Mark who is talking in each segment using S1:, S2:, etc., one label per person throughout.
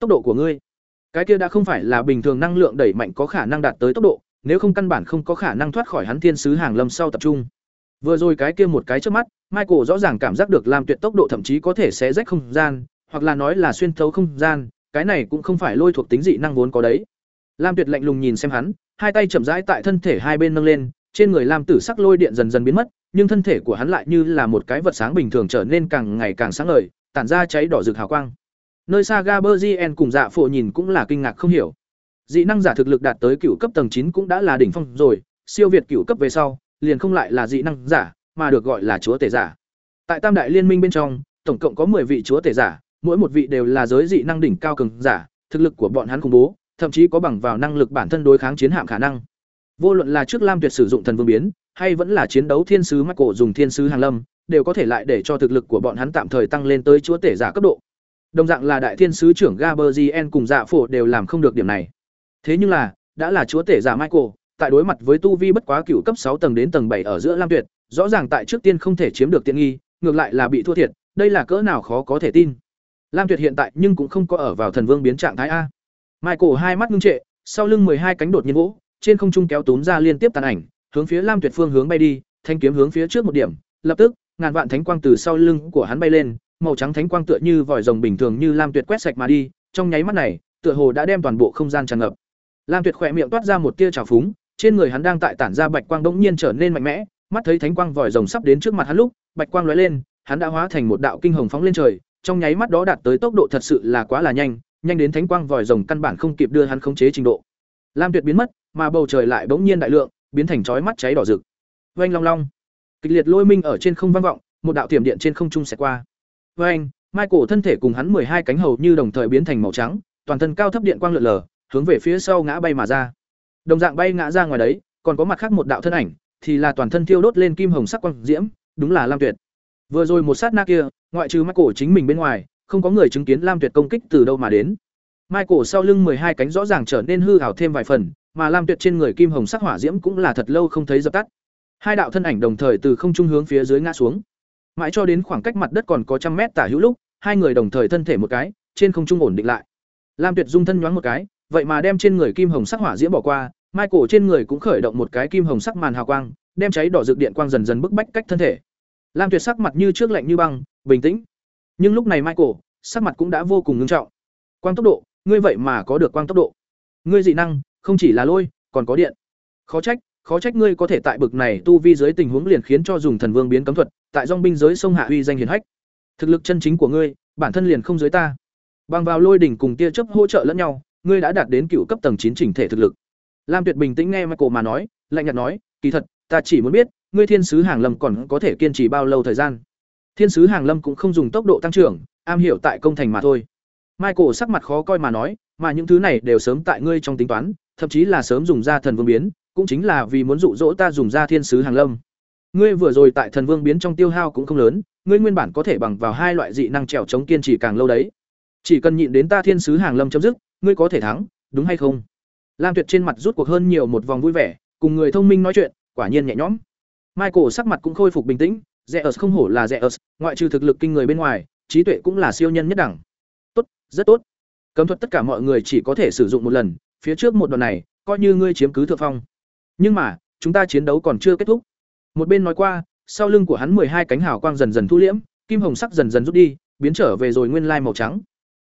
S1: tốc độ của ngươi. Cái kia đã không phải là bình thường năng lượng đẩy mạnh có khả năng đạt tới tốc độ, nếu không căn bản không có khả năng thoát khỏi hắn thiên sứ hàng lâm sau tập trung. Vừa rồi cái kia một cái trước mắt, michael rõ ràng cảm giác được làm tuyệt tốc độ thậm chí có thể xé rách không gian, hoặc là nói là xuyên thấu không gian, cái này cũng không phải lôi thuộc tính dị năng vốn có đấy. Lam tuyệt lạnh lùng nhìn xem hắn, hai tay chậm rãi tại thân thể hai bên nâng lên, trên người lam tử sắc lôi điện dần dần biến mất, nhưng thân thể của hắn lại như là một cái vật sáng bình thường trở nên càng ngày càng sáng ngời, tản ra cháy đỏ rực hào quang nơi xa gaberzien cùng dạ phổ nhìn cũng là kinh ngạc không hiểu. Dị năng giả thực lực đạt tới cựu cấp tầng chín cũng đã là đỉnh phong rồi, siêu việt cựu cấp về sau, liền không lại là dị năng giả, mà được gọi là chúa tể giả. Tại tam đại liên minh bên trong, tổng cộng có 10 vị chúa tể giả, mỗi một vị đều là giới dị năng đỉnh cao cường giả, thực lực của bọn hắn khủng bố, thậm chí có bằng vào năng lực bản thân đối kháng chiến hạm khả năng. Vô luận là trước lam tuyệt sử dụng thần vương biến, hay vẫn là chiến đấu thiên sứ mắc cổ dùng thiên sứ hàng lâm, đều có thể lại để cho thực lực của bọn hắn tạm thời tăng lên tới chúa tể giả cấp độ đồng dạng là đại thiên sứ trưởng gaberzien cùng dạ phổ đều làm không được điểm này. Thế nhưng là, đã là chúa tể giả michael, tại đối mặt với tu vi bất quá cựu cấp sáu tầng đến tầng bảy ở giữa lam tuyệt, rõ ràng tại trước tiên không thể chiếm được tiện nghi, ngược lại là bị thua thiệt, đây là cỡ nào khó có thể tin. Lam tuyệt hiện tại nhưng cũng không có ở vào thần vương biến trạng thái a. Michael hai mắt ngưng trệ, sau lưng hai cánh đột nhiên vỗ, trên không trung kéo túm ra liên tiếp tàn ảnh, hướng phía lam tuyệt phương hướng bay đi, thanh kiếm hướng phía trước một điểm, lập tức, ngàn vạn thánh quang từ sau lưng của hắn bay lên màu trắng thánh quang tựa như vòi rồng bình thường như lam tuyệt quét sạch mà đi, trong nháy mắt này, tựa hồ đã đem toàn bộ không gian tràn ngập. Lam tuyệt khỏe miệng toát ra một tia trào phúng, trên người hắn đang tại tản ra bạch quang bỗng nhiên trở nên mạnh mẽ, mắt thấy thánh quang vòi rồng sắp đến trước mặt hắn lúc, bạch quang lóe lên, hắn đã hóa thành một đạo kinh hồng phóng lên trời, trong nháy mắt đó đạt tới tốc độ thật sự là quá là nhanh nhanh đến thánh quang vòi rồng căn bản không kịp đưa hắn khống chế trình độ. Lam tuyệt biến mất, mà bầu trời lại bỗng nhiên đại lượng, biến thành chói mắt cháy đỏ rực. Oanh long long. Kịch liệt lôi minh ở trên không vang vọng, một đạo tiềm điện trên không trung sẽ qua oanh michael thân thể cùng hắn hai cánh hầu như đồng thời biến thành màu trắng, toàn thân cao thấp điện quang lượn lờ, hướng về phía sau ngã bay mà ra. Đồng dạng bay ngã ra ngoài đấy, còn có mặt khác một đạo thân ảnh, thì là toàn thân thiêu đốt lên kim hồng sắc quang diễm, đúng là lam tuyệt. Vừa rồi một sát na kia, ngoại trừ michael chính mình bên ngoài, không có người chứng kiến lam tuyệt công kích từ đâu mà đến. Michael sau lưng hai cánh rõ ràng trở nên hư ảo thêm vài phần, mà lam tuyệt trên người kim hồng sắc hỏa diễm cũng là thật lâu không thấy dập tắt. Hai đạo thân ảnh đồng thời từ không trung hướng phía dưới ngã xuống mãi cho đến khoảng cách mặt đất còn có trăm mét tả hữu lúc, hai người đồng thời thân thể một cái, trên không trung ổn định lại. Lam tuyệt dung thân nhoáng một cái, vậy mà đem trên người kim hồng sắc hỏa diễm bỏ qua, michael trên người cũng khởi động một cái kim hồng sắc màn hào quang, đem cháy đỏ rực điện quang dần dần bức bách cách thân thể. Lam tuyệt sắc mặt như trước lạnh như băng, bình tĩnh. Nhưng lúc này michael, sắc mặt cũng đã vô cùng ngưng trọng. Quang tốc độ, ngươi vậy mà có được quang tốc độ. Ngươi dị năng, không chỉ là lôi, còn có điện. Khó trách khó trách ngươi có thể tại bực này tu vi dưới tình huống liền khiến cho dùng thần vương biến cấm thuật, tại dòng binh giới sông hạ uy danh hiển hách. Thực lực chân chính của ngươi, bản thân liền không dưới ta. Bằng vào lôi đỉnh cùng tia chớp hỗ trợ lẫn nhau, ngươi đã đạt đến cựu cấp tầng chín chỉnh thể thực lực. Lam tuyệt bình tĩnh nghe michael mà nói, lạnh nhạt nói, kỳ thật, ta chỉ muốn biết, ngươi thiên sứ hàng lâm còn có thể kiên trì bao lâu thời gian? Thiên sứ hàng lâm cũng không dùng tốc độ tăng trưởng, am hiểu tại công thành mà thôi. Michael sắc mặt khó coi mà nói, mà những thứ này đều sớm tại ngươi trong tính toán, thậm chí là sớm dùng ra thần vương biến cũng chính là vì muốn dụ dỗ ta dùng ra thiên sứ hàng lâm. Ngươi vừa rồi tại thần vương biến trong tiêu hao cũng không lớn, ngươi nguyên bản có thể bằng vào hai loại dị năng trèo chống kiên trì càng lâu đấy. Chỉ cần nhịn đến ta thiên sứ hàng lâm chấm dứt, ngươi có thể thắng, đúng hay không? Lam tuyệt trên mặt rút cuộc hơn nhiều một vòng vui vẻ, cùng người thông minh nói chuyện, quả nhiên nhẹ nhõm. Michael sắc mặt cũng khôi phục bình tĩnh rẽ ớt không hổ là rẽ ớt ngoại trừ thực lực kinh người bên ngoài, trí tuệ cũng là siêu nhân nhất đẳng. Tốt, rất tốt. Cấm thuật tất cả mọi người chỉ có thể sử dụng một lần, phía trước một đoạn này, coi như ngươi chiếm cứ thượng phong nhưng mà, chúng ta chiến đấu còn chưa kết thúc. Một bên nói qua, sau lưng của hắn hai cánh hào quang dần dần thu liễm, kim hồng sắc dần dần rút đi, biến trở về rồi nguyên lai màu trắng.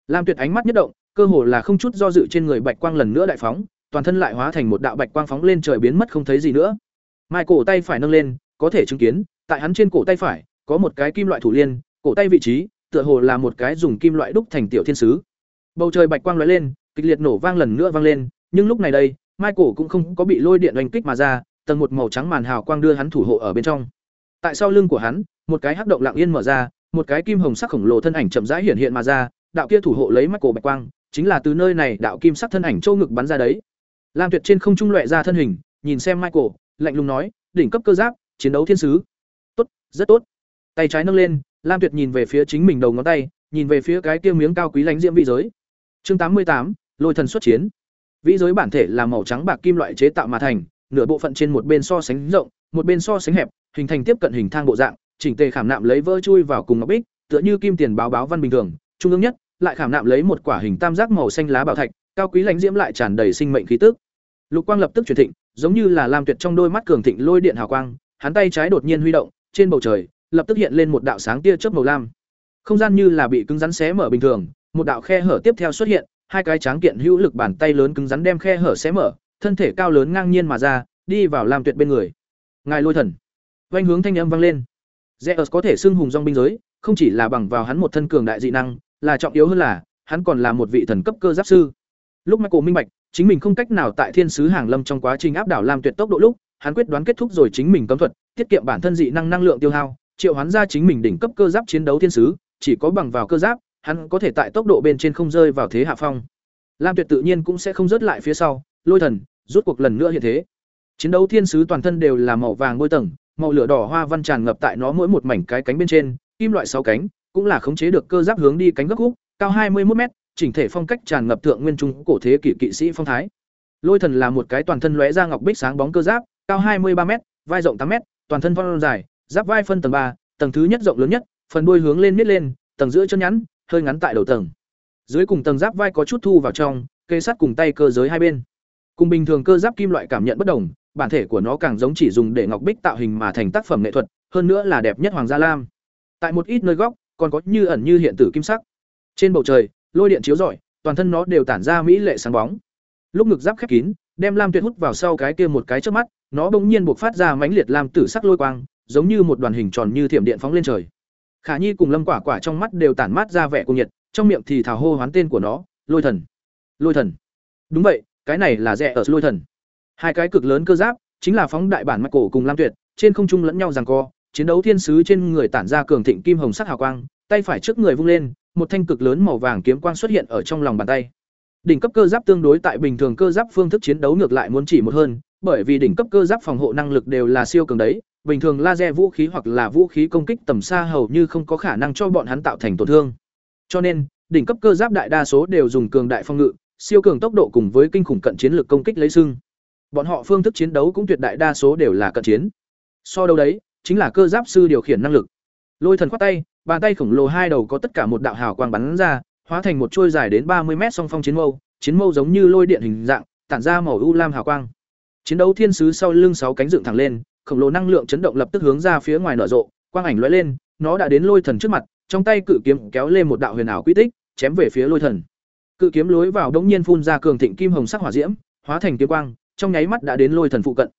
S1: Lam tuyệt ánh mắt nhất động, cơ hồ là không chút do dự trên người bạch quang lần nữa đại phóng, toàn thân lại hóa thành một đạo bạch quang phóng lên trời biến mất không thấy gì nữa. Mai cổ tay phải nâng lên, có thể chứng kiến, tại hắn trên cổ tay phải, có một cái kim loại thủ liên, cổ tay vị trí, tựa hồ là một cái dùng kim loại đúc thành tiểu thiên sứ. Bầu trời bạch quang lóe lên, kịch liệt nổ vang lần nữa vang lên, nhưng lúc này đây michael cũng không có bị lôi điện đánh kích mà ra, tầng một màu trắng màn hào quang đưa hắn thủ hộ ở bên trong. Tại sau lưng của hắn, một cái hắc động lặng yên mở ra, một cái kim hồng sắc khổng lồ thân ảnh chậm rãi hiện hiện mà ra, đạo kia thủ hộ lấy michael bạch quang, chính là từ nơi này đạo kim sắc thân ảnh châu ngực bắn ra đấy. Lam tuyệt trên không trung loẹ ra thân hình, nhìn xem michael, lạnh lùng nói, đỉnh cấp cơ giáp, chiến đấu thiên sứ. Tốt, rất tốt. Tay trái nâng lên, lam tuyệt nhìn về phía chính mình đầu ngón tay, nhìn về phía cái kia miếng cao quý lánh diễm vị giới. Chương tám mươi tám, lôi thần xuất chiến vĩ giới bản thể là màu trắng bạc kim loại chế tạo mà thành nửa bộ phận trên một bên so sánh rộng một bên so sánh hẹp hình thành tiếp cận hình thang bộ dạng chỉnh tề khảm nạm lấy vỡ chui vào cùng ngọc bích tựa như kim tiền báo báo văn bình thường trung ương nhất lại khảm nạm lấy một quả hình tam giác màu xanh lá bảo thạch, cao quý lãnh diễm lại tràn đầy sinh mệnh khí tức. Lục quang lập tức chuyển thịnh, giống như là lam tuyệt trong đôi mắt cường thịnh lôi điện hào quang, hắn tay trái đột nhiên huy động, trên bầu trời lập tức hiện lên một đạo sáng tia chớp màu lam. Không gian như là bị cứng rắn xé mở bình thường, một đạo khe hở tiếp theo xuất hiện, hai cái tráng kiện hữu lực bàn tay lớn cứng rắn đem khe hở xé mở, thân thể cao lớn ngang nhiên mà ra, đi vào lam tuyệt bên người. Ngài lôi thần, vang hướng thanh âm vang lên. Zeus có thể xưng hùng dòng binh giới, không chỉ là bằng vào hắn một thân cường đại dị năng, là trọng yếu hơn là, hắn còn là một vị thần cấp cơ giáp sư. Lúc Michael minh bạch, chính mình không cách nào tại thiên sứ hàng lâm trong quá trình áp đảo làm tuyệt tốc độ lúc, hắn quyết đoán kết thúc rồi chính mình cấm thuật, tiết kiệm bản thân dị năng năng lượng tiêu hao, triệu hoán ra chính mình đỉnh cấp cơ giáp chiến đấu thiên sứ, chỉ có bằng vào cơ giáp, hắn có thể tại tốc độ bên trên không rơi vào thế hạ phong. Lam Tuyệt tự nhiên cũng sẽ không rớt lại phía sau, Lôi Thần rút cuộc lần nữa hiện thế. Chiến đấu thiên sứ toàn thân đều là màu vàng bôi tầng, màu lửa đỏ hoa văn tràn ngập tại nó mỗi một mảnh cái cánh bên trên, kim loại sáu cánh, cũng là khống chế được cơ giáp hướng đi cánh gấp khúc, cao 21 mét, chỉnh thể phong cách tràn ngập thượng nguyên trung cổ thế kỷ kỵ sĩ phong thái. Lôi thần là một cái toàn thân lóe ra ngọc bích sáng bóng cơ giáp, cao 23 mét, vai rộng 8 mét, toàn thân phong dài, giáp vai phân tầng 3, tầng thứ nhất rộng lớn nhất, phần đuôi hướng lên miết lên, tầng giữa chân nhắn, hơi ngắn tại đầu tầng. Dưới cùng tầng giáp vai có chút thu vào trong, kê sắt cùng tay cơ giới hai bên. Cùng bình thường cơ giáp kim loại cảm nhận bất đồng, bản thể của nó càng giống chỉ dùng để ngọc bích tạo hình mà thành tác phẩm nghệ thuật, hơn nữa là đẹp nhất hoàng gia lam. Tại một ít nơi góc, còn có như ẩn như hiện tử kim sắc. Trên bầu trời, lôi điện chiếu rọi, toàn thân nó đều tản ra mỹ lệ sáng bóng. Lúc ngực giáp khép kín, đem lam tuyệt hút vào sau cái kia một cái trước mắt, nó bỗng nhiên bộc phát ra mãnh liệt lam tử sắc lôi quang, giống như một đoàn hình tròn như thiểm điện phóng lên trời. Khả Nhi cùng Lâm Quả Quả trong mắt đều tản mát ra vẻ cuồng nhiệt, trong miệng thì thào hô hoán tên của nó, Lôi Thần. Lôi Thần. Đúng vậy, cái này là rẻ ở Lôi Thần. Hai cái cực lớn cơ giáp, chính là phóng đại bản cổ cùng Lam Tuyệt, trên không trung lẫn nhau giằng co, chiến đấu thiên sứ trên người tản ra cường thịnh kim hồng sắc hào quang, tay phải trước người vung lên, một thanh cực lớn màu vàng kiếm quang xuất hiện ở trong lòng bàn tay. Đỉnh cấp cơ giáp tương đối tại bình thường cơ giáp phương thức chiến đấu ngược lại muốn chỉ một hơn, bởi vì đỉnh cấp cơ giáp phòng hộ năng lực đều là siêu cường đấy, bình thường laser vũ khí hoặc là vũ khí công kích tầm xa hầu như không có khả năng cho bọn hắn tạo thành tổn thương. Cho nên, đỉnh cấp cơ giáp đại đa số đều dùng cường đại phòng ngự, siêu cường tốc độ cùng với kinh khủng cận chiến lực công kích lấy sưng. Bọn họ phương thức chiến đấu cũng tuyệt đại đa số đều là cận chiến. So đâu đấy, chính là cơ giáp sư điều khiển năng lực. Lôi thần khoát tay, bàn tay khổng lồ hai đầu có tất cả một đạo hào quang bắn ra, hóa thành một chuôi dài đến ba mươi mét song phong chiến mâu, chiến mâu giống như lôi điện hình dạng, tản ra màu u lam hào quang. Chiến đấu thiên sứ sau lưng sáu cánh dựng thẳng lên, khổng lồ năng lượng chấn động lập tức hướng ra phía ngoài nở rộ, quang ảnh lóe lên, nó đã đến lôi thần trước mặt, trong tay cự kiếm kéo lên một đạo huyền ảo quy tích, chém về phía lôi thần. Cự kiếm lối vào đống nhiên phun ra cường thịnh kim hồng sắc hỏa diễm, hóa thành kiếm quang, trong nháy mắt đã đến lôi thần phụ cận.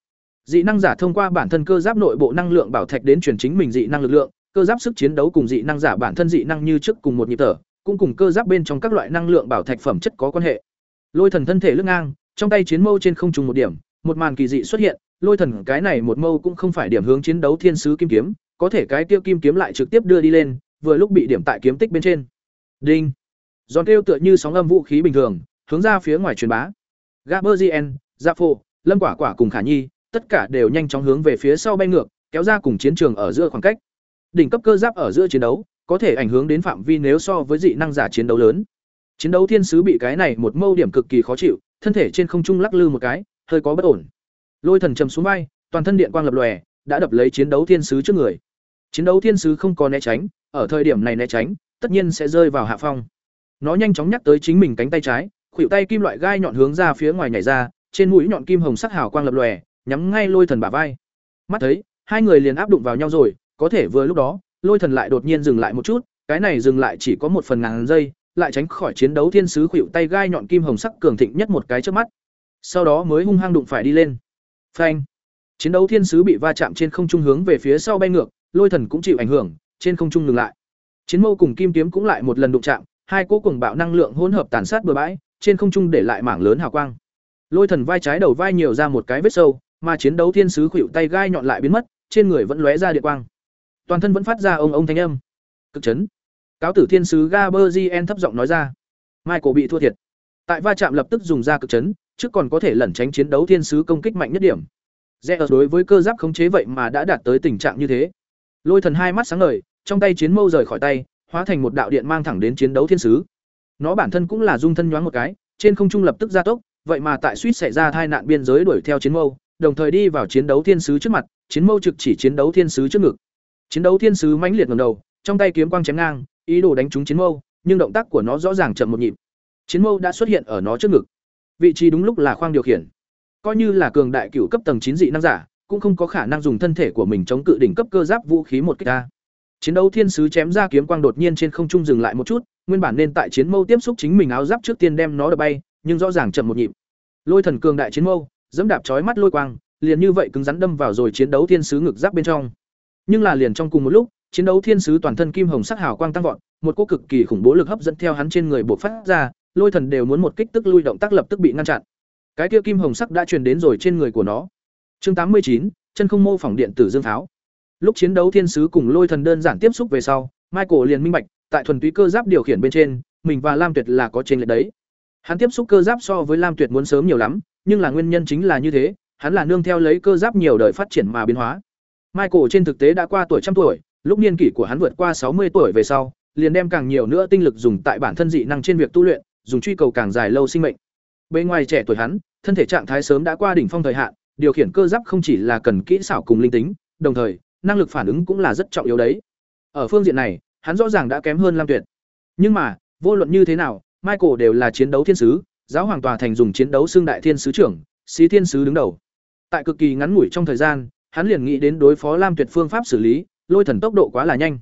S1: Dị năng giả thông qua bản thân cơ giáp nội bộ năng lượng bảo thạch đến truyền chính mình dị năng lực lượng, cơ giáp sức chiến đấu cùng dị năng giả bản thân dị năng như trước cùng một nhịp thở, cũng cùng cơ giáp bên trong các loại năng lượng bảo thạch phẩm chất có quan hệ. Lôi thần thân thể lưng ngang, trong tay chiến mâu trên không trùng một điểm, một màn kỳ dị xuất hiện, lôi thần cái này một mâu cũng không phải điểm hướng chiến đấu thiên sứ kim kiếm, có thể cái tiêu kim kiếm lại trực tiếp đưa đi lên, vừa lúc bị điểm tại kiếm tích bên trên. Đinh. Giòn kêu tựa như sóng âm vũ khí bình thường, hướng ra phía ngoài truyền bá. Gaberzien, Zafo, Lâm Quả Quả cùng Khả Nhi, tất cả đều nhanh chóng hướng về phía sau bay ngược, kéo ra cùng chiến trường ở giữa khoảng cách. Đỉnh cấp cơ giáp ở giữa chiến đấu, có thể ảnh hưởng đến phạm vi nếu so với dị năng giả chiến đấu lớn. Chiến đấu thiên sứ bị cái này một mâu điểm cực kỳ khó chịu, thân thể trên không trung lắc lư một cái, hơi có bất ổn. Lôi thần trầm xuống vai, toàn thân điện quang lập lòe, đã đập lấy chiến đấu thiên sứ trước người. Chiến đấu thiên sứ không có né tránh, ở thời điểm này né tránh, tất nhiên sẽ rơi vào hạ phong. Nó nhanh chóng nhắc tới chính mình cánh tay trái, khuỷu tay kim loại gai nhọn hướng ra phía ngoài nhảy ra, trên mũi nhọn kim hồng sắc hào quang lập lòe, nhắm ngay lôi thần bả vai. Mắt thấy, hai người liền áp đụng vào nhau rồi, có thể vừa lúc đó, lôi thần lại đột nhiên dừng lại một chút, cái này dừng lại chỉ có một phần ngàn giây, lại tránh khỏi chiến đấu thiên sứ khuỷu tay gai nhọn kim hồng sắc cường thịnh nhất một cái trước mắt. Sau đó mới hung hăng đụng phải đi lên. Phanh. Chiến đấu thiên sứ bị va chạm trên không trung hướng về phía sau bay ngược, lôi thần cũng chịu ảnh hưởng, trên không trung ngừng lại. Chiến mâu cùng kim kiếm cũng lại một lần đụng chạm, hai cỗ cùng bạo năng lượng hỗn hợp tàn sát bừa bãi, trên không trung để lại mảng lớn hào quang. Lôi thần vai trái đầu vai nhiều ra một cái vết sâu, mà chiến đấu thiên sứ khuỷu tay gai nhọn lại biến mất, trên người vẫn lóe ra điện quang. Toàn thân vẫn phát ra ông ông thanh âm. Cực chấn. Cáo tử thiên sứ Gaberzien thấp giọng nói ra. Michael bị thua thiệt. Tại va chạm lập tức dùng ra cực chấn, trước còn có thể lẩn tránh chiến đấu thiên sứ công kích mạnh nhất điểm. Zeus đối với cơ giáp khống chế vậy mà đã đạt tới tình trạng như thế. Lôi thần hai mắt sáng ngời, trong tay chiến mâu rời khỏi tay, hóa thành một đạo điện mang thẳng đến chiến đấu thiên sứ. Nó bản thân cũng là dung thân nhoáng một cái, trên không trung lập tức gia tốc, vậy mà tại suýt xảy ra tai nạn biên giới đuổi theo chiến mâu, đồng thời đi vào chiến đấu thiên sứ trước mặt, chiến mâu trực chỉ chiến đấu thiên sứ trước ngực. Chiến đấu thiên sứ mãnh liệt ngẩng đầu, trong tay kiếm quang chém ngang, ý đồ đánh trúng chiến mâu, nhưng động tác của nó rõ ràng chậm một nhịp. Chiến mâu đã xuất hiện ở nó trước ngực. Vị trí đúng lúc là khoang điều khiển. Coi như là cường đại cửu cấp tầng chín dị năng giả, cũng không có khả năng dùng thân thể của mình chống cự đỉnh cấp cơ giáp vũ khí một kích ta. Chiến đấu thiên sứ chém ra kiếm quang đột nhiên trên không trung dừng lại một chút, nguyên bản nên tại chiến mâu tiếp xúc chính mình áo giáp trước tiên đem nó đập bay, nhưng rõ ràng chậm một nhịp. Lôi thần cường đại chiến mâu, dẫm đạp chói mắt lôi quang, liền như vậy cứng rắn đâm vào rồi chiến đấu thiên sứ ngực giáp bên trong. Nhưng là liền trong cùng một lúc, chiến đấu thiên sứ toàn thân kim hồng sắc hào quang tăng vọt, một cô cực kỳ khủng bố lực hấp dẫn theo hắn trên người bộc phát ra, lôi thần đều muốn một kích tức lui động tác lập tức bị ngăn chặn. Cái kia kim hồng sắc đã truyền đến rồi trên người của nó. Chương tám mươi chín, chân không mô phỏng điện tử dương pháo. Lúc chiến đấu thiên sứ cùng lôi thần đơn giản tiếp xúc về sau, Michael liền minh bạch, tại thuần túy cơ giáp điều khiển bên trên, mình và Lam Tuyệt là có trên lệch đấy. Hắn tiếp xúc cơ giáp so với Lam Tuyệt muốn sớm nhiều lắm, nhưng là nguyên nhân chính là như thế, hắn là nương theo lấy cơ giáp nhiều đời phát triển mà biến hóa. Michael trên thực tế đã qua tuổi trăm tuổi, lúc niên kỷ của hắn vượt qua sáu mươi tuổi về sau, liền đem càng nhiều nữa tinh lực dùng tại bản thân dị năng trên việc tu luyện, dùng truy cầu càng dài lâu sinh mệnh. Bên ngoài trẻ tuổi hắn, thân thể trạng thái sớm đã qua đỉnh phong thời hạn, điều khiển cơ giáp không chỉ là cần kỹ xảo cùng linh tính, đồng thời, năng lực phản ứng cũng là rất trọng yếu đấy. Ở phương diện này, hắn rõ ràng đã kém hơn Lam Tuyệt. Nhưng mà, vô luận như thế nào, Michael đều là chiến đấu thiên sứ, giáo hoàng tòa thành dùng chiến đấu xương đại thiên sứ trưởng, xí thiên sứ đứng đầu. Tại cực kỳ ngắn ngủi trong thời gian, hắn liền nghĩ đến đối phó Lam Tuyệt phương pháp xử lý, lôi thần tốc độ quá là nhanh.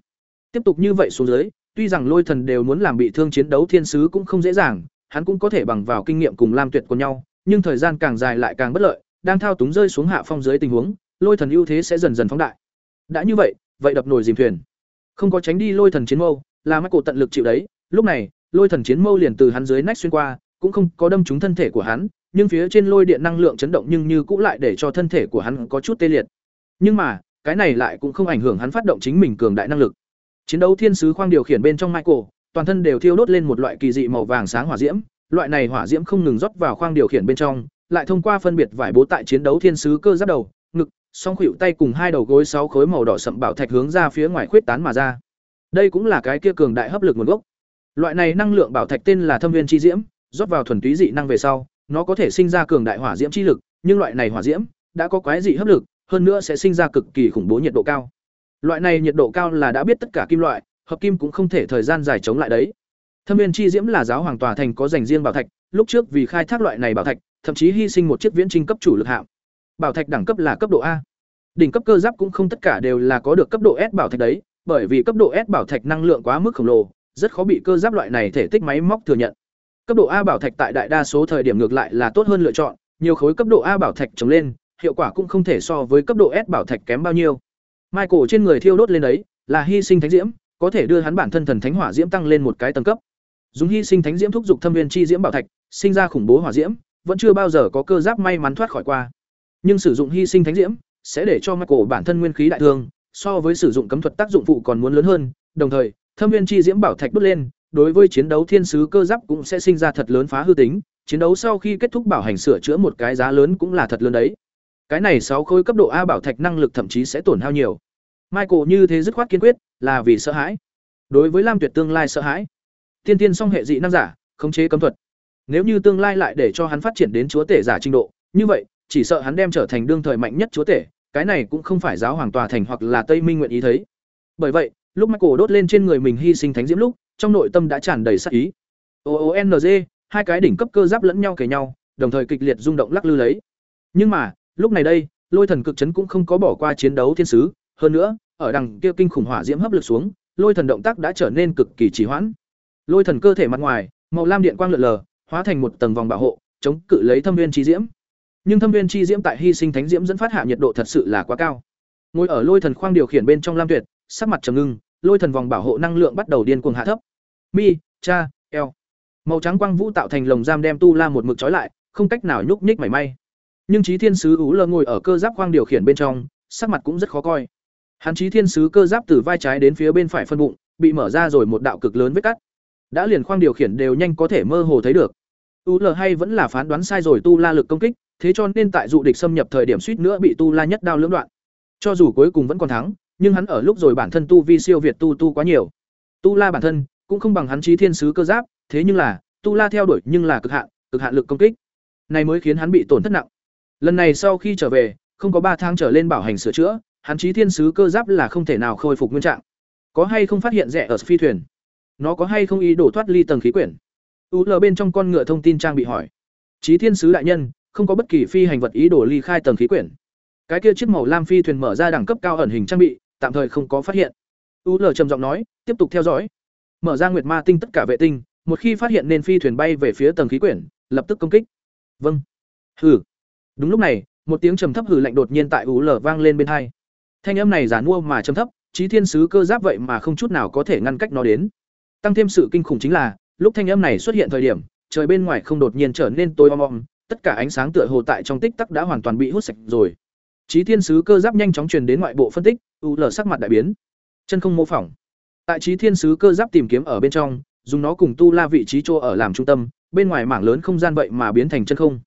S1: Tiếp tục như vậy xuống dưới, tuy rằng lôi thần đều muốn làm bị thương chiến đấu thiên sứ cũng không dễ dàng, hắn cũng có thể bằng vào kinh nghiệm cùng Lam Tuyệt của nhau, nhưng thời gian càng dài lại càng bất lợi, đang thao túng rơi xuống hạ phong dưới tình huống, lôi thần ưu thế sẽ dần dần phóng đại. Đã như vậy, vậy đập nổi dìm thuyền. Không có tránh đi lôi thần chiến mâu, là Michael tận lực chịu đấy, lúc này, lôi thần chiến mâu liền từ hắn dưới nách xuyên qua, cũng không có đâm trúng thân thể của hắn, nhưng phía trên lôi điện năng lượng chấn động nhưng như cũng lại để cho thân thể của hắn có chút tê liệt. Nhưng mà, cái này lại cũng không ảnh hưởng hắn phát động chính mình cường đại năng lực. Chiến đấu thiên sứ khoang điều khiển bên trong Michael, toàn thân đều thiêu đốt lên một loại kỳ dị màu vàng sáng hỏa diễm, loại này hỏa diễm không ngừng rót vào khoang điều khiển bên trong, lại thông qua phân biệt vải bố tại chiến đấu thiên sứ cơ giáp đầu, ngực, song khuỵu tay cùng hai đầu gối sáu khối màu đỏ sậm bảo thạch hướng ra phía ngoài khuyết tán mà ra. Đây cũng là cái kia cường đại hấp lực nguồn gốc. Loại này năng lượng bảo thạch tên là Thâm Viên chi diễm, rót vào thuần túy dị năng về sau, nó có thể sinh ra cường đại hỏa diễm chi lực, nhưng loại này hỏa diễm đã có quái dị hấp lực, hơn nữa sẽ sinh ra cực kỳ khủng bố nhiệt độ cao. Loại này nhiệt độ cao là đã biết tất cả kim loại, hợp kim cũng không thể thời gian dài chống lại đấy. Thâm Viên chi diễm là giáo hoàng tòa thành có dành riêng bảo thạch, lúc trước vì khai thác loại này bảo thạch, thậm chí hy sinh một chiếc viễn trinh cấp chủ lực hạm. Bảo thạch đẳng cấp là cấp độ A. Đỉnh cấp cơ giáp cũng không tất cả đều là có được cấp độ S bảo thạch đấy, bởi vì cấp độ S bảo thạch năng lượng quá mức khổng lồ, rất khó bị cơ giáp loại này thể tích máy móc thừa nhận. Cấp độ A bảo thạch tại đại đa số thời điểm ngược lại là tốt hơn lựa chọn, nhiều khối cấp độ A bảo thạch trồng lên, hiệu quả cũng không thể so với cấp độ S bảo thạch kém bao nhiêu. Mai cổ trên người thiêu đốt lên đấy, là hy sinh thánh diễm, có thể đưa hắn bản thân thần thánh hỏa diễm tăng lên một cái tầng cấp. Dùng hy sinh thánh diễm thúc giục thâm viên chi diễm bảo thạch, sinh ra khủng bố hỏa diễm, vẫn chưa bao giờ có cơ giáp may mắn thoát khỏi qua. Nhưng sử dụng hy sinh thánh diễm sẽ để cho Michael bản thân nguyên khí đại thương, so với sử dụng cấm thuật tác dụng phụ còn muốn lớn hơn, đồng thời, thâm viên chi diễm bảo thạch đốt lên, đối với chiến đấu thiên sứ cơ giáp cũng sẽ sinh ra thật lớn phá hư tính, chiến đấu sau khi kết thúc bảo hành sửa chữa một cái giá lớn cũng là thật lớn đấy. Cái này sáu khối cấp độ A bảo thạch năng lực thậm chí sẽ tổn hao nhiều. Michael như thế dứt khoát kiên quyết, là vì sợ hãi. Đối với Lam Tuyệt tương lai sợ hãi. Tiên tiên song hệ dị năng giả, khống chế cấm thuật. Nếu như tương lai lại để cho hắn phát triển đến chúa tể giả trình độ, như vậy, chỉ sợ hắn đem trở thành đương thời mạnh nhất chúa tể, cái này cũng không phải giáo hoàng tòa thành hoặc là Tây Minh nguyện ý thấy. Bởi vậy, lúc Michael đốt lên trên người mình hy sinh thánh diễm lúc, trong nội tâm đã tràn đầy sát ý. OONG, hai cái đỉnh cấp cơ giáp lẫn nhau kề nhau, đồng thời kịch liệt rung động lắc lư lấy. Nhưng mà, lúc này đây, Lôi Thần cực chấn cũng không có bỏ qua chiến đấu thiên sứ, hơn nữa, ở đằng kia kinh khủng hỏa diễm hấp lực xuống, Lôi Thần động tác đã trở nên cực kỳ trì hoãn. Lôi Thần cơ thể mặt ngoài, màu lam điện quang lượn lờ, hóa thành một tầng vòng bảo hộ, chống cự lấy thâm viên chi diễm. Nhưng thâm viên chi diễm tại hy sinh thánh diễm dẫn phát hạ nhiệt độ thật sự là quá cao. Ngồi ở Lôi Thần khoang điều khiển bên trong Lam Tuyệt, sắc mặt trầm ngưng, Lôi Thần vòng bảo hộ năng lượng bắt đầu điên cuồng hạ thấp. Mi, cha, eo. Màu trắng quang vũ tạo thành lồng giam đem Tu La một mực trói lại, không cách nào nhúc nhích mảy may. Nhưng Chí Thiên sứ Ú Lơ ngồi ở cơ giáp khoang điều khiển bên trong, sắc mặt cũng rất khó coi. Hắn Chí Thiên sứ cơ giáp từ vai trái đến phía bên phải phân bụng, bị mở ra rồi một đạo cực lớn vết cắt. Đã liền khoang điều khiển đều nhanh có thể mơ hồ thấy được. U L hay vẫn là phán đoán sai rồi Tu La lực công kích, thế cho nên tại dụ địch xâm nhập thời điểm suýt nữa bị Tu La nhất đao lưỡng đoạn. Cho dù cuối cùng vẫn còn thắng, nhưng hắn ở lúc rồi bản thân tu vi siêu việt tu tu quá nhiều. Tu La bản thân cũng không bằng hắn Chí Thiên sứ cơ giáp, thế nhưng là, Tu La theo đuổi nhưng là cực hạn, cực hạn lực công kích. Này mới khiến hắn bị tổn thất nặng. Lần này sau khi trở về, không có ba tháng trở lên bảo hành sửa chữa, hắn Chí Thiên sứ cơ giáp là không thể nào khôi phục nguyên trạng. Có hay không phát hiện rẻ ở phi thuyền? nó có hay không ý đổ thoát ly tầng khí quyển? U l bên trong con ngựa thông tin trang bị hỏi. Chí thiên sứ đại nhân không có bất kỳ phi hành vật ý đổ ly khai tầng khí quyển. Cái kia chiếc màu lam phi thuyền mở ra đẳng cấp cao ẩn hình trang bị tạm thời không có phát hiện. U l trầm giọng nói tiếp tục theo dõi. Mở ra nguyệt ma tinh tất cả vệ tinh một khi phát hiện nên phi thuyền bay về phía tầng khí quyển lập tức công kích. Vâng. Hừ đúng lúc này, một tiếng trầm thấp hừ lạnh đột nhiên tại u l vang lên bên hai. Thanh âm này giả mua mà trầm thấp trí thiên sứ cơ giáp vậy mà không chút nào có thể ngăn cách nó đến. Tăng thêm sự kinh khủng chính là, lúc thanh âm này xuất hiện thời điểm, trời bên ngoài không đột nhiên trở nên tối om om, tất cả ánh sáng tựa hồ tại trong tích tắc đã hoàn toàn bị hút sạch rồi. Trí thiên sứ cơ giáp nhanh chóng truyền đến ngoại bộ phân tích, u l sắc mặt đại biến. Chân không mô phỏng. Tại trí thiên sứ cơ giáp tìm kiếm ở bên trong, dùng nó cùng tu la vị trí chỗ ở làm trung tâm, bên ngoài mảng lớn không gian vậy mà biến thành chân không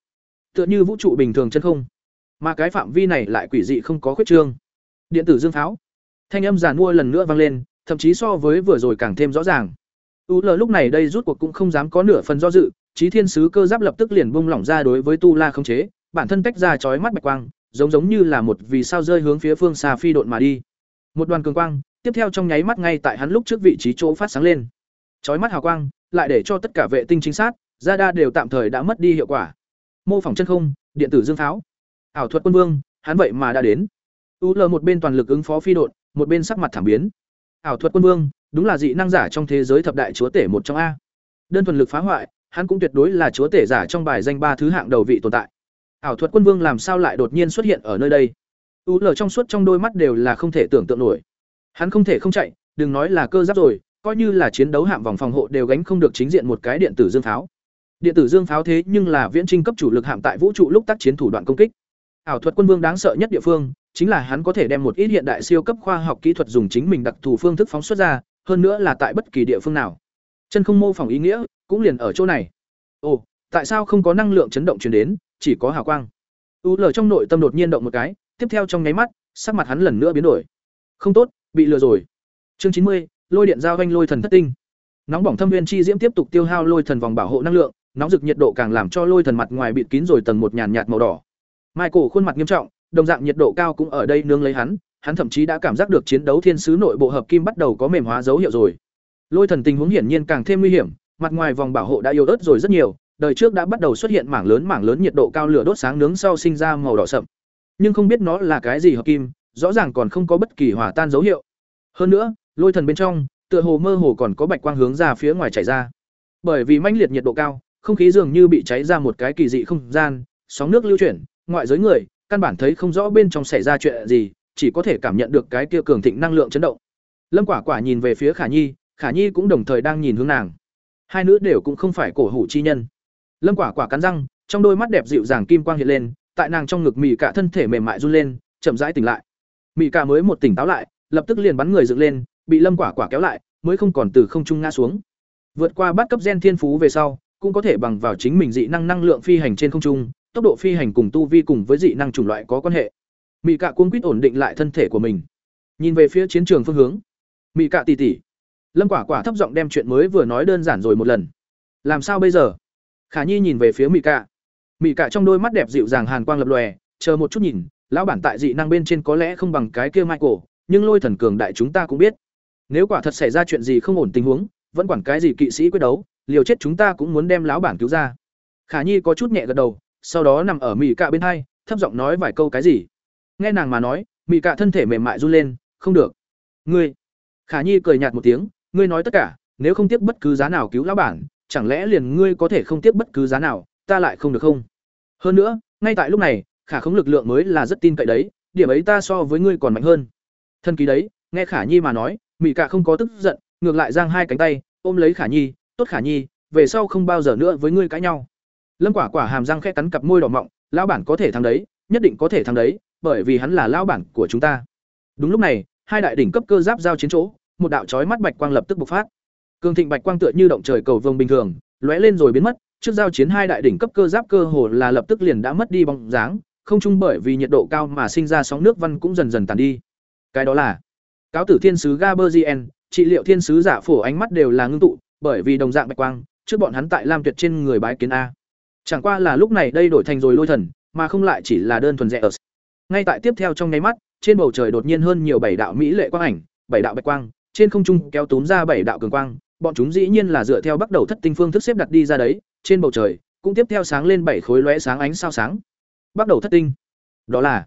S1: tựa như vũ trụ bình thường chân không. Mà cái phạm vi này lại quỷ dị không có khuyết trương. Điện tử dương pháo. Thanh âm giàn mua lần nữa vang lên, thậm chí so với vừa rồi càng thêm rõ ràng. U l lúc này đây rút cuộc cũng không dám có nửa phần do dự trí thiên sứ cơ giáp lập tức liền bung lỏng ra đối với tu la không chế, bản thân tách ra chói mắt bạch quang, giống giống như là một vì sao rơi hướng phía phương xa phi độn mà đi. Một đoàn cường quang, tiếp theo trong nháy mắt ngay tại hắn lúc trước vị trí chỗ phát sáng lên. Chói mắt hào quang, lại để cho tất cả vệ tinh chính xác ra đa đều tạm thời đã mất đi hiệu quả mô phỏng chân không điện tử dương pháo. Ảo thuật quân vương hắn vậy mà đã đến. U l một bên toàn lực ứng phó phi đội, một bên sắc mặt thảm biến. Ảo thuật quân vương đúng là dị năng giả trong thế giới thập đại chúa tể một trong a. Đơn thuần lực phá hoại hắn cũng tuyệt đối là chúa tể giả trong bài danh ba thứ hạng đầu vị tồn tại. Ảo thuật quân vương làm sao lại đột nhiên xuất hiện ở nơi đây? U l trong suốt trong đôi mắt đều là không thể tưởng tượng nổi. Hắn không thể không chạy đừng nói là cơ giáp rồi coi như là chiến đấu hạm vòng phòng hộ đều gánh không được chính diện một cái điện tử dương pháo điện tử dương pháo thế nhưng là viễn trinh cấp chủ lực hạm tại vũ trụ lúc tác chiến thủ đoạn công kích. Ảo thuật quân vương đáng sợ nhất địa phương chính là hắn có thể đem một ít hiện đại siêu cấp khoa học kỹ thuật dùng chính mình đặc thù phương thức phóng xuất ra, hơn nữa là tại bất kỳ địa phương nào. Chân không mô phỏng ý nghĩa cũng liền ở chỗ này. Ồ, tại sao không có năng lượng chấn động truyền đến, chỉ có hào quang? U lờ trong nội tâm đột nhiên động một cái, tiếp theo trong nháy mắt, sắc mặt hắn lần nữa biến đổi. Không tốt, bị lừa rồi. Chương chín mươi, lôi điện giao vanh lôi thần thất tinh. Nóng bỏng thâm viên chi diễm tiếp tục tiêu hao lôi thần vòng bảo hộ năng lượng nóng rực nhiệt độ càng làm cho lôi thần mặt ngoài bịt kín rồi tầng một nhàn nhạt màu đỏ. Michael khuôn mặt nghiêm trọng, đồng dạng nhiệt độ cao cũng ở đây nương lấy hắn hắn thậm chí đã cảm giác được chiến đấu thiên sứ nội bộ hợp kim bắt đầu có mềm hóa dấu hiệu rồi. Lôi thần tình huống hiển nhiên càng thêm nguy hiểm, mặt ngoài vòng bảo hộ đã yếu ớt rồi rất nhiều, đời trước đã bắt đầu xuất hiện mảng lớn mảng lớn nhiệt độ cao lửa đốt sáng nướng sau sinh ra màu đỏ sậm. Nhưng không biết nó là cái gì hợp kim, rõ ràng còn không có bất kỳ hòa tan dấu hiệu. Hơn nữa, lôi thần bên trong, tựa hồ mơ hồ còn có bạch quang hướng ra phía ngoài chảy ra. Bởi vì manh liệt nhiệt độ cao không khí dường như bị cháy ra một cái kỳ dị không gian, sóng nước lưu chuyển, ngoại giới người, căn bản thấy không rõ bên trong xảy ra chuyện gì, chỉ có thể cảm nhận được cái kia cường thịnh năng lượng chấn động. Lâm quả quả nhìn về phía khả nhi khả nhi cũng đồng thời đang nhìn hướng nàng. Hai nữ đều cũng không phải cổ hủ chi nhân. Lâm quả quả cắn răng, trong đôi mắt đẹp dịu dàng kim quang hiện lên, tại nàng trong ngực mị cả thân thể mềm mại run lên, chậm rãi tỉnh lại. Mị cả mới một tỉnh táo lại, lập tức liền bắn người dựng lên, bị lâm quả quả kéo lại, mới không còn từ không trung ngã xuống. Vượt qua bắt cấp gen thiên phú về sau cũng có thể bằng vào chính mình dị năng năng lượng phi hành trên không trung, tốc độ phi hành cùng tu vi cùng với dị năng chủng loại có quan hệ. Mị cạ cuống quýt ổn định lại thân thể của mình. Nhìn về phía chiến trường phương hướng. Mị cạ tỉ tỉ. Lâm quả quả thấp giọng đem chuyện mới vừa nói đơn giản rồi một lần. Làm sao bây giờ? Khả nhi nhìn về phía mị cạ. Mị cạ trong đôi mắt đẹp dịu dàng hàn quang lập lòe, chờ một chút nhìn, lão bản tại dị năng bên trên có lẽ không bằng cái kia michael, nhưng lôi thần cường đại chúng ta cũng biết. Nếu quả thật xảy ra chuyện gì không ổn tình huống, vẫn quản cái gì kỵ sĩ quyết đấu liều chết chúng ta cũng muốn đem lão bản cứu ra. Khả nhi có chút nhẹ gật đầu, sau đó nằm ở mị cạ bên hai, thấp giọng nói vài câu cái gì. Nghe nàng mà nói mị cạ thân thể mềm mại run lên, không được. Ngươi. Khả nhi cười nhạt một tiếng, ngươi nói tất cả, nếu không tiếc bất cứ giá nào cứu lão bản, chẳng lẽ liền ngươi có thể không tiếc bất cứ giá nào, ta lại không được không? Hơn nữa, ngay tại lúc này, khả không lực lượng mới là rất tin cậy đấy, điểm ấy ta so với ngươi còn mạnh hơn. Thân ký đấy, nghe khả nhi mà nói mị cạ không có tức giận, ngược lại giang hai cánh tay, ôm lấy khả nhi tốt khả nhi, về sau không bao giờ nữa với ngươi cãi nhau. Lâm quả quả hàm răng khẽ cắn cặp môi đỏ mọng, lão bản có thể thắng đấy, nhất định có thể thắng đấy, bởi vì hắn là lão bản của chúng ta. Đúng lúc này, hai đại đỉnh cấp cơ giáp giao chiến chỗ, một đạo chói mắt bạch quang lập tức bộc phát. Cường thịnh bạch quang tựa như động trời cầu vồng bình thường, lóe lên rồi biến mất, trước giao chiến hai đại đỉnh cấp cơ giáp cơ hồ là lập tức liền đã mất đi bóng dáng, không chung bởi vì nhiệt độ cao mà sinh ra sóng nước văn cũng dần dần tàn đi. Cái đó là, cáo tử thiên sứ gaberzien trị liệu thiên sứ giả phổ ánh mắt đều là ngưng tụ bởi vì đồng dạng bạch quang trước bọn hắn tại lam tuyệt trên người bái kiến a chẳng qua là lúc này đây đổi thành rồi lôi thần mà không lại chỉ là đơn thuần rẻ ở ngay tại tiếp theo trong nháy mắt trên bầu trời đột nhiên hơn nhiều bảy đạo mỹ lệ quang ảnh bảy đạo bạch quang trên không trung kéo túm ra bảy đạo cường quang bọn chúng dĩ nhiên là dựa theo bắt đầu thất tinh phương thức xếp đặt đi ra đấy, trên bầu trời cũng tiếp theo sáng lên bảy khối lóe sáng ánh sao sáng. Bắt đầu thất tinh. Đó là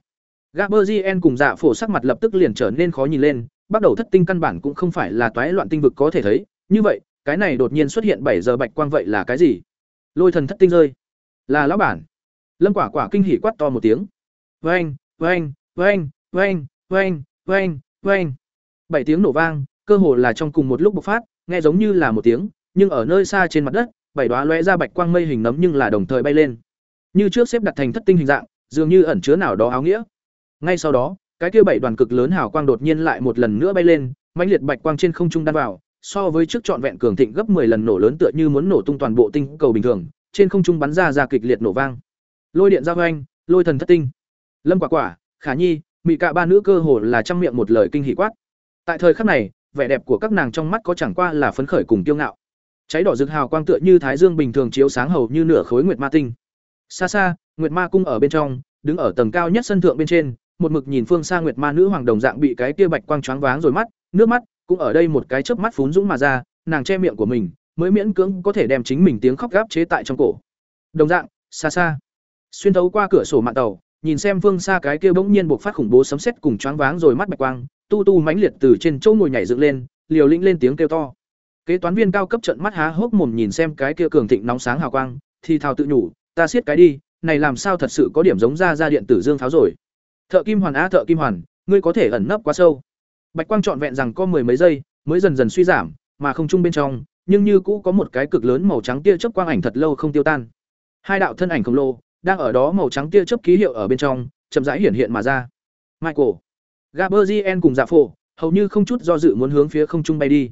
S1: Gaberzien cùng Dạ Phổ sắc mặt lập tức liền trở nên khó nhìn lên, bắt đầu thất tinh căn bản cũng không phải là toái loạn tinh vực có thể thấy, như vậy, cái này đột nhiên xuất hiện bảy giờ bạch quang vậy là cái gì? Lôi thần thất tinh rơi. Là lão bản. Lâm Quả Quả kinh hỉ quát to một tiếng. Oeng, oeng, oeng, oeng, oeng, oeng, oeng. Bảy tiếng nổ vang, cơ hồ là trong cùng một lúc bộc phát, nghe giống như là một tiếng, nhưng ở nơi xa trên mặt đất, bảy đóa lóe ra bạch quang mây hình nấm nhưng là đồng thời bay lên. Như trước xếp đặt thành thất tinh hình dạng, dường như ẩn chứa nào đó áo nghĩa. Ngay sau đó, cái kia bảy đoàn cực lớn hào quang đột nhiên lại một lần nữa bay lên, mãnh liệt bạch quang trên không trung đan vào, so với trước trọn vẹn cường thịnh gấp 10 lần nổ lớn tựa như muốn nổ tung toàn bộ tinh cầu bình thường, trên không trung bắn ra ra kịch liệt nổ vang. Lôi điện giao hoành, lôi thần thất tinh. Lâm Quả Quả, Khả Nhi, mị cả ba nữ cơ hồ là trăm miệng một lời kinh hỉ quát. Tại thời khắc này, vẻ đẹp của các nàng trong mắt có chẳng qua là phấn khởi cùng kiêu ngạo. Cháy đỏ rực hào quang tựa như thái dương bình thường chiếu sáng hầu như nửa khối nguyệt ma tinh. Xa xa, nguyệt ma cung ở bên trong, đứng ở tầng cao nhất sân thượng bên trên, một mực nhìn phương xa nguyệt ma nữ hoàng đồng dạng bị cái kia bạch quang choáng váng rồi mắt, nước mắt cũng ở đây một cái chớp mắt phún dũng mà ra, nàng che miệng của mình, mới miễn cưỡng có thể đem chính mình tiếng khóc gáp chế tại trong cổ. Đồng dạng, xa xa, xuyên thấu qua cửa sổ mạn tàu, nhìn xem phương xa cái kia bỗng nhiên buộc phát khủng bố sấm sét cùng choáng váng rồi mắt bạch quang, tu tu mãnh liệt từ trên chỗ ngồi nhảy dựng lên, liều lĩnh lên tiếng kêu to. Kế toán viên cao cấp trận mắt há hốc mồm nhìn xem cái kia cường thịnh nóng sáng hào quang, thì thào tự nhủ, ta siết cái đi, này làm sao thật sự có điểm giống ra ra điện tử dương pháo rồi. Thợ kim hoàn á thợ kim hoàn, ngươi có thể ẩn nấp quá sâu. Bạch quang trọn vẹn rằng có mười mấy giây, mới dần dần suy giảm, mà không trung bên trong, nhưng như cũ có một cái cực lớn màu trắng tia chớp quang ảnh thật lâu không tiêu tan. Hai đạo thân ảnh khổng lồ đang ở đó màu trắng tia chớp ký hiệu ở bên trong, chậm rãi hiển hiện mà ra. Michael, Gabriel cùng Dạ Phổ, hầu như không chút do dự muốn hướng phía không trung bay đi.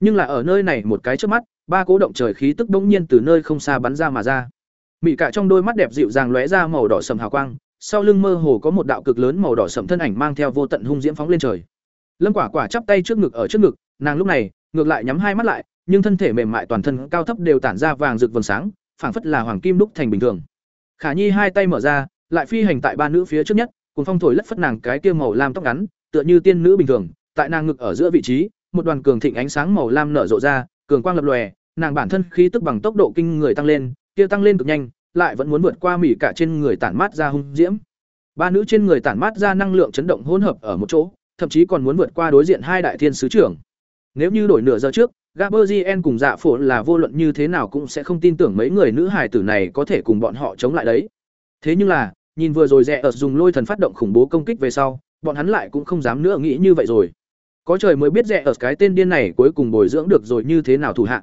S1: Nhưng là ở nơi này một cái chớp mắt, ba cố động trời khí tức bỗng nhiên từ nơi không xa bắn ra mà ra. Mị cả trong đôi mắt đẹp dịu dàng lóe ra màu đỏ sầm hào quang, sau lưng mơ hồ có một đạo cực lớn màu đỏ sậm thân ảnh mang theo vô tận hung diễm phóng lên trời. Lâm Quả Quả chắp tay trước ngực ở trước ngực, nàng lúc này, ngược lại nhắm hai mắt lại, nhưng thân thể mềm mại toàn thân cao thấp đều tản ra vàng rực vầng sáng, phảng phất là hoàng kim đúc thành bình thường. Khả Nhi hai tay mở ra, lại phi hành tại ba nữ phía trước nhất, cùng phong thổi lất phất nàng cái kia màu lam tóc ngắn, tựa như tiên nữ bình thường, tại nàng ngực ở giữa vị trí, một đoàn cường thịnh ánh sáng màu lam nở rộ ra, cường quang lập lòe, nàng bản thân khí tức bằng tốc độ kinh người tăng lên, kia tăng lên cực nhanh, lại vẫn muốn vượt qua mỉ cả trên người tản mát ra hung diễm. Ba nữ trên người tản mát ra năng lượng chấn động hỗn hợp ở một chỗ, thậm chí còn muốn vượt qua đối diện hai đại thiên sứ trưởng. Nếu như đổi nửa giờ trước, Gaberzien cùng Dạ Phổ là vô luận như thế nào cũng sẽ không tin tưởng mấy người nữ hài tử này có thể cùng bọn họ chống lại đấy. Thế nhưng là, nhìn vừa rồi dạ rẻ ở dùng lôi thần phát động khủng bố công kích về sau, bọn hắn lại cũng không dám nữa nghĩ như vậy rồi. Có trời mới biết dạ rẻ ở cái tên điên này cuối cùng bồi dưỡng được rồi như thế nào thủ hạ.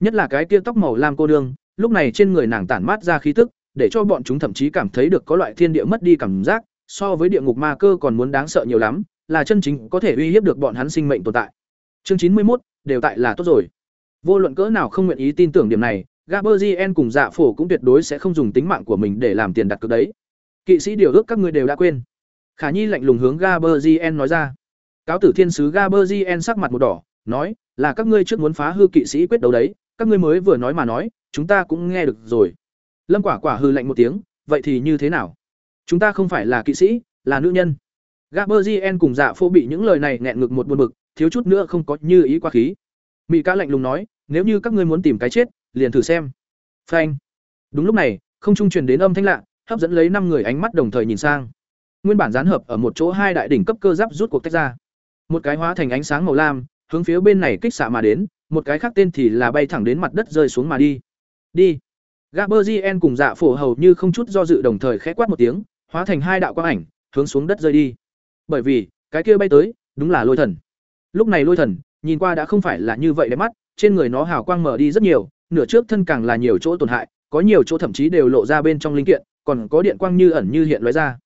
S1: Nhất là cái kia tóc màu lam cô nương, lúc này trên người nàng tản mát ra khí tức, để cho bọn chúng thậm chí cảm thấy được có loại thiên địa mất đi cảm giác, so với địa ngục ma cơ còn muốn đáng sợ nhiều lắm, là chân chính có thể uy hiếp được bọn hắn sinh mệnh tồn tại. Chương chín mươi một đều tại là tốt rồi. Vô luận cỡ nào không nguyện ý tin tưởng điểm này, Gaberzien cùng Dạ Phổ cũng tuyệt đối sẽ không dùng tính mạng của mình để làm tiền đặt cược đấy. Kỵ sĩ điều ước các ngươi đều đã quên. Khả Nhi lạnh lùng hướng Gaberzien nói ra. Cáo tử thiên sứ Gaberzien sắc mặt một đỏ, nói, là các ngươi trước muốn phá hư kỵ sĩ quyết đấu đấy, các ngươi mới vừa nói mà nói, chúng ta cũng nghe được rồi. Lâm Quả Quả hư lạnh một tiếng, vậy thì như thế nào? Chúng ta không phải là kỵ sĩ, là nữ nhân. Gaberzien cùng Dạ Phô bị những lời này nghẹn ngực một buồn bực, thiếu chút nữa không có như ý qua khí. Mị Ca lạnh lùng nói, nếu như các ngươi muốn tìm cái chết, liền thử xem. Phanh. Đúng lúc này, không trung truyền đến âm thanh lạ, hấp dẫn lấy năm người ánh mắt đồng thời nhìn sang. Nguyên bản gián hợp ở một chỗ hai đại đỉnh cấp cơ giáp rút cuộc tách ra. Một cái hóa thành ánh sáng màu lam, hướng phía bên này kích xạ mà đến, một cái khác tên thì là bay thẳng đến mặt đất rơi xuống mà đi. Đi. Gaberzien cùng Dạ Phổ hầu như không chút do dự đồng thời khẽ quát một tiếng, hóa thành hai đạo quang ảnh, hướng xuống đất rơi đi. Bởi vì, cái kia bay tới, đúng là Lôi Thần. Lúc này Lôi Thần, nhìn qua đã không phải là như vậy đẹp mắt, trên người nó hào quang mở đi rất nhiều, nửa trước thân càng là nhiều chỗ tổn hại, có nhiều chỗ thậm chí đều lộ ra bên trong linh kiện, còn có điện quang như ẩn như hiện lóe ra.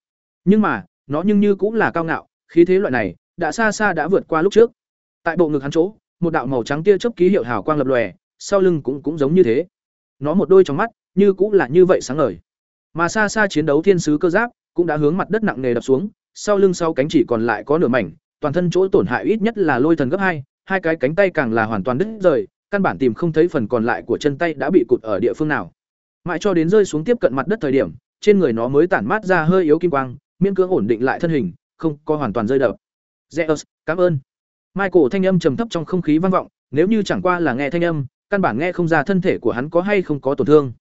S1: Nhưng mà, nó nhưng như cũng là cao ngạo, khí thế loại này, đã xa xa đã vượt qua lúc trước. Tại bộ ngực hắn chỗ, một đạo màu trắng tia chớp ký hiệu hào quang lập lòe, sau lưng cũng cũng giống như thế. Nó một đôi trong mắt, như cũng là như vậy sáng ngời. Mà xa xa chiến đấu thiên sứ cơ giáp cũng đã hướng mặt đất nặng nề đập xuống, sau lưng sau cánh chỉ còn lại có nửa mảnh, toàn thân chỗ tổn hại ít nhất là lôi thần gấp hai, hai cái cánh tay càng là hoàn toàn đứt rời, căn bản tìm không thấy phần còn lại của chân tay đã bị cụt ở địa phương nào. Mãi cho đến rơi xuống tiếp cận mặt đất thời điểm, trên người nó mới tản mát ra hơi yếu kim quang, miễn cưỡng ổn định lại thân hình, không có hoàn toàn rơi đập. Zeus, cảm ơn. Michael thanh âm trầm thấp trong không khí vang vọng, nếu như chẳng qua là nghe thanh âm, căn bản nghe không ra thân thể của hắn có hay không có tổn thương.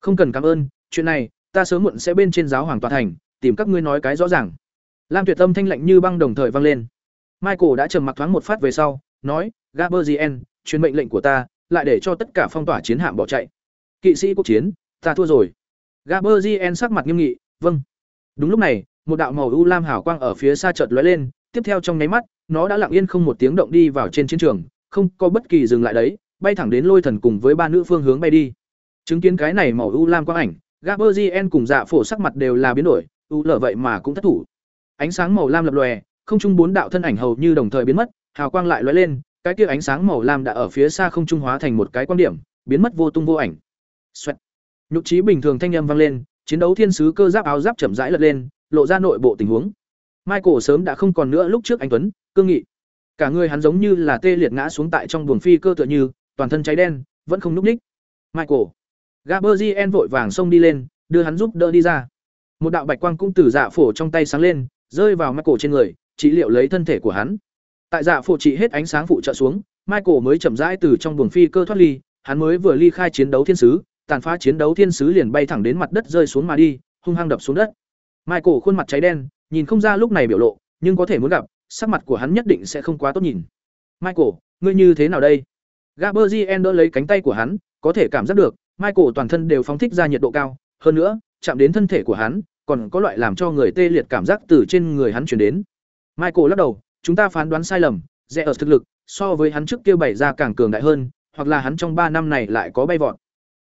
S1: Không cần cảm ơn, chuyện này, ta sớm muộn sẽ bên trên giáo hoàng tòa thành, tìm các ngươi nói cái rõ ràng. Lam Tuyệt Tâm thanh lạnh như băng đồng thời vang lên. Michael đã trầm mặc thoáng một phát về sau, nói, "Gaberzien, truyền mệnh lệnh của ta, lại để cho tất cả phong tỏa chiến hạm bỏ chạy. Kỵ sĩ quốc chiến, ta thua rồi." Gaberzien sắc mặt nghiêm nghị, "Vâng." Đúng lúc này, một đạo màu u lam hào quang ở phía xa chợt lóe lên, tiếp theo trong nháy mắt, nó đã lặng yên không một tiếng động đi vào trên chiến trường, không có bất kỳ dừng lại đấy, bay thẳng đến Lôi Thần cùng với ba nữ phương hướng bay đi. Chứng kiến cái này màu u lam quang ảnh, Gaberzien cùng Dạ Phổ sắc mặt đều là biến đổi, u lở vậy mà cũng thất thủ. Ánh sáng màu lam lập lòe, không trung bốn đạo thân ảnh hầu như đồng thời biến mất, hào quang lại lóe lên, cái kia ánh sáng màu lam đã ở phía xa không trung hóa thành một cái quan điểm, biến mất vô tung vô ảnh. Xoẹt. Nhục trí bình thường thanh âm vang lên, chiến đấu thiên sứ cơ giáp áo giáp chậm rãi lật lên, lộ ra nội bộ tình huống. Michael sớm đã không còn nữa lúc trước anh Tuấn, cương nghị. Cả người hắn giống như là tê liệt ngã xuống tại trong buồng phi cơ tựa như, toàn thân cháy đen, vẫn không nhúc nhích. Michael. Gabriel vội vàng xông đi lên, đưa hắn giúp đỡ đi ra. Một đạo bạch quang cũng từ dạ phổ trong tay sáng lên, rơi vào Michael trên người, trị liệu lấy thân thể của hắn. Tại dạ phụ trị hết ánh sáng phụ trợ xuống, Michael mới chậm rãi từ trong buồng phi cơ thoát ly, hắn mới vừa ly khai chiến đấu thiên sứ, tàn phá chiến đấu thiên sứ liền bay thẳng đến mặt đất rơi xuống mà đi, hung hăng đập xuống đất. Michael khuôn mặt cháy đen, nhìn không ra lúc này biểu lộ, nhưng có thể muốn gặp, sắc mặt của hắn nhất định sẽ không quá tốt nhìn. Michael, ngươi như thế nào đây? Gabriel đỡ lấy cánh tay của hắn, có thể cảm giác được, Michael toàn thân đều phóng thích ra nhiệt độ cao, hơn nữa, chạm đến thân thể của hắn, còn có loại làm cho người tê liệt cảm giác từ trên người hắn truyền đến. Michael lắc đầu, chúng ta phán đoán sai lầm, rẻ ở thực lực, so với hắn trước kia bày ra càng cường đại hơn, hoặc là hắn trong ba năm này lại có bay vọt.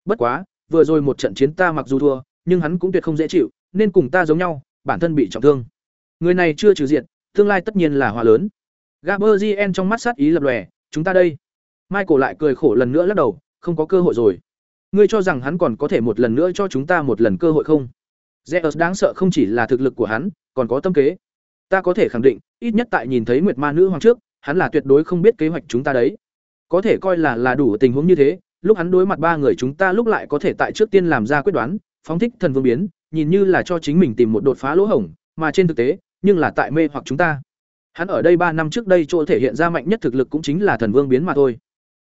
S1: Bất quá, vừa rồi một trận chiến ta mặc dù thua, nhưng hắn cũng tuyệt không dễ chịu, nên cùng ta giống nhau, bản thân bị trọng thương. Người này chưa trừ diện, tương lai tất nhiên là hòa lớn. Gabriel trong mắt sát ý lập lòe, chúng ta đây. Michael lại cười khổ lần nữa lắc đầu, không có cơ hội rồi. Ngươi cho rằng hắn còn có thể một lần nữa cho chúng ta một lần cơ hội không? Zeus đáng sợ không chỉ là thực lực của hắn, còn có tâm kế. Ta có thể khẳng định, ít nhất tại nhìn thấy Nguyệt Ma nữ hoàng trước, hắn là tuyệt đối không biết kế hoạch chúng ta đấy. Có thể coi là là đủ tình huống như thế, lúc hắn đối mặt ba người chúng ta lúc lại có thể tại trước tiên làm ra quyết đoán, phóng thích thần vương biến, nhìn như là cho chính mình tìm một đột phá lỗ hổng, mà trên thực tế, nhưng là tại mê hoặc chúng ta. Hắn ở đây ba năm trước đây chỗ thể hiện ra mạnh nhất thực lực cũng chính là thần vương biến mà thôi.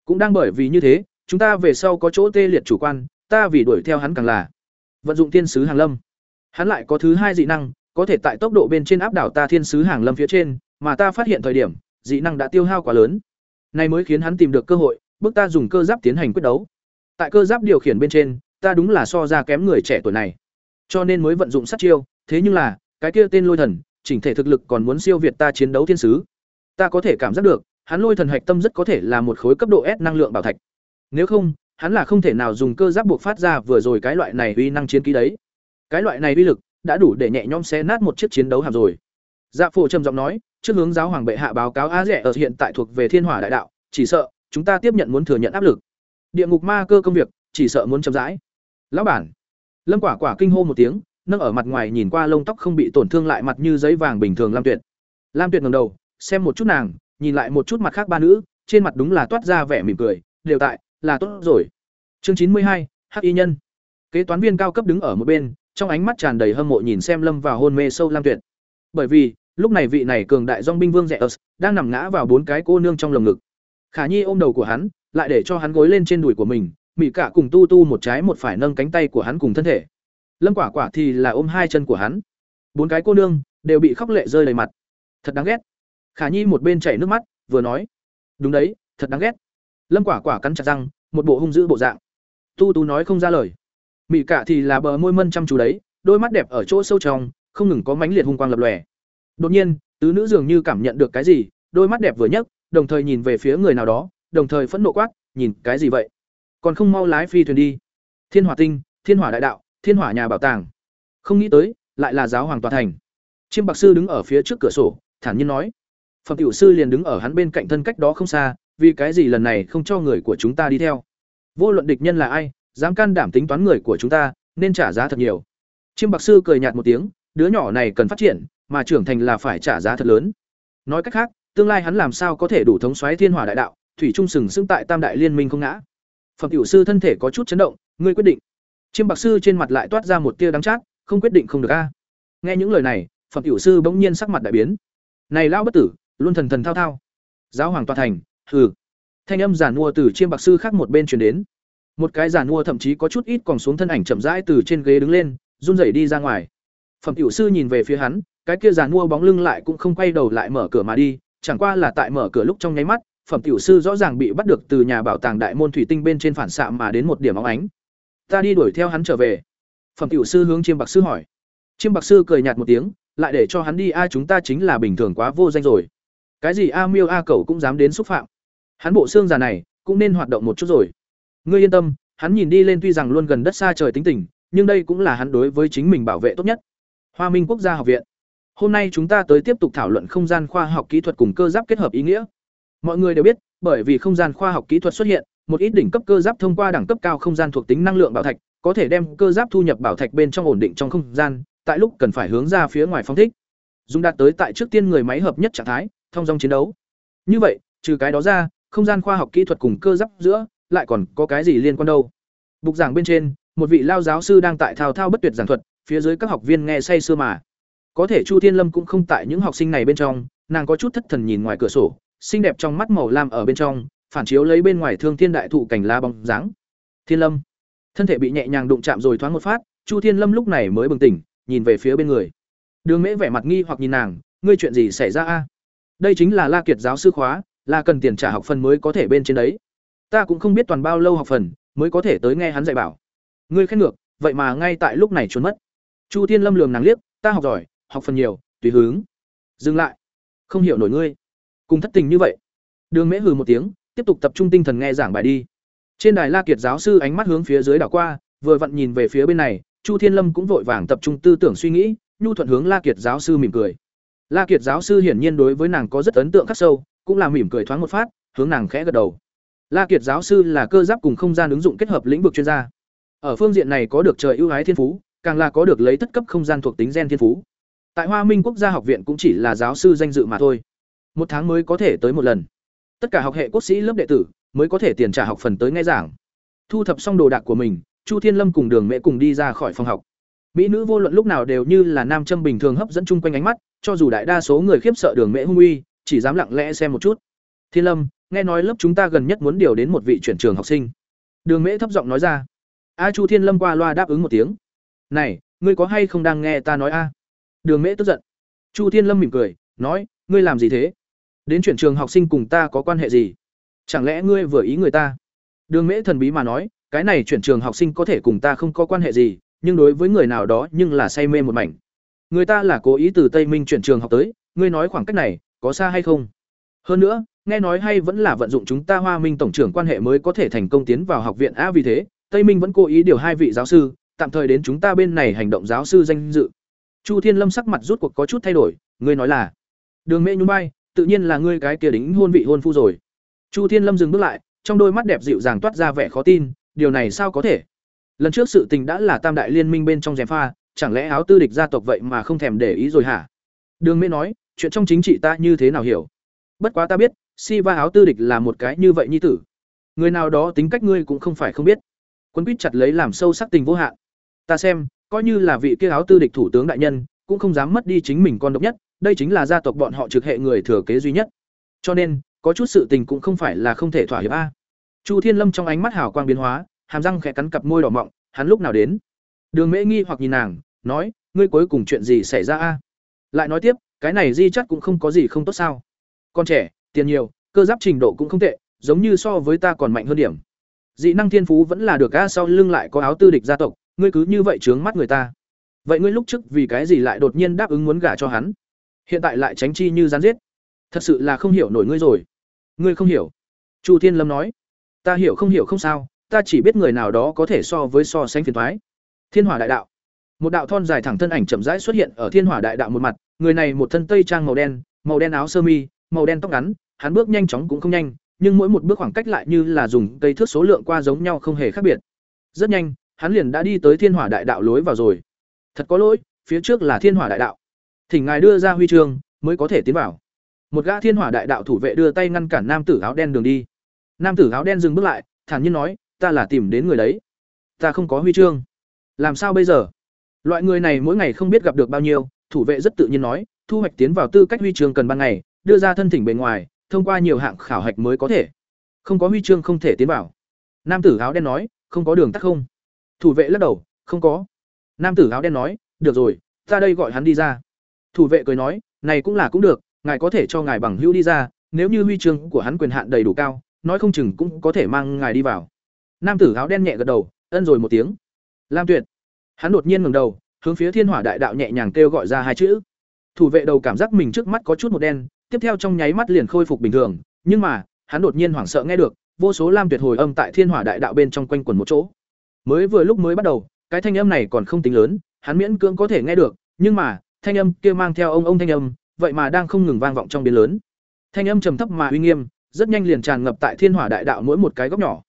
S1: Cũng đang bởi vì như thế, chúng ta về sau có chỗ tê liệt chủ quan, ta vì đuổi theo hắn càng là vận dụng tiên sứ hàng lâm. Hắn lại có thứ hai dị năng, có thể tại tốc độ bên trên áp đảo ta thiên sứ hàng lâm phía trên, mà ta phát hiện thời điểm, dị năng đã tiêu hao quá lớn. Này mới khiến hắn tìm được cơ hội, bước ta dùng cơ giáp tiến hành quyết đấu. Tại cơ giáp điều khiển bên trên, ta đúng là so ra kém người trẻ tuổi này. Cho nên mới vận dụng sát chiêu, thế nhưng là, cái kia tên Lôi Thần, chỉnh thể thực lực còn muốn siêu việt ta chiến đấu thiên sứ. Ta có thể cảm giác được, hắn Lôi Thần hạch tâm rất có thể là một khối cấp độ S năng lượng bảo thạch. Nếu không, hắn là không thể nào dùng cơ giáp buộc phát ra vừa rồi cái loại này uy năng chiến ký đấy. Cái loại này uy lực đã đủ để nhẹ nhõm xé nát một chiếc chiến đấu hàm rồi. Dạ Phổ trầm giọng nói, trước hướng giáo hoàng bệ hạ báo cáo á rẻ ở hiện tại thuộc về Thiên Hỏa đại đạo, chỉ sợ chúng ta tiếp nhận muốn thừa nhận áp lực. Địa ngục ma cơ công việc, chỉ sợ muốn chậm rãi. Lão bản. Lâm Quả Quả kinh hô một tiếng, nâng ở mặt ngoài nhìn qua lông tóc không bị tổn thương lại mặt như giấy vàng bình thường Lam Tuyệt. Lam Tuyệt ngẩng đầu, xem một chút nàng, nhìn lại một chút mặt khác ba nữ, trên mặt đúng là toát ra vẻ mỉm cười, đều tại, là tốt rồi. Chương chín mươi hai, Hắc y nhân. Kế toán viên cao cấp đứng ở một bên, trong ánh mắt tràn đầy hâm mộ nhìn xem Lâm vào hôn mê sâu Lam Tuyệt. Bởi vì, lúc này vị này cường đại dong binh vương Zeus đang nằm ngã vào bốn cái cô nương trong lồng ngực. Khả Nhi ôm đầu của hắn, lại để cho hắn gối lên trên đùi của mình, mỹ Cả cùng Tu Tu một trái một phải nâng cánh tay của hắn cùng thân thể. Lâm Quả Quả thì là ôm hai chân của hắn. Bốn cái cô nương đều bị khóc lệ rơi đầy mặt. Thật đáng ghét. Khả Nhi một bên chảy nước mắt, vừa nói: "Đúng đấy, thật đáng ghét." Lâm Quả Quả cắn chặt răng, một bộ hung dữ bộ dạng. Tu Tu nói không ra lời. Mị Cả thì là bờ môi mân chăm chú đấy, đôi mắt đẹp ở chỗ sâu trong, không ngừng có mánh liệt hung quang lập lòe. Đột nhiên, tứ nữ dường như cảm nhận được cái gì, đôi mắt đẹp vừa nhấc, đồng thời nhìn về phía người nào đó, đồng thời phẫn nộ quát, nhìn cái gì vậy? Còn không mau lái phi thuyền đi. Thiên Hỏa Tinh, Thiên Hỏa Đại Đạo, Thiên Hỏa nhà bảo tàng. Không nghĩ tới, lại là giáo hoàng toàn thành. Chiêm Bạc sư đứng ở phía trước cửa sổ, thản nhiên nói. Phẩm tiểu sư liền đứng ở hắn bên cạnh thân cách đó không xa, vì cái gì lần này không cho người của chúng ta đi theo? Vô luận địch nhân là ai, dám can đảm tính toán người của chúng ta, nên trả giá thật nhiều. Chiêm Bạc sư cười nhạt một tiếng, đứa nhỏ này cần phát triển, mà trưởng thành là phải trả giá thật lớn. Nói cách khác, tương lai hắn làm sao có thể đủ thống soái thiên hòa đại đạo, thủy trung sừng sững tại Tam đại liên minh không ngã. Phẩm tiểu sư thân thể có chút chấn động, ngươi quyết định. Chiêm Bạc sư trên mặt lại toát ra một tia đắng chát, không quyết định không được a. Nghe những lời này, Phẩm tiểu sư bỗng nhiên sắc mặt đại biến. Này lão bất tử, luôn thần thần thao thao. Giáo hoàng Toàn thành, hừ. thanh âm giản mua từ chiêm bạc sư khác một bên truyền đến một cái giản mua thậm chí có chút ít còn xuống thân ảnh chậm rãi từ trên ghế đứng lên, run rẩy đi ra ngoài. Phẩm tiểu sư nhìn về phía hắn, cái kia giản mua bóng lưng lại cũng không quay đầu lại mở cửa mà đi, chẳng qua là tại mở cửa lúc trong nháy mắt, phẩm tiểu sư rõ ràng bị bắt được từ nhà bảo tàng đại môn thủy tinh bên trên phản xạ mà đến một điểm óng ánh. Ta đi đuổi theo hắn trở về. Phẩm tiểu sư hướng chiêm bạc sư hỏi. Chiêm bạc sư cười nhạt một tiếng, lại để cho hắn đi, a, chúng ta chính là bình thường quá vô danh rồi. Cái gì a miêu a cẩu cũng dám đến xúc phạm. Hắn bộ xương già này cũng nên hoạt động một chút rồi ngươi yên tâm, hắn nhìn đi lên tuy rằng luôn gần đất xa trời tính tình, nhưng đây cũng là hắn đối với chính mình bảo vệ tốt nhất. Hoa minh quốc gia học viện. Hôm nay chúng ta tới tiếp tục thảo luận không gian khoa học kỹ thuật cùng cơ giáp kết hợp ý nghĩa. Mọi người đều biết, bởi vì không gian khoa học kỹ thuật xuất hiện, một ít đỉnh cấp cơ giáp thông qua đẳng cấp cao không gian thuộc tính năng lượng bảo thạch, có thể đem cơ giáp thu nhập bảo thạch bên trong ổn định trong không gian, tại lúc cần phải hướng ra phía ngoài phong thích. Dùng đạt tới tại trước tiên người máy hợp nhất trạng thái, thông dòng chiến đấu. Như vậy, trừ cái đó ra, không gian khoa học kỹ thuật cùng cơ giáp giữa lại còn có cái gì liên quan đâu. Bục giảng bên trên, một vị lao giáo sư đang tại thao thao bất tuyệt giảng thuật, phía dưới các học viên nghe say sưa mà. Có thể chu thiên lâm cũng không tại những học sinh này bên trong, nàng có chút thất thần nhìn ngoài cửa sổ, xinh đẹp trong mắt màu lam ở bên trong, phản chiếu lấy bên ngoài thương thiên đại thụ cảnh la bóng dáng. Thiên lâm, thân thể bị nhẹ nhàng đụng chạm rồi thoáng một phát, chu thiên lâm lúc này mới bừng tỉnh, nhìn về phía bên người. Đường mễ vẻ mặt nghi hoặc nhìn nàng, ngươi chuyện gì xảy ra a? Đây chính là la kiệt giáo sư khóa, là cần tiền trả học phần mới có thể bên trên đấy ta cũng không biết toàn bao lâu học phần, mới có thể tới nghe hắn dạy bảo. Ngươi khen ngược, vậy mà ngay tại lúc này trốn mất. Chu thiên lâm lường nàng liếc, ta học giỏi, học phần nhiều, tùy hướng dừng lại. Không hiểu nổi ngươi. Cùng thất tình như vậy. Đường mễ hừ một tiếng, tiếp tục tập trung tinh thần nghe giảng bài đi. Trên đài la kiệt giáo sư ánh mắt hướng phía dưới đảo qua, vừa vặn nhìn về phía bên này, chu thiên lâm cũng vội vàng tập trung tư tưởng suy nghĩ, nhu thuận hướng la kiệt giáo sư mỉm cười. La kiệt giáo sư hiển nhiên đối với nàng có rất ấn tượng khắc sâu, cũng là mỉm cười thoáng một phát, hướng nàng khẽ gật đầu la kiệt giáo sư là cơ giáp cùng không gian ứng dụng kết hợp lĩnh vực chuyên gia. Ở phương diện này có được trời ưu ái thiên phú, càng là có được lấy tất cấp không gian thuộc tính gen thiên phú. Tại hoa minh quốc gia học viện cũng chỉ là giáo sư danh dự mà thôi. Một tháng mới có thể tới một lần. Tất cả học hệ quốc sĩ lớp đệ tử mới có thể tiền trả học phần tới nghe giảng. Thu thập xong đồ đạc của mình, chu thiên lâm cùng đường mẹ cùng đi ra khỏi phòng học. Mỹ nữ vô luận lúc nào đều như là nam châm bình thường hấp dẫn chung quanh ánh mắt, cho dù đại đa số người khiếp sợ đường mẹ hung uy, chỉ dám lặng lẽ xem một chút. Thiên lâm nghe nói lớp chúng ta gần nhất muốn điều đến một vị chuyển trường học sinh. Đường mễ thấp giọng nói ra. A chu thiên lâm qua loa đáp ứng một tiếng. Này, ngươi có hay không đang nghe ta nói a? Đường mễ tức giận. Chu thiên lâm mỉm cười, nói, ngươi làm gì thế? Đến chuyển trường học sinh cùng ta có quan hệ gì? Chẳng lẽ ngươi vừa ý người ta? Đường mễ thần bí mà nói, cái này chuyển trường học sinh có thể cùng ta không có quan hệ gì, nhưng đối với người nào đó nhưng là say mê một mảnh. Người ta là cố ý từ tây minh chuyển trường học tới, ngươi nói khoảng cách này, có xa hay không? Hơn nữa nghe nói hay vẫn là vận dụng chúng ta hoa minh tổng trưởng quan hệ mới có thể thành công tiến vào học viện a vì thế, tây minh vẫn cố ý điều hai vị giáo sư, tạm thời đến chúng ta bên này hành động giáo sư danh dự. Chu thiên lâm sắc mặt rút cuộc có chút thay đổi, ngươi nói là, đường mễ nhún bay tự nhiên là ngươi cái kia đính hôn vị hôn phu rồi. Chu thiên lâm dừng bước lại, trong đôi mắt đẹp dịu dàng toát ra vẻ khó tin, điều này sao có thể? Lần trước sự tình đã là tam đại liên minh bên trong giẻ pha, chẳng lẽ áo tư địch gia tộc vậy mà không thèm để ý rồi hả? Đường mễ nói, chuyện trong chính trị ta như thế nào hiểu? Bất quá ta biết si va áo tư địch là một cái như vậy nhi tử. Người nào đó tính cách ngươi cũng không phải không biết. Quân quýt chặt lấy làm sâu sắc tình vô hạn. Ta xem, coi như là vị kia áo tư địch thủ tướng đại nhân, cũng không dám mất đi chính mình con độc nhất, đây chính là gia tộc bọn họ trực hệ người thừa kế duy nhất. Cho nên, có chút sự tình cũng không phải là không thể thỏa hiệp a. Chu thiên lâm trong ánh mắt hào quang biến hóa, hàm răng khẽ cắn cặp môi đỏ mọng, hắn lúc nào đến? Đường mễ nghi hoặc nhìn nàng, nói, ngươi cuối cùng chuyện gì xảy ra a? Lại nói tiếp, cái này di chắc cũng không có gì không tốt sao? Con trẻ tiền nhiều, cơ giáp trình độ cũng không tệ, giống như so với ta còn mạnh hơn điểm. Dị năng thiên phú vẫn là được a sau lưng lại có áo tư địch gia tộc, ngươi cứ như vậy trướng mắt người ta. Vậy ngươi lúc trước vì cái gì lại đột nhiên đáp ứng muốn gả cho hắn? Hiện tại lại tránh chi như gián giết. Thật sự là không hiểu nổi ngươi rồi. Ngươi không hiểu. Chu thiên lâm nói. Ta hiểu không hiểu không sao, ta chỉ biết người nào đó có thể so với so sánh phiền thoái thiên hỏa đại đạo. Một đạo thon dài thẳng thân ảnh chậm rãi xuất hiện ở thiên hỏa đại đạo một mặt, người này một thân tây trang màu đen màu đen áo sơ mi, màu đen tóc ngắn hắn bước nhanh chóng cũng không nhanh, nhưng mỗi một bước khoảng cách lại như là dùng cây thước số lượng qua giống nhau không hề khác biệt. Rất nhanh, hắn liền đã đi tới thiên hỏa đại đạo lối vào rồi. Thật có lỗi, phía trước là thiên hỏa đại đạo. Thỉnh ngài đưa ra huy chương, mới có thể tiến vào. Một gã thiên hỏa đại đạo thủ vệ đưa tay ngăn cản nam tử áo đen đường đi. Nam tử áo đen dừng bước lại, thản nhiên nói, ta là tìm đến người đấy. Ta không có huy chương. Làm sao bây giờ? Loại người này mỗi ngày không biết gặp được bao nhiêu, thủ vệ rất tự nhiên nói, thu hoạch tiến vào tư cách huy chương cần ban ngày, đưa ra thân thỉnh bề ngoài thông qua nhiều hạng khảo hạch mới có thể. Không có huy chương không thể tiến vào. Nam tử áo đen nói, không có đường tắt không? Thủ vệ lắc đầu, không có. Nam tử áo đen nói, được rồi, ta đây gọi hắn đi ra. Thủ vệ cười nói, này cũng là cũng được, ngài có thể cho ngài bằng hữu đi ra, nếu như huy chương của hắn quyền hạn đầy đủ cao, nói không chừng cũng có thể mang ngài đi vào. Nam tử áo đen nhẹ gật đầu, ân rồi một tiếng. Lam tuyệt. Hắn đột nhiên ngẩng đầu, hướng phía thiên hỏa đại đạo nhẹ nhàng kêu gọi ra hai chữ. Thủ vệ đầu cảm giác mình trước mắt có chút một đen tiếp theo trong nháy mắt liền khôi phục bình thường, nhưng mà, hắn đột nhiên hoảng sợ nghe được, vô số lam tuyệt hồi âm tại thiên hỏa đại đạo bên trong quanh quẩn một chỗ. Mới vừa lúc mới bắt đầu, cái thanh âm này còn không tính lớn, hắn miễn cưỡng có thể nghe được, nhưng mà, thanh âm kia mang theo ông ông thanh âm, vậy mà đang không ngừng vang vọng trong biến lớn. Thanh âm trầm thấp mà uy nghiêm, rất nhanh liền tràn ngập tại thiên hỏa đại đạo mỗi một cái góc nhỏ.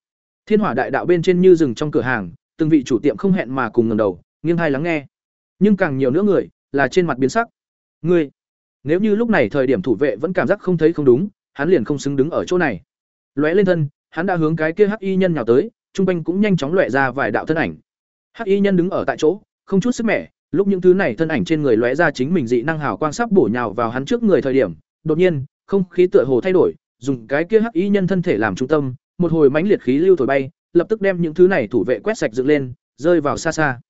S1: Thiên hỏa đại đạo bên trên như rừng trong cửa hàng, từng vị chủ tiệm không hẹn mà cùng ngẩng đầu, nghiêng tai lắng nghe. Nhưng càng nhiều nữa người, là trên mặt biến sắc. Ngươi nếu như lúc này thời điểm thủ vệ vẫn cảm giác không thấy không đúng, hắn liền không xứng đứng ở chỗ này. Lóe lên thân, hắn đã hướng cái kia hắc y nhân nhào tới, trung quanh cũng nhanh chóng lóe ra vài đạo thân ảnh. Hắc y nhân đứng ở tại chỗ, không chút sức mẻ, lúc những thứ này thân ảnh trên người lóe ra chính mình dị năng hào quang sắp bổ nhào vào hắn trước người thời điểm, đột nhiên, không khí tựa hồ thay đổi, dùng cái kia hắc y nhân thân thể làm trung tâm, một hồi mãnh liệt khí lưu thổi bay, lập tức đem những thứ này thủ vệ quét sạch dựng lên, rơi vào xa xa.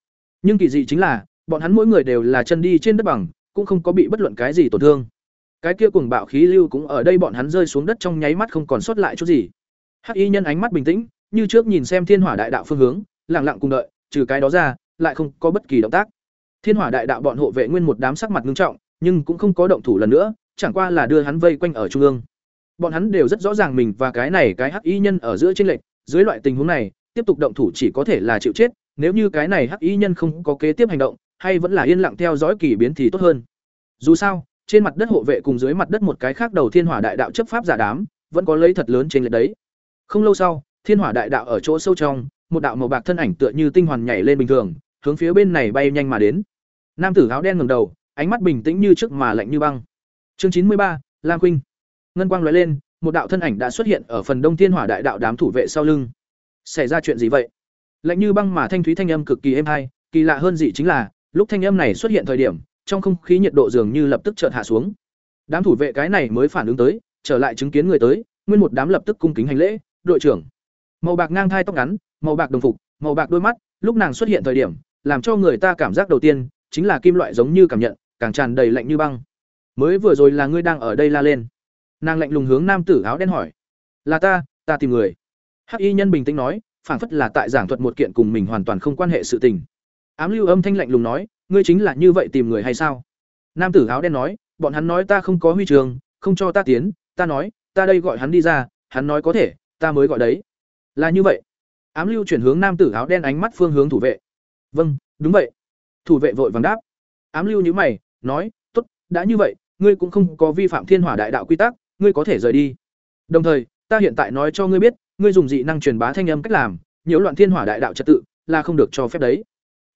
S1: Nhưng kỳ dị chính là, bọn hắn mỗi người đều là chân đi trên đất bằng cũng không có bị bất luận cái gì tổn thương. Cái kia cuồng bạo khí lưu cũng ở đây bọn hắn rơi xuống đất trong nháy mắt không còn sót lại chút gì. Hắc y nhân ánh mắt bình tĩnh, như trước nhìn xem thiên hỏa đại đạo phương hướng, lặng lặng cùng đợi, trừ cái đó ra, lại không có bất kỳ động tác. Thiên hỏa đại đạo bọn hộ vệ nguyên một đám sắc mặt nghiêm trọng, nhưng cũng không có động thủ lần nữa, chẳng qua là đưa hắn vây quanh ở trung ương. Bọn hắn đều rất rõ ràng mình và cái này cái hắc y nhân ở giữa trên lệnh dưới loại tình huống này, tiếp tục động thủ chỉ có thể là chịu chết, nếu như cái này hắc y nhân không có kế tiếp hành động hay vẫn là yên lặng theo dõi kỳ biến thì tốt hơn. Dù sao, trên mặt đất hộ vệ cùng dưới mặt đất một cái khác đầu thiên hỏa đại đạo chấp pháp giả đám, vẫn có lấy thật lớn trên lệch đấy. Không lâu sau, thiên hỏa đại đạo ở chỗ sâu trong, một đạo màu bạc thân ảnh tựa như tinh hoàn nhảy lên bình thường, hướng phía bên này bay nhanh mà đến. Nam tử áo đen ngẩng đầu, ánh mắt bình tĩnh như trước mà lạnh như băng. Chương chín mươi ba lam khuynh. Ngân quang lóe lên, một đạo thân ảnh đã xuất hiện ở phần đông thiên hỏa đại đạo đám thủ vệ sau lưng. Xảy ra chuyện gì vậy? Lạnh như băng mà thanh thúy thanh âm cực kỳ êm hay, kỳ lạ hơn gì chính là lúc thanh âm này xuất hiện thời điểm, trong không khí nhiệt độ dường như lập tức chợt hạ xuống. Đám thủ vệ cái này mới phản ứng tới, trở lại chứng kiến người tới, nguyên một đám lập tức cung kính hành lễ, đội trưởng. Màu bạc ngang thai tóc ngắn, màu bạc đồng phục, màu bạc đôi mắt, lúc nàng xuất hiện thời điểm, làm cho người ta cảm giác đầu tiên chính là kim loại giống như cảm nhận, càng tràn đầy lạnh như băng. Mới vừa rồi là ngươi đang ở đây la lên. Nàng lạnh lùng hướng nam tử áo đen hỏi. Là ta ta tìm người. Hắc y nhân bình tĩnh nói, phảng phất là tại giảng thuật một kiện cùng mình hoàn toàn không quan hệ sự tình ám lưu âm thanh lạnh lùng nói, ngươi chính là như vậy tìm người hay sao? Nam tử áo đen nói, bọn hắn nói ta không có huy trường, không cho ta tiến, ta nói, ta đây gọi hắn đi ra, hắn nói có thể, ta mới gọi đấy. Là như vậy. Ám lưu chuyển hướng nam tử áo đen ánh mắt phương hướng thủ vệ. Vâng đúng vậy. Thủ vệ vội vàng đáp. Ám lưu nhíu mày, nói, tốt, đã như vậy, ngươi cũng không có vi phạm thiên hỏa đại đạo quy tắc, ngươi có thể rời đi. Đồng thời, ta hiện tại nói cho ngươi biết, ngươi dùng dị năng truyền bá thanh âm cách làm, nhiễu loạn thiên hỏa đại đạo trật tự, là không được cho phép đấy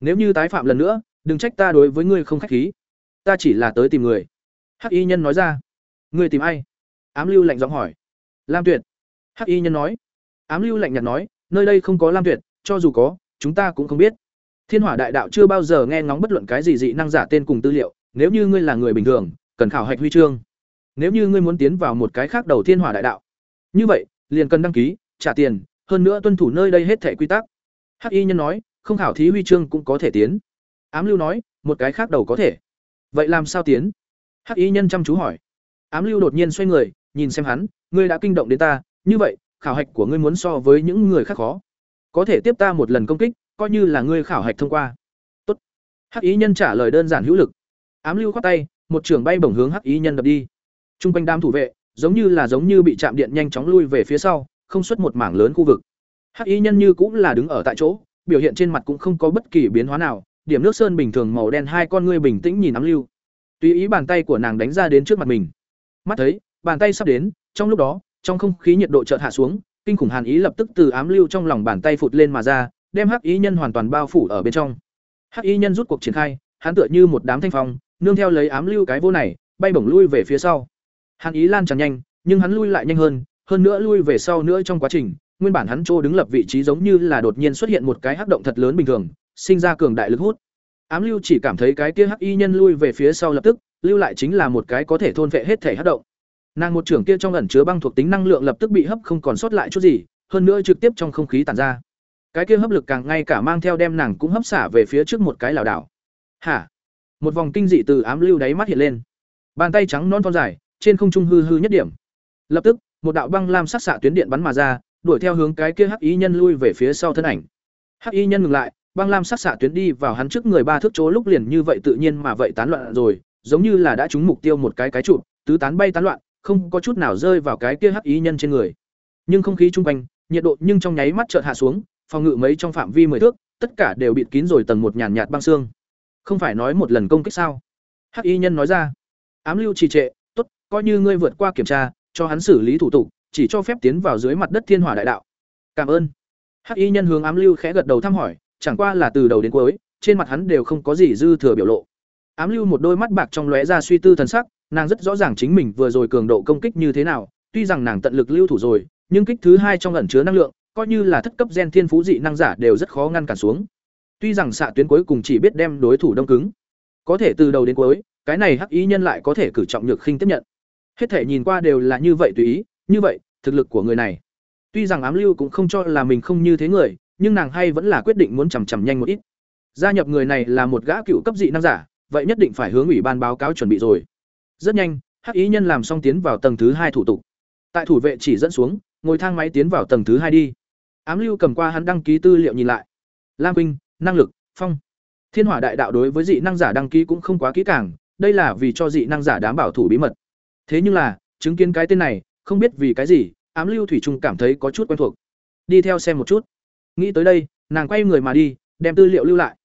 S1: nếu như tái phạm lần nữa, đừng trách ta đối với ngươi không khách khí. Ta chỉ là tới tìm người. Hắc y nhân nói ra. Ngươi tìm ai? Ám lưu lạnh giọng hỏi. Lam tuyệt. Hắc y nhân nói. Ám lưu lạnh nhạt nói, nơi đây không có lam tuyệt, cho dù có, chúng ta cũng không biết. Thiên hỏa đại đạo chưa bao giờ nghe ngóng bất luận cái gì dị năng giả tên cùng tư liệu, nếu như ngươi là người bình thường, cần khảo hạch huy chương. Nếu như ngươi muốn tiến vào một cái khác đầu thiên hỏa đại đạo. Như vậy, liền cần đăng ký, trả tiền, hơn nữa tuân thủ nơi đây hết thể quy tắc. Hắc y nhân nói không khảo thí huy chương cũng có thể tiến. Ám lưu nói một cái khác đầu có thể. Vậy làm sao tiến? Hắc y nhân chăm chú hỏi. Ám lưu đột nhiên xoay người nhìn xem hắn ngươi đã kinh động đến ta như vậy khảo hạch của ngươi muốn so với những người khác khó. Có thể tiếp ta một lần công kích coi như là ngươi khảo hạch thông qua. Tốt. hắc y nhân trả lời đơn giản hữu lực. Ám lưu khoát tay một trưởng bay bổng hướng hắc y nhân đập đi. Trung quanh đám thủ vệ, giống như là giống như bị chạm điện nhanh chóng lui về phía sau, không xuất một mảng lớn khu vực. Hắc y nhân như cũng là đứng ở tại chỗ, biểu hiện trên mặt cũng không có bất kỳ biến hóa nào, điểm nước sơn bình thường màu đen hai con ngươi bình tĩnh nhìn ám lưu. Tùy ý bàn tay của nàng đánh ra đến trước mặt mình. Mắt thấy, bàn tay sắp đến, trong lúc đó, trong không khí nhiệt độ chợt hạ xuống, kinh khủng hàn ý lập tức từ ám lưu trong lòng bàn tay phụt lên mà ra, đem hắc ý nhân hoàn toàn bao phủ ở bên trong. Hắc ý nhân rút cuộc triển khai, hắn tựa như một đám thanh phong, nương theo lấy ám lưu cái vô này, bay bổng lui về phía sau. Hàn ý lan tràn nhanh, nhưng hắn lui lại nhanh hơn, hơn nữa lui về sau nữa trong quá trình, nguyên bản hắn chỗ đứng lập vị trí giống như là đột nhiên xuất hiện một cái hắc động thật lớn bình thường, sinh ra cường đại lực hút. Ám Lưu chỉ cảm thấy cái kia hắc y nhân lui về phía sau lập tức, lưu lại chính là một cái có thể thôn vệ hết thể hắc động. nàng một trưởng kia trong ẩn chứa băng thuộc tính năng lượng lập tức bị hấp không còn sót lại chút gì hơn nữa trực tiếp trong không khí tản ra. Cái kia hấp lực càng ngay cả mang theo đem nàng cũng hấp xả về phía trước một cái lảo đảo. Hả? Một vòng kinh dị từ ám lưu đáy mắt hiện lên. Bàn tay trắng non thon dài trên không trung hư hư nhất điểm. Lập tức một đạo băng lam sắc xạ tuyến điện bắn mà ra đuổi theo hướng cái kia hắc ý nhân lui về phía sau thân ảnh. Hắc y nhân ngừng lại, băng lam sắc xạ tuyến đi vào hắn trước người ba thước chỗ lúc liền như vậy tự nhiên mà vậy tán loạn rồi, giống như là đã trúng mục tiêu một cái cái trụ, tứ tán bay tán loạn, không có chút nào rơi vào cái kia hắc ý nhân trên người. Nhưng không khí chung quanh, nhiệt độ nhưng trong nháy mắt chợt hạ xuống, phòng ngự mấy trong phạm vi mười thước, tất cả đều bịt kín rồi tầng một nhàn nhạt băng xương. Không phải nói một lần công kích sao? Hắc y nhân nói ra. Ám lưu trì trệ, tốt, coi như ngươi vượt qua kiểm tra, cho hắn xử lý thủ tục chỉ cho phép tiến vào dưới mặt đất thiên hỏa đại đạo. Cảm ơn. Hắc y nhân hướng ám lưu khẽ gật đầu thăm hỏi, chẳng qua là từ đầu đến cuối, trên mặt hắn đều không có gì dư thừa biểu lộ. Ám lưu một đôi mắt bạc trong lóe ra suy tư thần sắc, nàng rất rõ ràng chính mình vừa rồi cường độ công kích như thế nào, tuy rằng nàng tận lực lưu thủ rồi, nhưng kích thứ hai trong ẩn chứa năng lượng, coi như là thất cấp gen thiên phú dị năng giả đều rất khó ngăn cản xuống. Tuy rằng xạ tuyến cuối cùng chỉ biết đem đối thủ đông cứng, có thể từ đầu đến cuối, cái này hắc ý nhân lại có thể cử trọng nhược khinh tiếp nhận. Hết thể nhìn qua đều là như vậy tùy ý, như vậy thực lực của người này. Tuy rằng ám lưu cũng không cho là mình không như thế người nhưng nàng hay vẫn là quyết định muốn chằm chằm nhanh một ít. Gia nhập người này là một gã cựu cấp dị năng giả vậy nhất định phải hướng ủy ban báo cáo chuẩn bị rồi. Rất nhanh hắc ý nhân làm xong tiến vào tầng thứ hai thủ tục. Tại thủ vệ chỉ dẫn xuống ngồi thang máy tiến vào tầng thứ hai đi. Ám lưu cầm qua hắn đăng ký tư liệu nhìn lại. Lam Vinh, năng lực phong. Thiên hỏa đại đạo đối với dị năng giả đăng ký cũng không quá kỹ càng đây là vì cho dị năng giả đảm bảo thủ bí mật. Thế nhưng là chứng kiến cái tên này không biết vì cái gì, ám lưu thủy trung cảm thấy có chút quen thuộc. Đi theo xem một chút. Nghĩ tới đây, nàng quay người mà đi, đem tư liệu lưu lại.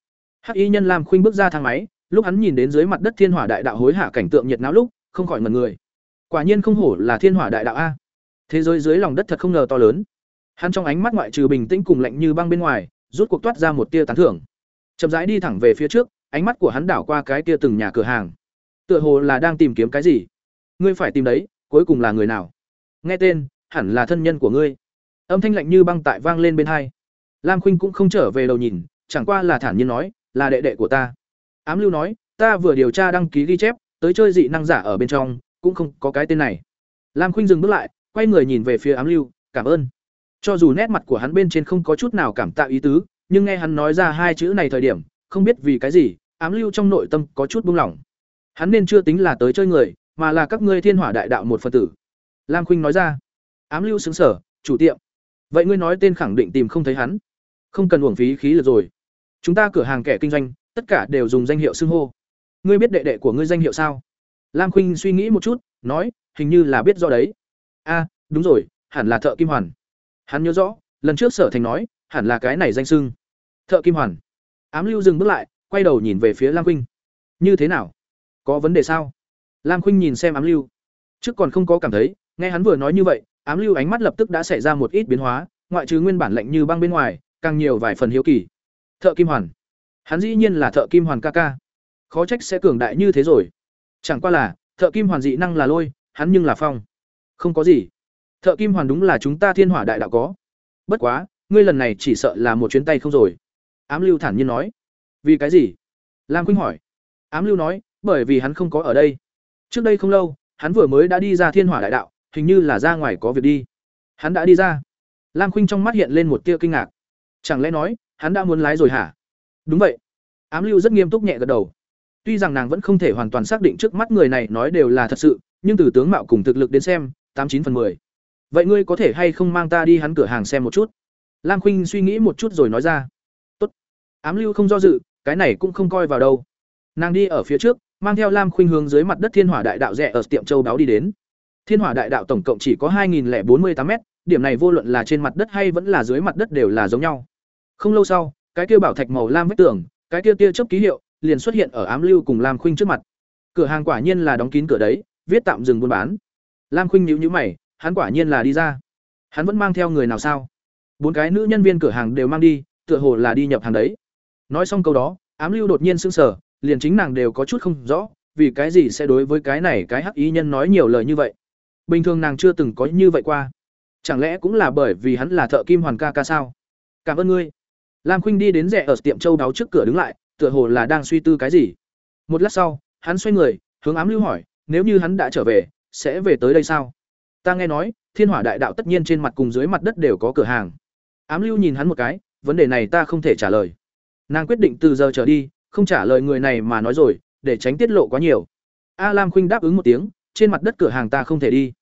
S1: Hắc y nhân lam khuynh bước ra thang máy, lúc hắn nhìn đến dưới mặt đất thiên hỏa đại đạo hối hả cảnh tượng nhiệt náo lúc, không khỏi ngần người. Quả nhiên không hổ là thiên hỏa đại đạo a. Thế giới dưới lòng đất thật không ngờ to lớn. Hắn trong ánh mắt ngoại trừ bình tĩnh cùng lạnh như băng bên ngoài, rút cuộc toát ra một tia tán thưởng. Chậm rãi đi thẳng về phía trước, ánh mắt của hắn đảo qua cái tia từng nhà cửa hàng. Tựa hồ là đang tìm kiếm cái gì. Ngươi phải tìm đấy, cuối cùng là người nào? Nghe tên, hẳn là thân nhân của ngươi. Âm thanh lạnh như băng tại vang lên bên hai. Lam khuynh cũng không trở về đầu nhìn, chẳng qua là thản nhiên nói, là đệ đệ của ta. Ám lưu nói, ta vừa điều tra đăng ký ghi chép, tới chơi dị năng giả ở bên trong, cũng không có cái tên này. Lam khuynh dừng bước lại, quay người nhìn về phía ám lưu, cảm ơn. Cho dù nét mặt của hắn bên trên không có chút nào cảm tạ ý tứ, nhưng nghe hắn nói ra hai chữ này thời điểm, không biết vì cái gì, ám lưu trong nội tâm có chút buông lỏng. Hắn nên chưa tính là tới chơi người, mà là các ngươi thiên hỏa đại đạo một phần tử lam khuynh nói ra. Ám lưu xứng sở, chủ tiệm. Vậy ngươi nói tên khẳng định tìm không thấy hắn. Không cần uổng phí khí lực rồi. Chúng ta cửa hàng kẻ kinh doanh, tất cả đều dùng danh hiệu xưng hô. Ngươi biết đệ đệ của ngươi danh hiệu sao? Lam khuynh suy nghĩ một chút, nói, hình như là biết do đấy. A, đúng rồi, hẳn là thợ kim hoàn. Hắn nhớ rõ, lần trước sở thành nói, hẳn là cái này danh sưng thợ kim hoàn. Ám lưu dừng bước lại, quay đầu nhìn về phía lam khuynh. Như thế nào? Có vấn đề sao? Lam khuynh nhìn xem ám lưu. Trước còn không có cảm thấy nghe hắn vừa nói như vậy, ám lưu ánh mắt lập tức đã xảy ra một ít biến hóa, ngoại trừ nguyên bản lạnh như băng bên ngoài, càng nhiều vài phần hiếu kỳ. Thợ kim hoàn. Hắn dĩ nhiên là thợ kim hoàn ca ca. Khó trách sẽ cường đại như thế rồi. Chẳng qua là, thợ kim hoàn dị năng là lôi, hắn nhưng là phong. Không có gì. Thợ kim hoàn đúng là chúng ta thiên hỏa đại đạo có. Bất quá, ngươi lần này chỉ sợ là một chuyến tay không rồi. Ám lưu thản nhiên nói. Vì cái gì? Lam khuynh hỏi. Ám lưu nói, bởi vì hắn không có ở đây. Trước đây không lâu, hắn vừa mới đã đi ra thiên hỏa đại đạo hình như là ra ngoài có việc đi. Hắn đã đi ra. Lam khuynh trong mắt hiện lên một tia kinh ngạc. Chẳng lẽ nói, hắn đã muốn lái rồi hả? Đúng vậy. Ám lưu rất nghiêm túc nhẹ gật đầu. Tuy rằng nàng vẫn không thể hoàn toàn xác định trước mắt người này nói đều là thật sự, nhưng từ tướng mạo cùng thực lực đến xem, tám chín phần mười. Vậy ngươi có thể hay không mang ta đi hắn cửa hàng xem một chút? Lam khuynh suy nghĩ một chút rồi nói ra. Tốt. Ám lưu không do dự, cái này cũng không coi vào đâu. Nàng đi ở phía trước, mang theo lam khuynh hướng dưới mặt đất thiên hỏa đại đạo rẻ ở tiệm châu đáo đi đến thiên hỏa đại đạo tổng cộng chỉ có hai bốn mươi tám m điểm này vô luận là trên mặt đất hay vẫn là dưới mặt đất đều là giống nhau. Không lâu sau, cái kia bảo thạch màu lam vách tường, cái kia tia chớp ký hiệu, liền xuất hiện ở ám lưu cùng lam khuynh trước mặt. Cửa hàng quả nhiên là đóng kín cửa đấy, viết tạm dừng buôn bán. Lam khuynh nhíu nhíu mày, hắn quả nhiên là đi ra. Hắn vẫn mang theo người nào sao? Bốn cái nữ nhân viên cửa hàng đều mang đi, tựa hồ là đi nhập hàng đấy. Nói xong câu đó, ám lưu đột nhiên sững sờ, liền chính nàng đều có chút không rõ, vì cái gì sẽ đối với cái này cái hắc ý nhân nói nhiều lời như vậy bình thường nàng chưa từng có như vậy qua. Chẳng lẽ cũng là bởi vì hắn là thợ kim hoàn ca ca sao? Cảm ơn ngươi. Lam khuynh đi đến rẻ ở tiệm châu đáo trước cửa đứng lại, tựa hồ là đang suy tư cái gì. Một lát sau, hắn xoay người, hướng ám lưu hỏi, nếu như hắn đã trở về, sẽ về tới đây sao? Ta nghe nói, thiên hỏa đại đạo tất nhiên trên mặt cùng dưới mặt đất đều có cửa hàng. Ám lưu nhìn hắn một cái, vấn đề này ta không thể trả lời. Nàng quyết định từ giờ trở đi, không trả lời người này mà nói rồi, để tránh tiết lộ quá nhiều. A lam khuynh đáp ứng một tiếng trên mặt đất cửa hàng ta không thể đi.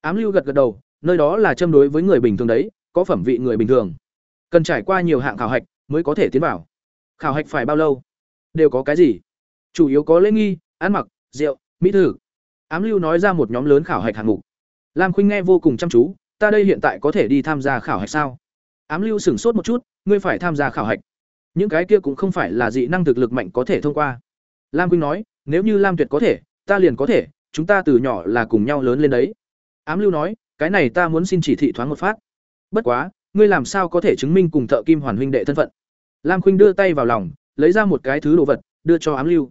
S1: Ám lưu gật gật đầu, nơi đó là châm đối với người bình thường đấy, có phẩm vị người bình thường. Cần trải qua nhiều hạng khảo hạch mới có thể tiến vào. Khảo hạch phải bao lâu? Đều có cái gì? Chủ yếu có lễ nghi, ăn mặc, rượu, mỹ thử ám lưu nói ra một nhóm lớn khảo hạch hạng mục. Lam khuynh nghe vô cùng chăm chú, ta đây hiện tại có thể đi tham gia khảo hạch sao? Ám lưu sửng sốt một chút, ngươi phải tham gia khảo hạch. Những cái kia cũng không phải là dị năng thực lực mạnh có thể thông qua. Lam khuynh nói, nếu như lam tuyệt có thể, ta liền có thể chúng ta từ nhỏ là cùng nhau lớn lên đấy. Ám lưu nói, cái này ta muốn xin chỉ thị thoáng một phát. Bất quá, ngươi làm sao có thể chứng minh cùng thợ kim hoàn huynh đệ thân phận? Lam khuynh đưa tay vào lòng, lấy ra một cái thứ đồ vật, đưa cho ám lưu.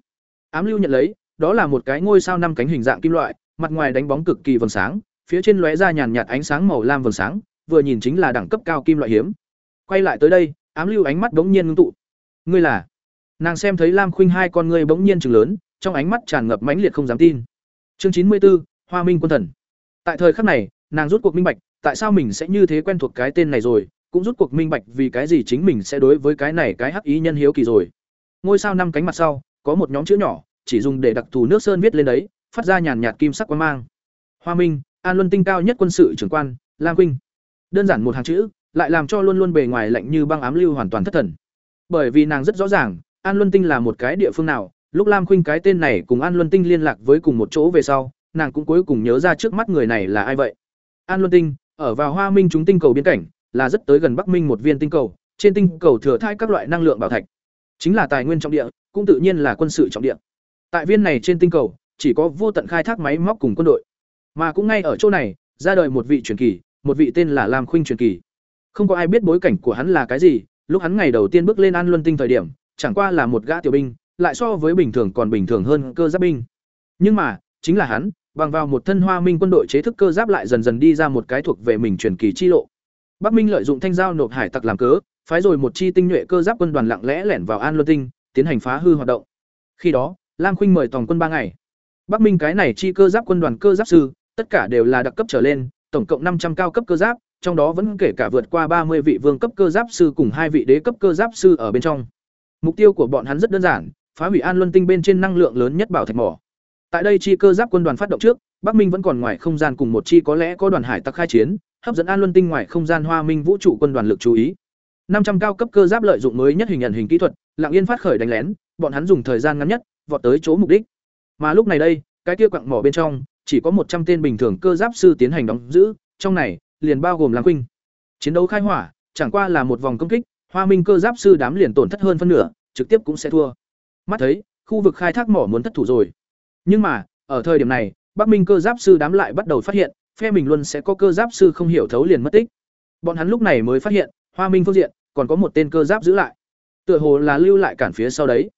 S1: Ám lưu nhận lấy, đó là một cái ngôi sao năm cánh hình dạng kim loại, mặt ngoài đánh bóng cực kỳ vầng sáng, phía trên lóe ra nhàn nhạt ánh sáng màu lam vầng sáng, vừa nhìn chính là đẳng cấp cao kim loại hiếm. Quay lại tới đây, ám lưu ánh mắt bỗng nhiên ngưng tụ. Ngươi là? Nàng xem thấy lam khuynh hai con ngươi bỗng nhiên chừng lớn, trong ánh mắt tràn ngập mãnh liệt không dám tin chương chín mươi 94, hoa minh quân thần. Tại thời khắc này nàng rút cuộc minh bạch tại sao mình sẽ như thế quen thuộc cái tên này rồi cũng rút cuộc minh bạch vì cái gì chính mình sẽ đối với cái này cái hắc ý nhân hiếu kỳ rồi. Ngôi sao năm cánh mặt sau có một nhóm chữ nhỏ chỉ dùng để đặc thù nước sơn viết lên đấy phát ra nhàn nhạt kim sắc quang mang. Hoa minh an luân tinh cao nhất quân sự trưởng quan lam quynh. Đơn giản một hàng chữ lại làm cho luôn luôn bề ngoài lạnh như băng ám lưu hoàn toàn thất thần. Bởi vì nàng rất rõ ràng an luân tinh là một cái địa phương nào lúc lam khuynh cái tên này cùng an luân tinh liên lạc với cùng một chỗ về sau, nàng cũng cuối cùng nhớ ra trước mắt người này là ai vậy. An luân tinh, ở vào hoa minh chúng tinh cầu biên cảnh, là rất tới gần bắc minh một viên tinh cầu, trên tinh cầu thừa thai các loại năng lượng bảo thạch. Chính là tài nguyên trọng địa, cũng tự nhiên là quân sự trọng địa. Tại viên này trên tinh cầu, chỉ có vô tận khai thác máy móc cùng quân đội. Mà cũng ngay ở chỗ này, ra đời một vị truyền kỳ, một vị tên là lam khuynh truyền kỳ. Không có ai biết bối cảnh của hắn là cái gì, lúc hắn ngày đầu tiên bước lên an luân tinh thời điểm, chẳng qua là một gã tiểu binh lại so với bình thường còn bình thường hơn cơ giáp binh. Nhưng mà, chính là hắn, bằng vào một thân hoa minh quân đội chế thức cơ giáp lại dần dần đi ra một cái thuộc về mình truyền kỳ chi lộ. Bắc minh lợi dụng thanh giao nộp hải tặc làm cớ, phái rồi một chi tinh nhuệ cơ giáp quân đoàn lặng lẽ lẻn vào an luân tinh, tiến hành phá hư hoạt động. Khi đó, lam khuynh mời tổng quân ba ngày. Bắc minh cái này chi cơ giáp quân đoàn cơ giáp sư, tất cả đều là đặc cấp trở lên, tổng cộng năm trăm cao cấp cơ giáp, trong đó vẫn kể cả vượt qua ba mươi vị vương cấp cơ giáp sư cùng hai vị đế cấp cơ giáp sư ở bên trong. Mục tiêu của bọn hắn rất đơn giản phá hủy an luân tinh bên trên năng lượng lớn nhất bảo thạch mỏ tại đây chi cơ giáp quân đoàn phát động trước bắc minh vẫn còn ngoài không gian cùng một chi có lẽ có đoàn hải tặc khai chiến hấp dẫn an luân tinh ngoài không gian hoa minh vũ trụ quân đoàn lực chú ý năm trăm cao cấp cơ giáp lợi dụng mới nhất hình nhận hình kỹ thuật lặng yên phát khởi đánh lén bọn hắn dùng thời gian ngắn nhất vọt tới chỗ mục đích mà lúc này đây cái kia quặng mỏ bên trong chỉ có một trăm tên bình thường cơ giáp sư tiến hành đóng giữ trong này liền bao gồm Lam Khuynh. Chiến đấu khai hỏa, chẳng qua là một vòng công kích, Hoa Minh cơ giáp sư đám liền tổn thất hơn phân nửa, trực tiếp cũng sẽ thua. Mắt thấy, khu vực khai thác mỏ muốn thất thủ rồi. Nhưng mà, ở thời điểm này, Bắc Minh cơ giáp sư đám lại bắt đầu phát hiện, phe mình luôn sẽ có cơ giáp sư không hiểu thấu liền mất tích. Bọn hắn lúc này mới phát hiện, Hoa Minh phương diện còn có một tên cơ giáp giữ lại. Tựa hồ là lưu lại cản phía sau đấy.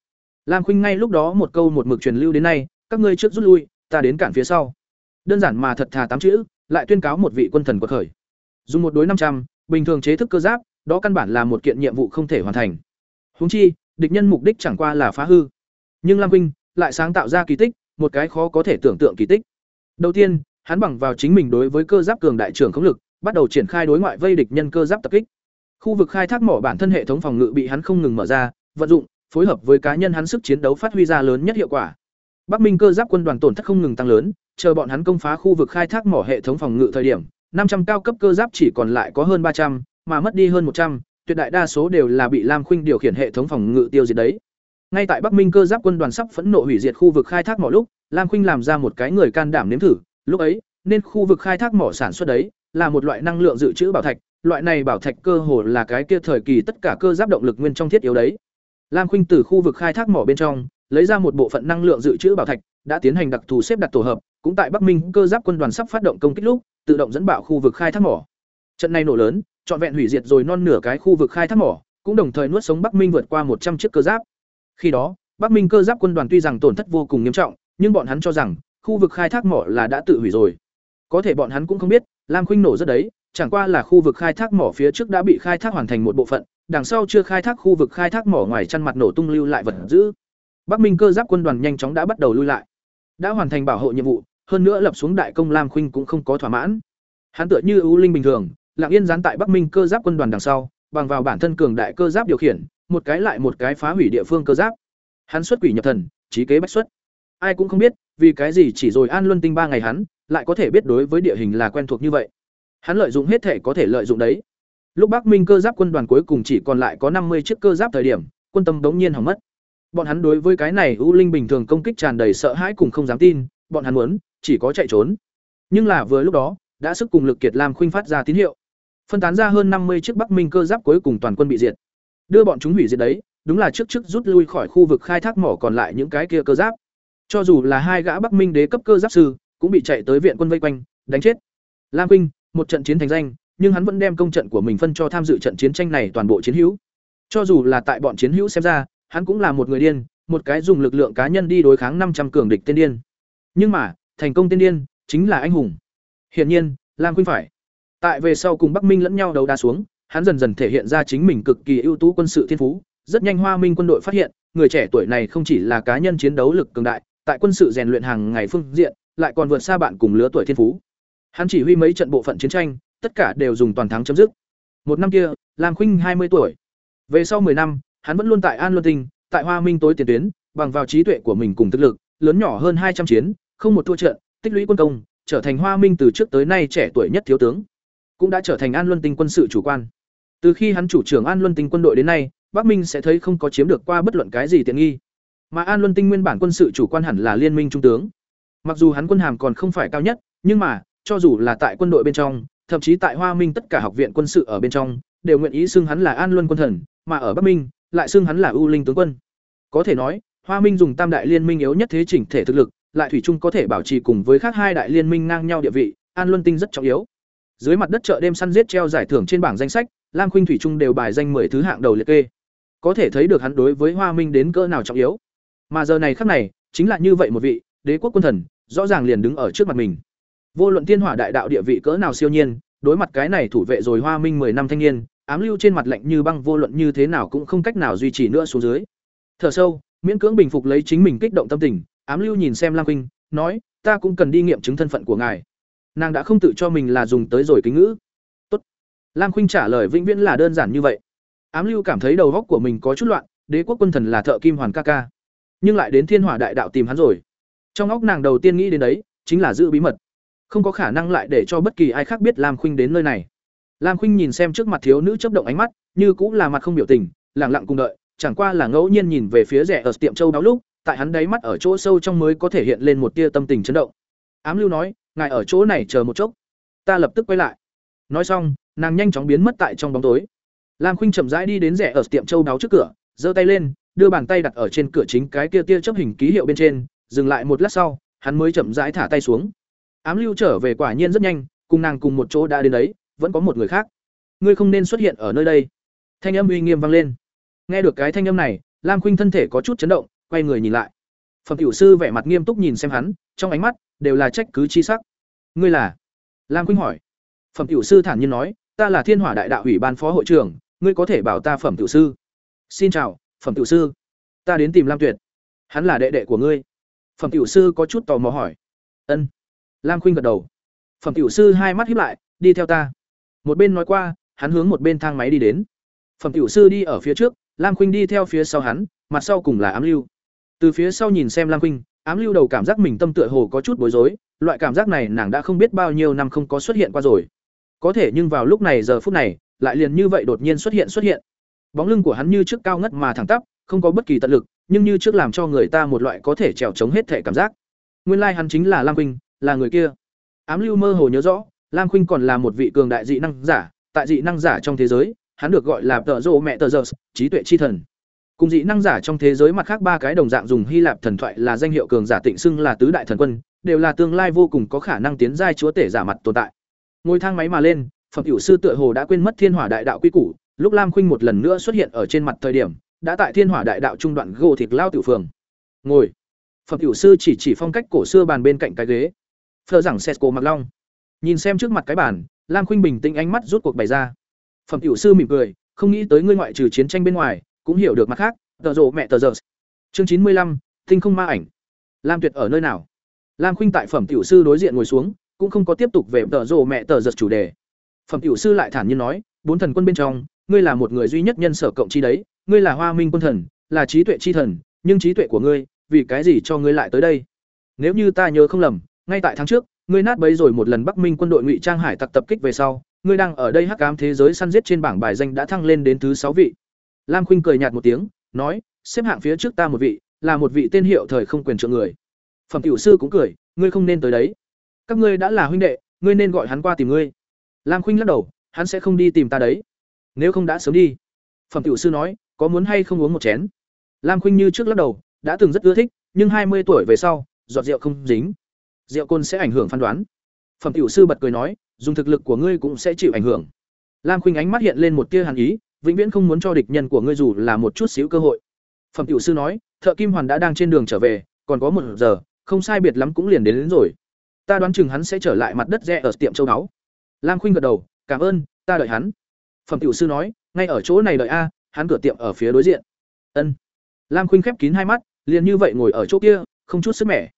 S1: Lam Khuynh ngay lúc đó một câu một mực truyền lưu đến nay, các ngươi trước rút lui, ta đến cản phía sau. Đơn giản mà thật thà tám chữ, lại tuyên cáo một vị quân thần quật khởi. Dùng một đối năm trăm, bình thường chế thức cơ giáp, đó căn bản là một kiện nhiệm vụ không thể hoàn thành. Huống chi, địch nhân mục đích chẳng qua là phá hư. Nhưng Lam Vinh lại sáng tạo ra kỳ tích, một cái khó có thể tưởng tượng kỳ tích. Đầu tiên, hắn bằng vào chính mình đối với cơ giáp cường đại trưởng khống lực, bắt đầu triển khai đối ngoại vây địch nhân cơ giáp tập kích. Khu vực khai thác mỏ bản thân hệ thống phòng ngự bị hắn không ngừng mở ra, vận dụng, phối hợp với cá nhân hắn sức chiến đấu phát huy ra lớn nhất hiệu quả. Bắc Minh cơ giáp quân đoàn tổn thất không ngừng tăng lớn, chờ bọn hắn công phá khu vực khai thác mỏ hệ thống phòng ngự thời điểm, 500 cao cấp cơ giáp chỉ còn lại có hơn 300, mà mất đi hơn 100, tuyệt đại đa số đều là bị Lam Khuynh điều khiển hệ thống phòng ngự tiêu diệt đấy. Ngay tại Bắc Minh cơ giáp quân đoàn sắp phẫn nộ hủy diệt khu vực khai thác mỏ lúc, Lam Khuynh làm ra một cái người can đảm nếm thử, lúc ấy, nên khu vực khai thác mỏ sản xuất đấy là một loại năng lượng dự trữ bảo thạch, loại này bảo thạch cơ hồ là cái kia thời kỳ tất cả cơ giáp động lực nguyên trong thiết yếu đấy. Lam Khuynh từ khu vực khai thác mỏ bên trong, lấy ra một bộ phận năng lượng dự trữ bảo thạch, đã tiến hành đặc thù xếp đặt tổ hợp, cũng tại Bắc Minh cơ giáp quân đoàn sắp phát động công kích lúc, tự động dẫn bạo khu vực khai thác mỏ. Trận này nổ lớn, trọn vẹn hủy diệt rồi non nửa cái khu vực khai thác mỏ, cũng đồng thời nuốt sống Bắc Minh vượt qua một trăm chiếc cơ giáp. Khi đó, Bắc Minh cơ giáp quân đoàn tuy rằng tổn thất vô cùng nghiêm trọng, nhưng bọn hắn cho rằng khu vực khai thác mỏ là đã tự hủy rồi. Có thể bọn hắn cũng không biết, Lam Khuynh nổ rất đấy, chẳng qua là khu vực khai thác mỏ phía trước đã bị khai thác hoàn thành một bộ phận, đằng sau chưa khai thác khu vực khai thác mỏ ngoài chăn mặt nổ tung lưu lại vật giữ. Bắc Minh cơ giáp quân đoàn nhanh chóng đã bắt đầu lui lại. Đã hoàn thành bảo hộ nhiệm vụ, hơn nữa lập xuống đại công Lam Khuynh cũng không có thỏa mãn. Hắn tựa như ưu linh bình thường, lặng yên gián tại Bắc Minh cơ giáp quân đoàn đằng sau, bằng vào bản thân cường đại cơ giáp điều khiển, một cái lại một cái phá hủy địa phương cơ giáp. Hắn xuất quỷ nhập thần, trí kế bách xuất. Ai cũng không biết, vì cái gì chỉ rồi An Luân Tinh ba ngày hắn, lại có thể biết đối với địa hình là quen thuộc như vậy. Hắn lợi dụng hết thể có thể lợi dụng đấy. Lúc Bắc Minh cơ giáp quân đoàn cuối cùng chỉ còn lại có năm mươi chiếc cơ giáp thời điểm, quân tâm đống nhiên hỏng mất. Bọn hắn đối với cái này U Linh bình thường công kích tràn đầy sợ hãi cùng không dám tin, bọn hắn muốn chỉ có chạy trốn. Nhưng là vừa lúc đó, đã sức cùng lực kiệt Lam khuynh phát ra tín hiệu. Phân tán ra hơn năm mươi chiếc Bắc Minh cơ giáp cuối cùng toàn quân bị diệt. Đưa bọn chúng hủy diệt đấy, đúng là trước trước rút lui khỏi khu vực khai thác mỏ còn lại những cái kia cơ giáp. Cho dù là hai gã Bắc Minh đế cấp cơ giáp sư, cũng bị chạy tới viện quân vây quanh, đánh chết. Lam Khuynh, một trận chiến thành danh, nhưng hắn vẫn đem công trận của mình phân cho tham dự trận chiến tranh này toàn bộ chiến hữu. Cho dù là tại bọn chiến hữu xem ra, hắn cũng là một người điên, một cái dùng lực lượng cá nhân đi đối kháng năm trăm cường địch tiên điên. Nhưng mà, thành công tiên điên chính là anh hùng. Hiển nhiên, Lam Khuynh phải. Tại về sau cùng Bắc Minh lẫn nhau đấu đá xuống, hắn dần dần thể hiện ra chính mình cực kỳ ưu tú quân sự thiên phú, rất nhanh Hoa Minh quân đội phát hiện, người trẻ tuổi này không chỉ là cá nhân chiến đấu lực cường đại, tại quân sự rèn luyện hàng ngày phương diện, lại còn vượt xa bạn cùng lứa tuổi thiên phú. Hắn chỉ huy mấy trận bộ phận chiến tranh, tất cả đều dùng toàn thắng chấm dứt. Một năm kia, Lam Khuynh hai mươi tuổi. Về sau 10 năm, hắn vẫn luôn tại An Luân Tinh, tại Hoa Minh tối tiền tuyến, bằng vào trí tuệ của mình cùng thực lực, lớn nhỏ hơn hai trăm chiến, không một thua trận, tích lũy quân công, trở thành Hoa Minh từ trước tới nay trẻ tuổi nhất thiếu tướng, cũng đã trở thành An Luân Tinh quân sự chủ quan. Từ khi hắn chủ trưởng An Luân Tinh quân đội đến nay, Bắc Minh sẽ thấy không có chiếm được qua bất luận cái gì tiện nghi. Mà An Luân Tinh nguyên bản quân sự chủ quan hẳn là liên minh trung tướng. Mặc dù hắn quân hàm còn không phải cao nhất, nhưng mà, cho dù là tại quân đội bên trong, thậm chí tại Hoa Minh tất cả học viện quân sự ở bên trong, đều nguyện ý xưng hắn là An Luân quân thần, mà ở Bắc Minh, lại xưng hắn là U Linh tướng quân. Có thể nói, Hoa Minh dùng Tam đại liên minh yếu nhất thế chỉnh thể thực lực, lại thủy chung có thể bảo trì cùng với khác hai đại liên minh ngang nhau địa vị, An Luân Tinh rất trọng yếu. Dưới mặt đất chợ đêm săn giết treo giải thưởng trên bảng danh sách, Lam Khuynh thủy trung đều bài danh 10 thứ hạng đầu liệt kê. Có thể thấy được hắn đối với Hoa Minh đến cỡ nào trọng yếu. Mà giờ này khắc này, chính là như vậy một vị đế quốc quân thần, rõ ràng liền đứng ở trước mặt mình. Vô luận tiên hỏa đại đạo địa vị cỡ nào siêu nhiên, đối mặt cái này thủ vệ rồi Hoa Minh 10 năm thanh niên, ám lưu trên mặt lạnh như băng vô luận như thế nào cũng không cách nào duy trì nữa xuống dưới. Thở sâu, miễn cưỡng bình phục lấy chính mình kích động tâm tình, ám lưu nhìn xem Lam Khuynh, nói, ta cũng cần đi nghiệm chứng thân phận của ngài. Nàng đã không tự cho mình là dùng tới rồi kính ngữ. Tốt. Lam Khuynh trả lời vĩnh viễn là đơn giản như vậy. Ám lưu cảm thấy đầu óc của mình có chút loạn, đế quốc quân thần là thợ kim hoàn ca ca, nhưng lại đến thiên hỏa đại đạo tìm hắn rồi. Trong óc nàng đầu tiên nghĩ đến đấy, chính là giữ bí mật không có khả năng lại để cho bất kỳ ai khác biết lam khuynh đến nơi này lam khuynh nhìn xem trước mặt thiếu nữ chấp động ánh mắt như cũng là mặt không biểu tình lẳng lặng cùng đợi chẳng qua là ngẫu nhiên nhìn về phía rẻ ở tiệm châu đáo lúc tại hắn đáy mắt ở chỗ sâu trong mới có thể hiện lên một tia tâm tình chấn động ám lưu nói ngài ở chỗ này chờ một chốc. Ta lập tức quay lại. Nói xong, nàng nhanh chóng biến mất tại trong bóng tối. Lam khuynh chậm rãi đi đến rẻ ở tiệm châu đáo trước cửa, giơ tay lên, đưa bàn tay đặt ở trên cửa chính cái kia tia chấp hình ký hiệu bên trên, dừng lại một lát sau, hắn mới chậm rãi thả tay xuống. Ám lưu trở về quả nhiên rất nhanh, cùng nàng cùng một chỗ đã đến đấy, vẫn có một người khác. Ngươi không nên xuất hiện ở nơi đây. Thanh âm uy nghiêm vang lên. Nghe được cái thanh âm này, lam khuynh thân thể có chút chấn động, quay người nhìn lại. Phẩm tiểu sư vẻ mặt nghiêm túc nhìn xem hắn, trong ánh mắt đều là trách cứ chi sắc. Ngươi là? Lam khuynh hỏi. Phẩm tiểu sư thản nhiên nói, ta là thiên hỏa đại đạo ủy ban phó hội trưởng, ngươi có thể bảo ta phẩm tiểu sư. Xin chào, phẩm tiểu sư. Ta đến tìm lam tuyệt. Hắn là đệ đệ của ngươi. Phẩm tiểu sư có chút tò mò hỏi. Ân. Lam khuynh gật đầu. Phẩm tiểu sư hai mắt híp lại, đi theo ta. Một bên nói qua, hắn hướng một bên thang máy đi đến. Phẩm tiểu sư đi ở phía trước, lam khuynh đi theo phía sau hắn, mặt sau cùng là ám lưu. Từ phía sau nhìn xem lam khuynh ám lưu đầu cảm giác mình tâm tựa hồ có chút bối rối, loại cảm giác này nàng đã không biết bao nhiêu năm không có xuất hiện qua rồi. Có thể nhưng vào lúc này giờ phút này, lại liền như vậy đột nhiên xuất hiện xuất hiện. Bóng lưng của hắn như trước cao ngất mà thẳng tắp, không có bất kỳ tận lực, nhưng như trước làm cho người ta một loại có thể trèo chống hết thể cảm giác. Nguyên lai like hắn chính là lam khuynh, là người kia. Ám lưu mơ hồ nhớ rõ, lam khuynh còn là một vị cường đại dị năng giả, tại dị năng giả trong thế giới, hắn được gọi là tợ rộ mẹ tờ giờ trí tuệ chi thần cùng dị năng giả trong thế giới mặt khác ba cái đồng dạng dùng hy lạp thần thoại là danh hiệu cường giả tịnh xưng là tứ đại thần quân, đều là tương lai vô cùng có khả năng tiến giai chúa tể giả mặt tồn tại. Ngồi thang máy mà lên, phẩm tiểu sư tựa hồ đã quên mất thiên hỏa đại đạo quy củ, lúc lam khuynh một lần nữa xuất hiện ở trên mặt thời điểm, đã tại thiên hỏa đại đạo trung đoạn gỗ thịt lao tiểu phường. Ngồi. Phẩm tiểu sư chỉ chỉ phong cách cổ xưa bàn bên cạnh cái ghế. Phờ rằng sesco mặc long. Nhìn xem trước mặt cái bàn, lam khuynh bình tĩnh ánh mắt rút cuộc bày ra. Phẩm tiểu sư mỉm cười, không nghĩ tới ngươi ngoại trừ chiến tranh bên ngoài cũng hiểu được mặt khác, tờ rộ mẹ tờ giờ chương chín mươi lăm, tinh không ma ảnh. Lam tuyệt ở nơi nào? Lam khuynh tại phẩm tiểu sư đối diện ngồi xuống, cũng không có tiếp tục về tờ rồ mẹ tờ giật chủ đề. Phẩm tiểu sư lại thản nhiên nói, bốn thần quân bên trong, ngươi là một người duy nhất nhân sở cộng chi đấy, ngươi là hoa minh quân thần, là trí tuệ chi thần, nhưng trí tuệ của ngươi, vì cái gì cho ngươi lại tới đây? Nếu như ta nhớ không lầm, ngay tại tháng trước, ngươi nát bấy rồi một lần bắc minh quân đội ngụy trang hải tặc tập kích về sau, ngươi đang ở đây hắc ám thế giới săn giết trên bảng bài danh đã thăng lên đến thứ sáu vị lam khuynh cười nhạt một tiếng, nói, xếp hạng phía trước ta một vị, là một vị tên hiệu thời không quyền trượng người. Phẩm tiểu sư cũng cười, ngươi không nên tới đấy. Các ngươi đã là huynh đệ, ngươi nên gọi hắn qua tìm ngươi. Lam khuynh lắc đầu, hắn sẽ không đi tìm ta đấy. Nếu không đã sớm đi. Phẩm tiểu sư nói, có muốn hay không uống một chén? Lam khuynh như trước lắc đầu, đã từng rất ưa thích, nhưng hai mươi tuổi về sau, giọt rượu không dính. Rượu côn sẽ ảnh hưởng phán đoán. Phẩm tiểu sư bật cười nói, dùng thực lực của ngươi cũng sẽ chịu ảnh hưởng. Lam khuynh ánh mắt hiện lên một tia hàn ý vĩnh viễn không muốn cho địch nhân của ngươi dù là một chút xíu cơ hội. Phẩm tiểu sư nói thợ kim hoàn đã đang trên đường trở về còn có một giờ không sai biệt lắm cũng liền đến, đến rồi. Ta đoán chừng hắn sẽ trở lại mặt đất rẽ ở tiệm châu đáo. Lam khuynh gật đầu cảm ơn ta đợi hắn. Phẩm tiểu sư nói ngay ở chỗ này đợi a hắn cửa tiệm ở phía đối diện. Ân. Lam khuynh khép kín hai mắt liền như vậy ngồi ở chỗ kia không chút sức mẻ.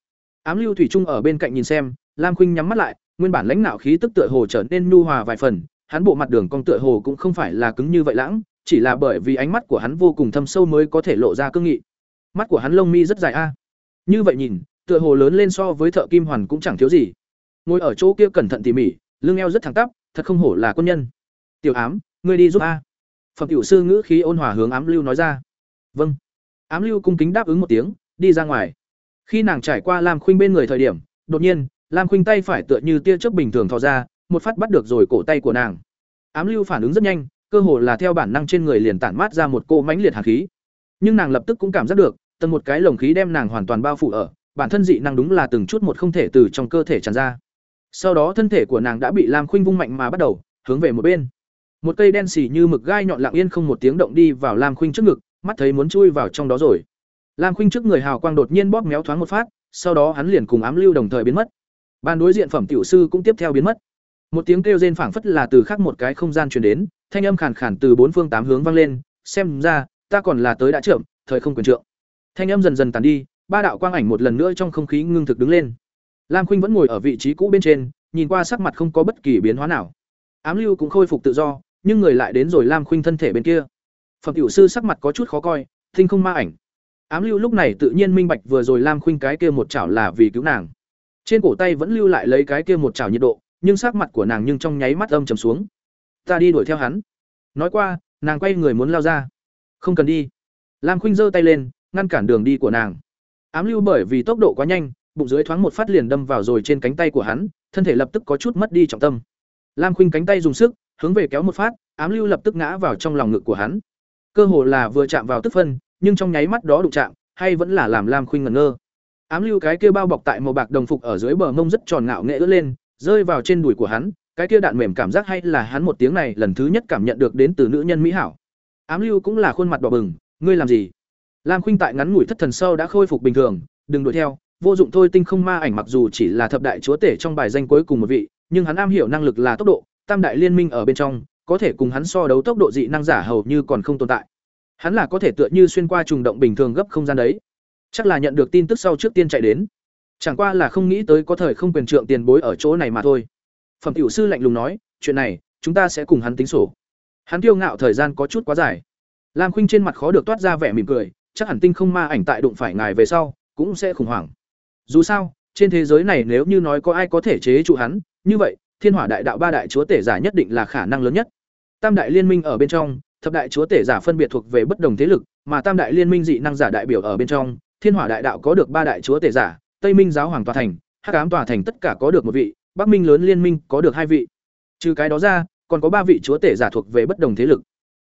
S1: Ám lưu thủy trung ở bên cạnh nhìn xem lam khuynh nhắm mắt lại nguyên bản lãnh nạo khí tức tựa hồ trở nên nhu hòa vài phần hắn bộ mặt đường cong tựa hồ cũng không phải là cứng như vậy lãng, chỉ là bởi vì ánh mắt của hắn vô cùng thâm sâu mới có thể lộ ra cương nghị. Mắt của hắn lông mi rất dài a. Như vậy nhìn, tựa hồ lớn lên so với thợ kim hoàn cũng chẳng thiếu gì. Ngồi ở chỗ kia cẩn thận tỉ mỉ, lưng eo rất thẳng tắp, thật không hổ là quân nhân. Tiểu ám, ngươi đi giúp a phẩm tiểu sư ngữ khí ôn hòa hướng ám lưu nói ra. Vâng. Ám lưu cung kính đáp ứng một tiếng, đi ra ngoài. Khi nàng trải qua lam khuynh bên người thời điểm, đột nhiên, lam khuynh tay phải tựa như tia chớp bình thường thò ra một phát bắt được rồi cổ tay của nàng. Ám lưu phản ứng rất nhanh, cơ hồ là theo bản năng trên người liền tản mát ra một cô mãnh liệt hàn khí. Nhưng nàng lập tức cũng cảm giác được tần một cái lồng khí đem nàng hoàn toàn bao phủ ở, bản thân dị năng đúng là từng chút một không thể từ trong cơ thể tràn ra. Sau đó thân thể của nàng đã bị lam khuynh vung mạnh mà bắt đầu, hướng về một bên. Một cây đen xỉ như mực gai nhọn lặng yên không một tiếng động đi vào lam khuynh trước ngực, mắt thấy muốn chui vào trong đó rồi. Lam khuynh trước người hào quang đột nhiên bóp méo thoáng một phát, sau đó hắn liền cùng ám lưu đồng thời biến mất. Ban đối diện phẩm tiểu sư cũng tiếp theo biến mất một tiếng kêu rên phảng phất là từ khác một cái không gian truyền đến, thanh âm khàn khàn từ bốn phương tám hướng vang lên, xem ra, ta còn là tới đã trưởng thời không quyền trượng. Thanh âm dần dần tàn đi, ba đạo quang ảnh một lần nữa trong không khí ngưng thực đứng lên. Lam khuynh vẫn ngồi ở vị trí cũ bên trên, nhìn qua sắc mặt không có bất kỳ biến hóa nào. Ám lưu cũng khôi phục tự do, nhưng người lại đến rồi lam khuynh thân thể bên kia. Phẩm tiểu sư sắc mặt có chút khó coi thinh không ma ảnh. Ám lưu lúc này tự nhiên minh bạch vừa rồi lam khuynh cái kia một chảo là vì cứu nàng. Trên cổ tay vẫn lưu lại lấy cái kia một chảo nhiệt độ nhưng sắc mặt của nàng nhưng trong nháy mắt âm trầm xuống. Ta đi đuổi theo hắn. Nói qua, nàng quay người muốn lao ra. Không cần đi. Lam khuynh giơ tay lên, ngăn cản đường đi của nàng. Ám lưu bởi vì tốc độ quá nhanh, bụng dưới thoáng một phát liền đâm vào rồi trên cánh tay của hắn, thân thể lập tức có chút mất đi trọng tâm. Lam khuynh cánh tay dùng sức, hướng về kéo một phát, ám lưu lập tức ngã vào trong lòng ngực của hắn. Cơ hồ là vừa chạm vào tức phân, nhưng trong nháy mắt đó đụng chạm, hay vẫn là làm lam khuynh ngẩn ngơ. Ám lưu cái kia bao bọc tại màu bạc đồng phục ở dưới bờ mông rất tròn ngạo nghệ ướt lên rơi vào trên đùi của hắn, cái kia đạn mềm cảm giác hay là hắn một tiếng này lần thứ nhất cảm nhận được đến từ nữ nhân mỹ hảo. Ám lưu cũng là khuôn mặt đỏ bừng, ngươi làm gì? Lam khuynh tại ngắn ngủi thất thần sâu đã khôi phục bình thường, đừng đuổi theo, vô dụng thôi, tinh không ma ảnh mặc dù chỉ là thập đại chúa tể trong bài danh cuối cùng một vị, nhưng hắn am hiểu năng lực là tốc độ, tam đại liên minh ở bên trong, có thể cùng hắn so đấu tốc độ dị năng giả hầu như còn không tồn tại. Hắn là có thể tựa như xuyên qua trùng động bình thường gấp không gian đấy. Chắc là nhận được tin tức sau trước tiên chạy đến chẳng qua là không nghĩ tới có thời không quyền trượng tiền bối ở chỗ này mà thôi. Phẩm tiểu sư lạnh lùng nói, chuyện này, chúng ta sẽ cùng hắn tính sổ. Hắn kiêu ngạo thời gian có chút quá dài. Lam khuynh trên mặt khó được toát ra vẻ mỉm cười, chắc hẳn tinh không ma ảnh tại đụng phải ngài về sau, cũng sẽ khủng hoảng. Dù sao, trên thế giới này nếu như nói có ai có thể chế trụ hắn, như vậy, thiên hỏa đại đạo ba đại chúa tể giả nhất định là khả năng lớn nhất. Tam đại liên minh ở bên trong, thập đại chúa tể giả phân biệt thuộc về bất đồng thế lực, mà tam đại liên minh dị năng giả đại biểu ở bên trong, thiên hỏa đại đạo có được ba đại chúa tể giả tây minh giáo hoàng tòa thành hắc ám tòa thành tất cả có được một vị bắc minh lớn liên minh có được hai vị. Trừ cái đó ra còn có ba vị chúa tể giả thuộc về bất đồng thế lực.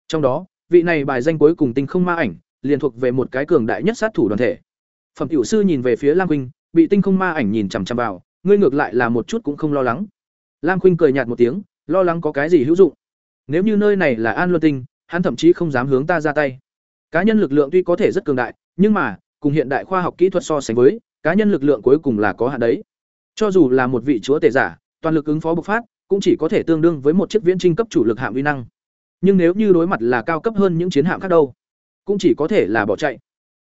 S1: Trong đó vị này bài danh cuối cùng tinh không ma ảnh liền thuộc về một cái cường đại nhất sát thủ đoàn thể. Phẩm tiểu sư nhìn về phía lam Khuynh, bị tinh không ma ảnh nhìn chằm chằm vào ngươi ngược lại là một chút cũng không lo lắng. Lam khuynh cười nhạt một tiếng lo lắng có cái gì hữu dụng. Nếu như nơi này là an luân tinh hắn thậm chí không dám hướng ta ra tay. Cá nhân lực lượng tuy có thể rất cường đại nhưng mà cùng hiện đại khoa học kỹ thuật so sánh với cá nhân lực lượng cuối cùng là có hạn đấy. Cho dù là một vị chúa tể giả, toàn lực ứng phó bộc phát, cũng chỉ có thể tương đương với một chiếc viễn trinh cấp chủ lực hạm uy năng. Nhưng nếu như đối mặt là cao cấp hơn những chiến hạm khác đâu, cũng chỉ có thể là bỏ chạy.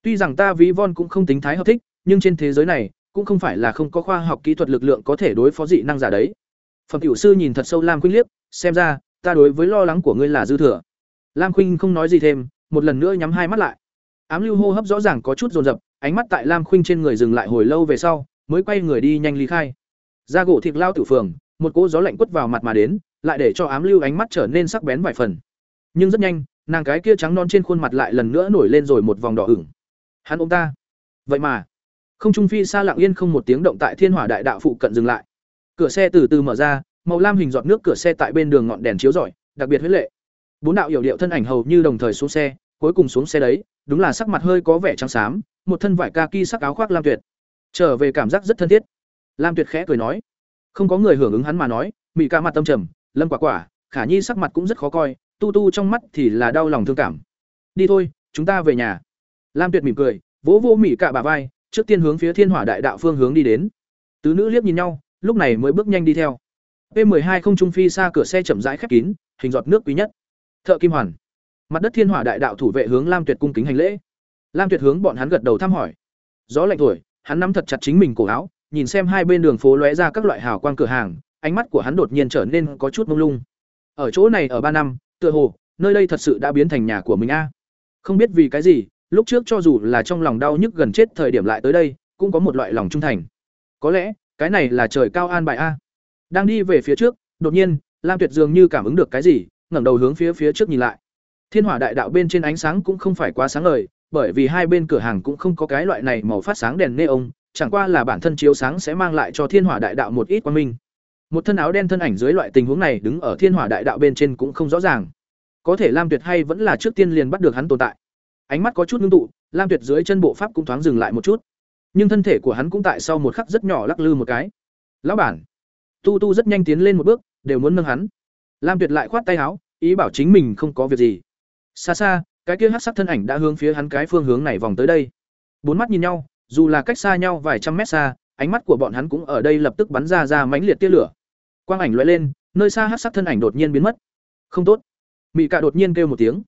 S1: Tuy rằng ta ví von cũng không tính thái hợp thích, nhưng trên thế giới này, cũng không phải là không có khoa học kỹ thuật lực lượng có thể đối phó dị năng giả đấy. Phẩm tiểu sư nhìn thật sâu lam khuynh liếc, xem ra, ta đối với lo lắng của ngươi là dư thừa. Lam khuynh không nói gì thêm, một lần nữa nhắm hai mắt lại ám lưu hô hấp rõ ràng có chút dồn dập, ánh mắt tại lam khuynh trên người dừng lại hồi lâu về sau, mới quay người đi nhanh ly khai. Ra gỗ thịt lao tử phường, một cỗ gió lạnh quất vào mặt mà đến, lại để cho ám lưu ánh mắt trở nên sắc bén vài phần. Nhưng rất nhanh, nàng cái kia trắng non trên khuôn mặt lại lần nữa nổi lên rồi một vòng đỏ ửng. Hắn ôm ta. Vậy mà, không trung phi xa lặng yên không một tiếng động tại thiên hỏa đại đạo phụ cận dừng lại. Cửa xe từ từ mở ra, màu lam hình giọt nước cửa xe tại bên đường ngọn đèn chiếu rọi, đặc biệt huyết lệ. Bốn đạo hiểu điệu thân ảnh hầu như đồng thời xuống xe, cuối cùng xuống xe đấy đúng là sắc mặt hơi có vẻ trắng xám, một thân vải kaki sắc áo khoác lam tuyệt. Trở về cảm giác rất thân thiết. Lam tuyệt khẽ cười nói, không có người hưởng ứng hắn mà nói, mị ca mặt tâm trầm, lâm quả quả, khả nhi sắc mặt cũng rất khó coi, tu tu trong mắt thì là đau lòng thương cảm. Đi thôi, chúng ta về nhà. Lam tuyệt mỉm cười, vỗ vỗ mị cả bà vai, trước tiên hướng phía thiên hỏa đại đạo phương hướng đi đến. Tứ nữ liếc nhìn nhau, lúc này mới bước nhanh đi theo. P hai không trung phi xa cửa xe chậm rãi khép kín, hình giọt nước quý nhất. Thợ kim hoàn mặt đất thiên hỏa đại đạo thủ vệ hướng lam tuyệt cung kính hành lễ. Lam tuyệt hướng bọn hắn gật đầu thăm hỏi. Gió lạnh thổi, hắn nắm thật chặt chính mình cổ áo, nhìn xem hai bên đường phố lóe ra các loại hào quang cửa hàng, ánh mắt của hắn đột nhiên trở nên có chút mông lung. Ở chỗ này ở ba năm, tựa hồ, nơi đây thật sự đã biến thành nhà của mình a. Không biết vì cái gì, lúc trước cho dù là trong lòng đau nhức gần chết thời điểm lại tới đây, cũng có một loại lòng trung thành. Có lẽ, cái này là trời cao an bài a. Đang đi về phía trước, đột nhiên, lam tuyệt dường như cảm ứng được cái gì, ngẩng đầu hướng phía phía trước nhìn lại thiên hỏa đại đạo bên trên ánh sáng cũng không phải quá sáng ngời, bởi vì hai bên cửa hàng cũng không có cái loại này màu phát sáng đèn neon, chẳng qua là bản thân chiếu sáng sẽ mang lại cho thiên hỏa đại đạo một ít quang minh. Một thân áo đen thân ảnh dưới loại tình huống này đứng ở thiên hỏa đại đạo bên trên cũng không rõ ràng. Có thể lam tuyệt hay vẫn là trước tiên liền bắt được hắn tồn tại. Ánh mắt có chút ngưng tụ, lam tuyệt dưới chân bộ pháp cũng thoáng dừng lại một chút. Nhưng thân thể của hắn cũng tại sau một khắc rất nhỏ lắc lư một cái. Lão bản. Tu tu rất nhanh tiến lên một bước, đều muốn nâng hắn. Lam tuyệt lại khoát tay áo, ý bảo chính mình không có việc gì xa xa, cái kia hát sắc thân ảnh đã hướng phía hắn cái phương hướng này vòng tới đây. Bốn mắt nhìn nhau, dù là cách xa nhau vài trăm mét xa, ánh mắt của bọn hắn cũng ở đây lập tức bắn ra ra mãnh liệt tia lửa. Quang ảnh loại lên, nơi xa hát sắc thân ảnh đột nhiên biến mất. Không tốt. Mị cạ đột nhiên kêu một tiếng.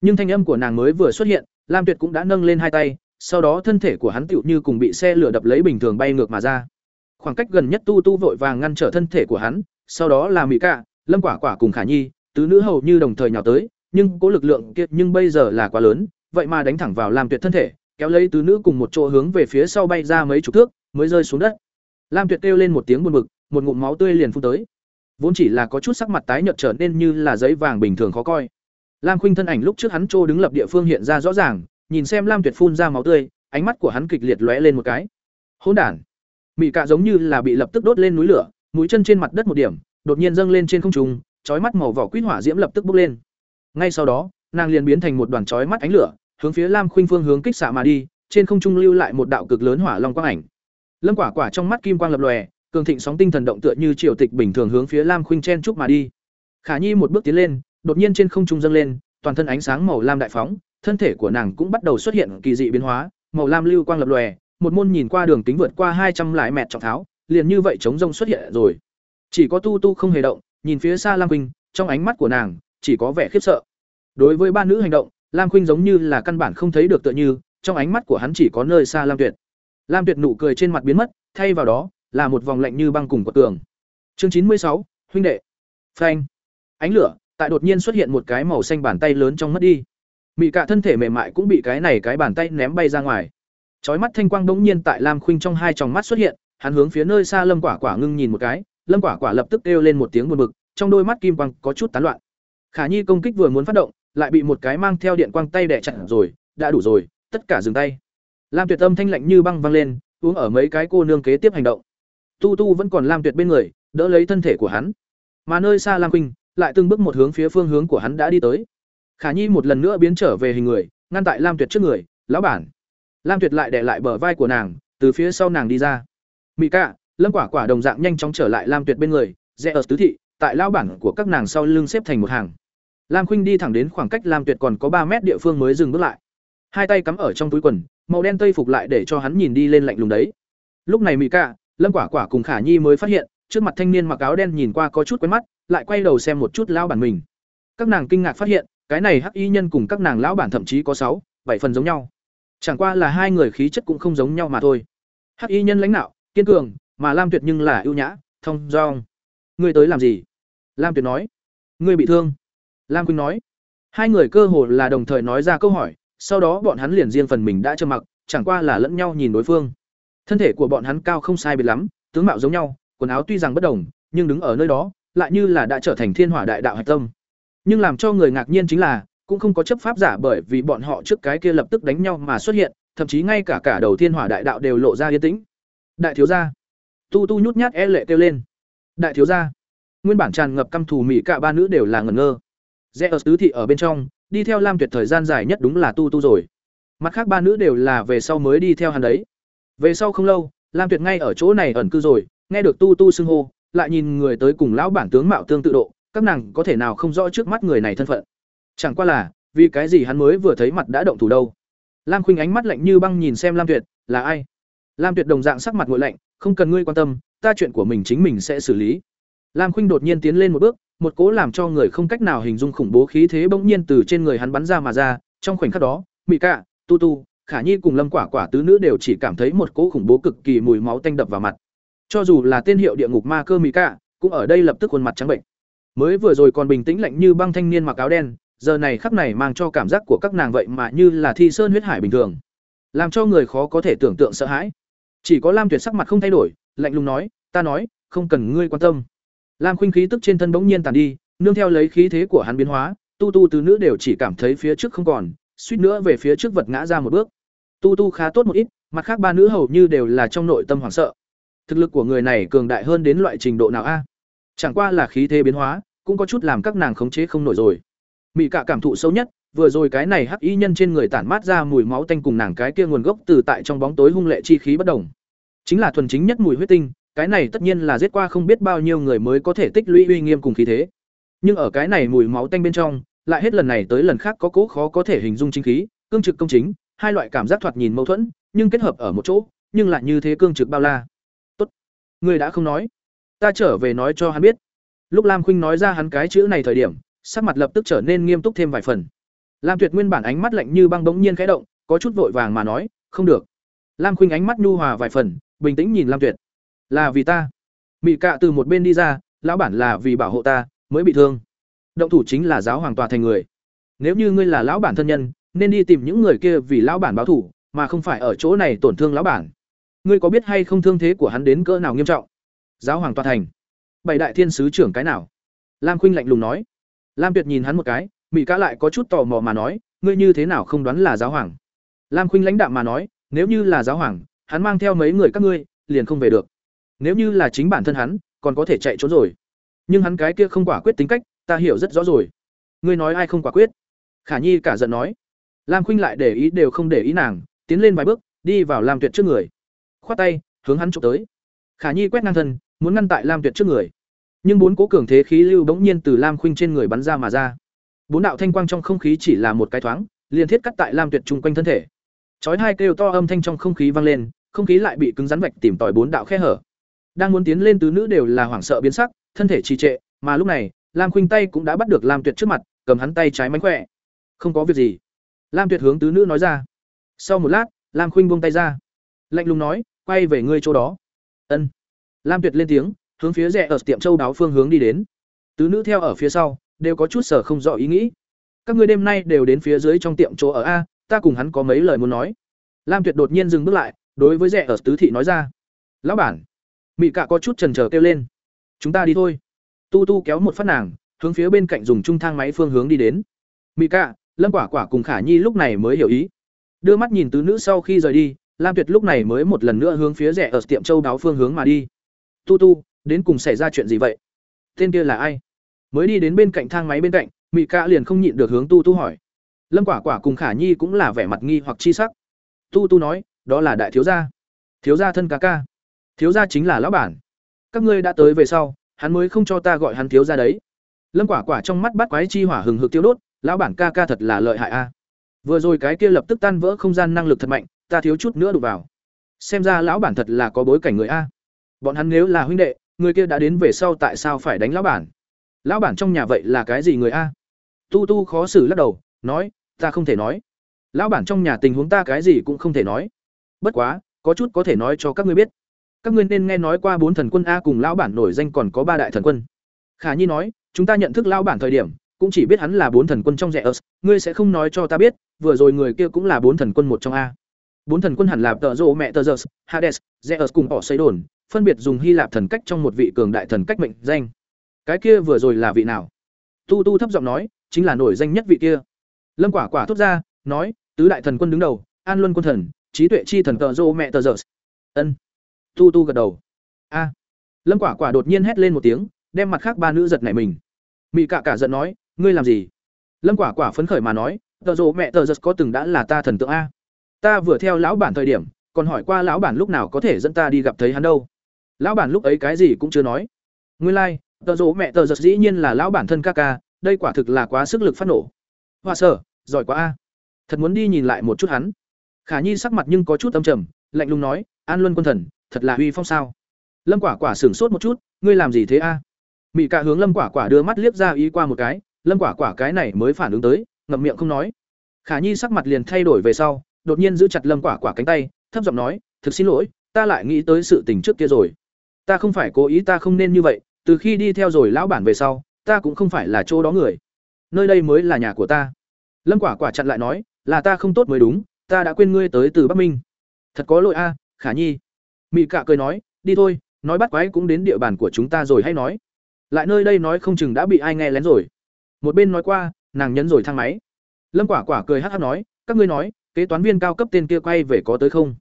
S1: Nhưng thanh âm của nàng mới vừa xuất hiện, lam tuyệt cũng đã nâng lên hai tay, sau đó thân thể của hắn tựu như cùng bị xe lửa đập lấy bình thường bay ngược mà ra. Khoảng cách gần nhất tu tu vội vàng ngăn trở thân thể của hắn, sau đó là mỹ cạ, lâm quả quả cùng khả nhi, tứ nữ hầu như đồng thời nhào tới nhưng cố lực lượng kiệt nhưng bây giờ là quá lớn, vậy mà đánh thẳng vào lam tuyệt thân thể, kéo lấy tứ nữ cùng một chỗ hướng về phía sau bay ra mấy chục thước, mới rơi xuống đất. Lam tuyệt kêu lên một tiếng buồn bực, một ngụm máu tươi liền phun tới. Vốn chỉ là có chút sắc mặt tái nhợt trở nên như là giấy vàng bình thường khó coi. Lam khuynh thân ảnh lúc trước hắn trô đứng lập địa phương hiện ra rõ ràng, nhìn xem lam tuyệt phun ra máu tươi, ánh mắt của hắn kịch liệt lóe lên một cái. Hỗn đản! Mị cạ giống như là bị lập tức đốt lên núi lửa, mũi chân trên mặt đất một điểm, đột nhiên dâng lên trên không trung, chói mắt màu vỏ quýt hỏa diễm lập tức bốc lên ngay sau đó, nàng liền biến thành một đoàn chói mắt ánh lửa, hướng phía lam khuynh phương hướng kích xạ mà đi, trên không trung lưu lại một đạo cực lớn hỏa long quang ảnh. Lâm quả quả trong mắt kim quang lập lòe, cường thịnh sóng tinh thần động tựa như triều tịch bình thường hướng phía lam khuynh chen trúc mà đi. Khả nhi một bước tiến lên, đột nhiên trên không trung dâng lên, toàn thân ánh sáng màu lam đại phóng, thân thể của nàng cũng bắt đầu xuất hiện kỳ dị biến hóa, màu lam lưu quang lập lòe, một môn nhìn qua đường kính vượt qua hai trăm lại mẹt trọng tháo, liền như vậy chống rông xuất hiện rồi. Chỉ có tu tu không hề động, nhìn phía xa lam khuynh, trong ánh mắt của nàng chỉ có vẻ khiếp sợ. Đối với ba nữ hành động, lam khuynh giống như là căn bản không thấy được tựa như, trong ánh mắt của hắn chỉ có nơi xa lam tuyệt. Lam tuyệt nụ cười trên mặt biến mất, thay vào đó, là một vòng lạnh như băng cùng của tường chương chín mươi sáu, huynh đệ. Phanh. Ánh lửa, tại đột nhiên xuất hiện một cái màu xanh bàn tay lớn trong mất đi. Mị cả thân thể mềm mại cũng bị cái này cái bàn tay ném bay ra ngoài. Chói mắt thanh quang đống nhiên tại lam khuynh trong hai tròng mắt xuất hiện, hắn hướng phía nơi xa lâm quả quả ngưng nhìn một cái, lâm quả quả lập tức kêu lên một tiếng buồn bực, trong đôi mắt kim quang có chút tán loạn khả nhi công kích vừa muốn phát động, lại bị một cái mang theo điện quang tay đẻ chặn rồi, đã đủ rồi, tất cả dừng tay. Lam tuyệt âm thanh lạnh như băng vang lên, uống ở mấy cái cô nương kế tiếp hành động. Tu tu vẫn còn lam tuyệt bên người, đỡ lấy thân thể của hắn. Mà nơi xa lam khuynh lại từng bước một hướng phía phương hướng của hắn đã đi tới. Khả nhi một lần nữa biến trở về hình người, ngăn tại lam tuyệt trước người, lão bản. Lam tuyệt lại để lại bờ vai của nàng, từ phía sau nàng đi ra. Mỹ cạ lâm quả quả đồng dạng nhanh chóng trở lại lam tuyệt bên người, rẽ ở tứ thị, tại lão bản của các nàng sau lưng xếp thành một hàng lam khuynh đi thẳng đến khoảng cách lam tuyệt còn có ba mét địa phương mới dừng bước lại. Hai tay cắm ở trong túi quần màu đen tây phục lại để cho hắn nhìn đi lên lạnh lùng đấy. Lúc này mỹ Ca, lâm quả quả cùng khả nhi mới phát hiện trước mặt thanh niên mặc áo đen nhìn qua có chút quen mắt lại quay đầu xem một chút lão bản mình. Các nàng kinh ngạc phát hiện cái này hắc y nhân cùng các nàng lão bản thậm chí có sáu bảy phần giống nhau. Chẳng qua là hai người khí chất cũng không giống nhau mà thôi. Hắc y nhân lãnh đạo kiên cường mà lam tuyệt nhưng là ưu nhã thông dong. Ngươi tới làm gì? Lam tuyệt nói. Ngươi bị thương lam quỳnh nói. Hai người cơ hồ là đồng thời nói ra câu hỏi, sau đó bọn hắn liền riêng phần mình đã trầm mặc, chẳng qua là lẫn nhau nhìn đối phương. Thân thể của bọn hắn cao không sai biệt lắm, tướng mạo giống nhau, quần áo tuy rằng bất đồng, nhưng đứng ở nơi đó, lại như là đã trở thành thiên hỏa đại đạo hạch tâm. Nhưng làm cho người ngạc nhiên chính là, cũng không có chấp pháp giả bởi vì bọn họ trước cái kia lập tức đánh nhau mà xuất hiện, thậm chí ngay cả cả đầu thiên hỏa đại đạo đều lộ ra yên tĩnh. Đại thiếu gia. Tu tu nhút nhát e lệ kêu lên. Đại thiếu gia. Nguyên bản tràn ngập căm thù mỹ cả ba nữ đều là ngẩn ngơ rẽ ở tứ thị ở bên trong, đi theo lam tuyệt thời gian dài nhất đúng là tu tu rồi. Mặt khác ba nữ đều là về sau mới đi theo hắn đấy. Về sau không lâu, lam tuyệt ngay ở chỗ này ẩn cư rồi, nghe được tu tu xưng hô, lại nhìn người tới cùng lão bản tướng mạo tương tự độ, các nàng có thể nào không rõ trước mắt người này thân phận. Chẳng qua là, vì cái gì hắn mới vừa thấy mặt đã động thủ đâu. Lam khuynh ánh mắt lạnh như băng nhìn xem lam tuyệt, là ai? Lam tuyệt đồng dạng sắc mặt nguội lạnh, không cần ngươi quan tâm, ta chuyện của mình chính mình sẽ xử lý. Lam khuynh đột nhiên tiến lên một bước một cỗ làm cho người không cách nào hình dung khủng bố khí thế bỗng nhiên từ trên người hắn bắn ra mà ra, trong khoảnh khắc đó mỹ cạ, tu tu, khả nhi cùng lâm quả quả tứ nữ đều chỉ cảm thấy một cỗ khủng bố cực kỳ mùi máu tanh đập vào mặt. Cho dù là tên hiệu địa ngục ma cơ mỹ cạ, cũng ở đây lập tức khuôn mặt trắng bệnh. Mới vừa rồi còn bình tĩnh lạnh như băng thanh niên mặc áo đen, giờ này khắc này mang cho cảm giác của các nàng vậy mà như là thi sơn huyết hải bình thường. Làm cho người khó có thể tưởng tượng sợ hãi. Chỉ có lam tuyệt sắc mặt không thay đổi, lạnh lùng nói, ta nói, không cần ngươi quan tâm lam khuynh khí tức trên thân bỗng nhiên tàn đi, nương theo lấy khí thế của hắn biến hóa, tu tu từ nữ đều chỉ cảm thấy phía trước không còn, suýt nữa về phía trước vật ngã ra một bước. Tu tu khá tốt một ít, mặt khác ba nữ hầu như đều là trong nội tâm hoảng sợ. Thực lực của người này cường đại hơn đến loại trình độ nào a? Chẳng qua là khí thế biến hóa, cũng có chút làm các nàng khống chế không nổi rồi. Mị cả cảm thụ sâu nhất, vừa rồi cái này hắc y nhân trên người tản mát ra mùi máu tanh cùng nàng cái kia nguồn gốc từ tại trong bóng tối hung lệ chi khí bất đồng. Chính là thuần chính nhất mùi huyết tinh cái này tất nhiên là giết qua không biết bao nhiêu người mới có thể tích lũy uy nghiêm cùng khí thế. Nhưng ở cái này mùi máu tanh bên trong, lại hết lần này tới lần khác có cố khó có thể hình dung chính khí, cương trực công chính, hai loại cảm giác thoạt nhìn mâu thuẫn, nhưng kết hợp ở một chỗ, nhưng lại như thế cương trực bao la. Tốt. Người đã không nói. Ta trở về nói cho hắn biết. Lúc lam khuynh nói ra hắn cái chữ này thời điểm, sắc mặt lập tức trở nên nghiêm túc thêm vài phần. Lam tuyệt nguyên bản ánh mắt lạnh như băng bỗng nhiên khẽ động, có chút vội vàng mà nói, không được. Lam khuynh ánh mắt nhu hòa vài phần, bình tĩnh nhìn lam tuyệt là vì ta. Mị cạ từ một bên đi ra, lão bản là vì bảo hộ ta, mới bị thương. Động thủ chính là giáo hoàng tòa thành người. Nếu như ngươi là lão bản thân nhân, nên đi tìm những người kia vì lão bản báo thủ, mà không phải ở chỗ này tổn thương lão bản. Ngươi có biết hay không thương thế của hắn đến cỡ nào nghiêm trọng? Giáo hoàng tòa thành. Bảy đại thiên sứ trưởng cái nào? Lam khuynh lạnh lùng nói. Lam tuyệt nhìn hắn một cái mỹ cá lại có chút tò mò mà nói, ngươi như thế nào không đoán là giáo hoàng? Lam khuynh lãnh đạm mà nói, nếu như là giáo hoàng, hắn mang theo mấy người các ngươi, liền không về được nếu như là chính bản thân hắn, còn có thể chạy trốn rồi. Nhưng hắn cái kia không quả quyết tính cách, ta hiểu rất rõ rồi. Ngươi nói ai không quả quyết? Khả nhi cả giận nói. Lam khuynh lại để ý đều không để ý nàng, tiến lên vài bước, đi vào lam tuyệt trước người. Khoát tay, hướng hắn trộm tới. Khả nhi quét ngang thân, muốn ngăn tại lam tuyệt trước người. Nhưng bốn cố cường thế khí lưu bỗng nhiên từ lam khuynh trên người bắn ra mà ra. Bốn đạo thanh quang trong không khí chỉ là một cái thoáng, liền thiết cắt tại lam tuyệt chung quanh thân thể. Chói hai kêu to âm thanh trong không khí vang lên, không khí lại bị cứng rắn vạch tìm tòi bốn đạo khe hở đang muốn tiến lên tứ nữ đều là hoảng sợ biến sắc, thân thể trì trệ, mà lúc này, lam khuynh tay cũng đã bắt được lam tuyệt trước mặt, cầm hắn tay trái mánh khỏe. Không có việc gì. Lam tuyệt hướng tứ nữ nói ra. Sau một lát, lam khuynh buông tay ra. Lạnh lùng nói, quay về ngươi chỗ đó. Ân. Lam tuyệt lên tiếng, hướng phía rẽ ở tiệm châu đáo phương hướng đi đến. Tứ nữ theo ở phía sau, đều có chút sở không rõ ý nghĩ. Các ngươi đêm nay đều đến phía dưới trong tiệm chỗ ở a, ta cùng hắn có mấy lời muốn nói. Lam tuyệt đột nhiên dừng bước lại, đối với rẽ ở tứ thị nói ra. Lão bản mị cạ có chút trần trờ kêu lên. Chúng ta đi thôi. Tu tu kéo một phát nàng, hướng phía bên cạnh dùng trung thang máy phương hướng đi đến. Mị cạ, lâm quả quả cùng khả nhi lúc này mới hiểu ý. Đưa mắt nhìn tứ nữ sau khi rời đi, lam tuyệt lúc này mới một lần nữa hướng phía rẻ ở tiệm châu đáo phương hướng mà đi. Tu tu, đến cùng xảy ra chuyện gì vậy? Tên kia là ai? Mới đi đến bên cạnh thang máy bên cạnh, mị cạ liền không nhịn được hướng tu tu hỏi. Lâm quả quả cùng khả nhi cũng là vẻ mặt nghi hoặc chi sắc. Tu tu nói, đó là đại thiếu gia. Thiếu gia thân ca ca thiếu gia chính là lão bản. Các ngươi đã tới về sau, hắn mới không cho ta gọi hắn thiếu gia đấy. Lâm quả quả trong mắt bắt quái chi hỏa hừng hực tiêu đốt, lão bản ca ca thật là lợi hại a. À. Vừa rồi cái kia lập tức tan vỡ không gian năng lực thật mạnh, ta thiếu chút nữa đụng vào. Xem ra lão bản thật là có bối cảnh người a. À. Bọn hắn nếu là huynh đệ, người kia đã đến về sau tại sao phải đánh lão bản? Lão bản trong nhà vậy là cái gì người a? À? Tu tu khó xử lắc đầu, nói, ta không thể nói. Lão bản trong nhà tình huống ta cái gì cũng không thể nói. Bất quá, có chút có thể nói cho các ngươi biết các ngươi nên nghe nói qua bốn thần quân a cùng lão bản nổi danh còn có ba đại thần quân. Khả nhi nói, chúng ta nhận thức lão bản thời điểm, cũng chỉ biết hắn là bốn thần quân trong rẻ ớt, ngươi sẽ không nói cho ta biết, vừa rồi người kia cũng là bốn thần quân một trong a. Bốn thần quân hẳn là tợ rộ mẹ tờ giơ hades zeus cùng họ xây đồn, phân biệt dùng hy lạp thần cách trong một vị cường đại thần cách mệnh danh. Cái kia vừa rồi là vị nào? Tu tu thấp giọng nói, chính là nổi danh nhất vị kia. Lâm quả quả thốt ra, nói, tứ đại thần quân đứng đầu, an luân quân thần, trí tuệ chi thần tờ rộ mẹ tờ giơ ân tu tu gật đầu. A. Lâm quả quả đột nhiên hét lên một tiếng đem mặt khác ba nữ giật nảy mình. Mị cạ cả giận nói ngươi làm gì? Lâm quả quả phấn khởi mà nói tờ rộ mẹ tờ giật có từng đã là ta thần tượng a. Ta vừa theo lão bản thời điểm còn hỏi qua lão bản lúc nào có thể dẫn ta đi gặp thấy hắn đâu. Lão bản lúc ấy cái gì cũng chưa nói. Nguyên lai、like, tờ rộ mẹ tờ giật dĩ nhiên là lão bản thân ca ca đây quả thực là quá sức lực phát nổ. Hoa sở giỏi quá a. Thật muốn đi nhìn lại một chút hắn. Khả nhi sắc mặt nhưng có chút âm trầm lạnh lùng nói an luân quân thần thật là uy phong sao? Lâm quả quả sửng sốt một chút, ngươi làm gì thế a? À? mị cả hướng lâm quả quả đưa mắt liếc ra ý qua một cái, lâm quả quả cái này mới phản ứng tới, ngậm miệng không nói. Khả nhi sắc mặt liền thay đổi về sau, đột nhiên giữ chặt lâm quả quả cánh tay, thấp giọng nói, thực xin lỗi, ta lại nghĩ tới sự tình trước kia rồi. Ta không phải cố ý, ta không nên như vậy, từ khi đi theo rồi lão bản về sau, ta cũng không phải là chỗ đó người. Nơi đây mới là nhà của ta. Lâm quả quả chặn lại nói, là ta không tốt mới đúng, ta đã quên ngươi tới từ bắc minh. Thật có lỗi a, khả nhi mị cạ cười nói, đi thôi, nói bắt quái cũng đến địa bàn của chúng ta rồi hay nói. Lại nơi đây nói không chừng đã bị ai nghe lén rồi. Một bên nói qua, nàng nhấn rồi thang máy. Lâm quả quả cười hát hát nói, các ngươi nói, kế toán viên cao cấp tên kia quay về có tới không?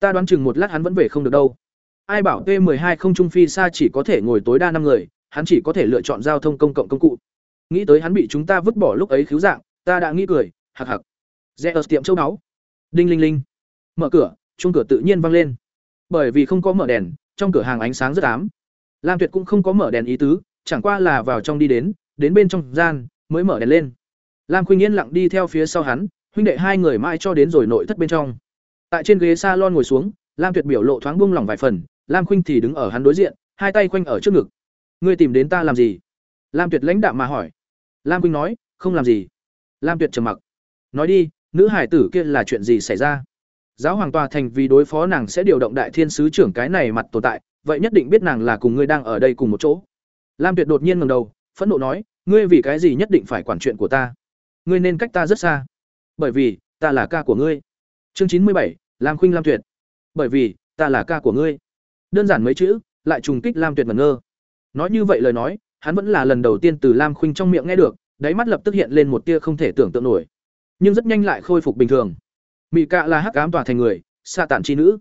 S1: Ta đoán chừng một lát hắn vẫn về không được đâu. Ai bảo T12 không trung phi xa chỉ có thể ngồi tối đa năm người, hắn chỉ có thể lựa chọn giao thông công cộng công cụ. Nghĩ tới hắn bị chúng ta vứt bỏ lúc ấy khiếu dạng, ta đã nghĩ cười hạc hạc rẽ ở tiệm châu đáo đinh linh linh. Mở cửa chung cửa tự nhiên văng lên bởi vì không có mở đèn, trong cửa hàng ánh sáng rất ám. Lam tuyệt cũng không có mở đèn ý tứ, chẳng qua là vào trong đi đến đến bên trong gian, mới mở đèn lên. Lam khuynh yên lặng đi theo phía sau hắn, huynh đệ hai người mãi cho đến rồi nội thất bên trong. Tại trên ghế salon ngồi xuống, lam tuyệt biểu lộ thoáng buông lỏng vài phần, lam khuynh thì đứng ở hắn đối diện, hai tay quanh ở trước ngực. Ngươi tìm đến ta làm gì? Lam tuyệt lãnh đạm mà hỏi. Lam khuynh nói, không làm gì. Lam tuyệt trầm mặc. Nói đi, nữ hải tử kia là chuyện gì xảy ra? Giáo hoàng tòa thành vì đối phó nàng sẽ điều động đại thiên sứ trưởng cái này mặt tồn tại, vậy nhất định biết nàng là cùng ngươi đang ở đây cùng một chỗ. Lam tuyệt đột nhiên ngẩng đầu, phẫn nộ nói, ngươi vì cái gì nhất định phải quản chuyện của ta? Ngươi nên cách ta rất xa. Bởi vì, ta là ca của ngươi. Chương chín mươi bảy, lam khuynh lam tuyệt. Bởi vì, ta là ca của ngươi. Đơn giản mấy chữ, lại trùng kích lam tuyệt ngẩn ngơ. Nói như vậy lời nói, hắn vẫn là lần đầu tiên từ lam khuynh trong miệng nghe được, đáy mắt lập tức hiện lên một tia không thể tưởng tượng nổi. Nhưng rất nhanh lại khôi phục bình thường. Mị cạ là hắc ám tỏa thành người xạ tản chi nữ.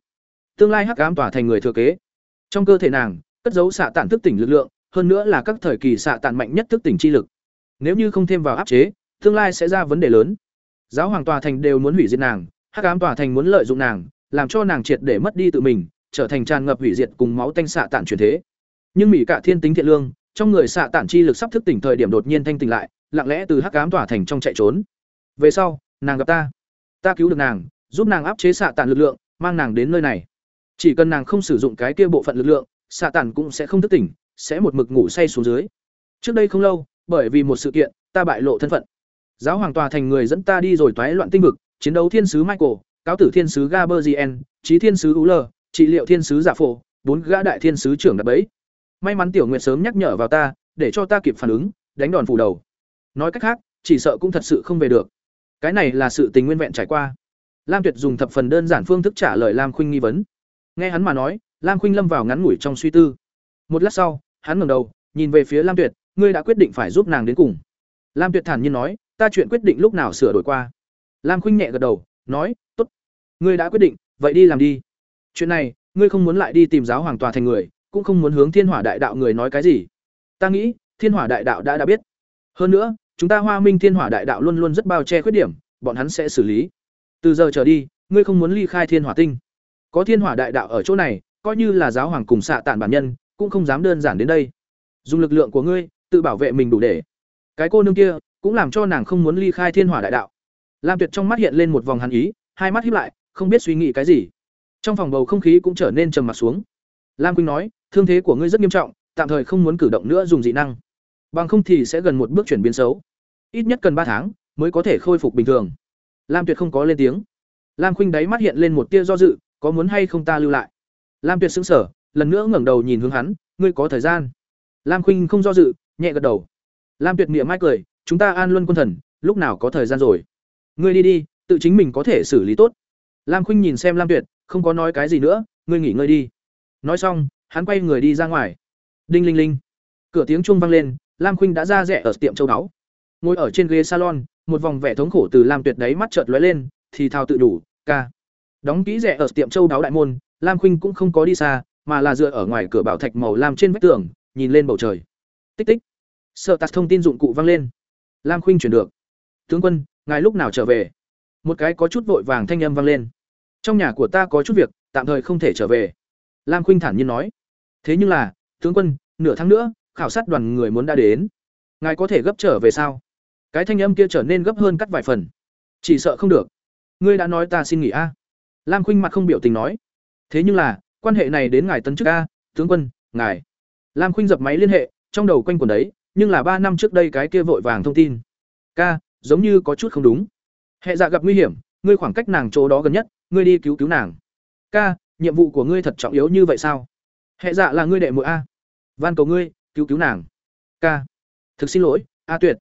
S1: Tương lai hắc ám tỏa thành người thừa kế. Trong cơ thể nàng, cất giấu xạ tản thức tỉnh lực lượng, hơn nữa là các thời kỳ xạ tản mạnh nhất thức tỉnh chi lực. Nếu như không thêm vào áp chế, tương lai sẽ ra vấn đề lớn. Giáo hoàng tòa thành đều muốn hủy diệt nàng, hắc ám tòa thành muốn lợi dụng nàng, làm cho nàng triệt để mất đi tự mình, trở thành tràn ngập hủy diệt cùng máu tanh xạ tản truyền thế. Nhưng mỹ cạ thiên tính thiện lương, trong người xạ tản chi lực sắp thức tỉnh thời điểm đột nhiên thanh tỉnh lại, lặng lẽ từ hắc ám tòa thành trong chạy trốn. Về sau, nàng gặp ta ta cứu được nàng, giúp nàng áp chế xạ tản lực lượng, mang nàng đến nơi này. Chỉ cần nàng không sử dụng cái kia bộ phận lực lượng, xạ tản cũng sẽ không thức tỉnh, sẽ một mực ngủ say xuống dưới. Trước đây không lâu, bởi vì một sự kiện, ta bại lộ thân phận. Giáo hoàng tòa thành người dẫn ta đi rồi toái loạn tinh vực, chiến đấu thiên sứ michael, cáo tử thiên sứ gaberzien trí thiên sứ ul trị liệu thiên sứ giả phổ, bốn gã đại thiên sứ trưởng đặt bẫy may mắn tiểu nguyệt sớm nhắc nhở vào ta, để cho ta kịp phản ứng, đánh đòn phủ đầu. Nói cách khác, chỉ sợ cũng thật sự không về được cái này là sự tình nguyên vẹn trải qua. Lam tuyệt dùng thập phần đơn giản phương thức trả lời lam khuynh nghi vấn. Nghe hắn mà nói, lam khuynh lâm vào ngắn ngủi trong suy tư. Một lát sau, hắn ngẩng đầu, nhìn về phía lam tuyệt, ngươi đã quyết định phải giúp nàng đến cùng. Lam tuyệt thản nhiên nói, ta chuyện quyết định lúc nào sửa đổi qua. Lam khuynh nhẹ gật đầu, nói, tốt, ngươi đã quyết định, vậy đi làm đi. Chuyện này, ngươi không muốn lại đi tìm giáo hoàng tòa thành người, cũng không muốn hướng thiên hỏa đại đạo người nói cái gì. Ta nghĩ, thiên hỏa đại đạo đã đã biết. Hơn nữa chúng ta hoa minh thiên hỏa đại đạo luôn luôn rất bao che khuyết điểm, bọn hắn sẽ xử lý. Từ giờ trở đi, ngươi không muốn ly khai thiên hỏa tinh. Có thiên hỏa đại đạo ở chỗ này, coi như là giáo hoàng cùng xạ tản bản nhân, cũng không dám đơn giản đến đây. Dùng lực lượng của ngươi, tự bảo vệ mình đủ để. Cái cô nương kia, cũng làm cho nàng không muốn ly khai thiên hỏa đại đạo. Lam tuyệt trong mắt hiện lên một vòng hàn ý, hai mắt hiếp lại, không biết suy nghĩ cái gì. Trong phòng bầu không khí cũng trở nên trầm mặt xuống. Lam quynh nói, thương thế của ngươi rất nghiêm trọng, tạm thời không muốn cử động nữa dùng dị năng. Bằng không thì sẽ gần một bước chuyển biến xấu ít nhất cần ba tháng mới có thể khôi phục bình thường. Lam tuyệt không có lên tiếng. Lam khuynh đáy mắt hiện lên một tia do dự, có muốn hay không ta lưu lại? Lam tuyệt xứng sở lần nữa ngẩng đầu nhìn hướng hắn, ngươi có thời gian? Lam khuynh không do dự, nhẹ gật đầu. Lam tuyệt miệng mai cười, chúng ta an luân quân thần, lúc nào có thời gian rồi? Ngươi đi đi, tự chính mình có thể xử lý tốt. Lam khuynh nhìn xem lam tuyệt, không có nói cái gì nữa, ngươi nghỉ ngơi đi. Nói xong, hắn quay người đi ra ngoài. Đinh linh linh. Cửa tiếng chuông vang lên, lam khuynh đã ra rẻ ở tiệm châu đáo ngồi ở trên ghế salon, một vòng vẻ thống khổ từ lam tuyệt đấy mắt chợt lóe lên, thì thao tự đủ, ca. Đóng kỹ rẻ ở tiệm châu đáo đại môn, lam khuynh cũng không có đi xa, mà là dựa ở ngoài cửa bảo thạch màu lam trên vách tường, nhìn lên bầu trời. Tích tích. Sợ tạt thông tin dụng cụ vang lên. Lam khuynh chuyển được. Tướng quân, ngài lúc nào trở về? Một cái có chút vội vàng thanh âm vang lên. Trong nhà của ta có chút việc, tạm thời không thể trở về. Lam khuynh thản nhiên nói. Thế nhưng là, tướng quân, nửa tháng nữa, khảo sát đoàn người muốn đã đến. Ngài có thể gấp trở về sao? Cái thanh âm kia trở nên gấp hơn cắt vài phần. Chỉ sợ không được. Ngươi đã nói ta xin nghỉ a. Lam khuynh mặt không biểu tình nói. Thế nhưng là, quan hệ này đến ngài tấn chức a, tướng quân, ngài. Lam khuynh dập máy liên hệ, trong đầu quanh quần đấy, nhưng là ba năm trước đây cái kia vội vàng thông tin. Ca, giống như có chút không đúng. Hệ dạ gặp nguy hiểm, ngươi khoảng cách nàng chỗ đó gần nhất, ngươi đi cứu cứu nàng. Ca, nhiệm vụ của ngươi thật trọng yếu như vậy sao? Hệ dạ là ngươi đệ muội a. Van cầu ngươi, cứu cứu nàng. Ca, thực xin lỗi, a tuyệt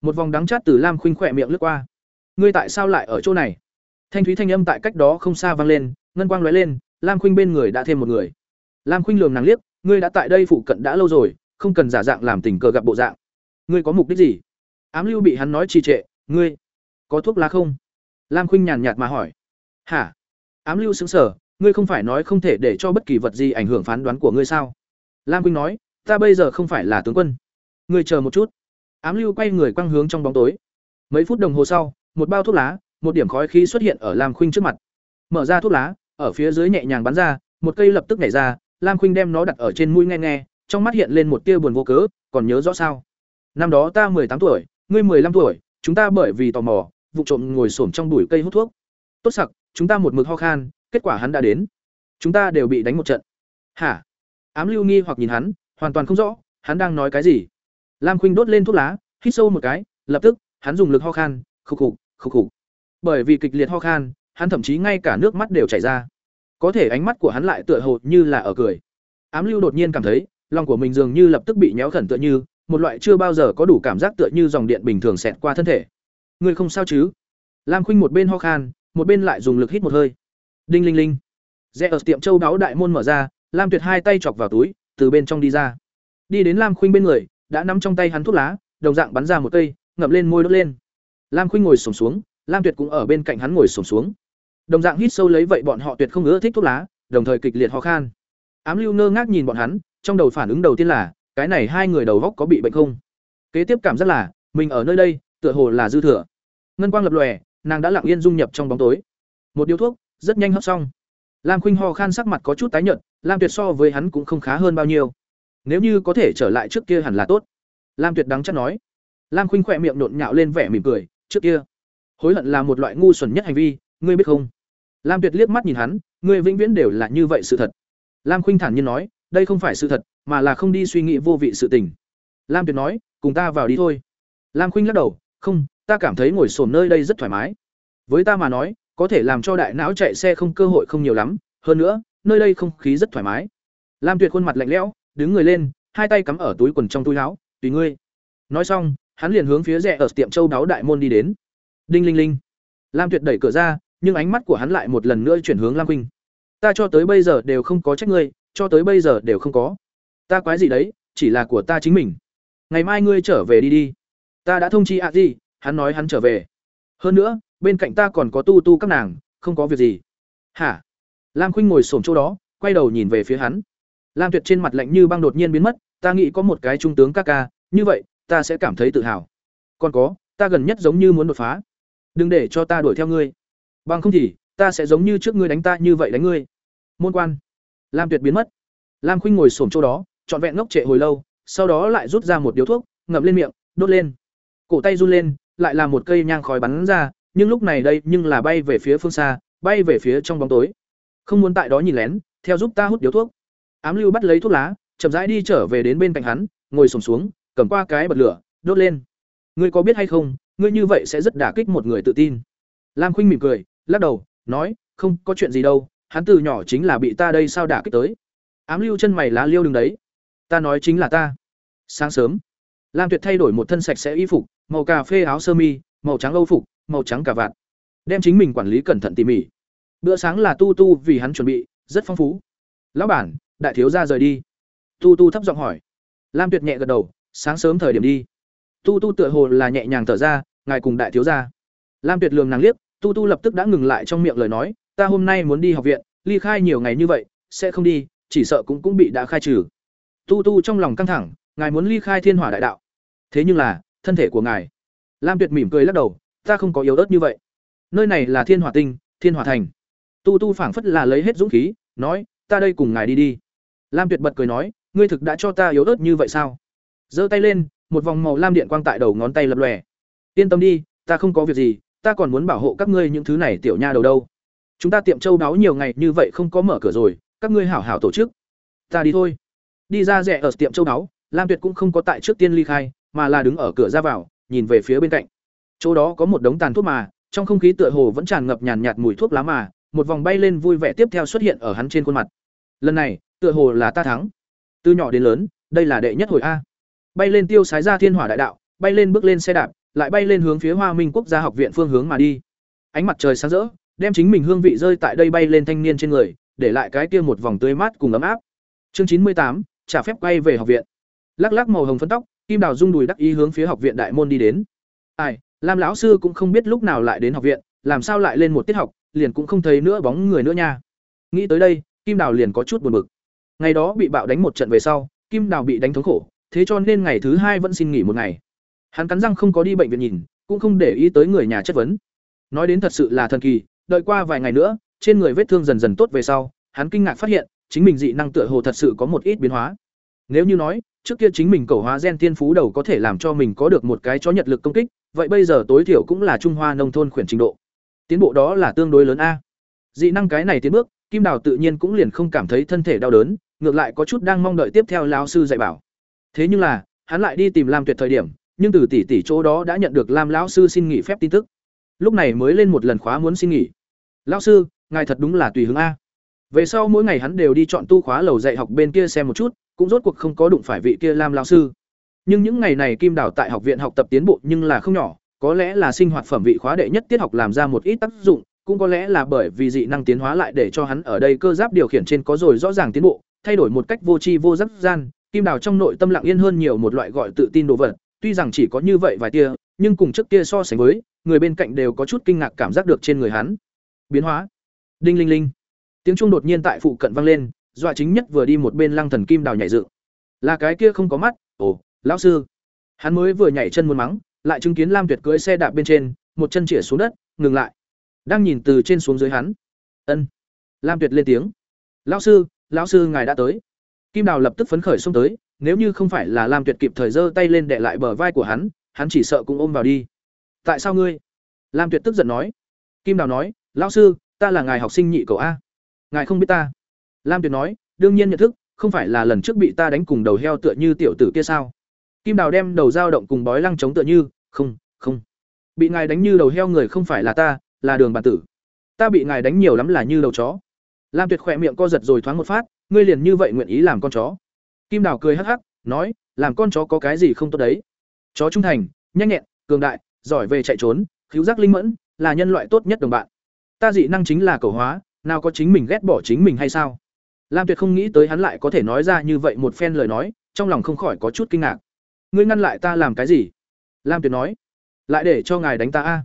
S1: một vòng đắng chát từ lam khuynh khỏe miệng lướt qua. Ngươi tại sao lại ở chỗ này? Thanh thúy thanh âm tại cách đó không xa vang lên, ngân quang lóe lên, lam khuynh bên người đã thêm một người. Lam khuynh lườm nàng liếc, ngươi đã tại đây phụ cận đã lâu rồi, không cần giả dạng làm tình cờ gặp bộ dạng. Ngươi có mục đích gì? Ám lưu bị hắn nói trì trệ, ngươi có thuốc lá không? Lam khuynh nhàn nhạt mà hỏi. Hả? Ám lưu xứng sở ngươi không phải nói không thể để cho bất kỳ vật gì ảnh hưởng phán đoán của ngươi sao? Lam khuynh nói, ta bây giờ không phải là tướng quân. Ngươi chờ một chút ám lưu quay người quăng hướng trong bóng tối. Mấy phút đồng hồ sau, một bao thuốc lá, một điểm khói khí xuất hiện ở lam khuynh trước mặt. Mở ra thuốc lá, ở phía dưới nhẹ nhàng bắn ra, một cây lập tức nhảy ra, lam khuynh đem nó đặt ở trên mũi nghe nghe, trong mắt hiện lên một tia buồn vô cớ, còn nhớ rõ sao? Năm đó ta tám tuổi, ngươi 15 tuổi, chúng ta bởi vì tò mò, vụ trộm ngồi xổm trong bụi cây hút thuốc. Tốt sặc, chúng ta một mực ho khan, kết quả hắn đã đến. Chúng ta đều bị đánh một trận. Hả? Ám lưu nghi hoặc nhìn hắn, hoàn toàn không rõ, hắn đang nói cái gì? Lam khuynh đốt lên thuốc lá, hít sâu một cái, lập tức, hắn dùng lực ho khan, khục khục khục khục. Bởi vì kịch liệt ho khan, hắn thậm chí ngay cả nước mắt đều chảy ra. Có thể ánh mắt của hắn lại tựa hồ như là ở cười. Ám lưu đột nhiên cảm thấy, lòng của mình dường như lập tức bị nhéo khẩn tựa như, một loại chưa bao giờ có đủ cảm giác tựa như dòng điện bình thường xẹt qua thân thể. Người không sao chứ? Lam khuynh một bên ho khan, một bên lại dùng lực hít một hơi. Đinh linh linh. Rẽ ở tiệm châu đáo đại môn mở ra, lam tuyệt hai tay chọc vào túi, từ bên trong đi ra. Đi đến lam khuynh bên người đã nắm trong tay hắn thuốc lá, đồng dạng bắn ra một cây, ngậm lên môi đốt lên. Lam khuynh ngồi xổm xuống, lam tuyệt cũng ở bên cạnh hắn ngồi xổm xuống. Đồng dạng hít sâu lấy vậy bọn họ tuyệt không ưa thích thuốc lá, đồng thời kịch liệt ho khan. Ám lưu ngơ ngác nhìn bọn hắn, trong đầu phản ứng đầu tiên là, cái này hai người đầu góc có bị bệnh không? Kế tiếp cảm giác là, mình ở nơi đây, tựa hồ là dư thừa. Ngân quang lập lòe, nàng đã lặng yên dung nhập trong bóng tối. Một điếu thuốc, rất nhanh hấp xong. Lam khuynh ho khan sắc mặt có chút tái nhợt, lam tuyệt so với hắn cũng không khá hơn bao nhiêu nếu như có thể trở lại trước kia hẳn là tốt. Lam tuyệt đắng chắc nói. Lam khuynh khỏe miệng nộn nhạo lên vẻ mỉm cười, trước kia. Hối hận là một loại ngu xuẩn nhất hành vi, ngươi biết không? Lam tuyệt liếc mắt nhìn hắn, ngươi vĩnh viễn đều là như vậy sự thật. Lam khuynh thản nhiên nói, đây không phải sự thật, mà là không đi suy nghĩ vô vị sự tình. Lam tuyệt nói, cùng ta vào đi thôi. Lam khuynh lắc đầu, không, ta cảm thấy ngồi sồn nơi đây rất thoải mái. Với ta mà nói, có thể làm cho đại não chạy xe không cơ hội không nhiều lắm, hơn nữa, nơi đây không khí rất thoải mái. Lam tuyệt khuôn mặt lạnh lẽo đứng người lên, hai tay cắm ở túi quần trong túi áo, tùy ngươi. Nói xong, hắn liền hướng phía rẽ ở tiệm châu đáo đại môn đi đến. Đinh linh linh. Lam tuyệt đẩy cửa ra, nhưng ánh mắt của hắn lại một lần nữa chuyển hướng lam khuynh ta cho tới bây giờ đều không có trách ngươi, cho tới bây giờ đều không có. Ta quái gì đấy, chỉ là của ta chính mình. Ngày mai ngươi trở về đi đi. Ta đã thông chi a di hắn nói hắn trở về. Hơn nữa, bên cạnh ta còn có tu tu các nàng, không có việc gì. Hả? Lam khuynh ngồi xổm chỗ đó, quay đầu nhìn về phía hắn lam tuyệt trên mặt lạnh như băng đột nhiên biến mất, ta nghĩ có một cái trung tướng ca ca, như vậy, ta sẽ cảm thấy tự hào. Còn có, ta gần nhất giống như muốn đột phá. Đừng để cho ta đuổi theo ngươi. Bằng không thì, ta sẽ giống như trước ngươi đánh ta như vậy đánh ngươi. Môn quan. Lam tuyệt biến mất. Lam khuynh ngồi xổm chỗ đó, trọn vẹn ngốc trệ hồi lâu, sau đó lại rút ra một điếu thuốc, ngậm lên miệng, đốt lên. Cổ tay run lên, lại là một cây nhang khói bắn ra, nhưng lúc này đây nhưng là bay về phía phương xa, bay về phía trong bóng tối. Không muốn tại đó nhìn lén, theo giúp ta hút điếu thuốc ám lưu bắt lấy thuốc lá, chậm rãi đi trở về đến bên cạnh hắn, ngồi sùng xuống, cầm qua cái bật lửa, đốt lên. Ngươi có biết hay không, ngươi như vậy sẽ rất đả kích một người tự tin. Lam khuynh mỉm cười, lắc đầu, nói, không, có chuyện gì đâu, hắn từ nhỏ chính là bị ta đây sao đả kích tới. Ám lưu chân mày lá liêu đừng đấy. Ta nói chính là ta. Sáng sớm, lam tuyệt thay đổi một thân sạch sẽ y phục, màu cà phê áo sơ mi, màu trắng âu phục, màu trắng cà vạt. Đem chính mình quản lý cẩn thận tỉ mỉ. Bữa sáng là tu tu vì hắn chuẩn bị, rất phong phú. Lão bản đại thiếu ra rời đi. Tu tu thấp giọng hỏi. Lam tuyệt nhẹ gật đầu, sáng sớm thời điểm đi. Tu tu tựa hồ là nhẹ nhàng thở ra, ngài cùng đại thiếu ra lam tuyệt lường nàng liếc, tu tu lập tức đã ngừng lại trong miệng lời nói, ta hôm nay muốn đi học viện, ly khai nhiều ngày như vậy, sẽ không đi, chỉ sợ cũng cũng bị đã khai trừ. Tu tu trong lòng căng thẳng, ngài muốn ly khai thiên hỏa đại đạo. Thế nhưng là, thân thể của ngài. Lam tuyệt mỉm cười lắc đầu, ta không có yếu ớt như vậy. Nơi này là thiên hỏa tinh, thiên hỏa thành. Tu tu phảng phất là lấy hết dũng khí, nói, ta đây cùng ngài đi đi lam tuyệt bật cười nói, ngươi thực đã cho ta yếu ớt như vậy sao? Giơ tay lên, một vòng màu lam điện quang tại đầu ngón tay lập lòe. Yên tâm đi, ta không có việc gì, ta còn muốn bảo hộ các ngươi những thứ này tiểu nha đầu đâu. Chúng ta tiệm châu đáo nhiều ngày như vậy không có mở cửa rồi, các ngươi hảo hảo tổ chức. Ta đi thôi. Đi ra rẻ ở tiệm châu đáo, lam tuyệt cũng không có tại trước tiên ly khai, mà là đứng ở cửa ra vào, nhìn về phía bên cạnh. Chỗ đó có một đống tàn thuốc mà, trong không khí tựa hồ vẫn tràn ngập nhàn nhạt mùi thuốc lá mà, một vòng bay lên vui vẻ tiếp theo xuất hiện ở hắn trên khuôn mặt. Lần này tựa hồ là ta thắng. Từ nhỏ đến lớn, đây là đệ nhất hồi a. Bay lên tiêu sái ra thiên hỏa đại đạo, bay lên bước lên xe đạp, lại bay lên hướng phía hoa minh quốc gia học viện phương hướng mà đi. Ánh mặt trời sáng rỡ, đem chính mình hương vị rơi tại đây bay lên thanh niên trên người, để lại cái kia một vòng tươi mát cùng ấm áp. Chương chín mươi tám, trả phép quay về học viện. Lắc lắc màu hồng phấn tóc, kim đào rung đùi đắc ý hướng phía học viện đại môn đi đến. Ai, lam lão sư cũng không biết lúc nào lại đến học viện, làm sao lại lên một tiết học, liền cũng không thấy nữa bóng người nữa nha. Nghĩ tới đây, kim đào liền có chút buồn bực ngày đó bị bạo đánh một trận về sau, kim đào bị đánh thống khổ, thế cho nên ngày thứ hai vẫn xin nghỉ một ngày. Hắn cắn răng không có đi bệnh viện nhìn, cũng không để ý tới người nhà chất vấn. Nói đến thật sự là thần kỳ, đợi qua vài ngày nữa, trên người vết thương dần dần tốt về sau, hắn kinh ngạc phát hiện, chính mình dị năng tựa hồ thật sự có một ít biến hóa. Nếu như nói, trước kia chính mình cầu hóa gen thiên phú đầu có thể làm cho mình có được một cái chó nhật lực công kích, vậy bây giờ tối thiểu cũng là trung hoa nông thôn khuyển trình độ. Tiến bộ đó là tương đối lớn a. Dị năng cái này tiến bước, kim đào tự nhiên cũng liền không cảm thấy thân thể đau đớn ngược lại có chút đang mong đợi tiếp theo lão sư dạy bảo. Thế nhưng là, hắn lại đi tìm lam tuyệt thời điểm, nhưng từ tỷ tỷ chỗ đó đã nhận được lam lão sư xin nghỉ phép tin tức. Lúc này mới lên một lần khóa muốn xin nghỉ. Lão sư, ngài thật đúng là tùy hứng a. Về sau mỗi ngày hắn đều đi chọn tu khóa lầu dạy học bên kia xem một chút, cũng rốt cuộc không có đụng phải vị kia lam lão sư. Nhưng những ngày này kim Đảo tại học viện học tập tiến bộ nhưng là không nhỏ, có lẽ là sinh hoạt phẩm vị khóa đệ nhất tiết học làm ra một ít tác dụng, cũng có lẽ là bởi vì dị năng tiến hóa lại để cho hắn ở đây cơ giáp điều khiển trên có rồi rõ ràng tiến bộ thay đổi một cách vô tri vô giác gian, kim đào trong nội tâm lặng yên hơn nhiều một loại gọi tự tin đồ vật, tuy rằng chỉ có như vậy vài tia, nhưng cùng trước kia so sánh với, người bên cạnh đều có chút kinh ngạc cảm giác được trên người hắn. Biến hóa. Đinh linh linh. Tiếng chuông đột nhiên tại phụ cận vang lên, dọa chính nhất vừa đi một bên lăng thần kim đào nhảy dựng. Là cái kia không có mắt, ồ, lão sư. Hắn mới vừa nhảy chân muốn mắng, lại chứng kiến lam tuyệt cưỡi xe đạp bên trên, một chân chĩa xuống đất, ngừng lại. Đang nhìn từ trên xuống dưới hắn. Ân. Lam tuyệt lên tiếng. Lão sư lão sư, ngài đã tới. Kim đào lập tức phấn khởi xông tới, nếu như không phải là lam tuyệt kịp thời giơ tay lên đệ lại bờ vai của hắn hắn chỉ sợ cũng ôm vào đi. Tại sao ngươi? Lam tuyệt tức giận nói. Kim đào nói, lão sư, ta là ngài học sinh nhị cầu a. Ngài không biết ta. Lam tuyệt nói, đương nhiên nhận thức, không phải là lần trước bị ta đánh cùng đầu heo tựa như tiểu tử kia sao? Kim đào đem đầu dao động cùng bói lăng chống tựa như, không không. Bị ngài đánh như đầu heo người không phải là ta, là đường bản tử. Ta bị ngài đánh nhiều lắm là như đầu chó lam tuyệt khỏe miệng co giật rồi thoáng một phát, ngươi liền như vậy nguyện ý làm con chó? Kim đào cười hắc hắc, nói, làm con chó có cái gì không tốt đấy? Chó trung thành, nhanh nhẹn, cường đại, giỏi về chạy trốn khiếu giác linh mẫn, là nhân loại tốt nhất đồng bạn. Ta dị năng chính là cầu hóa, nào có chính mình ghét bỏ chính mình hay sao? Lam tuyệt không nghĩ tới hắn lại có thể nói ra như vậy một phen lời nói, trong lòng không khỏi có chút kinh ngạc. Ngươi ngăn lại ta làm cái gì? Lam tuyệt nói. Lại để cho ngài đánh ta a.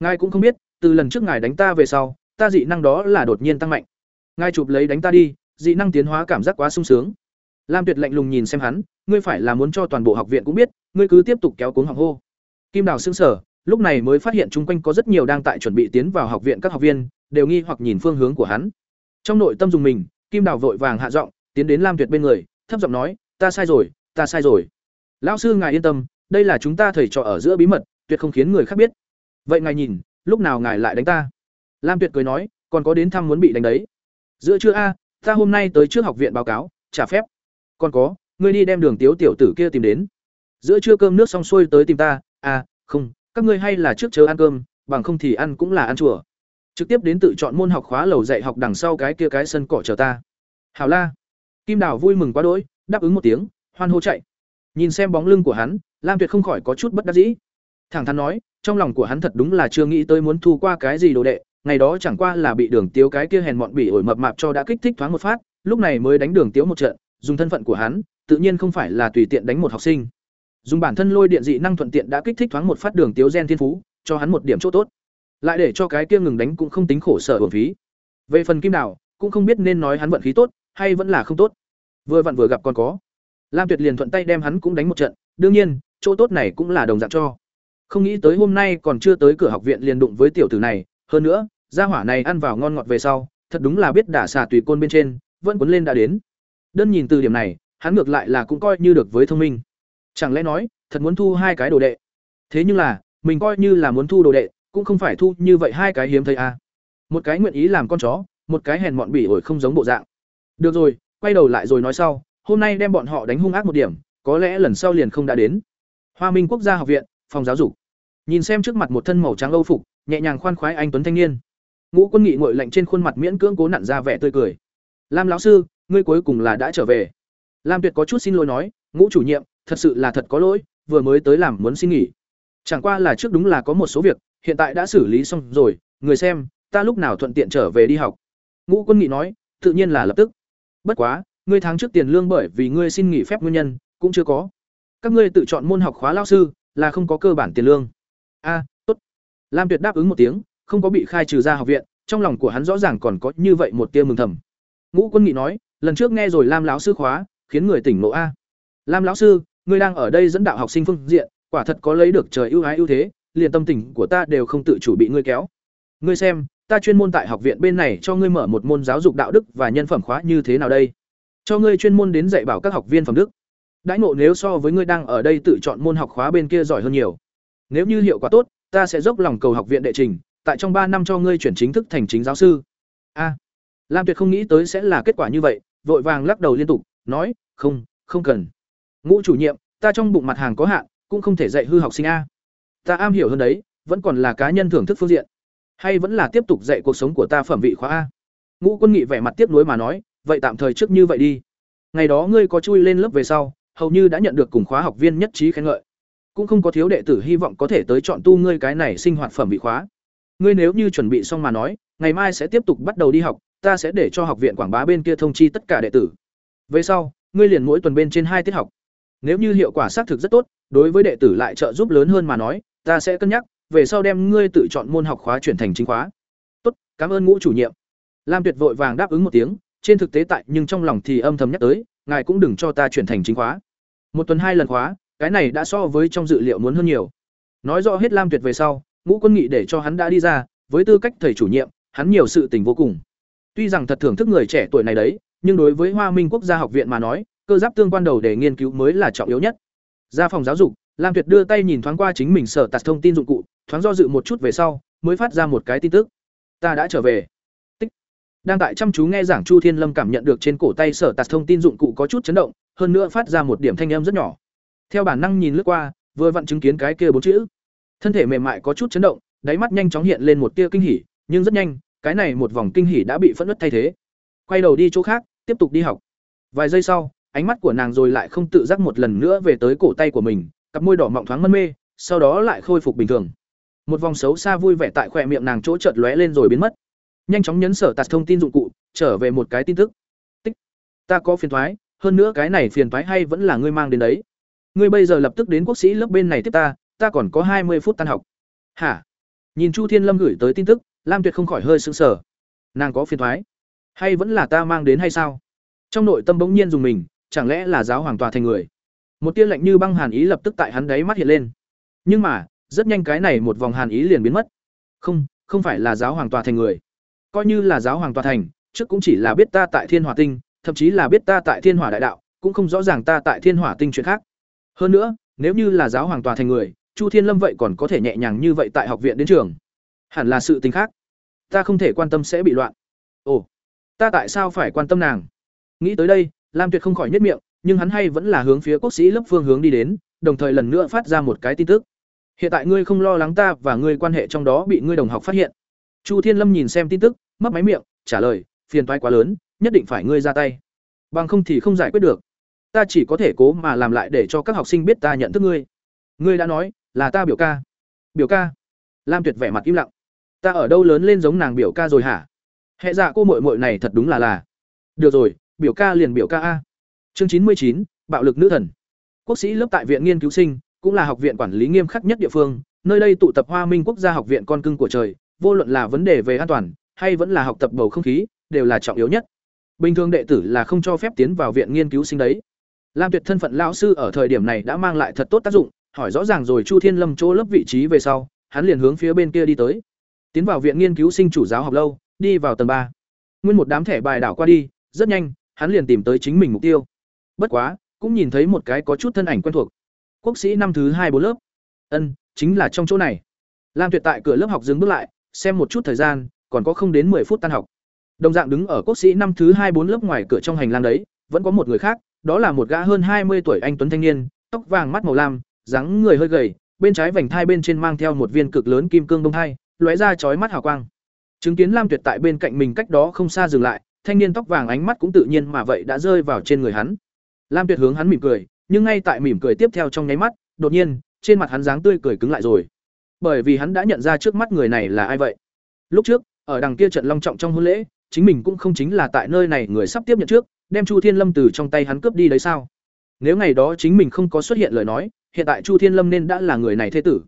S1: Ngài cũng không biết, từ lần trước ngài đánh ta về sau, ta dị năng đó là đột nhiên tăng mạnh ngài chụp lấy đánh ta đi, dị năng tiến hóa cảm giác quá sung sướng. Lam tuyệt lạnh lùng nhìn xem hắn, ngươi phải là muốn cho toàn bộ học viện cũng biết, ngươi cứ tiếp tục kéo cuống học hô. Kim đào xưng sở lúc này mới phát hiện chung quanh có rất nhiều đang tại chuẩn bị tiến vào học viện các học viên, đều nghi hoặc nhìn phương hướng của hắn. Trong nội tâm dùng mình, kim đào vội vàng hạ giọng, tiến đến lam tuyệt bên người, thấp giọng nói, ta sai rồi, ta sai rồi. Lão sư ngài yên tâm, đây là chúng ta thầy trò ở giữa bí mật, tuyệt không khiến người khác biết. Vậy ngài nhìn, lúc nào ngài lại đánh ta? Lam tuyệt cười nói, còn có đến thăm muốn bị đánh đấy giữa trưa a, ta hôm nay tới trước học viện báo cáo, trả phép. Còn có, ngươi đi đem đường tiếu tiểu tử kia tìm đến. Giữa trưa cơm nước xong xuôi tới tìm ta à không, các ngươi hay là trước chờ ăn cơm, bằng không thì ăn cũng là ăn chùa. Trực tiếp đến tự chọn môn học khóa lầu dạy học đằng sau cái kia cái sân cỏ chờ ta. Hảo la. Kim đào vui mừng quá đỗi, đáp ứng một tiếng, hoan hô chạy. Nhìn xem bóng lưng của hắn, lam tuyệt không khỏi có chút bất đắc dĩ. Thẳng thắn nói, trong lòng của hắn thật đúng là chưa nghĩ tới muốn thu qua cái gì đồ đệ ngày đó chẳng qua là bị đường tiếu cái kia hèn mọn bỉ ổi mập mạp cho đã kích thích thoáng một phát, lúc này mới đánh đường tiếu một trận, dùng thân phận của hắn, tự nhiên không phải là tùy tiện đánh một học sinh. Dùng bản thân lôi điện dị năng thuận tiện đã kích thích thoáng một phát đường tiếu gen thiên phú, cho hắn một điểm chỗ tốt. Lại để cho cái kia ngừng đánh cũng không tính khổ sở hưởng phí. Về phần kim đào, cũng không biết nên nói hắn vận khí tốt, hay vẫn là không tốt. Vừa vặn vừa gặp còn có. Lam tuyệt liền thuận tay đem hắn cũng đánh một trận, đương nhiên, chỗ tốt này cũng là đồng dạng cho. Không nghĩ tới hôm nay còn chưa tới cửa học viện liền đụng với tiểu tử này, hơn nữa gia hỏa này ăn vào ngon ngọt về sau, thật đúng là biết đả xả tùy côn bên trên, vẫn cuốn lên đã đến. Đơn nhìn từ điểm này, hắn ngược lại là cũng coi như được với thông minh. Chẳng lẽ nói, thật muốn thu hai cái đồ đệ? Thế nhưng là, mình coi như là muốn thu đồ đệ, cũng không phải thu như vậy hai cái hiếm thấy à. một cái nguyện ý làm con chó, một cái hèn mọn bỉ ổi không giống bộ dạng. Được rồi, quay đầu lại rồi nói sau, hôm nay đem bọn họ đánh hung ác một điểm, có lẽ lần sau liền không đã đến. Hoa minh quốc gia học viện, phòng giáo dục. Nhìn xem trước mặt một thân màu trắng âu phục, nhẹ nhàng khoan khoái anh tuấn thanh niên ngũ quân nghị ngội lạnh trên khuôn mặt miễn cưỡng cố nặn ra vẻ tươi cười. Lam lão sư, ngươi cuối cùng là đã trở về. Lam tuyệt có chút xin lỗi nói, ngũ chủ nhiệm, thật sự là thật có lỗi, vừa mới tới làm muốn xin nghỉ. Chẳng qua là trước đúng là có một số việc, hiện tại đã xử lý xong rồi, người xem, ta lúc nào thuận tiện trở về đi học. Ngũ quân nghị nói, tự nhiên là lập tức. Bất quá, ngươi tháng trước tiền lương bởi vì ngươi xin nghỉ phép nguyên nhân, cũng chưa có. Các ngươi tự chọn môn học khóa lao sư, là không có cơ bản tiền lương. A, tốt. Lam tuyệt đáp ứng một tiếng không có bị khai trừ ra học viện, trong lòng của hắn rõ ràng còn có như vậy một tia mừng thầm. Ngũ quân nghị nói, lần trước nghe rồi lam lão sư khóa, khiến người tỉnh ngộ a. Lam lão sư, ngươi đang ở đây dẫn đạo học sinh phương diện, quả thật có lấy được trời ưu ái ưu thế, liền tâm tình của ta đều không tự chủ bị ngươi kéo. Ngươi xem, ta chuyên môn tại học viện bên này cho ngươi mở một môn giáo dục đạo đức và nhân phẩm khóa như thế nào đây? Cho ngươi chuyên môn đến dạy bảo các học viên phẩm đức. Đãi ngộ nếu so với ngươi đang ở đây tự chọn môn học khóa bên kia giỏi hơn nhiều. Nếu như hiệu quả tốt, ta sẽ dốc lòng cầu học viện đệ trình tại trong ba năm cho ngươi chuyển chính thức thành chính giáo sư. A, lam tuyệt không nghĩ tới sẽ là kết quả như vậy, vội vàng lắc đầu liên tục, nói, không không cần. Ngũ chủ nhiệm, ta trong bụng mặt hàng có hạn, cũng không thể dạy hư học sinh a. Ta am hiểu hơn đấy, vẫn còn là cá nhân thưởng thức phương diện. Hay vẫn là tiếp tục dạy cuộc sống của ta phẩm vị khóa a? Ngũ quân nghị vẻ mặt tiếp nối mà nói, vậy tạm thời trước như vậy đi. Ngày đó ngươi có chui lên lớp về sau, hầu như đã nhận được cùng khóa học viên nhất trí khen ngợi. Cũng không có thiếu đệ tử hy vọng có thể tới chọn tu ngươi cái này sinh hoạt phẩm vị khóa ngươi nếu như chuẩn bị xong mà nói, ngày mai sẽ tiếp tục bắt đầu đi học, ta sẽ để cho học viện quảng bá bên kia thông chi tất cả đệ tử. Về sau, ngươi liền mỗi tuần bên trên hai tiết học. Nếu như hiệu quả xác thực rất tốt, đối với đệ tử lại trợ giúp lớn hơn mà nói, ta sẽ cân nhắc, về sau đem ngươi tự chọn môn học khóa chuyển thành chính khóa. Tốt, cảm ơn ngũ chủ nhiệm. Lam tuyệt vội vàng đáp ứng một tiếng, trên thực tế tại nhưng trong lòng thì âm thầm nhắc tới, ngài cũng đừng cho ta chuyển thành chính khóa. Một tuần hai lần khóa, cái này đã so với trong dự liệu muốn hơn nhiều. Nói rõ hết lam tuyệt về sau ngũ quân nghị để cho hắn đã đi ra, với tư cách thầy chủ nhiệm, hắn nhiều sự tình vô cùng. Tuy rằng thật thưởng thức người trẻ tuổi này đấy, nhưng đối với hoa minh quốc gia học viện mà nói, cơ giáp tương quan đầu để nghiên cứu mới là trọng yếu nhất. Ra phòng giáo dục, lam tuyệt đưa tay nhìn thoáng qua chính mình sở tạt thông tin dụng cụ, thoáng do dự một chút về sau, mới phát ra một cái tin tức. Ta đã trở về. Tích. đang tại chăm chú nghe giảng chu thiên lâm cảm nhận được trên cổ tay sở tạt thông tin dụng cụ có chút chấn động, hơn nữa phát ra một điểm thanh âm rất nhỏ. Theo bản năng nhìn lướt qua, vừa vặn chứng kiến cái kia bốn chữ thân thể mềm mại có chút chấn động, đáy mắt nhanh chóng hiện lên một tia kinh hỉ, nhưng rất nhanh, cái này một vòng kinh hỉ đã bị phẫn nứt thay thế. Quay đầu đi chỗ khác, tiếp tục đi học. Vài giây sau, ánh mắt của nàng rồi lại không tự giác một lần nữa về tới cổ tay của mình, cặp môi đỏ mọng thoáng mân mê, sau đó lại khôi phục bình thường. Một vòng xấu xa vui vẻ tại khoe miệng nàng chỗ chợt lóe lên rồi biến mất. Nhanh chóng nhấn sở tạt thông tin dụng cụ, trở về một cái tin tức. Tích. Ta có phiền thoái hơn nữa cái này phiền thoái hay vẫn là ngươi mang đến đấy. Ngươi bây giờ lập tức đến quốc sĩ lớp bên này tiếp ta ta còn có hai mươi phút tan học. Hả? Nhìn chu thiên lâm gửi tới tin tức, lam tuyệt không khỏi hơi sững sờ. Nàng có phiền thoái? Hay vẫn là ta mang đến hay sao? Trong nội tâm bỗng nhiên dùng mình, chẳng lẽ là giáo hoàng tòa thành người? Một tia lạnh như băng hàn ý lập tức tại hắn đáy mắt hiện lên. Nhưng mà, rất nhanh cái này một vòng hàn ý liền biến mất. Không không phải là giáo hoàng tòa thành người. Coi như là giáo hoàng tòa thành, trước cũng chỉ là biết ta tại thiên hỏa tinh, thậm chí là biết ta tại thiên hỏa đại đạo, cũng không rõ ràng ta tại thiên hỏa tinh chuyện khác. Hơn nữa, nếu như là giáo hoàng tòa thành người chu thiên lâm vậy còn có thể nhẹ nhàng như vậy tại học viện đến trường? Hẳn là sự tình khác. Ta không thể quan tâm sẽ bị loạn. Ồ, ta tại sao phải quan tâm nàng? Nghĩ tới đây, lam tuyệt không khỏi nhất miệng, nhưng hắn hay vẫn là hướng phía quốc sĩ lớp phương hướng đi đến, đồng thời lần nữa phát ra một cái tin tức. Hiện tại ngươi không lo lắng ta và ngươi quan hệ trong đó bị ngươi đồng học phát hiện. Chu thiên lâm nhìn xem tin tức, mấp máy miệng, trả lời, phiền toái quá lớn, nhất định phải ngươi ra tay. Bằng không thì không giải quyết được. Ta chỉ có thể cố mà làm lại để cho các học sinh biết ta nhận thức ngươi. Ngươi đã nói là ta biểu ca. Biểu ca? Lam tuyệt vẻ mặt im lặng. Ta ở đâu lớn lên giống nàng biểu ca rồi hả? Hệ dạ cô mội mội này thật đúng là là. Được rồi, biểu ca liền biểu ca a. Chương chín mươi chín, bạo lực nữ thần. Quốc sĩ lớp tại viện nghiên cứu sinh, cũng là học viện quản lý nghiêm khắc nhất địa phương, nơi đây tụ tập hoa minh quốc gia học viện con cưng của trời, vô luận là vấn đề về an toàn, hay vẫn là học tập bầu không khí, đều là trọng yếu nhất. Bình thường đệ tử là không cho phép tiến vào viện nghiên cứu sinh đấy. Lam tuyệt thân phận lão sư ở thời điểm này đã mang lại thật tốt tác dụng hỏi rõ ràng rồi chu thiên lâm chỗ lớp vị trí về sau, hắn liền hướng phía bên kia đi tới. Tiến vào viện nghiên cứu sinh chủ giáo học lâu, đi vào tầng ba. Nguyên một đám thẻ bài đảo qua đi, rất nhanh, hắn liền tìm tới chính mình mục tiêu. Bất quá, cũng nhìn thấy một cái có chút thân ảnh quen thuộc. Quốc sĩ năm thứ hai bốn lớp. Ân, chính là trong chỗ này. Lam tuyệt tại cửa lớp học dừng bước lại, xem một chút thời gian, còn có không đến 10 phút tan học. Đồng dạng đứng ở quốc sĩ năm thứ hai bốn lớp ngoài cửa trong hành lang đấy, vẫn có một người khác, đó là một gã hơn hai mươi tuổi anh tuấn thanh niên, tóc vàng mắt màu lam dáng người hơi gầy, bên trái vành thai bên trên mang theo một viên cực lớn kim cương đông thai, lóe ra chói mắt hào quang. Chứng kiến lam tuyệt tại bên cạnh mình cách đó không xa dừng lại, thanh niên tóc vàng ánh mắt cũng tự nhiên mà vậy đã rơi vào trên người hắn. Lam tuyệt hướng hắn mỉm cười, nhưng ngay tại mỉm cười tiếp theo trong nháy mắt, đột nhiên, trên mặt hắn dáng tươi cười cứng lại rồi. Bởi vì hắn đã nhận ra trước mắt người này là ai vậy. Lúc trước, ở đằng kia trận long trọng trong hôn lễ, chính mình cũng không chính là tại nơi này người sắp tiếp nhận trước, đem chu thiên lâm từ trong tay hắn cướp đi đấy sao? Nếu ngày đó chính mình không có xuất hiện lời nói hiện tại chu thiên lâm nên đã là người này thế tử.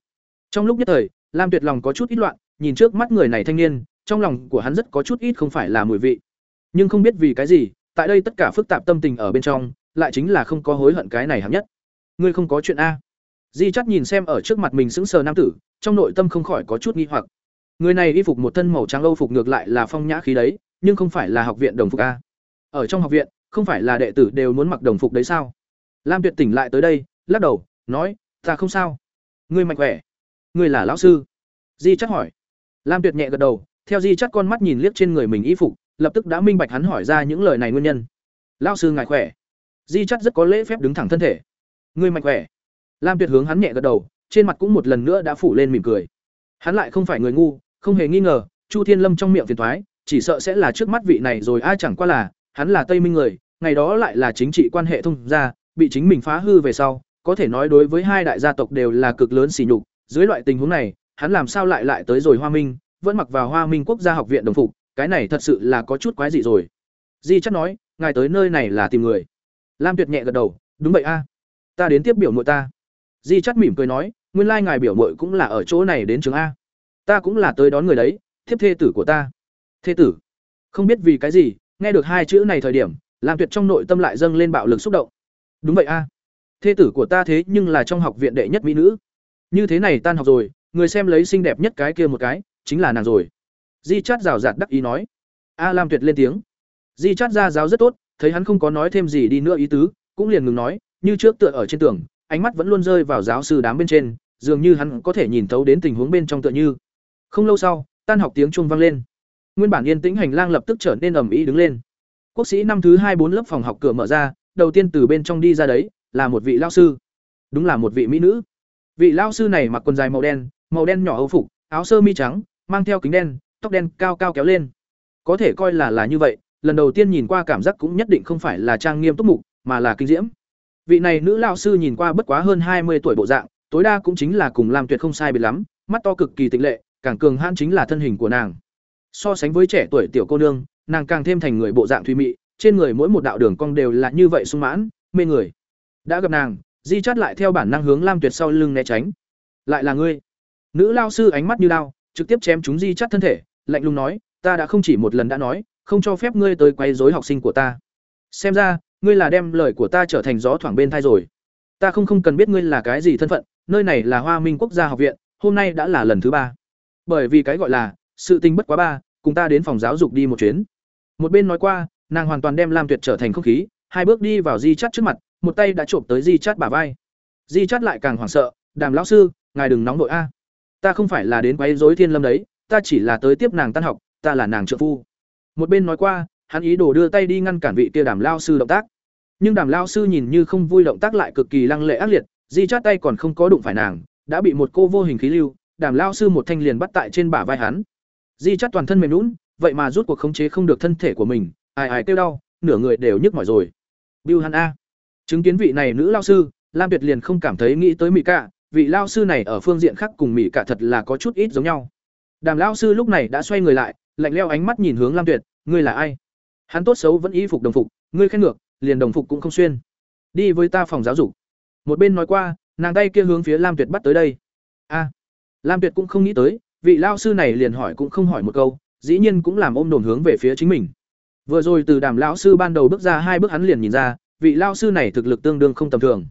S1: Trong lúc nhất thời, lam tuyệt lòng có chút ít loạn, nhìn trước mắt người này thanh niên, trong lòng của hắn rất có chút ít không phải là mùi vị. Nhưng không biết vì cái gì, tại đây tất cả phức tạp tâm tình ở bên trong, lại chính là không có hối hận cái này hạng nhất. Ngươi không có chuyện a. Di chắc nhìn xem ở trước mặt mình sững sờ nam tử, trong nội tâm không khỏi có chút nghi hoặc. Người này y phục một thân màu trắng âu phục ngược lại là phong nhã khí đấy, nhưng không phải là học viện đồng phục a. Ở trong học viện, không phải là đệ tử đều muốn mặc đồng phục đấy sao? Lam tuyệt tỉnh lại tới đây, lắc đầu nói, ta không sao. Ngươi mạnh khỏe. Ngươi là lão sư. Di chắc hỏi. Lam tuyệt nhẹ gật đầu, theo di chắc con mắt nhìn liếc trên người mình y phục, lập tức đã minh bạch hắn hỏi ra những lời này nguyên nhân. Lão sư ngài khỏe? Di chắc rất có lễ phép đứng thẳng thân thể. Ngươi mạnh khỏe. Lam tuyệt hướng hắn nhẹ gật đầu, trên mặt cũng một lần nữa đã phủ lên mỉm cười. Hắn lại không phải người ngu, không hề nghi ngờ, chu thiên lâm trong miệng phiền thoái chỉ sợ sẽ là trước mắt vị này rồi ai chẳng qua là, hắn là tây minh người, ngày đó lại là chính trị quan hệ thông gia, bị chính mình phá hư về sau có thể nói đối với hai đại gia tộc đều là cực lớn sỉ nhục. Dưới loại tình huống này, hắn làm sao lại lại tới rồi hoa minh, vẫn mặc vào hoa minh quốc gia học viện đồng phục, cái này thật sự là có chút quái dị rồi. Di chắc nói, ngài tới nơi này là tìm người. Lam tuyệt nhẹ gật đầu, đúng vậy a, ta đến tiếp biểu nội ta. Di chắc mỉm cười nói, nguyên lai ngài biểu muội cũng là ở chỗ này đến trường a. Ta cũng là tới đón người đấy, thiếp thê tử của ta. Thê tử? Không biết vì cái gì, nghe được hai chữ này thời điểm, Lam tuyệt trong nội tâm lại dâng lên bạo lực xúc động. Đúng vậy a thê tử của ta thế nhưng là trong học viện đệ nhất mỹ nữ. Như thế này tan học rồi, người xem lấy xinh đẹp nhất cái kia một cái, chính là nàng rồi. Di chát rào rạt đắc ý nói. A lam tuyệt lên tiếng. Di chát ra giáo rất tốt, thấy hắn không có nói thêm gì đi nữa ý tứ, cũng liền ngừng nói, như trước tựa ở trên tường, ánh mắt vẫn luôn rơi vào giáo sư đám bên trên, dường như hắn có thể nhìn thấu đến tình huống bên trong tựa như. Không lâu sau, tan học tiếng chuông vang lên. Nguyên bản yên tĩnh hành lang lập tức trở nên ầm ĩ đứng lên. Quốc sĩ năm thứ hai bốn lớp phòng học cửa mở ra, đầu tiên từ bên trong đi ra đấy là một vị lao sư. Đúng là một vị mỹ nữ. Vị lao sư này mặc quần dài màu đen màu đen nhỏ âu phục, áo sơ mi trắng, mang theo kính đen, tóc đen cao cao kéo lên. Có thể coi là là như vậy, lần đầu tiên nhìn qua cảm giác cũng nhất định không phải là trang nghiêm túc mục, mà là kinh diễm. Vị này nữ lao sư nhìn qua bất quá hơn hai mươi tuổi bộ dạng, tối đa cũng chính là cùng làm tuyệt không sai biệt lắm, mắt to cực kỳ tịnh lệ, càng cường hãn chính là thân hình của nàng. So sánh với trẻ tuổi tiểu cô nương, nàng càng thêm thành người bộ dạng thùy mị, trên người mỗi một đạo đường cong đều là như vậy sung mãn, mê người đã gặp nàng, di chát lại theo bản năng hướng lam tuyệt sau lưng né tránh. Lại là ngươi? Nữ lao sư ánh mắt như đao, trực tiếp chém chúng di chát thân thể, lạnh lùng nói, ta đã không chỉ một lần đã nói, không cho phép ngươi tới quấy rối học sinh của ta. Xem ra, ngươi là đem lời của ta trở thành gió thoảng bên thai rồi. Ta không không cần biết ngươi là cái gì thân phận, nơi này là hoa minh quốc gia học viện, hôm nay đã là lần thứ ba. Bởi vì cái gọi là, sự tình bất quá ba, cùng ta đến phòng giáo dục đi một chuyến. Một bên nói qua, nàng hoàn toàn đem lam tuyệt trở thành không khí, hai bước đi vào di chắt trước mặt một tay đã trộm tới di chắt bả vai. Di chắt lại càng hoảng sợ, đàm lão sư, ngài đừng nóng nội a. Ta không phải là đến quấy rối thiên lâm đấy, ta chỉ là tới tiếp nàng tan học, ta là nàng trợ phu. Một bên nói qua, hắn ý đồ đưa tay đi ngăn cản vị kia đàm lao sư động tác. Nhưng đàm lao sư nhìn như không vui động tác lại cực kỳ lăng lệ ác liệt, di chát tay còn không có đụng phải nàng, đã bị một cô vô hình khí lưu, đàm lao sư một thanh liền bắt tại trên bả vai hắn. Di chắt toàn thân mềm lún vậy mà rút cuộc khống chế không được thân thể của mình, ai ai kêu đau, nửa người đều nhức mỏi rồi. Bill hắn a chứng kiến vị này nữ lao sư, lam tuyệt liền không cảm thấy nghĩ tới mỹ cả vị lao sư này ở phương diện khác cùng mỹ cả thật là có chút ít giống nhau. Đàm lao sư lúc này đã xoay người lại, lạnh leo ánh mắt nhìn hướng lam tuyệt, ngươi là ai? Hắn tốt xấu vẫn y phục đồng phục, ngươi khen ngược, liền đồng phục cũng không xuyên. Đi với ta phòng giáo dục. Một bên nói qua, nàng tay kia hướng phía lam tuyệt bắt tới đây. A. Lam tuyệt cũng không nghĩ tới, vị lao sư này liền hỏi cũng không hỏi một câu, dĩ nhiên cũng làm ôm đồn hướng về phía chính mình. Vừa rồi từ đàm lão sư ban đầu bước ra hai bước hắn liền nhìn ra vị lao sư này thực lực tương đương không tầm thường.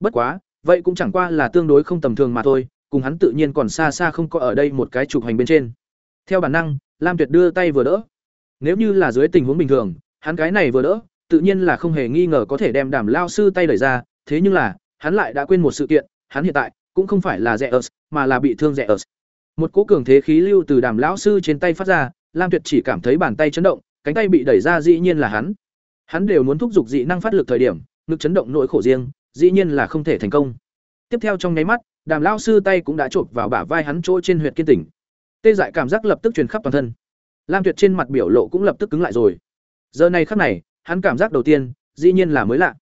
S1: Bất quá, vậy cũng chẳng qua là tương đối không tầm thường mà thôi, cùng hắn tự nhiên còn xa xa không có ở đây một cái trục hành bên trên. Theo bản năng, lam tuyệt đưa tay vừa đỡ. Nếu như là dưới tình huống bình thường, hắn cái này vừa đỡ, tự nhiên là không hề nghi ngờ có thể đem đàm lao sư tay đẩy ra, thế nhưng là, hắn lại đã quên một sự kiện, hắn hiện tại cũng không phải là rẻ mà là bị thương rẻ một cỗ cường thế khí lưu từ đàm lão sư trên tay phát ra, lam tuyệt chỉ cảm thấy bàn tay chấn động, cánh tay bị đẩy ra dĩ nhiên là hắn hắn đều muốn thúc giục dị năng phát lực thời điểm, ngực chấn động nỗi khổ riêng, dĩ nhiên là không thể thành công. Tiếp theo trong nháy mắt, đàm lão sư tay cũng đã chộp vào bả vai hắn chỗ trên huyệt kiên tỉnh. Tê dại cảm giác lập tức truyền khắp toàn thân. Lam tuyệt trên mặt biểu lộ cũng lập tức cứng lại rồi. Giờ này khắc này, hắn cảm giác đầu tiên, dĩ nhiên là mới lạ.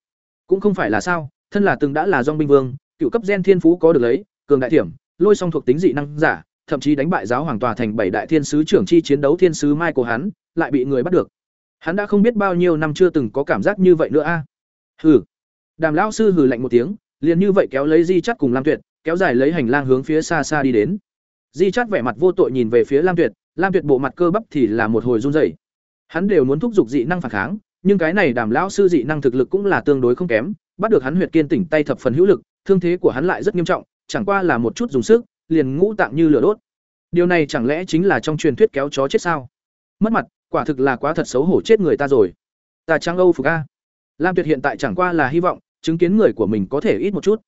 S1: Cũng không phải là sao, thân là từng đã là dong binh vương, cựu cấp gen thiên phú có được lấy, cường đại thiểm, lôi song thuộc tính dị năng giả, thậm chí đánh bại giáo hoàng tòa thành bảy đại thiên sứ trưởng chi chiến đấu thiên sứ mai của hắn, lại bị người bắt được hắn đã không biết bao nhiêu năm chưa từng có cảm giác như vậy nữa a. Hừ. Đàm lão sư hừ lạnh một tiếng, liền như vậy kéo lấy di chắt cùng lam tuyệt, kéo dài lấy hành lang hướng phía xa xa đi đến. Di chắt vẻ mặt vô tội nhìn về phía lam tuyệt lam tuyệt bộ mặt cơ bắp thì là một hồi run rẩy. Hắn đều muốn thúc giục dị năng phản kháng, nhưng cái này đàm lão sư dị năng thực lực cũng là tương đối không kém, bắt được hắn huyệt kiên tỉnh tay thập phần hữu lực, thương thế của hắn lại rất nghiêm trọng, chẳng qua là một chút dùng sức, liền ngũ tạng như lửa đốt. Điều này chẳng lẽ chính là trong truyền thuyết kéo chó chết sao? Mất mặt quả thực là quá thật xấu hổ chết người ta rồi. Ta trang âu phục a. Lam tuyệt hiện tại chẳng qua là hy vọng, chứng kiến người của mình có thể ít một chút.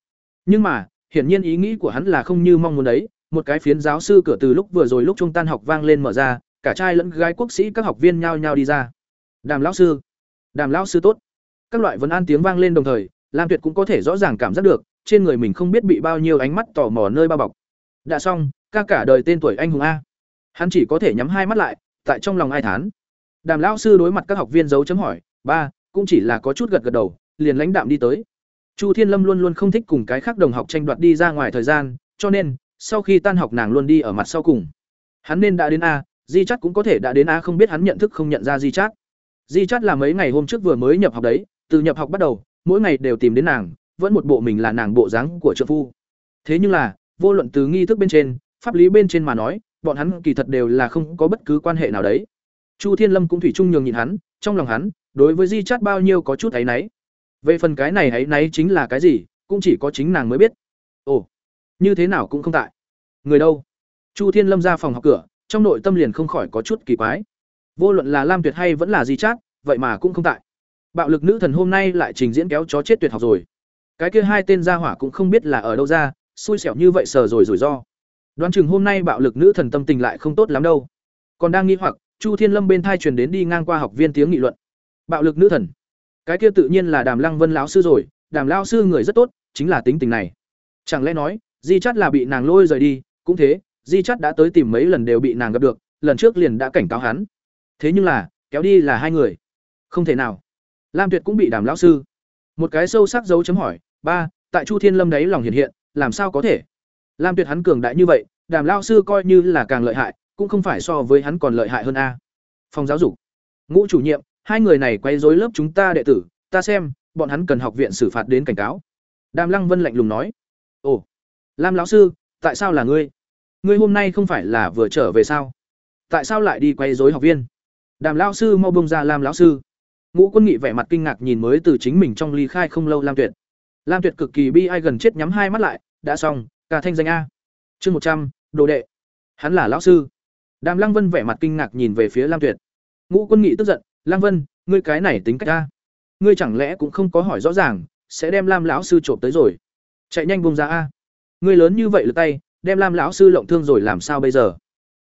S1: Nhưng mà, hiển nhiên ý nghĩ của hắn là không như mong muốn đấy. Một cái phiến giáo sư cửa từ lúc vừa rồi lúc trung tan học vang lên mở ra, cả trai lẫn gái quốc sĩ các học viên nhao nhao đi ra. Đàm lão sư. Đàm lão sư tốt. Các loại vấn an tiếng vang lên đồng thời, lam tuyệt cũng có thể rõ ràng cảm giác được, trên người mình không biết bị bao nhiêu ánh mắt tò mò nơi bao bọc. Đã xong, ca cả đời tên tuổi anh hùng a. Hắn chỉ có thể nhắm hai mắt lại tại trong lòng ai thán. Đàm lão sư đối mặt các học viên dấu chấm hỏi, ba, cũng chỉ là có chút gật gật đầu, liền lãnh đạm đi tới. Chu thiên lâm luôn luôn không thích cùng cái khác đồng học tranh đoạt đi ra ngoài thời gian, cho nên, sau khi tan học nàng luôn đi ở mặt sau cùng. Hắn nên đã đến a, di chắt cũng có thể đã đến a không biết hắn nhận thức không nhận ra di chắt di chắt là mấy ngày hôm trước vừa mới nhập học đấy, từ nhập học bắt đầu, mỗi ngày đều tìm đến nàng, vẫn một bộ mình là nàng bộ dáng của trợ phu. Thế nhưng là, vô luận từ nghi thức bên trên, pháp lý bên trên mà nói bọn hắn kỳ thật đều là không có bất cứ quan hệ nào đấy. Chu thiên lâm cũng thủy chung nhường nhìn hắn, trong lòng hắn, đối với di chát bao nhiêu có chút ấy nấy. về phần cái này ấy nấy chính là cái gì, cũng chỉ có chính nàng mới biết. Ồ, như thế nào cũng không tại. Người đâu? Chu thiên lâm ra phòng học cửa, trong nội tâm liền không khỏi có chút kỳ quái. Vô luận là lam tuyệt hay vẫn là di chát, vậy mà cũng không tại. Bạo lực nữ thần hôm nay lại trình diễn kéo chó chết tuyệt học rồi. Cái kia hai tên gia hỏa cũng không biết là ở đâu ra, xui xẻo như vậy sờ rồi rủi ro đoán chừng hôm nay bạo lực nữ thần tâm tình lại không tốt lắm đâu. Còn đang nghi hoặc, chu thiên lâm bên thai truyền đến đi ngang qua học viên tiếng nghị luận. Bạo lực nữ thần. Cái kia tự nhiên là đàm lăng vân lão sư rồi, đàm Lão sư người rất tốt, chính là tính tình này. Chẳng lẽ nói, di Chát là bị nàng lôi rời đi, cũng thế, di Chát đã tới tìm mấy lần đều bị nàng gặp được, lần trước liền đã cảnh cáo hắn. Thế nhưng là, kéo đi là hai người. Không thể nào. Lam tuyệt cũng bị đàm lão sư. Một cái sâu sắc dấu chấm hỏi, ba, tại chu thiên lâm đấy lòng hiện hiện, làm sao có thể? Lam tuyệt hắn cường đại như vậy, đàm lao sư coi như là càng lợi hại, cũng không phải so với hắn còn lợi hại hơn a. Phòng giáo dục. Ngũ chủ nhiệm, hai người này quay dối lớp chúng ta đệ tử, ta xem, bọn hắn cần học viện xử phạt đến cảnh cáo. Đàm lăng vân lạnh lùng nói. Ồ, lam lão sư, tại sao là ngươi? Ngươi hôm nay không phải là vừa trở về sao? Tại sao lại đi quay dối học viên? Đàm Lão sư mau bông ra lam lão sư. Ngũ quân nghị vẻ mặt kinh ngạc nhìn mới từ chính mình trong ly khai không lâu lam tuyệt. Lam tuyệt cực kỳ bi ai gần chết nhắm hai mắt lại, đã xong cả thanh danh a. Chương một trăm, đồ đệ. Hắn là lão sư. Đàm lăng vân vẻ mặt kinh ngạc nhìn về phía lam tuyệt. Ngũ quân nghị tức giận, lăng vân, ngươi cái này tính cách a. Ngươi chẳng lẽ cũng không có hỏi rõ ràng, sẽ đem lam lão sư trộm tới rồi? Chạy nhanh bông ra a. Ngươi lớn như vậy lực tay, đem lam lão sư lộng thương rồi làm sao bây giờ?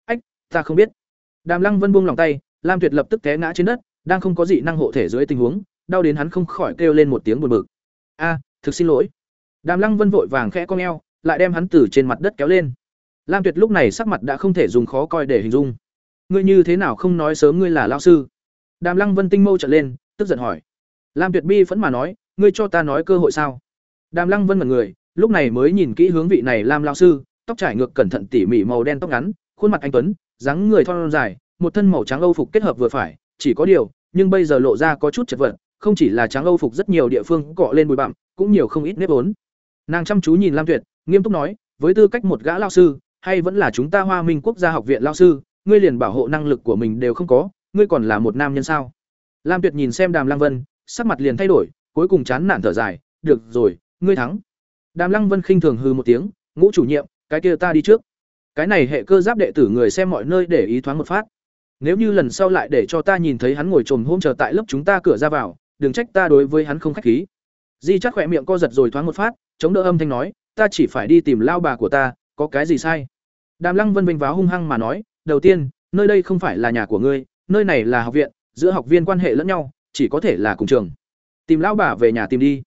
S1: Ách, ta không biết. Đàm lăng vân buông lòng tay, lam tuyệt lập tức té ngã trên đất, đang không có dị năng hộ thể dưới tình huống, đau đến hắn không khỏi kêu lên một tiếng buồn bực. A, thực xin lỗi. Đàm lăng vân vội vàng khẽ cong eo lại đem hắn từ trên mặt đất kéo lên. Lam tuyệt lúc này sắc mặt đã không thể dùng khó coi để hình dung. Ngươi như thế nào không nói sớm ngươi là lao sư? Đàm lăng vân tinh mâu trở lên, tức giận hỏi. Lam tuyệt bi phẫn mà nói, ngươi cho ta nói cơ hội sao? Đàm lăng vân mật người, lúc này mới nhìn kỹ hướng vị này lam lao sư, tóc trải ngược cẩn thận tỉ mỉ màu đen tóc ngắn, khuôn mặt anh tuấn, dáng người thon dài, một thân màu trắng âu phục kết hợp vừa phải, chỉ có điều, nhưng bây giờ lộ ra có chút chật vật, không chỉ là trắng âu phục rất nhiều địa phương cọ lên bụi bặm, cũng nhiều không ít nếp vốn. Nàng chăm chú nhìn lam tuyệt nghiêm túc nói, với tư cách một gã lao sư, hay vẫn là chúng ta hoa minh quốc gia học viện lao sư, ngươi liền bảo hộ năng lực của mình đều không có, ngươi còn là một nam nhân sao? Lam tuyệt nhìn xem đàm lăng vân, sắc mặt liền thay đổi, cuối cùng chán nản thở dài, được rồi, ngươi thắng. Đàm lăng vân khinh thường hư một tiếng, ngũ chủ nhiệm, cái kia ta đi trước. Cái này hệ cơ giáp đệ tử người xem mọi nơi để ý thoáng một phát. Nếu như lần sau lại để cho ta nhìn thấy hắn ngồi trồm hôm chờ tại lớp chúng ta cửa ra vào, đừng trách ta đối với hắn không khách khí. Di chắc khỏe miệng co giật rồi thoáng một phát, chống đỡ âm thanh nói ta chỉ phải đi tìm lao bà của ta, có cái gì sai? Đàm lăng vân vinh váo hung hăng mà nói, đầu tiên, nơi đây không phải là nhà của ngươi, nơi này là học viện, giữa học viên quan hệ lẫn nhau, chỉ có thể là cùng trường. Tìm lão bà về nhà tìm đi.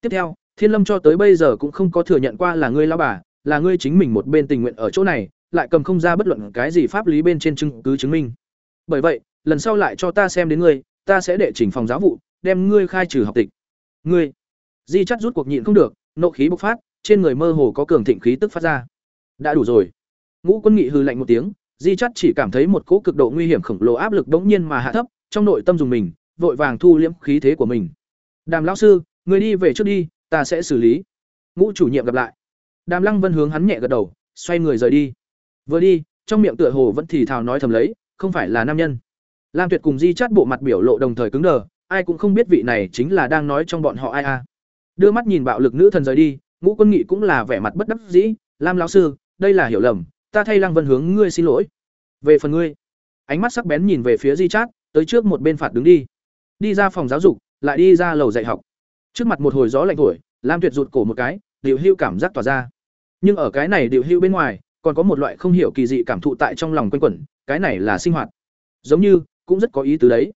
S1: Tiếp theo, thiên lâm cho tới bây giờ cũng không có thừa nhận qua là ngươi lão bà, là ngươi chính mình một bên tình nguyện ở chỗ này, lại cầm không ra bất luận cái gì pháp lý bên trên chứng, cứ chứng minh. Bởi vậy, lần sau lại cho ta xem đến ngươi, ta sẽ đệ trình phòng giáo vụ, đem ngươi khai trừ học tịch. Ngươi, di chắt rút cuộc nhịn không được, nộ khí bộc phát trên người mơ hồ có cường thịnh khí tức phát ra. Đã đủ rồi. Ngũ quân nghị hư lạnh một tiếng, di chắt chỉ cảm thấy một cỗ cực độ nguy hiểm khổng lồ áp lực đống nhiên mà hạ thấp, trong nội tâm dùng mình, vội vàng thu liễm khí thế của mình. Đàm lão sư, người đi về trước đi, ta sẽ xử lý. Ngũ chủ nhiệm gặp lại. Đàm lăng vân hướng hắn nhẹ gật đầu, xoay người rời đi. Vừa đi, trong miệng tựa hồ vẫn thì thào nói thầm lấy, không phải là nam nhân. Lam tuyệt cùng di chắt bộ mặt biểu lộ đồng thời cứng đờ, ai cũng không biết vị này chính là đang nói trong bọn họ ai a đưa mắt nhìn bạo lực nữ thần rời đi ngũ quân nghị cũng là vẻ mặt bất đắc dĩ, lam lão sư, đây là hiểu lầm, ta thay lăng vân hướng ngươi xin lỗi. Về phần ngươi. Ánh mắt sắc bén nhìn về phía di chát, tới trước một bên phạt đứng đi. Đi ra phòng giáo dục, lại đi ra lầu dạy học. Trước mặt một hồi gió lạnh thổi, lam tuyệt rụt cổ một cái, điệu hưu cảm giác tỏa ra. Nhưng ở cái này điệu hưu bên ngoài, còn có một loại không hiểu kỳ dị cảm thụ tại trong lòng quanh quẩn, cái này là sinh hoạt. Giống như, cũng rất có ý tứ đấy.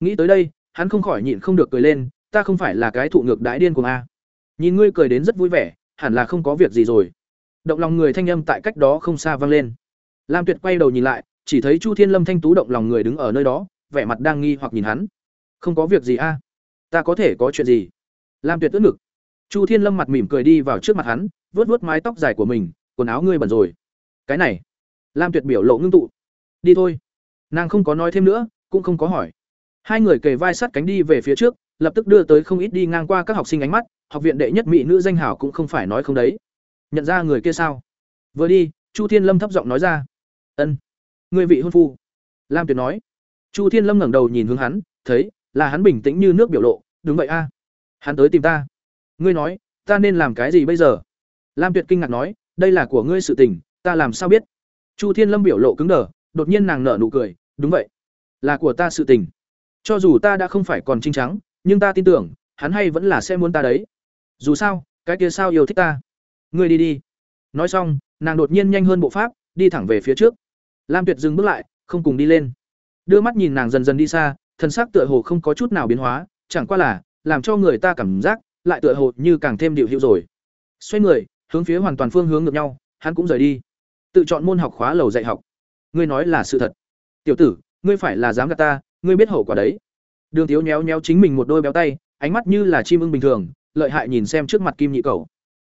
S1: Nghĩ tới đây, hắn không khỏi nhịn không được cười lên, ta không phải là cái thụ ngược đái điên của a nhìn ngươi cười đến rất vui vẻ, hẳn là không có việc gì rồi. Động lòng người thanh âm tại cách đó không xa vang lên. Lam tuyệt quay đầu nhìn lại, chỉ thấy chu thiên lâm thanh tú động lòng người đứng ở nơi đó, vẻ mặt đang nghi hoặc nhìn hắn. Không có việc gì a? Ta có thể có chuyện gì? Lam tuyệt ướt ngực. Chu thiên lâm mặt mỉm cười đi vào trước mặt hắn vớt vớt mái tóc dài của mình, quần áo ngươi bẩn rồi. Cái này. Lam tuyệt biểu lộ ngưng tụ. Đi thôi. Nàng không có nói thêm nữa, cũng không có hỏi. Hai người kề vai sát cánh đi về phía trước, lập tức đưa tới không ít đi ngang qua các học sinh ánh mắt học viện đệ nhất mỹ nữ danh hảo cũng không phải nói không đấy. Nhận ra người kia sao? Vừa đi, chu thiên lâm thấp giọng nói ra. Ân. Người vị hôn phu. Lam tuyệt nói. Chu thiên lâm ngẩng đầu nhìn hướng hắn, thấy, là hắn bình tĩnh như nước biểu lộ. Đúng vậy a. Hắn tới tìm ta. Ngươi nói, ta nên làm cái gì bây giờ? Lam tuyệt kinh ngạc nói, đây là của ngươi sự tình, ta làm sao biết? Chu thiên lâm biểu lộ cứng đờ, đột nhiên nàng nở nụ cười, đúng vậy. Là của ta sự tình. Cho dù ta đã không phải còn trinh trắng, nhưng ta tin tưởng, hắn hay vẫn là sẽ muốn ta đấy dù sao, cái kia sao yêu thích ta? Ngươi đi đi. Nói xong, nàng đột nhiên nhanh hơn bộ pháp, đi thẳng về phía trước. Lam tuyệt dừng bước lại, không cùng đi lên. Đưa mắt nhìn nàng dần dần đi xa, thân xác tựa hồ không có chút nào biến hóa, chẳng qua là, làm cho người ta cảm giác, lại tựa hồ như càng thêm điệu hữu rồi. Xoay người, hướng phía hoàn toàn phương hướng ngược nhau, hắn cũng rời đi. Tự chọn môn học khóa lầu dạy học. Ngươi nói là sự thật. Tiểu tử, ngươi phải là dám gạt ta, ngươi biết hậu quả đấy. Đường thiếu nhéo nhéo chính mình một đôi béo tay, ánh mắt như là chim ưng bình thường lợi hại nhìn xem trước mặt kim nhị cầu.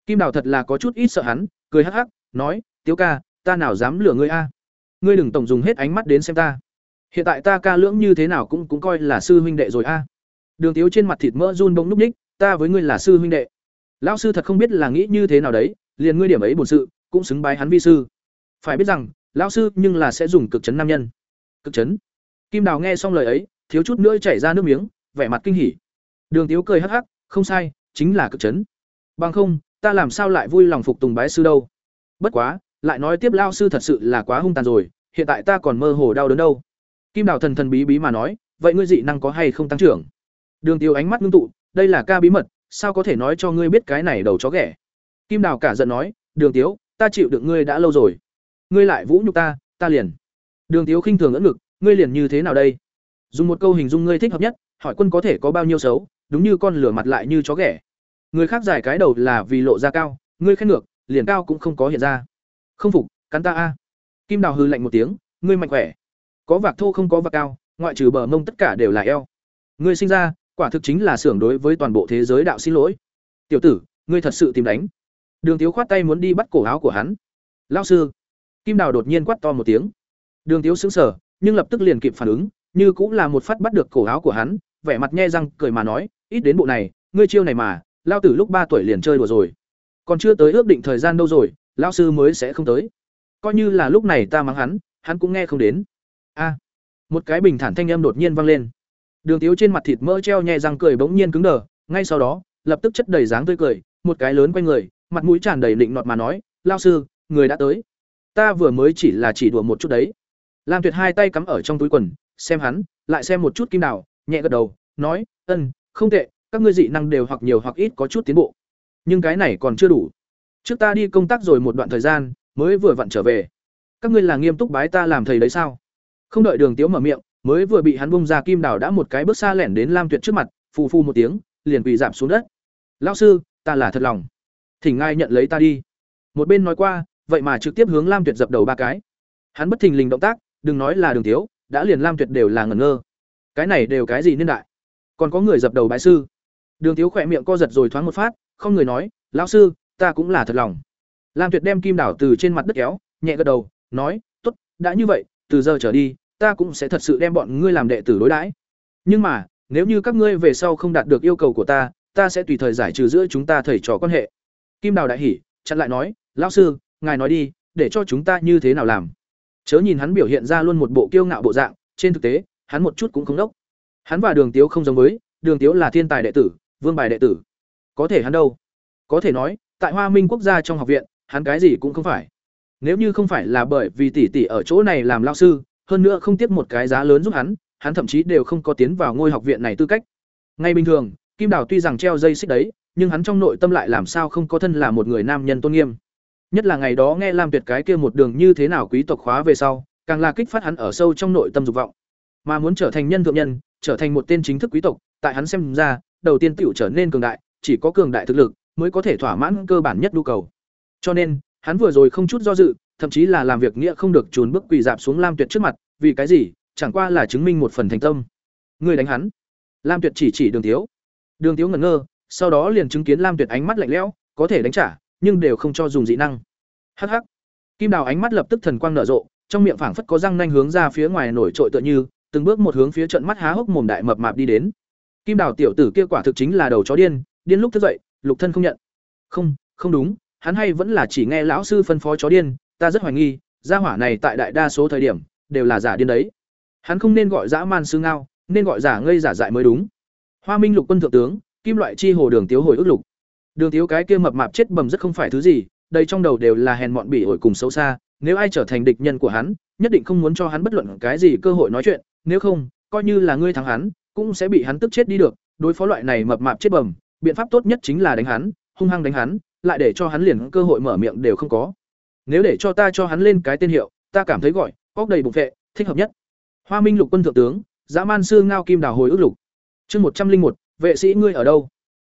S1: Kim đào thật là có chút ít sợ hắn, cười hắc hắc, nói, tiếu ca, ta nào dám lừa ngươi a? Ngươi đừng tổng dùng hết ánh mắt đến xem ta. Hiện tại ta ca lưỡng như thế nào cũng cũng coi là sư huynh đệ rồi a. Đường tiếu trên mặt thịt mỡ run bông núp ních, ta với ngươi là sư huynh đệ. Lão sư thật không biết là nghĩ như thế nào đấy, liền ngươi điểm ấy bổn sự, cũng xứng bái hắn vi sư. Phải biết rằng, lão sư nhưng là sẽ dùng cực chấn nam nhân. Cực chấn? Kim đào nghe xong lời ấy, thiếu chút nữa chảy ra nước miếng, vẻ mặt kinh hỉ. Đường tiếu cười hắc hắc, không sai chính là cực chấn. Bằng không, ta làm sao lại vui lòng phục tùng bái sư đâu? Bất quá, lại nói tiếp lao sư thật sự là quá hung tàn rồi, hiện tại ta còn mơ hồ đau đớn đâu. Kim đào thần thần bí bí mà nói, vậy ngươi dị năng có hay không tăng trưởng? Đường tiêu ánh mắt ngưng tụ, đây là ca bí mật, sao có thể nói cho ngươi biết cái này đầu chó ghẻ? Kim đào cả giận nói, đường tiếu ta chịu được ngươi đã lâu rồi. Ngươi lại vũ nhục ta ta liền. Đường tiếu khinh thường ngẩn ngực, ngươi liền như thế nào đây? Dùng một câu hình dung ngươi thích hợp nhất, hỏi quân có thể có bao nhiêu xấu? Đúng như con lửa mặt lại như chó ghẻ. Người khác giải cái đầu là vì lộ ra cao, ngươi khen ngược, liền cao cũng không có hiện ra. Không phục, cắn ta a. Kim đào hư lạnh một tiếng, ngươi mạnh khỏe. Có vạc thô không có vạc cao, ngoại trừ bờ mông tất cả đều là eo. Ngươi sinh ra, quả thực chính là xưởng đối với toàn bộ thế giới đạo xin lỗi. Tiểu tử, ngươi thật sự tìm đánh. Đường tiếu khoát tay muốn đi bắt cổ áo của hắn. Lao sư. Kim đào đột nhiên quát to một tiếng. Đường tiếu xứng sở nhưng lập tức liền kịp phản ứng, như cũng là một phát bắt được cổ áo của hắn, vẻ mặt nhe răng, cười mà nói ít đến bộ này, ngươi chiêu này mà, lao tử lúc ba tuổi liền chơi đùa rồi. Còn chưa tới ước định thời gian đâu rồi lao sư mới sẽ không tới. Coi như là lúc này ta mắng hắn hắn cũng nghe không đến. A, một cái bình thản thanh âm đột nhiên vang lên. Đường tiếu trên mặt thịt mỡ treo nhẹ răng cười bỗng nhiên cứng đờ, ngay sau đó, lập tức chất đầy dáng tươi cười, một cái lớn quanh người, mặt mũi tràn đầy định nọt mà nói lao sư, người đã tới. Ta vừa mới chỉ là chỉ đùa một chút đấy. Lam tuyệt hai tay cắm ở trong túi quần, xem hắn, lại xem một chút kim đào, nhẹ gật đầu, nói, ân không tệ, các ngươi dị năng đều hoặc nhiều hoặc ít có chút tiến bộ. Nhưng cái này còn chưa đủ. Trước ta đi công tác rồi một đoạn thời gian, mới vừa vặn trở về. Các ngươi là nghiêm túc bái ta làm thầy đấy sao? Không đợi đường tiếu mở miệng, mới vừa bị hắn bung ra kim đào đã một cái bước xa lẻn đến lam tuyệt trước mặt, phù phù một tiếng, liền quỳ giảm xuống đất. Lao sư, ta là thật lòng. Thỉnh ngai nhận lấy ta đi. Một bên nói qua, vậy mà trực tiếp hướng lam tuyệt dập đầu ba cái. Hắn bất thình lình động tác, đừng nói là đường tiếu, đã liền lam tuyệt đều là ngẩn ngơ. Cái này đều cái gì niên đại? Còn có người dập đầu bái sư. Đường thiếu khỏe miệng co giật rồi thoáng một phát, không người nói, lão sư, ta cũng là thật lòng. Lam tuyệt đem kim đảo từ trên mặt đất kéo, nhẹ gật đầu, nói t ố t đã như vậy, từ giờ trở đi, ta cũng sẽ thật sự đem bọn ngươi làm đệ tử đối đãi. Nhưng mà, nếu như các ngươi về sau không đạt được yêu cầu của ta ta sẽ tùy thời giải trừ giữa chúng ta thầy trò quan hệ. Kim đào đại hỉ, chặn lại nói, lão sư, ngài nói đi, để cho chúng ta như thế nào làm? Chớ nhìn hắn biểu hiện ra luôn một bộ kiêu ngạo bộ dạng, trên thực tế, hắn một chút cũng không đốc hắn và đường tiếu không giống với, đường tiếu là thiên tài đệ tử, vương bài đệ tử. Có thể hắn đâu? Có thể nói, tại hoa minh quốc gia trong học viện, hắn cái gì cũng không phải. Nếu như không phải là bởi vì tỷ tỷ ở chỗ này làm lao sư, hơn nữa không tiếc một cái giá lớn giúp hắn hắn thậm chí đều không có tiến vào ngôi học viện này tư cách. Ngay bình thường, kim đào tuy rằng treo dây xích đấy, nhưng hắn trong nội tâm lại làm sao không có thân là một người nam nhân tôn nghiêm. Nhất là ngày đó nghe lam tuyệt cái kia một đường như thế nào quý tộc khóa về sau, càng là kích phát hắn ở sâu trong nội tâm dục vọng. Mà muốn trở thành nhân thượng nhân trở thành một tên chính thức quý tộc, tại hắn xem ra, đầu tiên tiểu trở nên cường đại, chỉ có cường đại thực lực mới có thể thỏa mãn cơ bản nhất nhu cầu. Cho nên, hắn vừa rồi không chút do dự, thậm chí là làm việc nghĩa không được trốn bước quỳ dạp xuống lam tuyệt trước mặt, vì cái gì? Chẳng qua là chứng minh một phần thành tâm. Người đánh hắn. Lam tuyệt chỉ chỉ đường thiếu đường thiếu ngẩn ngơ, sau đó liền chứng kiến lam tuyệt ánh mắt lạnh lẽo, có thể đánh trả, nhưng đều không cho dùng dị năng. Hắc hắc. Kim đào ánh mắt lập tức thần quang nở rộ, trong miệng phảng phất có răng nanh hướng ra phía ngoài nổi trội tựa như từng bước một hướng phía trận mắt há hốc mồm đại mập mạp đi đến. Kim đào tiểu tử kia quả thực chính là đầu chó điên điên lúc thức dậy, lục thân không nhận. Không không đúng, hắn hay vẫn là chỉ nghe lão sư phân phó chó điên, ta rất hoài nghi, gia hỏa này tại đại đa số thời điểm, đều là giả điên đấy. Hắn không nên gọi dã man sư ngao, nên gọi giả ngây giả dại mới đúng. Hoa minh lục quân thượng tướng, kim loại chi hồ đường tiếu hồi ức lục. Đường tiếu cái kia mập mạp chết bầm rất không phải thứ gì, đây trong đầu đều là hèn mọn bỉ ổi cùng xấu xa, nếu ai trở thành địch nhân của hắn, nhất định không muốn cho hắn bất luận cái gì cơ hội nói chuyện nếu không, coi như là ngươi thắng hắn, cũng sẽ bị hắn tức chết đi được, đối phó loại này mập mạp chết bầm, biện pháp tốt nhất chính là đánh hắn, hung hăng đánh hắn, lại để cho hắn liền cơ hội mở miệng đều không có. Nếu để cho ta cho hắn lên cái tên hiệu, ta cảm thấy gọi cóc đầy bụng vệ thích hợp nhất. Hoa minh lục quân thượng tướng, dã man sư ngao kim đào hồi ước lục. Chương một trăm linh một, vệ sĩ ngươi ở đâu?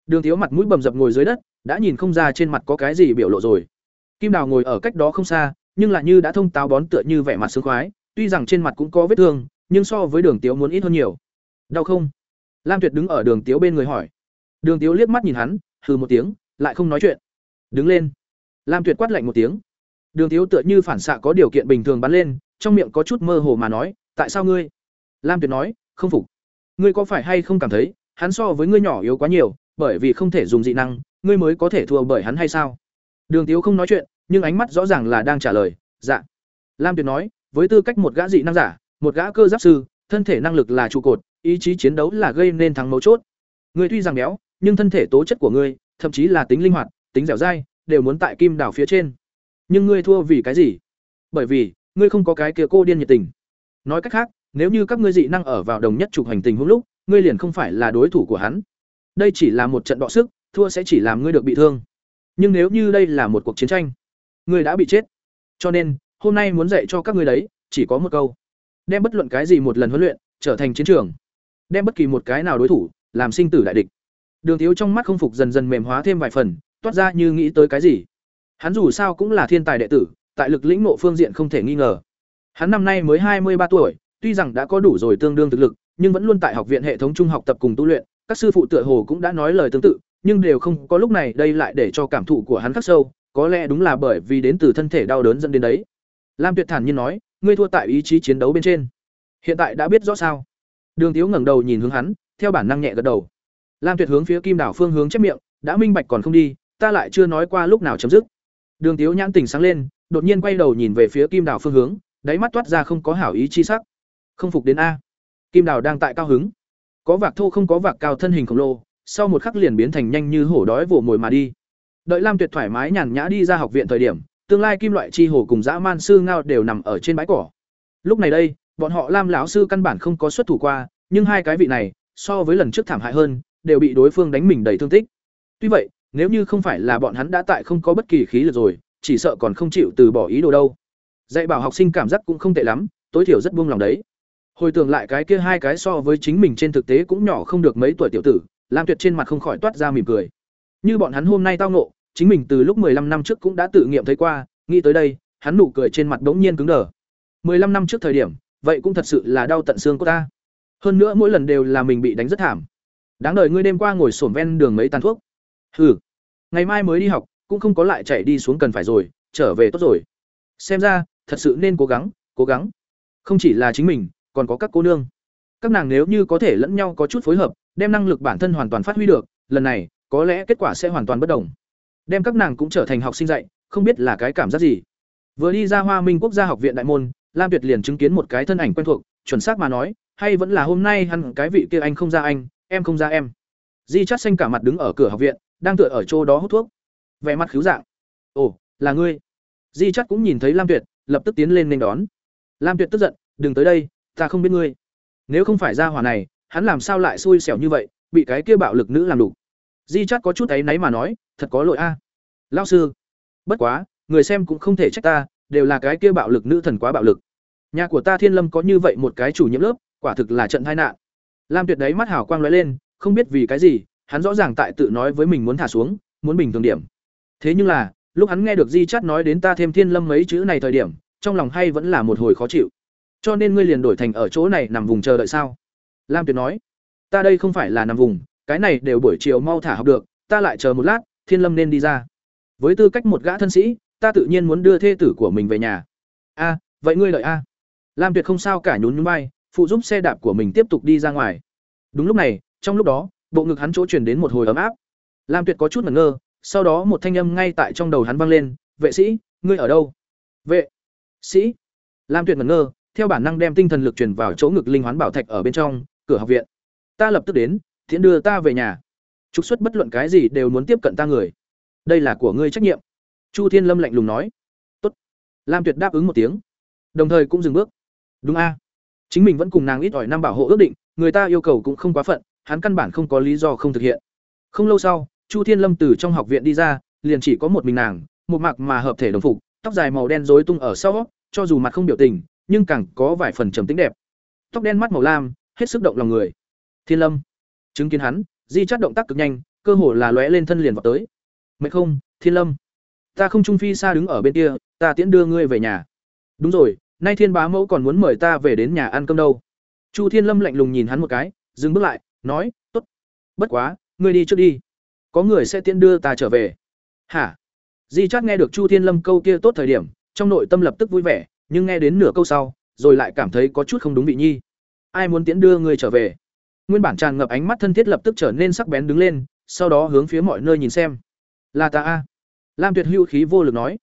S1: Đường thiếu mặt mũi bầm dập ngồi dưới đất, đã nhìn không ra trên mặt có cái gì biểu lộ rồi. Kim đào ngồi ở cách đó không xa, nhưng lại như đã thông táo bón tựa như vẻ mặt sướng khoái, tuy rằng trên mặt cũng có vết thương nhưng so với đường tiếu muốn ít hơn nhiều. Đau không? Lam tuyệt đứng ở đường tiếu bên người hỏi. Đường tiếu liếc mắt nhìn hắn, hừ một tiếng, lại không nói chuyện. Đứng lên. Lam tuyệt quát lạnh một tiếng. Đường tiếu tựa như phản xạ có điều kiện bình thường bắn lên, trong miệng có chút mơ hồ mà nói, tại sao ngươi? Lam tuyệt nói, không phục. Ngươi có phải hay không cảm thấy, hắn so với ngươi nhỏ yếu quá nhiều, bởi vì không thể dùng dị năng, ngươi mới có thể thua bởi hắn hay sao? Đường tiếu không nói chuyện, nhưng ánh mắt rõ ràng là đang trả lời dạ. Lam tuyệt nói, với tư cách một gã dị năng giả một gã cơ giáp sư, thân thể năng lực là trụ cột, ý chí chiến đấu là gây nên thắng mấu chốt. Ngươi tuy rằng béo, nhưng thân thể tố chất của ngươi, thậm chí là tính linh hoạt, tính dẻo dai, đều muốn tại kim đảo phía trên. Nhưng ngươi thua vì cái gì? Bởi vì, ngươi không có cái kia cô điên nhiệt tình. Nói cách khác, nếu như các ngươi dị năng ở vào đồng nhất trục hành tình hôm lúc, ngươi liền không phải là đối thủ của hắn. Đây chỉ là một trận đọ sức, thua sẽ chỉ làm ngươi được bị thương. Nhưng nếu như đây là một cuộc chiến tranh, ngươi đã bị chết. Cho nên, hôm nay muốn dạy cho các ngươi đấy, chỉ có một câu đem bất luận cái gì một lần huấn luyện trở thành chiến trường đem bất kỳ một cái nào đối thủ làm sinh tử đại địch. Đường thiếu trong mắt không phục dần dần mềm hóa thêm vài phần toát ra như nghĩ tới cái gì. Hắn dù sao cũng là thiên tài đệ tử tại lực lĩnh nộ phương diện không thể nghi ngờ. Hắn năm nay mới hai mươi ba tuổi tuy rằng đã có đủ rồi tương đương thực lực, nhưng vẫn luôn tại học viện hệ thống trung học tập cùng tu luyện, các sư phụ tựa hồ cũng đã nói lời tương tự, nhưng đều không có lúc này đây lại để cho cảm thụ của hắn khắc sâu, có lẽ đúng là bởi vì đến từ thân thể đau đớn dẫn đến đấy. Lam Tuyệt thản nhiên nói, ngươi thua tại ý chí chiến đấu bên trên. Hiện tại đã biết rõ sao? Đường Tiếu ngẩng đầu nhìn hướng hắn, theo bản năng nhẹ gật đầu. Lam Tuyệt hướng phía Kim Đảo phương hướng chép miệng, đã minh bạch còn không đi, ta lại chưa nói qua lúc nào chấm dứt. Đường Tiếu nhãn tỉnh sáng lên, đột nhiên quay đầu nhìn về phía Kim Đảo phương hướng, đáy mắt toát ra không có hảo ý chi sắc. Không phục đến a. Kim Đảo đang tại cao hứng. Có vạc thô không có vạc cao thân hình khổng lồ, sau một khắc liền biến thành nhanh như hổ đói vồ mồi mà đi. Đợi Lam Tuyệt thoải mái nhàn nhã đi ra học viện thời điểm, tương lai kim loại chi hồ cùng dã man sư ngao đều nằm ở trên bãi cỏ. Lúc này đây, bọn họ Lam lão sư căn bản không có xuất thủ qua, nhưng hai cái vị này, so với lần trước thảm hại hơn, đều bị đối phương đánh mình đầy thương tích. Tuy vậy, nếu như không phải là bọn hắn đã tại không có bất kỳ khí lực rồi, chỉ sợ còn không chịu từ bỏ ý đồ đâu. Dạy bảo học sinh cảm giác cũng không tệ lắm, tối thiểu rất buông lòng đấy. Hồi tưởng lại cái kia hai cái so với chính mình trên thực tế cũng nhỏ không được mấy tuổi tiểu tử, Lam Tuyệt trên mặt không khỏi toát ra mỉm cười. Như bọn hắn hôm nay tao ngộ, chính mình từ lúc 15 năm trước cũng đã tự nghiệm thấy qua, nghĩ tới đây, hắn nụ cười trên mặt bỗng nhiên cứng đờ. 15 năm trước thời điểm, vậy cũng thật sự là đau tận xương của ta. Hơn nữa mỗi lần đều là mình bị đánh rất thảm. Đáng đời ngươi đêm qua ngồi xổm ven đường mấy tàn thuốc. Hừ, ngày mai mới đi học, cũng không có lại chạy đi xuống cần phải rồi, trở về tốt rồi. Xem ra, thật sự nên cố gắng, cố gắng. Không chỉ là chính mình, còn có các cô nương. Các nàng nếu như có thể lẫn nhau có chút phối hợp, đem năng lực bản thân hoàn toàn phát huy được, lần này, có lẽ kết quả sẽ hoàn toàn bất đồng. Đem các nàng cũng trở thành học sinh dạy, không biết là cái cảm giác gì. Vừa đi ra Hoa Minh Quốc gia học viện đại môn, Lam Tuyệt liền chứng kiến một cái thân ảnh quen thuộc, chuẩn xác mà nói, hay vẫn là hôm nay hắn cái vị kia anh không ra anh, em không ra em. Di Chát xanh cả mặt đứng ở cửa học viện, đang tựa ở chỗ đó hút thuốc. Vẻ mặt khiếu dạng. "Ồ, là ngươi?" Di Chát cũng nhìn thấy Lam Tuyệt, lập tức tiến lên nên đón. Lam Tuyệt tức giận, "Đừng tới đây, ta không biết ngươi." Nếu không phải ra hỏa này, hắn làm sao lại xui xẻo như vậy, bị cái kia bạo lực nữ làm đủ. Di Chát có chút ấy náy mà nói, "Thật có lỗi a." À. "Lão sư, bất quá, người xem cũng không thể trách ta, đều là cái kia bạo lực nữ thần quá bạo lực. Nhà của ta Thiên Lâm có như vậy một cái chủ nhiệm lớp, quả thực là trận tai nạn." Lam Tuyệt đấy mắt hào quang lóe lên, không biết vì cái gì, hắn rõ ràng tại tự nói với mình muốn thả xuống, muốn bình thường điểm. Thế nhưng là, lúc hắn nghe được Di Chát nói đến ta thêm Thiên Lâm mấy chữ này thời điểm, trong lòng hay vẫn là một hồi khó chịu. Cho nên ngươi liền đổi thành ở chỗ này nằm vùng chờ đợi sao? Lam Tuyệt nói, ta đây không phải là nằm vùng, cái này đều buổi chiều mau thả học được, ta lại chờ một lát, Thiên Lâm nên đi ra. Với tư cách một gã thân sĩ, ta tự nhiên muốn đưa thê tử của mình về nhà. A, vậy ngươi đợi a. Lam Tuyệt không sao cả nhún nhún vai, phụ giúp xe đạp của mình tiếp tục đi ra ngoài. Đúng lúc này, trong lúc đó, bộ ngực hắn chỗ truyền đến một hồi ấm áp. Lam Tuyệt có chút ngẩn ngơ, sau đó một thanh âm ngay tại trong đầu hắn vang lên, "Vệ sĩ, ngươi ở đâu?" "Vệ sĩ?" Lam Tuyệt ngẩn ngơ, theo bản năng đem tinh thần lực truyền vào chỗ ngực linh hoán bảo thạch ở bên trong cửa học viện. "Ta lập tức đến, thiện đưa ta về nhà." Trục xuất bất luận cái gì đều muốn tiếp cận ta người. Đây là của ngươi trách nhiệm." Chu Thiên Lâm lạnh lùng nói. "Tốt." Lam Tuyệt đáp ứng một tiếng, đồng thời cũng dừng bước. "Đúng a." Chính mình vẫn cùng nàng ít ỏi năm bảo hộ ước định, người ta yêu cầu cũng không quá phận, hắn căn bản không có lý do không thực hiện. Không lâu sau, Chu Thiên Lâm từ trong học viện đi ra, liền chỉ có một mình nàng, một mặc mà hợp thể đồng phục, tóc dài màu đen rối tung ở sau, cho dù mặt không biểu tình, nhưng càng có vài phần trầm tĩnh đẹp. Tóc đen mắt màu lam, hết sức động lòng người. Thiên Lâm, chứng kiến hắn, di chắt động tác cực nhanh, cơ hồ là lóe lên thân liền vào tới. "Mệt không, Thiên Lâm? Ta không trung phi xa đứng ở bên kia, ta tiễn đưa ngươi về nhà." "Đúng rồi, nay Thiên bá mẫu còn muốn mời ta về đến nhà ăn cơm đâu." Chu Thiên Lâm lạnh lùng nhìn hắn một cái, dừng bước lại, nói, "Tốt. Bất quá, ngươi đi trước đi. Có người sẽ tiễn đưa ta trở về." "Hả?" Di Trác nghe được Chu Thiên Lâm câu kia tốt thời điểm, trong nội tâm lập tức vui vẻ, nhưng nghe đến nửa câu sau, rồi lại cảm thấy có chút không đúng vị nhi. "Ai muốn tiễn đưa ngươi trở về?" Nguyên bản tràn ngập ánh mắt thân thiết lập tức trở nên sắc bén đứng lên, sau đó hướng phía mọi nơi nhìn xem. "Là ta a." Lam Tuyệt hữu khí vô lực nói.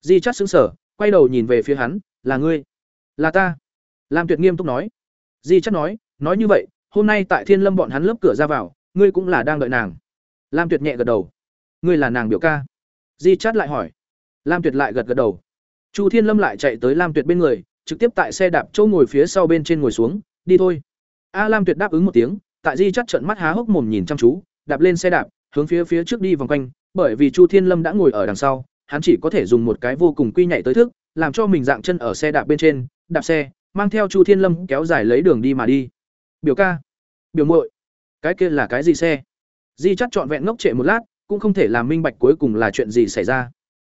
S1: Di Trác sững sờ, quay đầu nhìn về phía hắn, "Là ngươi?" "Là ta." Lam Tuyệt nghiêm túc nói. Di chắc nói, nói như vậy, hôm nay tại Thiên Lâm bọn hắn lớp cửa ra vào, ngươi cũng là đang đợi nàng. Lam Tuyệt nhẹ gật đầu. Ngươi là nàng biểu ca. Di Chát lại hỏi. Lam Tuyệt lại gật gật đầu. Chu Thiên Lâm lại chạy tới Lam Tuyệt bên người, trực tiếp tại xe đạp chỗ ngồi phía sau bên trên ngồi xuống, đi thôi. A Lam Tuyệt đáp ứng một tiếng, tại Di Chát trợn mắt há hốc mồm nhìn chăm chú, đạp lên xe đạp, hướng phía phía trước đi vòng quanh, bởi vì Chu Thiên Lâm đã ngồi ở đằng sau, hắn chỉ có thể dùng một cái vô cùng quy nhạy tới thức, làm cho mình dạng chân ở xe đạp bên trên, đạp xe, mang theo Chu Thiên Lâm kéo dài lấy đường đi mà đi. Biểu ca, biểu muội, cái kia là cái gì xe? Di chắc trọn vẹn ngốc trệ một lát, cũng không thể làm minh bạch cuối cùng là chuyện gì xảy ra.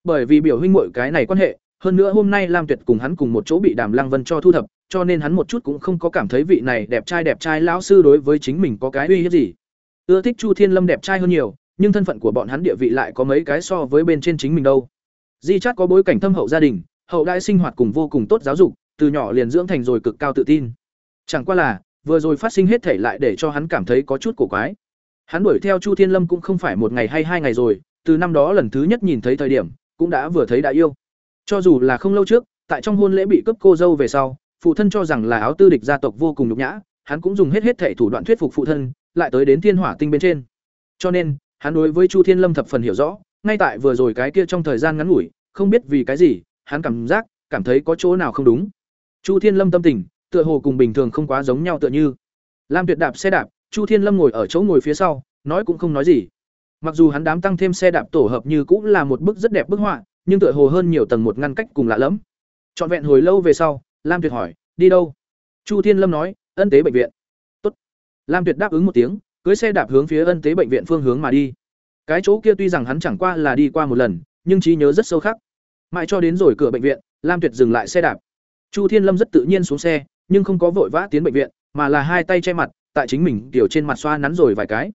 S1: Bởi vì biểu huynh muội cái này quan hệ, hơn nữa hôm nay Lam Tuyệt cùng hắn cùng một chỗ bị Đàm Lăng Vân cho thu thập, cho nên hắn một chút cũng không có cảm thấy vị này đẹp trai đẹp trai lão sư đối với chính mình có cái uy hiếp gì. Ưa thích Chu Thiên Lâm đẹp trai hơn nhiều, nhưng thân phận của bọn hắn địa vị lại có mấy cái so với bên trên chính mình đâu. Di Chát có bối cảnh thâm hậu gia đình, hậu đại sinh hoạt cùng vô cùng tốt giáo dục, từ nhỏ liền dưỡng thành rồi cực cao tự tin. Chẳng qua là, vừa rồi phát sinh hết thể lại để cho hắn cảm thấy có chút cổ quái. Hắn đuổi theo Chu Thiên Lâm cũng không phải một ngày hay hai ngày rồi, từ năm đó lần thứ nhất nhìn thấy thời điểm, cũng đã vừa thấy đã yêu. Cho dù là không lâu trước, tại trong hôn lễ bị cướp cô dâu về sau, phụ thân cho rằng là áo tư địch gia tộc vô cùng nhục nhã, hắn cũng dùng hết hết thể thủ đoạn thuyết phục phụ thân, lại tới đến thiên hỏa tinh bên trên. Cho nên, hắn đối với Chu Thiên Lâm thập phần hiểu rõ, ngay tại vừa rồi cái kia trong thời gian ngắn ngủi, không biết vì cái gì, hắn cảm giác, cảm thấy có chỗ nào không đúng. Chu Thiên Lâm tâm tình, tựa hồ cùng bình thường không quá giống nhau tựa như. Lam Tuyệt đạp xe đạp, Chu Thiên Lâm ngồi ở chỗ ngồi phía sau, nói cũng không nói gì. Mặc dù hắn đám tăng thêm xe đạp tổ hợp như cũng là một bức rất đẹp bức họa, nhưng tựa hồ hơn nhiều tầng một ngăn cách cùng lạ lẫm. Trọn vẹn hồi lâu về sau, Lam Tuyệt hỏi, "Đi đâu?" Chu Thiên Lâm nói, "Ân tế bệnh viện." "Tốt." Lam Tuyệt đáp ứng một tiếng, cưỡi xe đạp hướng phía Ân tế bệnh viện phương hướng mà đi. Cái chỗ kia tuy rằng hắn chẳng qua là đi qua một lần, nhưng trí nhớ rất sâu khắc. Mãi cho đến rồi cửa bệnh viện, Lam Tuyệt dừng lại xe đạp. Chu Thiên Lâm rất tự nhiên xuống xe, nhưng không có vội vã tiến bệnh viện, mà là hai tay che mặt, tại chính mình tiểu trên mặt xoa nắn rồi vài cái.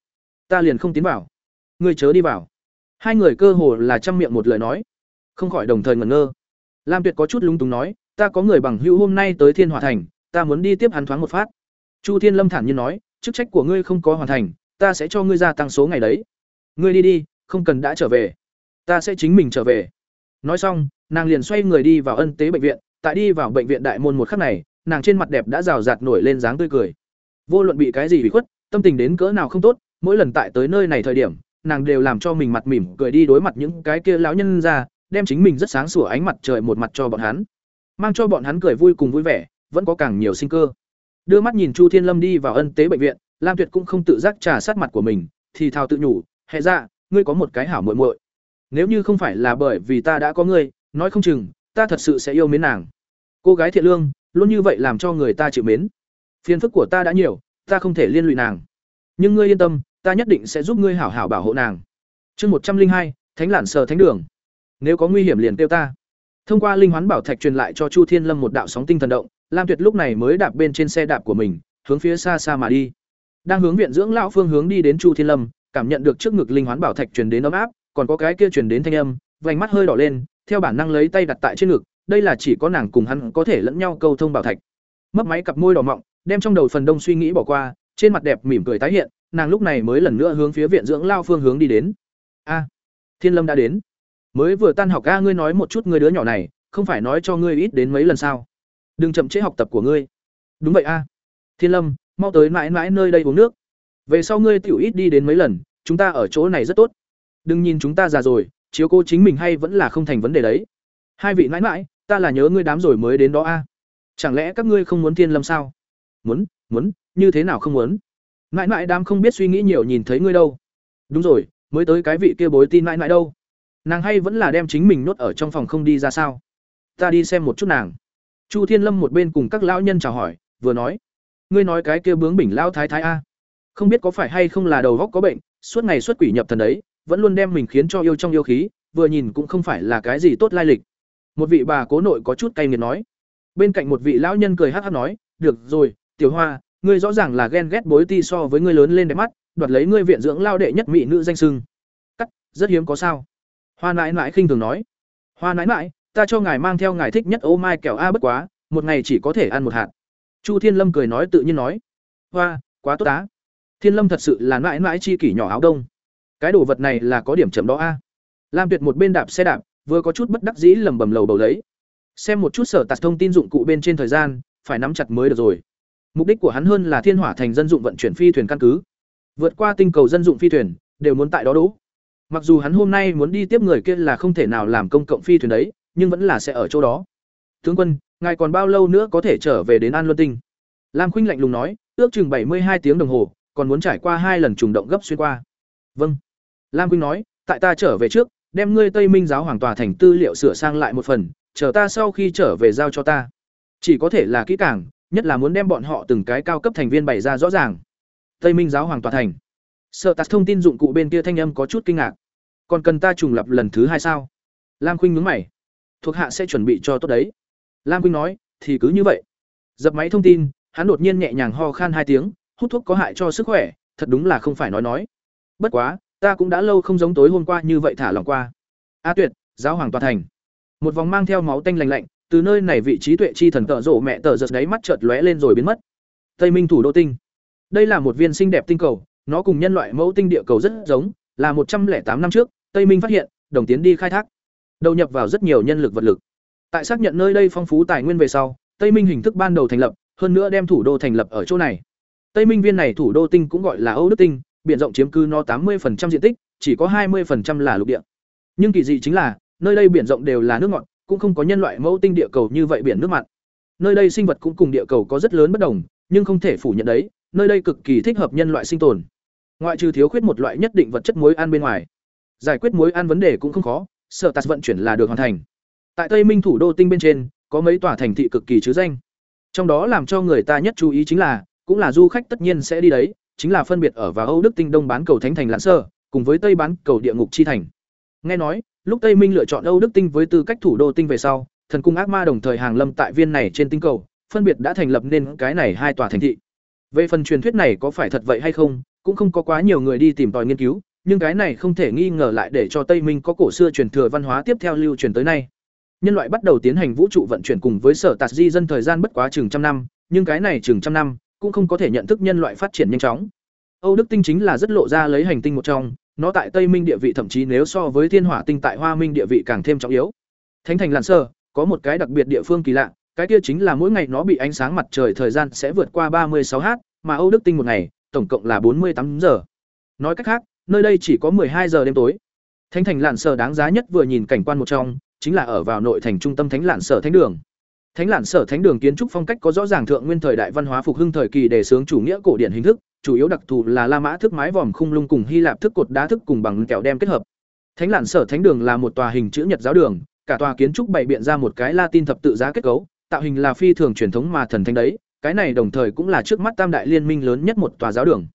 S1: Ta liền không tiến vào. Ngươi chớ đi vào. Hai người cơ hồ là trăm miệng một lời nói, không khỏi đồng thời ngẩn ngơ. Lam Tuyệt có chút lung túng nói, ta có người bằng hữu hôm nay tới Thiên Hỏa Thành, ta muốn đi tiếp hắn thoáng một phát. Chu Thiên Lâm thản nhiên nói, chức trách của ngươi không có hoàn thành, ta sẽ cho ngươi gia tăng số ngày đấy. Ngươi đi đi, không cần đã trở về. Ta sẽ chính mình trở về. Nói xong, nàng liền xoay người đi vào ân tế bệnh viện, tại đi vào bệnh viện đại môn một khắc này, nàng trên mặt đẹp đã rào rạt nổi lên dáng tươi cười. Vô luận bị cái gì bị khuất, tâm tình đến cỡ nào không tốt, mỗi lần tại tới nơi này thời điểm, nàng đều làm cho mình mặt mỉm cười đi đối mặt những cái kia lão nhân ra, đem chính mình rất sáng sủa ánh mặt trời một mặt cho bọn hắn, mang cho bọn hắn cười vui cùng vui vẻ, vẫn có càng nhiều sinh cơ. Đưa mắt nhìn Chu Thiên Lâm đi vào ân tế bệnh viện, Lam Tuyệt cũng không tự giác trà sát mặt của mình, thì thào tự nhủ, "Hệ ra, ngươi có một cái hảo muội muội. Nếu như không phải là bởi vì ta đã có ngươi, nói không chừng ta thật sự sẽ yêu mến nàng." Cô gái thiện lương, luôn như vậy làm cho người ta chịu mến. Phiền phức của ta đã nhiều, ta không thể liên lụy nàng. Nhưng ngươi yên tâm, ta nhất định sẽ giúp ngươi hảo hảo bảo hộ nàng. Chương một trăm linh hai, Thánh Lạn Sở Thánh Đường. Nếu có nguy hiểm liền kêu ta. Thông qua linh hoán bảo thạch truyền lại cho Chu Thiên Lâm một đạo sóng tinh thần động, Lam Tuyệt lúc này mới đạp bên trên xe đạp của mình, hướng phía xa xa mà đi. Đang hướng viện dưỡng lão phương hướng đi đến Chu Thiên Lâm, cảm nhận được trước ngực linh hoán bảo thạch truyền đến ấm áp, còn có cái kia truyền đến thanh âm, vành mắt hơi đỏ lên, theo bản năng lấy tay đặt tại trên ngực, đây là chỉ có nàng cùng hắn có thể lẫn nhau câu thông bảo thạch. Mấp máy cặp môi đỏ mọng, đem trong đầu phần đông suy nghĩ bỏ qua, trên mặt đẹp mỉm cười tái hiện, nàng lúc này mới lần nữa hướng phía viện dưỡng lao phương hướng đi đến. A, Thiên Lâm đã đến. Mới vừa tan học a ngươi nói một chút ngươi đứa nhỏ này, không phải nói cho ngươi ít đến mấy lần sao? Đừng chậm trễ học tập của ngươi. Đúng vậy a. Thiên Lâm, mau tới mãi mãi nơi đây uống nước. Về sau ngươi tiểu ít đi đến mấy lần, chúng ta ở chỗ này rất tốt. Đừng nhìn chúng ta già rồi, chiếu cô chính mình hay vẫn là không thành vấn đề đấy. Hai vị mãi mãi, ta là nhớ ngươi đám rồi mới đến đó a. Chẳng lẽ các ngươi không muốn Thiên Lâm sao? Muốn, muốn, như thế nào không muốn? Mãi mãi đám không biết suy nghĩ nhiều nhìn thấy ngươi đâu. Đúng rồi, mới tới cái vị kia bối tin mãi mãi đâu? Nàng hay vẫn là đem chính mình nuốt ở trong phòng không đi ra sao? Ta đi xem một chút nàng. Chu Thiên Lâm một bên cùng các lão nhân chào hỏi, vừa nói: "Ngươi nói cái kia bướng bỉnh lão thái thái a, không biết có phải hay không là đầu óc có bệnh, suốt ngày xuất quỷ nhập thần đấy, vẫn luôn đem mình khiến cho yêu trong yêu khí, vừa nhìn cũng không phải là cái gì tốt lai lịch." Một vị bà cố nội có chút cay nghiệt nói. Bên cạnh một vị lão nhân cười hắc hắc nói: "Được rồi, Tiểu Hoa, ngươi rõ ràng là ghen ghét bối ti so với ngươi lớn lên đẹp mắt, đoạt lấy ngươi viện dưỡng lao đệ nhất mỹ nữ danh sưng." Cắt, rất hiếm có sao? Hoa nãi nãi khinh thường nói. Hoa nãi nãi, ta cho ngài mang theo ngài thích nhất ô mai kẹo a bất quá, một ngày chỉ có thể ăn một hạt. Chu Thiên Lâm cười nói tự nhiên nói. Hoa, quá tốt á. Thiên Lâm thật sự là nãi nãi chi kỷ nhỏ áo đông. Cái đồ vật này là có điểm chấm đó a. Lam Tuyệt một bên đạp xe đạp, vừa có chút bất đắc dĩ lầm bầm lầu bầu lấy. Xem một chút sở tạt thông tin dụng cụ bên trên thời gian, phải nắm chặt mới được rồi. Mục đích của hắn hơn là Thiên Hỏa thành dân dụng vận chuyển phi thuyền căn cứ. Vượt qua tinh cầu dân dụng phi thuyền, đều muốn tại đó đỗ. Mặc dù hắn hôm nay muốn đi tiếp người kia là không thể nào làm công cộng phi thuyền đấy, nhưng vẫn là sẽ ở chỗ đó. Tướng quân, ngài còn bao lâu nữa có thể trở về đến An Luân Tinh? Lam Khuynh lạnh lùng nói, ước chừng bảy mươi hai tiếng đồng hồ, còn muốn trải qua hai lần trùng động gấp xuyên qua. Vâng. Lam Khuynh nói, tại ta trở về trước, đem ngươi Tây Minh giáo hoàng tòa thành tư liệu sửa sang lại một phần, chờ ta sau khi trở về giao cho ta. Chỉ có thể là kỹ càng, nhất là muốn đem bọn họ từng cái cao cấp thành viên bày ra rõ ràng. Tây Minh giáo hoàng tòa thành. Sở Tạt thông tin dụng cụ bên kia thanh âm có chút kinh ngạc. Còn cần ta trùng lập lần thứ hai sao? Lam Khuynh nhướng mày. Thuộc hạ sẽ chuẩn bị cho tốt đấy. Lam Khuynh nói, thì cứ như vậy. Dập máy thông tin, hắn đột nhiên nhẹ nhàng ho khan hai tiếng, hút thuốc có hại cho sức khỏe, thật đúng là không phải nói nói. Bất quá, ta cũng đã lâu không giống tối hôm qua như vậy thả lòng qua. A Tuyệt, giáo hoàng Toàn thành. Một vòng mang theo máu tanh lạnh lạnh, từ nơi này vị trí tuệ chi thần tợ rộ mẹ tợ giật đáy mắt chợt lóe lên rồi biến mất. Tây Minh thủ đô tinh. Đây là một viên xinh đẹp tinh cầu, nó cùng nhân loại mẫu tinh địa cầu rất giống, là một trăm lẻ tám năm trước, Tây Minh phát hiện, đồng tiến đi khai thác. Đầu nhập vào rất nhiều nhân lực vật lực. Tại xác nhận nơi đây phong phú tài nguyên về sau, Tây Minh hình thức ban đầu thành lập, hơn nữa đem thủ đô thành lập ở chỗ này. Tây Minh viên này thủ đô tinh cũng gọi là Âu Đức tinh, biển rộng chiếm cứ nó tám 80% diện tích, chỉ có hai 20% là lục địa. Nhưng kỳ dị chính là, nơi đây biển rộng đều là nước ngọt, cũng không có nhân loại mẫu tinh địa cầu như vậy biển nước mặn. Nơi đây sinh vật cũng cùng địa cầu có rất lớn bất đồng, nhưng không thể phủ nhận đấy, nơi đây cực kỳ thích hợp nhân loại sinh tồn. Ngoại trừ thiếu khuyết một loại nhất định vật chất muối ăn bên ngoài, giải quyết muối ăn vấn đề cũng không khó, sở tạt vận chuyển là được hoàn thành. Tại Tây Minh thủ đô tinh bên trên, có mấy tòa thành thị cực kỳ chứ danh. Trong đó làm cho người ta nhất chú ý chính là, cũng là du khách tất nhiên sẽ đi đấy, chính là phân biệt ở và Âu Đức Tinh Đông bán cầu Thánh thành lãn Sơ, cùng với Tây bán cầu Địa ngục chi thành. Nghe nói, lúc Tây Minh lựa chọn Âu Đức Tinh với tư cách thủ đô tinh về sau, thần cung ác ma đồng thời hàng lâm tại viên này trên tinh cầu, phân biệt đã thành lập nên cái này hai tòa thành thị. Về phần truyền thuyết này có phải thật vậy hay không, cũng không có quá nhiều người đi tìm tòi nghiên cứu, nhưng cái này không thể nghi ngờ lại để cho Tây Minh có cổ xưa truyền thừa văn hóa tiếp theo lưu truyền tới nay. Nhân loại bắt đầu tiến hành vũ trụ vận chuyển cùng với sở tạt di dân thời gian bất quá chừng trăm năm, nhưng cái này chừng trăm năm cũng không có thể nhận thức nhân loại phát triển nhanh chóng. Âu Đức tinh chính là rất lộ ra lấy hành tinh một trong, nó tại Tây Minh địa vị thậm chí nếu so với Thiên Hỏa tinh tại Hoa Minh địa vị càng thêm trọng yếu. Thánh thành Lạn Sơ có một cái đặc biệt địa phương kỳ lạ, cái kia chính là mỗi ngày nó bị ánh sáng mặt trời thời gian sẽ vượt qua 36h, mà Âu Đức tinh một ngày, tổng cộng là 48 giờ. Nói cách khác, nơi đây chỉ có 12 giờ đêm tối. Thánh thành Lạn Sở đáng giá nhất vừa nhìn cảnh quan một trong, chính là ở vào nội thành trung tâm Thánh Lạn Sở Thánh đường. Thánh Lạn Sở Thánh đường kiến trúc phong cách có rõ ràng thượng nguyên thời đại văn hóa phục hưng thời kỳ đề xướng chủ nghĩa cổ điển hình thức, chủ yếu đặc thù là La Mã thức mái vòm khung lung cùng Hy Lạp thức cột đá thức cùng bằng kẹo đem kết hợp. Thánh Lạn Sở Thánh đường là một tòa hình chữ nhật giáo đường, cả tòa kiến trúc bày biện ra một cái Latin thập tự giá kết cấu, tạo hình là phi thường truyền thống mà thần thánh đấy, cái này đồng thời cũng là trước mắt Tam đại liên minh lớn nhất một tòa giáo đường.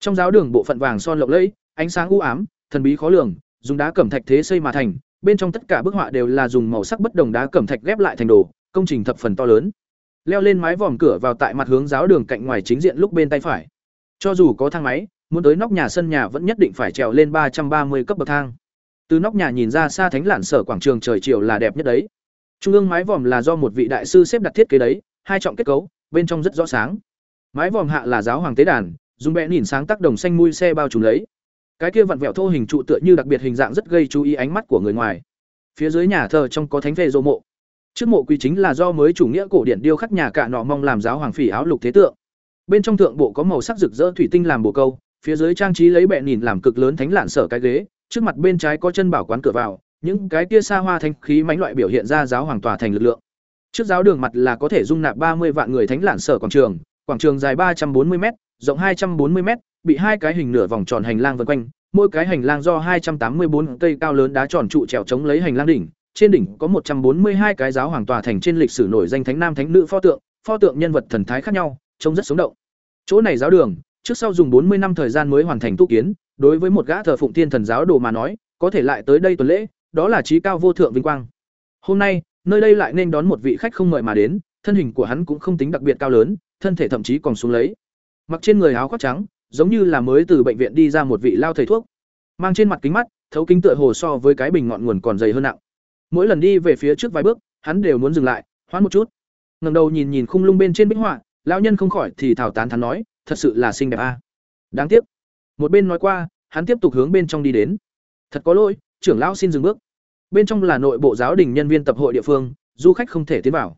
S1: Trong giáo đường bộ phận vàng son lộng lẫy, ánh sáng u ám, thần bí khó lường, dùng đá cẩm thạch thế xây mà thành, bên trong tất cả bức họa đều là dùng màu sắc bất đồng đá cẩm thạch ghép lại thành đồ, công trình thập phần to lớn. Leo lên mái vòm cửa vào tại mặt hướng giáo đường cạnh ngoài chính diện lúc bên tay phải. Cho dù có thang máy, muốn tới nóc nhà sân nhà vẫn nhất định phải trèo lên ba trăm ba mươi cấp bậc thang. Từ nóc nhà nhìn ra xa thánh lản sở quảng trường trời chiều là đẹp nhất đấy. Trung ương mái vòm là do một vị đại sư xếp đặt thiết kế đấy, hai trọng kết cấu, bên trong rất rõ sáng. Mái vòm hạ là giáo hoàng tế đàn, dùng bẹ nhìn sáng tác đồng xanh mui xe bao trùm lấy. Cái kia vặn vẹo thô hình trụ tựa như đặc biệt hình dạng rất gây chú ý ánh mắt của người ngoài. Phía dưới nhà thờ trong có thánh phê dô mộ. Trước mộ quy chính là do mới chủ nghĩa cổ điển điêu khắc nhà cả nọ mong làm giáo hoàng phỉ áo lục thế tượng. Bên trong thượng bộ có màu sắc rực rỡ thủy tinh làm bồ câu, phía dưới trang trí lấy bẹ nhìn làm cực lớn thánh lạn sở cái ghế, trước mặt bên trái có chân bảo quán cửa vào, những cái kia xa hoa thanh khí mãnh loại biểu hiện ra giáo hoàng tòa thành lực lượng. Trước giáo đường mặt là có thể dung nạp ba mươi vạn người thánh lãn sở quảng trường, quảng trường dài ba trăm bốn mươi m rộng hai trăm bốn mươi m bị hai cái hình nửa vòng tròn hành lang vây quanh, mỗi cái hành lang do hai trăm tám mươi bốn cây cao lớn đá tròn trụ trèo chống lấy hành lang đỉnh, trên đỉnh có một trăm bốn mươi hai cái giáo hoàng tòa thành trên lịch sử nổi danh thánh nam thánh nữ pho tượng, pho tượng nhân vật thần thái khác nhau, trông rất sống động. Chỗ này giáo đường, trước sau dùng bốn mươi năm thời gian mới hoàn thành tu kiến, đối với một gã thờ phụng thiên thần giáo đồ mà nói, có thể lại tới đây tuần lễ, đó là trí cao vô thượng vinh quang. Hôm nay, nơi đây lại nên đón một vị khách không mời mà đến, thân hình của hắn cũng không tính đặc biệt cao lớn, thân thể thậm chí còn xuống lấy. Mặc trên người áo khoác trắng, giống như là mới từ bệnh viện đi ra một vị lao thầy thuốc. Mang trên mặt kính mắt, thấu kính tựa hồ so với cái bình ngọn nguồn còn dày hơn nặng. Mỗi lần đi về phía trước vài bước, hắn đều muốn dừng lại, hoãn một chút. Ngẩng đầu nhìn nhìn khung lung bên trên bích họa, lão nhân không khỏi thì thảo tán thán nói, thật sự là xinh đẹp a. Đáng tiếc. Một bên nói qua, hắn tiếp tục hướng bên trong đi đến. Thật có lỗi, trưởng lão xin dừng bước. Bên trong là nội bộ giáo đình nhân viên tập hội địa phương, du khách không thể tiến vào.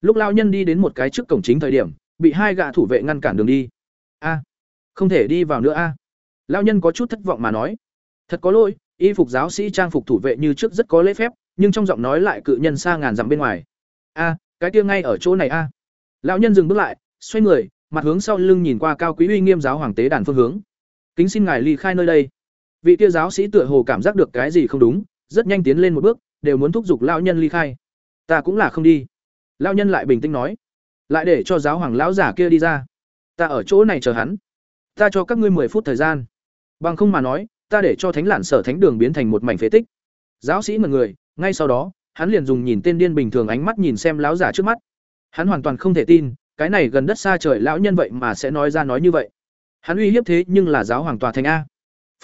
S1: Lúc lão nhân đi đến một cái trước cổng chính thời điểm, bị hai gã thủ vệ ngăn cản đường đi. A, không thể đi vào nữa a. Lão nhân có chút thất vọng mà nói. Thật có lỗi, y phục giáo sĩ trang phục thủ vệ như trước rất có lễ phép, nhưng trong giọng nói lại cự nhân xa ngàn dặm bên ngoài. A, cái kia ngay ở chỗ này a. Lão nhân dừng bước lại, xoay người, mặt hướng sau lưng nhìn qua cao quý uy nghiêm giáo hoàng tế đàn phương hướng. Kính xin ngài ly khai nơi đây. Vị kia giáo sĩ tựa hồ cảm giác được cái gì không đúng, rất nhanh tiến lên một bước, đều muốn thúc giục lão nhân ly khai. Ta cũng là không đi. Lão nhân lại bình tĩnh nói, lại để cho giáo hoàng lão giả kia đi ra. Ta ở chỗ này chờ hắn. Ta cho các ngươi 10 phút thời gian. Bằng không mà nói, ta để cho Thánh lản Sở Thánh Đường biến thành một mảnh phế tích. Giáo sĩ ngẩn người, ngay sau đó, hắn liền dùng nhìn tên điên bình thường ánh mắt nhìn xem lão giả trước mắt. Hắn hoàn toàn không thể tin, cái này gần đất xa trời lão nhân vậy mà sẽ nói ra nói như vậy. Hắn uy hiếp thế nhưng là giáo hoàng tòa thành a.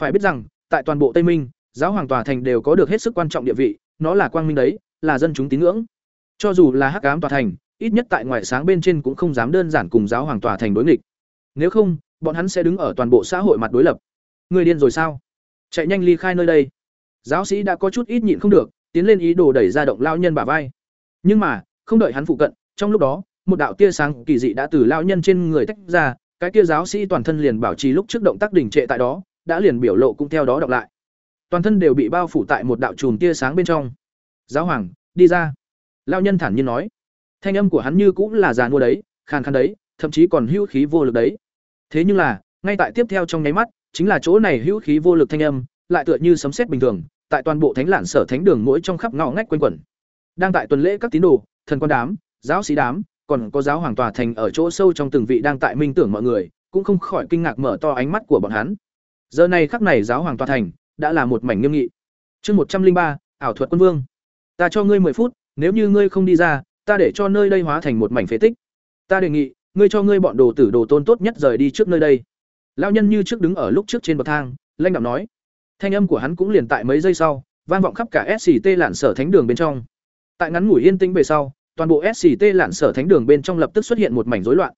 S1: Phải biết rằng, tại toàn bộ Tây Minh, giáo hoàng tòa thành đều có được hết sức quan trọng địa vị, nó là quang minh đấy, là dân chúng tín ngưỡng. Cho dù là hắc ám tòa thành, ít nhất tại ngoại sáng bên trên cũng không dám đơn giản cùng giáo hoàng tòa thành đối nghịch. Nếu không, bọn hắn sẽ đứng ở toàn bộ xã hội mặt đối lập. Người điên rồi sao? Chạy nhanh ly khai nơi đây. Giáo sĩ đã có chút ít nhịn không được, tiến lên ý đồ đẩy ra động lao nhân bả vai. Nhưng mà, không đợi hắn phụ cận, trong lúc đó, một đạo tia sáng kỳ dị đã từ lao nhân trên người tách ra, cái kia giáo sĩ toàn thân liền bảo trì lúc trước động tác đỉnh trệ tại đó, đã liền biểu lộ cũng theo đó đọc lại. Toàn thân đều bị bao phủ tại một đạo chùm tia sáng bên trong. "Giáo hoàng, đi ra." Lao nhân thản nhiên nói. Thanh âm của hắn như cũng là già mua đấy, khàn khàn đấy, thậm chí còn hữu khí vô lực đấy. Thế nhưng là, ngay tại tiếp theo trong nháy mắt, chính là chỗ này hữu khí vô lực thanh âm, lại tựa như sấm sét bình thường, tại toàn bộ thánh lạn sở thánh đường mỗi trong khắp ngõ ngách quanh quẩn. Đang tại tuần lễ các tín đồ, thần quan đám, giáo sĩ đám, còn có giáo hoàng tòa thành ở chỗ sâu trong từng vị đang tại minh tưởng mọi người, cũng không khỏi kinh ngạc mở to ánh mắt của bọn hắn. Giờ này khắc này giáo hoàng tòa thành đã là một mảnh nghiêm nghị. Chương một trăm linh ba ảo thuật quân vương. Ta cho ngươi mười phút, nếu như ngươi không đi ra, ta để cho nơi đây hóa thành một mảnh phế tích. Ta đề nghị, ngươi cho ngươi bọn đồ tử đồ tôn tốt nhất rời đi trước nơi đây. Lão nhân như trước đứng ở lúc trước trên bậc thang, lanh đạm nói. Thanh âm của hắn cũng liền tại mấy giây sau, vang vọng khắp cả SCT lạn sở thánh đường bên trong. Tại ngắn ngủi yên tĩnh về sau, toàn bộ SCT lạn sở thánh đường bên trong lập tức xuất hiện một mảnh rối loạn.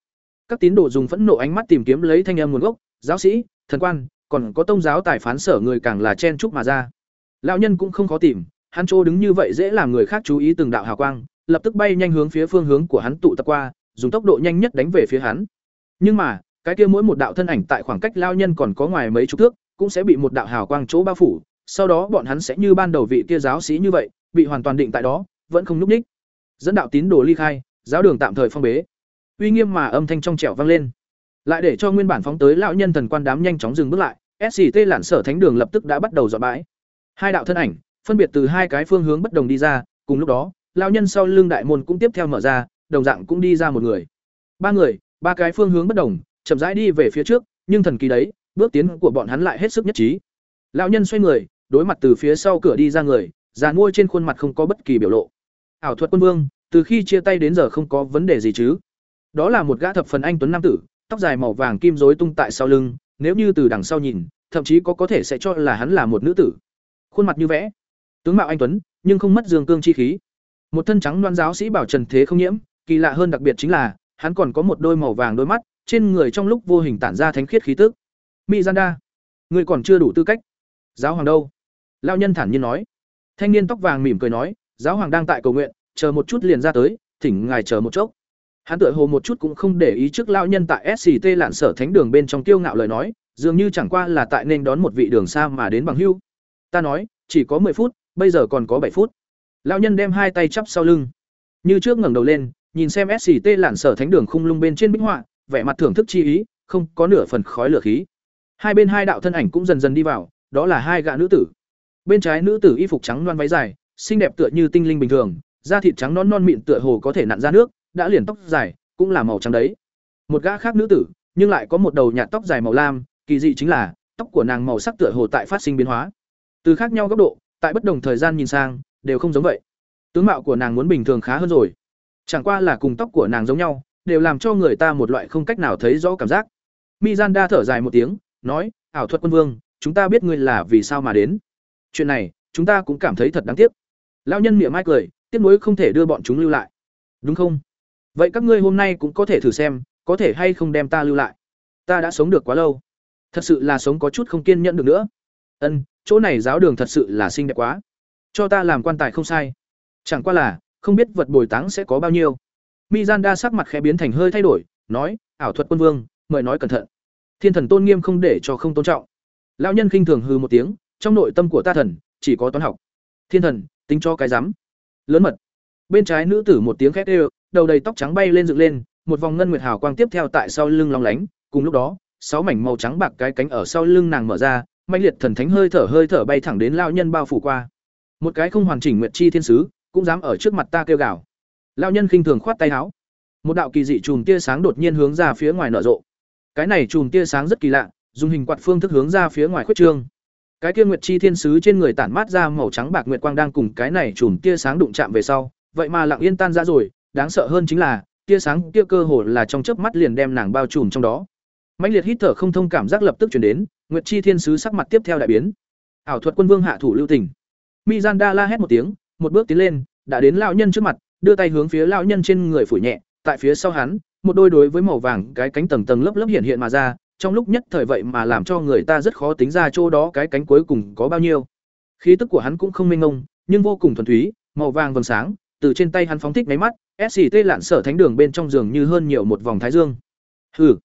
S1: Các tín đồ dùng phẫn nộ ánh mắt tìm kiếm lấy thanh âm nguồn gốc, giáo sĩ, thần quan, còn có tông giáo tài phán sở người càng là chen chúc mà ra. Lão nhân cũng không khó tìm, hắn trô đứng như vậy dễ làm người khác chú ý từng đạo hào quang, lập tức bay nhanh hướng phía phương hướng của hắn tụ tập qua, dùng tốc độ nhanh nhất đánh về phía hắn. Nhưng mà, cái kia mỗi một đạo thân ảnh tại khoảng cách lao nhân còn có ngoài mấy chục thước, cũng sẽ bị một đạo hào quang chỗ bao phủ, sau đó bọn hắn sẽ như ban đầu vị kia giáo sĩ như vậy, bị hoàn toàn định tại đó, vẫn không nhúc nhích. Dẫn đạo tín đồ ly khai, giáo đường tạm thời phong bế. Uy nghiêm mà âm thanh trong trẻo vang lên, lại để cho nguyên bản phóng tới lão nhân thần quan đám nhanh chóng dừng bước lại. SCT lạn sở thánh đường lập tức đã bắt đầu dọn bãi. Hai đạo thân ảnh, phân biệt từ hai cái phương hướng bất đồng đi ra, cùng lúc đó, lão nhân sau lưng đại môn cũng tiếp theo mở ra, đồng dạng cũng đi ra một người. Ba người, ba cái phương hướng bất đồng, chậm rãi đi về phía trước, nhưng thần kỳ đấy, bước tiến của bọn hắn lại hết sức nhất trí. Lão nhân xoay người, đối mặt từ phía sau cửa đi ra người, già nuôi trên khuôn mặt không có bất kỳ biểu lộ. Ảo thuật quân vương, từ khi chia tay đến giờ không có vấn đề gì chứ? Đó là một gã thập phần anh tuấn nam tử, tóc dài màu vàng kim rối tung tại sau lưng, nếu như từ đằng sau nhìn, thậm chí có có thể sẽ cho là hắn là một nữ tử. Khuôn mặt như vẽ, tướng mạo anh tuấn, nhưng không mất dương cương chi khí. Một thân trắng loan giáo sĩ bảo trần thế không nhiễm, kỳ lạ hơn đặc biệt chính là, hắn còn có một đôi màu vàng đôi mắt, trên người trong lúc vô hình tản ra thánh khiết khí tức. Mizanda, ngươi còn chưa đủ tư cách. Giáo hoàng đâu? Lão nhân thản nhiên nói. Thanh niên tóc vàng mỉm cười nói, giáo hoàng đang tại cầu nguyện, chờ một chút liền ra tới, thỉnh ngài chờ một chốc. Hắn tựa hồ một chút cũng không để ý trước lão nhân tại SCT lạn sở thánh đường bên trong tiêu ngạo lời nói, dường như chẳng qua là tại nên đón một vị đường xa mà đến bằng hưu. Ta nói, chỉ có 10 phút, bây giờ còn có 7 phút. Lão nhân đem hai tay chắp sau lưng, như trước ngẩng đầu lên, nhìn xem SCT lạn sở thánh đường khung lung bên trên bích họa, vẻ mặt thưởng thức chi ý, không có nửa phần khói lửa khí. Hai bên hai đạo thân ảnh cũng dần dần đi vào, đó là hai gã nữ tử. Bên trái nữ tử y phục trắng loan váy dài, xinh đẹp tựa như tinh linh bình thường, da thịt trắng non non mịn tựa hồ có thể nặn ra nước, đã liền tóc dài, cũng là màu trắng đấy. Một gã khác nữ tử, nhưng lại có một đầu nhạt tóc dài màu lam, kỳ dị chính là, tóc của nàng màu sắc tựa hồ tại phát sinh biến hóa. Từ khác nhau góc độ, tại bất đồng thời gian nhìn sang, đều không giống vậy. Tướng mạo của nàng muốn bình thường khá hơn rồi. Chẳng qua là cùng tóc của nàng giống nhau, đều làm cho người ta một loại không cách nào thấy rõ cảm giác. Mizanda thở dài một tiếng, nói, "Ảo thuật quân vương, chúng ta biết ngươi là vì sao mà đến. Chuyện này, chúng ta cũng cảm thấy thật đáng tiếc." Lão nhân miệng mai cười, tiếc nuối không thể đưa bọn chúng lưu lại. Đúng không? Vậy các ngươi hôm nay cũng có thể thử xem, có thể hay không đem ta lưu lại. Ta đã sống được quá lâu, thật sự là sống có chút không kiên nhẫn được nữa. Ân, chỗ này giáo đường thật sự là xinh đẹp quá. Cho ta làm quan tài không sai. Chẳng qua là, không biết vật bồi táng sẽ có bao nhiêu. Mizanda sắc mặt khẽ biến thành hơi thay đổi, nói, ảo thuật quân vương, mời nói cẩn thận. Thiên thần tôn nghiêm không để cho không tôn trọng. Lão nhân khinh thường hừ một tiếng, trong nội tâm của ta thần, chỉ có toán học. Thiên thần, tính cho cái rắm. Lớn mật. Bên trái nữ tử một tiếng khét ê đầu đầy tóc trắng bay lên dựng lên, một vòng ngân nguyệt hào quang tiếp theo tại sau lưng long lánh, cùng lúc đó, sáu mảnh màu trắng bạc cái cánh ở sau lưng nàng mở ra, mãnh liệt thần thánh hơi thở hơi thở bay thẳng đến lão nhân bao phủ qua. Một cái không hoàn chỉnh nguyệt chi thiên sứ, cũng dám ở trước mặt ta kêu gào. Lão nhân khinh thường khoát tay áo. Một đạo kỳ dị chùm tia sáng đột nhiên hướng ra phía ngoài nở rộ. Cái này chùm tia sáng rất kỳ lạ, dùng hình quạt phương thức hướng ra phía ngoài khuyết trương. Cái kia nguyệt chi thiên sứ trên người tản mát ra màu trắng bạc nguyệt quang đang cùng cái này chùm tia sáng đụng chạm về sau, vậy mà lặng yên tan ra rồi, đáng sợ hơn chính là, tia sáng kia cơ hồ là trong chớp mắt liền đem nàng bao trùm trong đó. Mãnh liệt hít thở không thông cảm giác lập tức chuyển đến nguyệt chi thiên sứ sắc mặt tiếp theo đại biến. Ảo thuật quân vương hạ thủ lưu tình. Đa la hét một tiếng một bước tiến lên đã đến lão nhân trước mặt đưa tay hướng phía lão nhân trên người phủi nhẹ tại phía sau hắn một đôi đối với màu vàng cái cánh tầng tầng lớp lớp hiện hiện mà ra trong lúc nhất thời vậy mà làm cho người ta rất khó tính ra chỗ đó cái cánh cuối cùng có bao nhiêu. Khí tức của hắn cũng không mênh ngông nhưng vô cùng thuần túy màu vàng vầng sáng từ trên tay hắn phóng thích máy mắt sct lạn sở thánh đường bên trong giường như hơn nhiều một vòng thái dương. Hừ.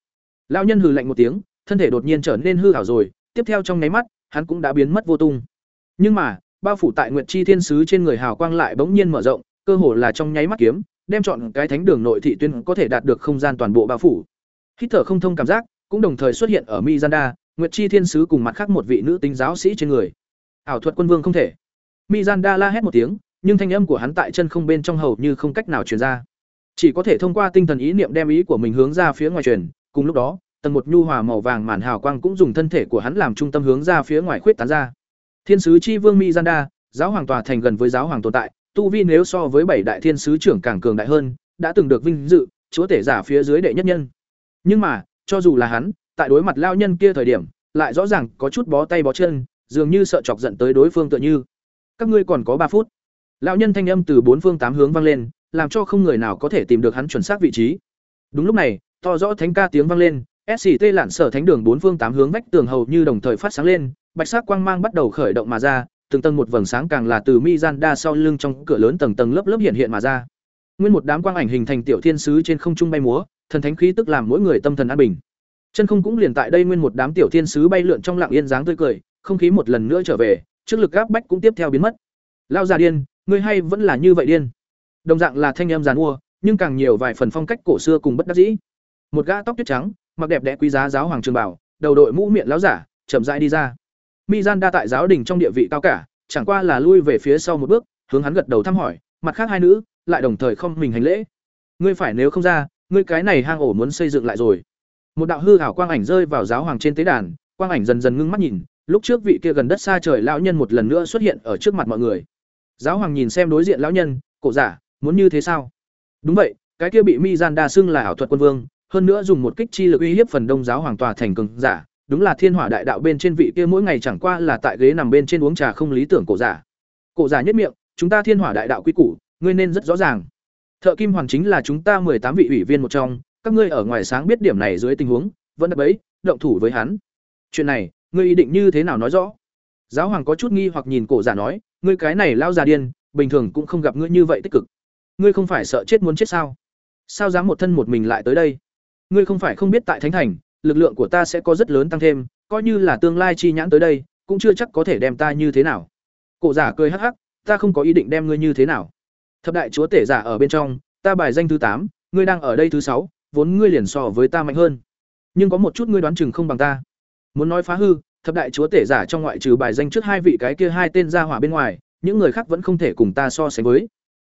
S1: Lão nhân hừ lạnh một tiếng, thân thể đột nhiên trở nên hư ảo rồi, tiếp theo trong nháy mắt, hắn cũng đã biến mất vô tung. Nhưng mà, bao phủ tại nguyệt chi thiên sứ trên người hào quang lại bỗng nhiên mở rộng, cơ hồ là trong nháy mắt kiếm, đem chọn cái thánh đường nội thị tuyên có thể đạt được không gian toàn bộ bao phủ. Hít thở không thông cảm giác, cũng đồng thời xuất hiện ở mizanda, nguyệt chi thiên sứ cùng mặt khác một vị nữ tính giáo sĩ trên người. Ảo thuật quân vương không thể. Mizanda la hét một tiếng nhưng thanh âm của hắn tại chân không bên trong hầu như không cách nào truyền ra. Chỉ có thể thông qua tinh thần ý niệm đem ý của mình hướng ra phía ngoài truyền, cùng lúc đó, tầng một nhu hòa màu vàng màn hào quang cũng dùng thân thể của hắn làm trung tâm hướng ra phía ngoài khuyết tán ra. Thiên sứ chi vương mizanda, giáo hoàng tòa thành gần với giáo hoàng tồn tại, tu vi nếu so với bảy đại thiên sứ trưởng càng cường đại hơn, đã từng được vinh dự, chúa tể giả phía dưới đệ nhất nhân. Nhưng mà, cho dù là hắn, tại đối mặt lao nhân kia thời điểm, lại rõ ràng có chút bó tay bó chân, dường như sợ chọc giận tới đối phương tựa như. Các ngươi còn có ba phút lão nhân thanh âm từ bốn phương tám hướng vang lên, làm cho không người nào có thể tìm được hắn chuẩn xác vị trí. Đúng lúc này, to rõ thánh ca tiếng vang lên sct lạn sở thánh đường bốn phương tám hướng vách tường hầu như đồng thời phát sáng lên, bạch sắc quang mang bắt đầu khởi động mà ra, từng tầng một vầng sáng càng là từ mi gian đa sau lưng trong cửa lớn tầng tầng lớp lớp hiện hiện mà ra. Nguyên một đám quang ảnh hình thành tiểu thiên sứ trên không trung bay múa, thần thánh khí tức làm mỗi người tâm thần an bình. Chân không cũng liền tại đây nguyên một đám tiểu thiên sứ bay lượn trong lặng yên dáng tươi cười, không khí một lần nữa trở về, trước lực gáp bách cũng tiếp theo biến mất. Lao già điên ngươi hay vẫn là như vậy điên. Đồng dạng là thanh em giàn mua, nhưng càng nhiều vài phần phong cách cổ xưa cùng bất đắc dĩ. Một gã tóc tuyết trắng, mặc đẹp đẽ quý giá giáo hoàng trường bảo, đầu đội mũ miệng láo giả, chậm rãi đi ra. Mi gian đa tại giáo đình trong địa vị cao cả, chẳng qua là lui về phía sau một bước, hướng hắn gật đầu thăm hỏi, mặt khác hai nữ, lại đồng thời không mình hành lễ. Ngươi phải nếu không ra, ngươi cái này hang ổ muốn xây dựng lại rồi. Một đạo hư ảo quang ảnh rơi vào giáo hoàng trên tế đàn, quang ảnh dần dần ngưng mắt nhìn, lúc trước vị kia gần đất xa trời lão nhân một lần nữa xuất hiện ở trước mặt mọi người giáo hoàng nhìn xem đối diện lão nhân, cổ giả, muốn như thế sao? Đúng vậy, cái kia bị mi gian đa xưng là ảo thuật quân vương, hơn nữa dùng một kích chi lực uy hiếp phần đông giáo hoàng tòa thành cường giả, đúng là thiên hỏa đại đạo bên trên vị kia mỗi ngày chẳng qua là tại ghế nằm bên trên uống trà không lý tưởng cổ giả. Cổ giả nhất miệng, chúng ta thiên hỏa đại đạo quy củ, ngươi nên rất rõ ràng. Thợ kim hoàng chính là chúng ta tám vị ủy viên một trong, các ngươi ở ngoài sáng biết điểm này dưới tình huống, vẫn đập ấy động thủ với hắn. Chuyện này, ngươi ý định như thế nào nói rõ? Giáo hoàng có chút nghi hoặc nhìn cổ giả nói ngươi cái này lao già điên, bình thường cũng không gặp ngươi như vậy tích cực. Ngươi không phải sợ chết muốn chết sao? Sao dám một thân một mình lại tới đây? Ngươi không phải không biết tại thánh thành, lực lượng của ta sẽ có rất lớn tăng thêm, coi như là tương lai chi nhãn tới đây, cũng chưa chắc có thể đem ta như thế nào. Cổ giả cười hắc hắc, ta không có ý định đem ngươi như thế nào. Thập đại chúa tể giả ở bên trong, ta bài danh thứ tám, ngươi đang ở đây thứ sáu, vốn ngươi liền so với ta mạnh hơn. Nhưng có một chút ngươi đoán chừng không bằng ta. Muốn nói phá hư thập đại chúa tể giả trong ngoại trừ bài danh trước hai vị cái kia hai tên gia hỏa bên ngoài, những người khác vẫn không thể cùng ta so sánh với.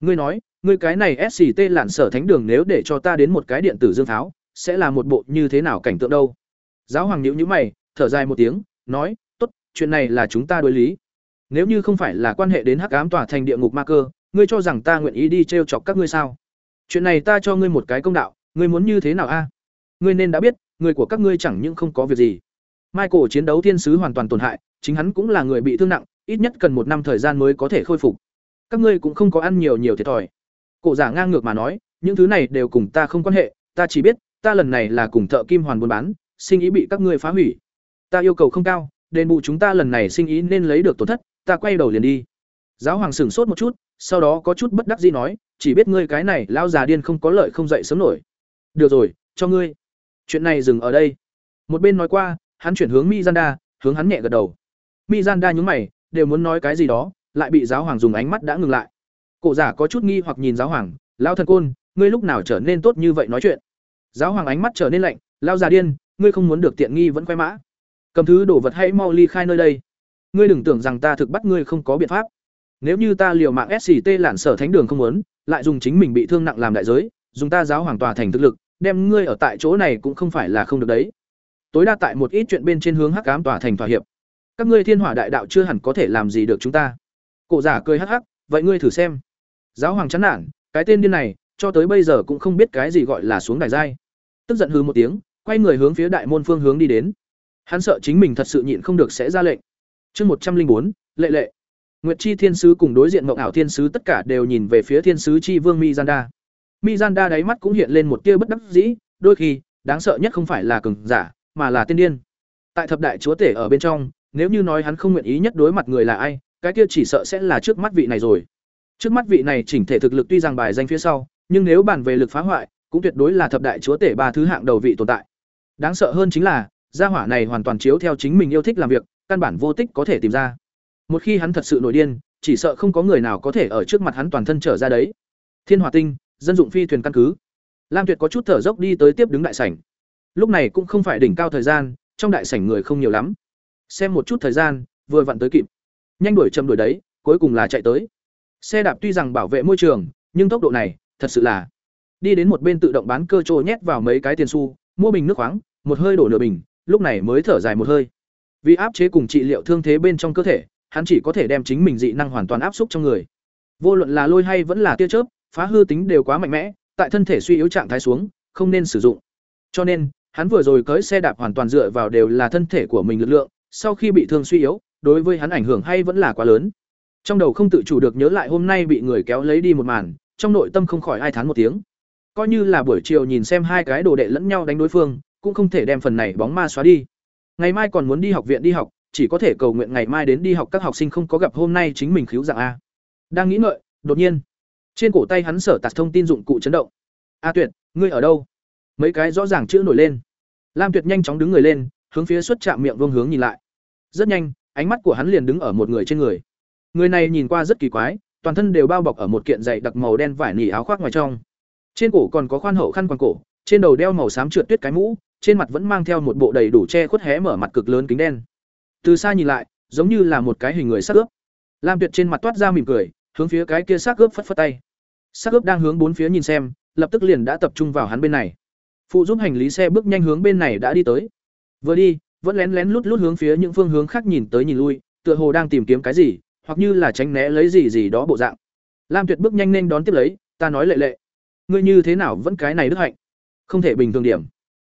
S1: Ngươi nói, ngươi cái này sct lạn sở thánh đường nếu để cho ta đến một cái điện tử dương tháo, sẽ là một bộ như thế nào cảnh tượng đâu? Giáo hoàng nhữ nhữ mày, thở dài một tiếng, nói, tốt, chuyện này là chúng ta đối lý. Nếu như không phải là quan hệ đến hắc ám tỏa thành địa ngục ma cơ, ngươi cho rằng ta nguyện ý đi t r e o chọc các ngươi sao? Chuyện này ta cho ngươi một cái công đạo, ngươi muốn như thế nào a? Ngươi nên đã biết, người của các ngươi chẳng những không có việc gì michael chiến đấu thiên sứ hoàn toàn tổn hại, chính hắn cũng là người bị thương nặng, ít nhất cần một năm thời gian mới có thể khôi phục. Các ngươi cũng không có ăn nhiều nhiều thiệt thòi. Cổ giả ngang ngược mà nói, những thứ này đều cùng ta không quan hệ, ta chỉ biết, ta lần này là cùng thợ kim hoàn buôn bán, sinh ý bị các ngươi phá hủy. Ta yêu cầu không cao, đền bù chúng ta lần này sinh ý nên lấy được tổn thất, ta quay đầu liền đi. Giáo hoàng sửng sốt một chút, sau đó có chút bất đắc dĩ nói, chỉ biết ngươi cái này lao già điên không có lợi không dậy sớm nổi. Được rồi, cho ngươi. Chuyện này dừng ở đây. Một bên nói qua hắn chuyển hướng mizanda hướng hắn nhẹ gật đầu. Mizanda nhún mày, đều muốn nói cái gì đó, lại bị giáo hoàng dùng ánh mắt đã ngừng lại. Cổ giả có chút nghi hoặc nhìn giáo hoàng lao thần côn, ngươi lúc nào trở nên tốt như vậy nói chuyện? Giáo hoàng ánh mắt trở nên lạnh lao già điên, ngươi không muốn được tiện nghi vẫn quay mã. Cầm thứ đồ vật hãy mau ly khai nơi đây. Ngươi đừng tưởng rằng ta thực bắt ngươi không có biện pháp. Nếu như ta liều mạng sct lạn sở thánh đường không muốn, lại dùng chính mình bị thương nặng làm đại giới, dùng ta giáo hoàng tòa thành thực lực, đem ngươi ở tại chỗ này cũng không phải là không được đấy tối đa tại một ít chuyện bên trên hướng hắc ám tòa thành thỏa hiệp. Các ngươi thiên hỏa đại đạo chưa hẳn có thể làm gì được chúng ta. Cổ giả cười hắc hắc, vậy ngươi thử xem. Giáo hoàng chán nản, cái tên điên này, cho tới bây giờ cũng không biết cái gì gọi là xuống đài giai. Tức giận hư một tiếng, quay người hướng phía đại môn phương hướng đi đến. Hắn sợ chính mình thật sự nhịn không được sẽ ra lệnh. Chương một trăm linh bốn, lệ lệ. Nguyệt chi thiên sứ cùng đối diện mộng ảo thiên sứ tất cả đều nhìn về phía thiên sứ chi vương mizanda. Mizanda đáy mắt cũng hiện lên một tia bất đắc dĩ, đôi khi, đáng sợ nhất không phải là cường giả mà là tiên điên. Tại thập đại chúa tể ở bên trong, nếu như nói hắn không nguyện ý nhất đối mặt người là ai, cái kia chỉ sợ sẽ là trước mắt vị này rồi. Trước mắt vị này chỉnh thể thực lực tuy rằng bài danh phía sau, nhưng nếu bàn về lực phá hoại, cũng tuyệt đối là thập đại chúa tể ba thứ hạng đầu vị tồn tại. Đáng sợ hơn chính là, gia hỏa này hoàn toàn chiếu theo chính mình yêu thích làm việc, căn bản vô tích có thể tìm ra. Một khi hắn thật sự nổi điên, chỉ sợ không có người nào có thể ở trước mặt hắn toàn thân trở ra đấy. Thiên hỏa tinh, dân dụng phi thuyền căn cứ. Lam tuyệt có chút thở dốc đi tới tiếp đứng đại sảnh lúc này cũng không phải đỉnh cao thời gian, trong đại sảnh người không nhiều lắm. Xem một chút thời gian, vừa vặn tới kịp. Nhanh đuổi chậm đuổi đấy, cuối cùng là chạy tới. Xe đạp tuy rằng bảo vệ môi trường, nhưng tốc độ này, thật sự là. Đi đến một bên tự động bán cơ trô nhét vào mấy cái tiền xu, mua bình nước khoáng, một hơi đổ nửa bình, lúc này mới thở dài một hơi. Vì áp chế cùng trị liệu thương thế bên trong cơ thể, hắn chỉ có thể đem chính mình dị năng hoàn toàn áp xúc trong người. Vô luận là lôi hay vẫn là tia chớp, phá hư tính đều quá mạnh mẽ, tại thân thể suy yếu trạng thái xuống, không nên sử dụng. Cho nên hắn vừa rồi cưỡi xe đạp hoàn toàn dựa vào đều là thân thể của mình lực lượng, sau khi bị thương suy yếu, đối với hắn ảnh hưởng hay vẫn là quá lớn. Trong đầu không tự chủ được nhớ lại hôm nay bị người kéo lấy đi một màn, trong nội tâm không khỏi ai thán một tiếng. Coi như là buổi chiều nhìn xem hai cái đồ đệ lẫn nhau đánh đối phương, cũng không thể đem phần này bóng ma xóa đi. Ngày mai còn muốn đi học viện đi học, chỉ có thể cầu nguyện ngày mai đến đi học các học sinh không có gặp hôm nay chính mình khiếu dạng a. Đang nghĩ ngợi, đột nhiên, trên cổ tay hắn sở tạt thông tin dụng cụ chấn động. A tuyệt, ngươi ở đâu? Mấy cái rõ ràng chữ nổi lên lam tuyệt nhanh chóng đứng người lên, hướng phía xuất chạm miệng vương hướng nhìn lại. Rất nhanh, ánh mắt của hắn liền đứng ở một người trên người. Người này nhìn qua rất kỳ quái, toàn thân đều bao bọc ở một kiện dày đặc màu đen vải nỉ áo khoác ngoài trong. Trên cổ còn có khoan hậu khăn quàng cổ, trên đầu đeo màu xám trượt tuyết cái mũ, trên mặt vẫn mang theo một bộ đầy đủ che khuất hé mở mặt cực lớn kính đen. Từ xa nhìn lại, giống như là một cái hình người xác ướp. Lam tuyệt trên mặt toát ra mỉm cười, hướng phía cái kia xác ướp phất phất tay. Xác ướp đang hướng bốn phía nhìn xem, lập tức liền đã tập trung vào hắn bên này phụ giúp hành lý xe bước nhanh hướng bên này đã đi tới. Vừa đi, vẫn lén lén lút lút hướng phía những phương hướng khác nhìn tới nhìn lui, tựa hồ đang tìm kiếm cái gì, hoặc như là tránh né lấy gì gì đó bộ dạng. Lam tuyệt bước nhanh nên đón tiếp lấy, ta nói lệ lệ, ngươi như thế nào vẫn cái này đức hạnh? Không thể bình thường điểm.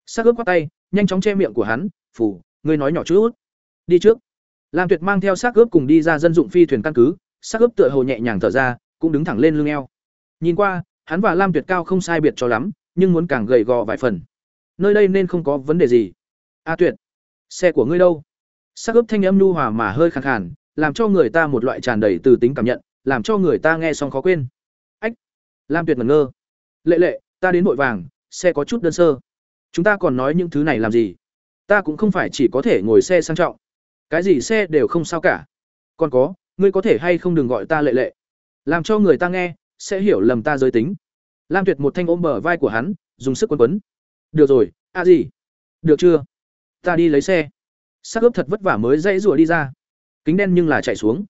S1: Xác ướp qua tay, nhanh chóng che miệng của hắn phủ ngươi nói nhỏ chút. Đi trước. Lam tuyệt mang theo xác ướp cùng đi ra dân dụng phi thuyền căn cứ xác ướp tựa hồ nhẹ nhàng thở ra, cũng đứng thẳng lên lưng eo. Nhìn qua, hắn và lam tuyệt cao không sai biệt cho lắm nhưng muốn càng gầy gò vài phần. Nơi đây nên không có vấn đề gì. A tuyệt, xe của ngươi đâu? Sắc ướp thanh âm nhu hòa mà hơi khàn khàn, làm cho người ta một loại tràn đầy từ tính cảm nhận, làm cho người ta nghe xong khó quên. Ách, lam tuyệt ngẩn ngơ. Lệ lệ, ta đến vội vàng, xe có chút đơn sơ. Chúng ta còn nói những thứ này làm gì? Ta cũng không phải chỉ có thể ngồi xe sang trọng. Cái gì xe đều không sao cả. Còn có, ngươi có thể hay không đừng gọi ta lệ lệ. Làm cho người ta nghe, sẽ hiểu lầm ta giới tính lam tuyệt một thanh ôm bờ vai của hắn, dùng sức quấn quấn. Được rồi, a gì? Được chưa? Ta đi lấy xe. Sắc ướp thật vất vả mới dãy rủa đi ra. Kính đen nhưng là chạy xuống.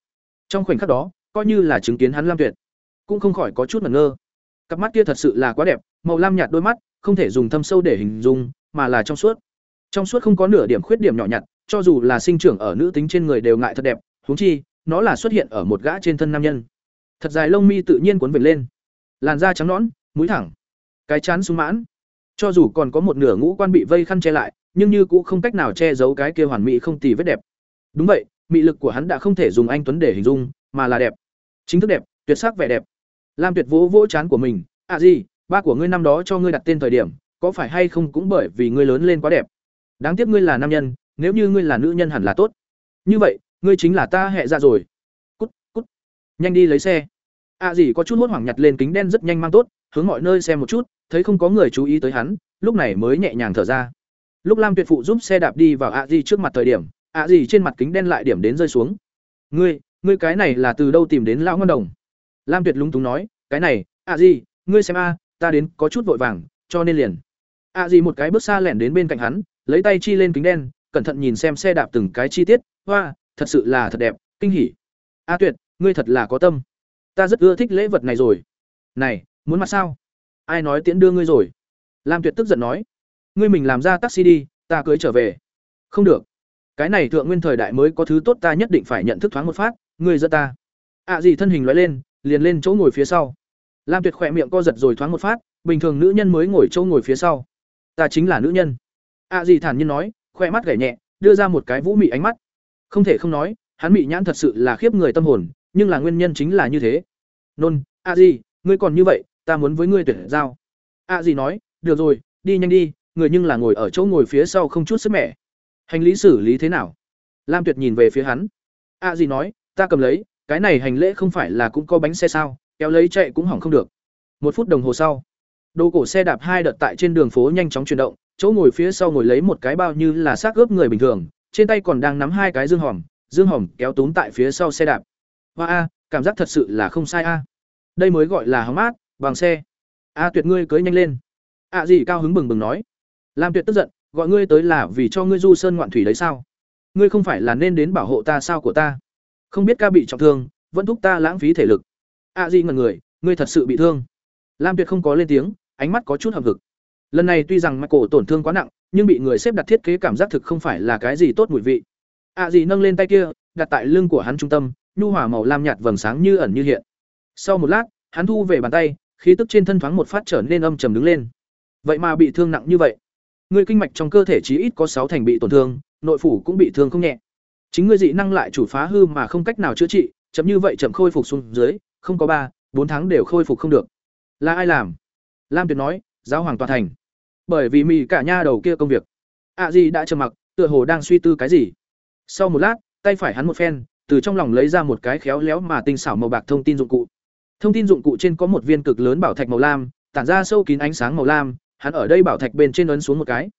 S1: Trong khoảnh khắc đó, coi như là chứng kiến hắn lam tuyệt, cũng không khỏi có chút mẩn ngơ. Cặp mắt kia thật sự là quá đẹp, màu lam nhạt đôi mắt, không thể dùng thâm sâu để hình dung, mà là trong suốt. Trong suốt không có nửa điểm khuyết điểm nhỏ nhặt, cho dù là sinh trưởng ở nữ tính trên người đều ngại thật đẹp, huống chi, nó là xuất hiện ở một gã trên thân nam nhân. Thật dài lông mi tự nhiên cuốn vệt lên. Làn da trắng nõn mũi thẳng, cái chán sung mãn. Cho dù còn có một nửa ngũ quan bị vây khăn che lại, nhưng như cũng không cách nào che giấu cái kia hoàn mỹ không tì vết đẹp. Đúng vậy, mị lực của hắn đã không thể dùng anh tuấn để hình dung, mà là đẹp. Chính thức đẹp, tuyệt sắc vẻ đẹp. Lam tuyệt vỗ vỗ chán của mình à gì ba của ngươi năm đó cho ngươi đặt tên thời điểm, có phải hay không cũng bởi vì ngươi lớn lên quá đẹp? Đáng tiếc ngươi là nam nhân, nếu như ngươi là nữ nhân hẳn là tốt. Như vậy, ngươi chính là ta hẹ ra rồi. Cút cút. Nhanh đi lấy xe. À gì có chút hốt hoảng nhặt lên kính đen rất nhanh mang tốt hướng mọi nơi xem một chút, thấy không có người chú ý tới hắn, lúc này mới nhẹ nhàng thở ra. Lúc lam tuyệt phụ giúp xe đạp đi vào ạ gì trước mặt thời điểm ạ gì trên mặt kính đen lại điểm đến rơi xuống. Ngươi ngươi cái này là từ đâu tìm đến lão ngân đồng? Lam tuyệt lúng túng nói, cái này ạ gì ngươi xem a, ta đến có chút vội vàng, cho nên liền. Ạ gì một cái bước xa lẻn đến bên cạnh hắn, lấy tay chi lên kính đen, cẩn thận nhìn xem xe đạp từng cái chi tiết. Hoa, thật sự là thật đẹp, kinh hỉ. A tuyệt, ngươi thật là có tâm. Ta rất ưa thích lễ vật này rồi. Này muốn mặt sao? Ai nói tiễn đưa ngươi rồi? Lam tuyệt tức giận nói. Ngươi mình làm ra taxi đi, ta cưới trở về. Không được. Cái này thượng nguyên thời đại mới có thứ tốt ta nhất định phải nhận thức thoáng một phát, ngươi dẫn ta. Ạ gì thân hình loại lên, liền lên chỗ ngồi phía sau. Lam tuyệt khỏe miệng co giật rồi thoáng một phát, bình thường nữ nhân mới ngồi chỗ ngồi phía sau. Ta chính là nữ nhân. A à gì thản nhiên nói khoe mắt gảy nhẹ, đưa ra một cái vũ mị ánh mắt. Không thể không nói, hắn mị nhãn thật sự là khiếp người tâm hồn, nhưng là nguyên nhân chính là như thế. Nôn a gì ngươi còn như vậy ta muốn với ngươi tuyển giao. A gì nói, được rồi, đi nhanh đi, người nhưng là ngồi ở chỗ ngồi phía sau không chút sức mẻ. Hành lý xử lý thế nào? Lam tuyệt nhìn về phía hắn. A gì nói, ta cầm lấy, cái này hành lễ không phải là cũng có bánh xe sao, kéo lấy chạy cũng hỏng không được. Một phút đồng hồ sau, đồ cổ xe đạp hai đợt tại trên đường phố nhanh chóng chuyển động, chỗ ngồi phía sau ngồi lấy một cái bao như là xác ướp người bình thường, trên tay còn đang nắm hai cái dương hòm dương hòm kéo túm tại phía sau xe đạp. Hoa a, cảm giác thật sự là không sai a. Đây mới gọi là hóng mát bằng xe. A tuyệt ngươi cưới nhanh lên. A gì cao hứng bừng bừng nói. Lam tuyệt tức giận, gọi ngươi tới là vì cho ngươi du sơn ngoạn thủy đấy sao? Ngươi không phải là nên đến bảo hộ ta sao của ta? Không biết ca bị trọng thương, vẫn thúc ta lãng phí thể lực. A dì ngần người, ngươi thật sự bị thương. Lam tuyệt không có lên tiếng, ánh mắt có chút hậm hực. Lần này tuy rằng michael tổn thương quá nặng, nhưng bị người xếp đặt thiết kế cảm giác thực không phải là cái gì tốt mùi vị. A à gì nâng lên tay kia, đặt tại lưng của hắn trung tâm, nhu hỏa màu lam nhạt vầng sáng như ẩn như hiện. Sau một lát, hắn thu về bàn tay khí tức trên thân thoáng một phát trở nên âm trầm đứng lên. Vậy mà bị thương nặng như vậy. Ngươi kinh mạch trong cơ thể chí ít có sáu thành bị tổn thương, nội phủ cũng bị thương không nhẹ. Chính ngươi dị năng lại chủ phá hư mà không cách nào chữa trị, chậm như vậy chậm khôi phục xuống dưới, không có ba, bốn tháng đều khôi phục không được. Là ai làm? Lam tuyệt nói, giáo hoàng toàn thành. Bởi vì mì cả nha đầu kia công việc. Ạ à gì đã trầm mặc, tựa hồ đang suy tư cái gì. Sau một lát, tay phải hắn một phen, từ trong lòng lấy ra một cái khéo léo mà tinh xảo màu bạc thông tin dụng cụ thông tin dụng cụ trên có một viên cực lớn bảo thạch màu lam, tản ra sâu kín ánh sáng màu lam, hắn ở đây bảo thạch bên trên ấn xuống một cái.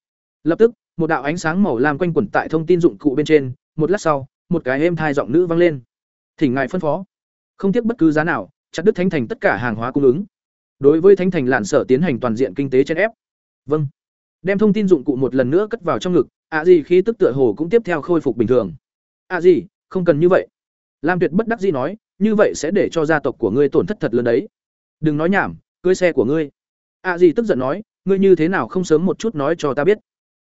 S1: Lập tức, một đạo ánh sáng màu lam quanh quẩn tại thông tin dụng cụ bên trên, một lát sau, một cái êm thai giọng nữ vang lên. Thỉnh ngài phân phó. Không tiếc bất cứ giá nào, chặt đứt thánh thành tất cả hàng hóa cung ứng. Đối với thánh thành lạn sở tiến hành toàn diện kinh tế trên ép. Vâng. Đem thông tin dụng cụ một lần nữa cất vào trong ngực, ạ à gì khi tức tựa hồ cũng tiếp theo khôi phục bình thường. Ạ à gì, không cần như vậy. Lam tuyệt bất đắc dĩ nói như vậy sẽ để cho gia tộc của ngươi tổn thất thật lớn đấy. Đừng nói nhảm, cưới xe của ngươi. Ạ à gì tức giận nói, ngươi như thế nào không sớm một chút nói cho ta biết.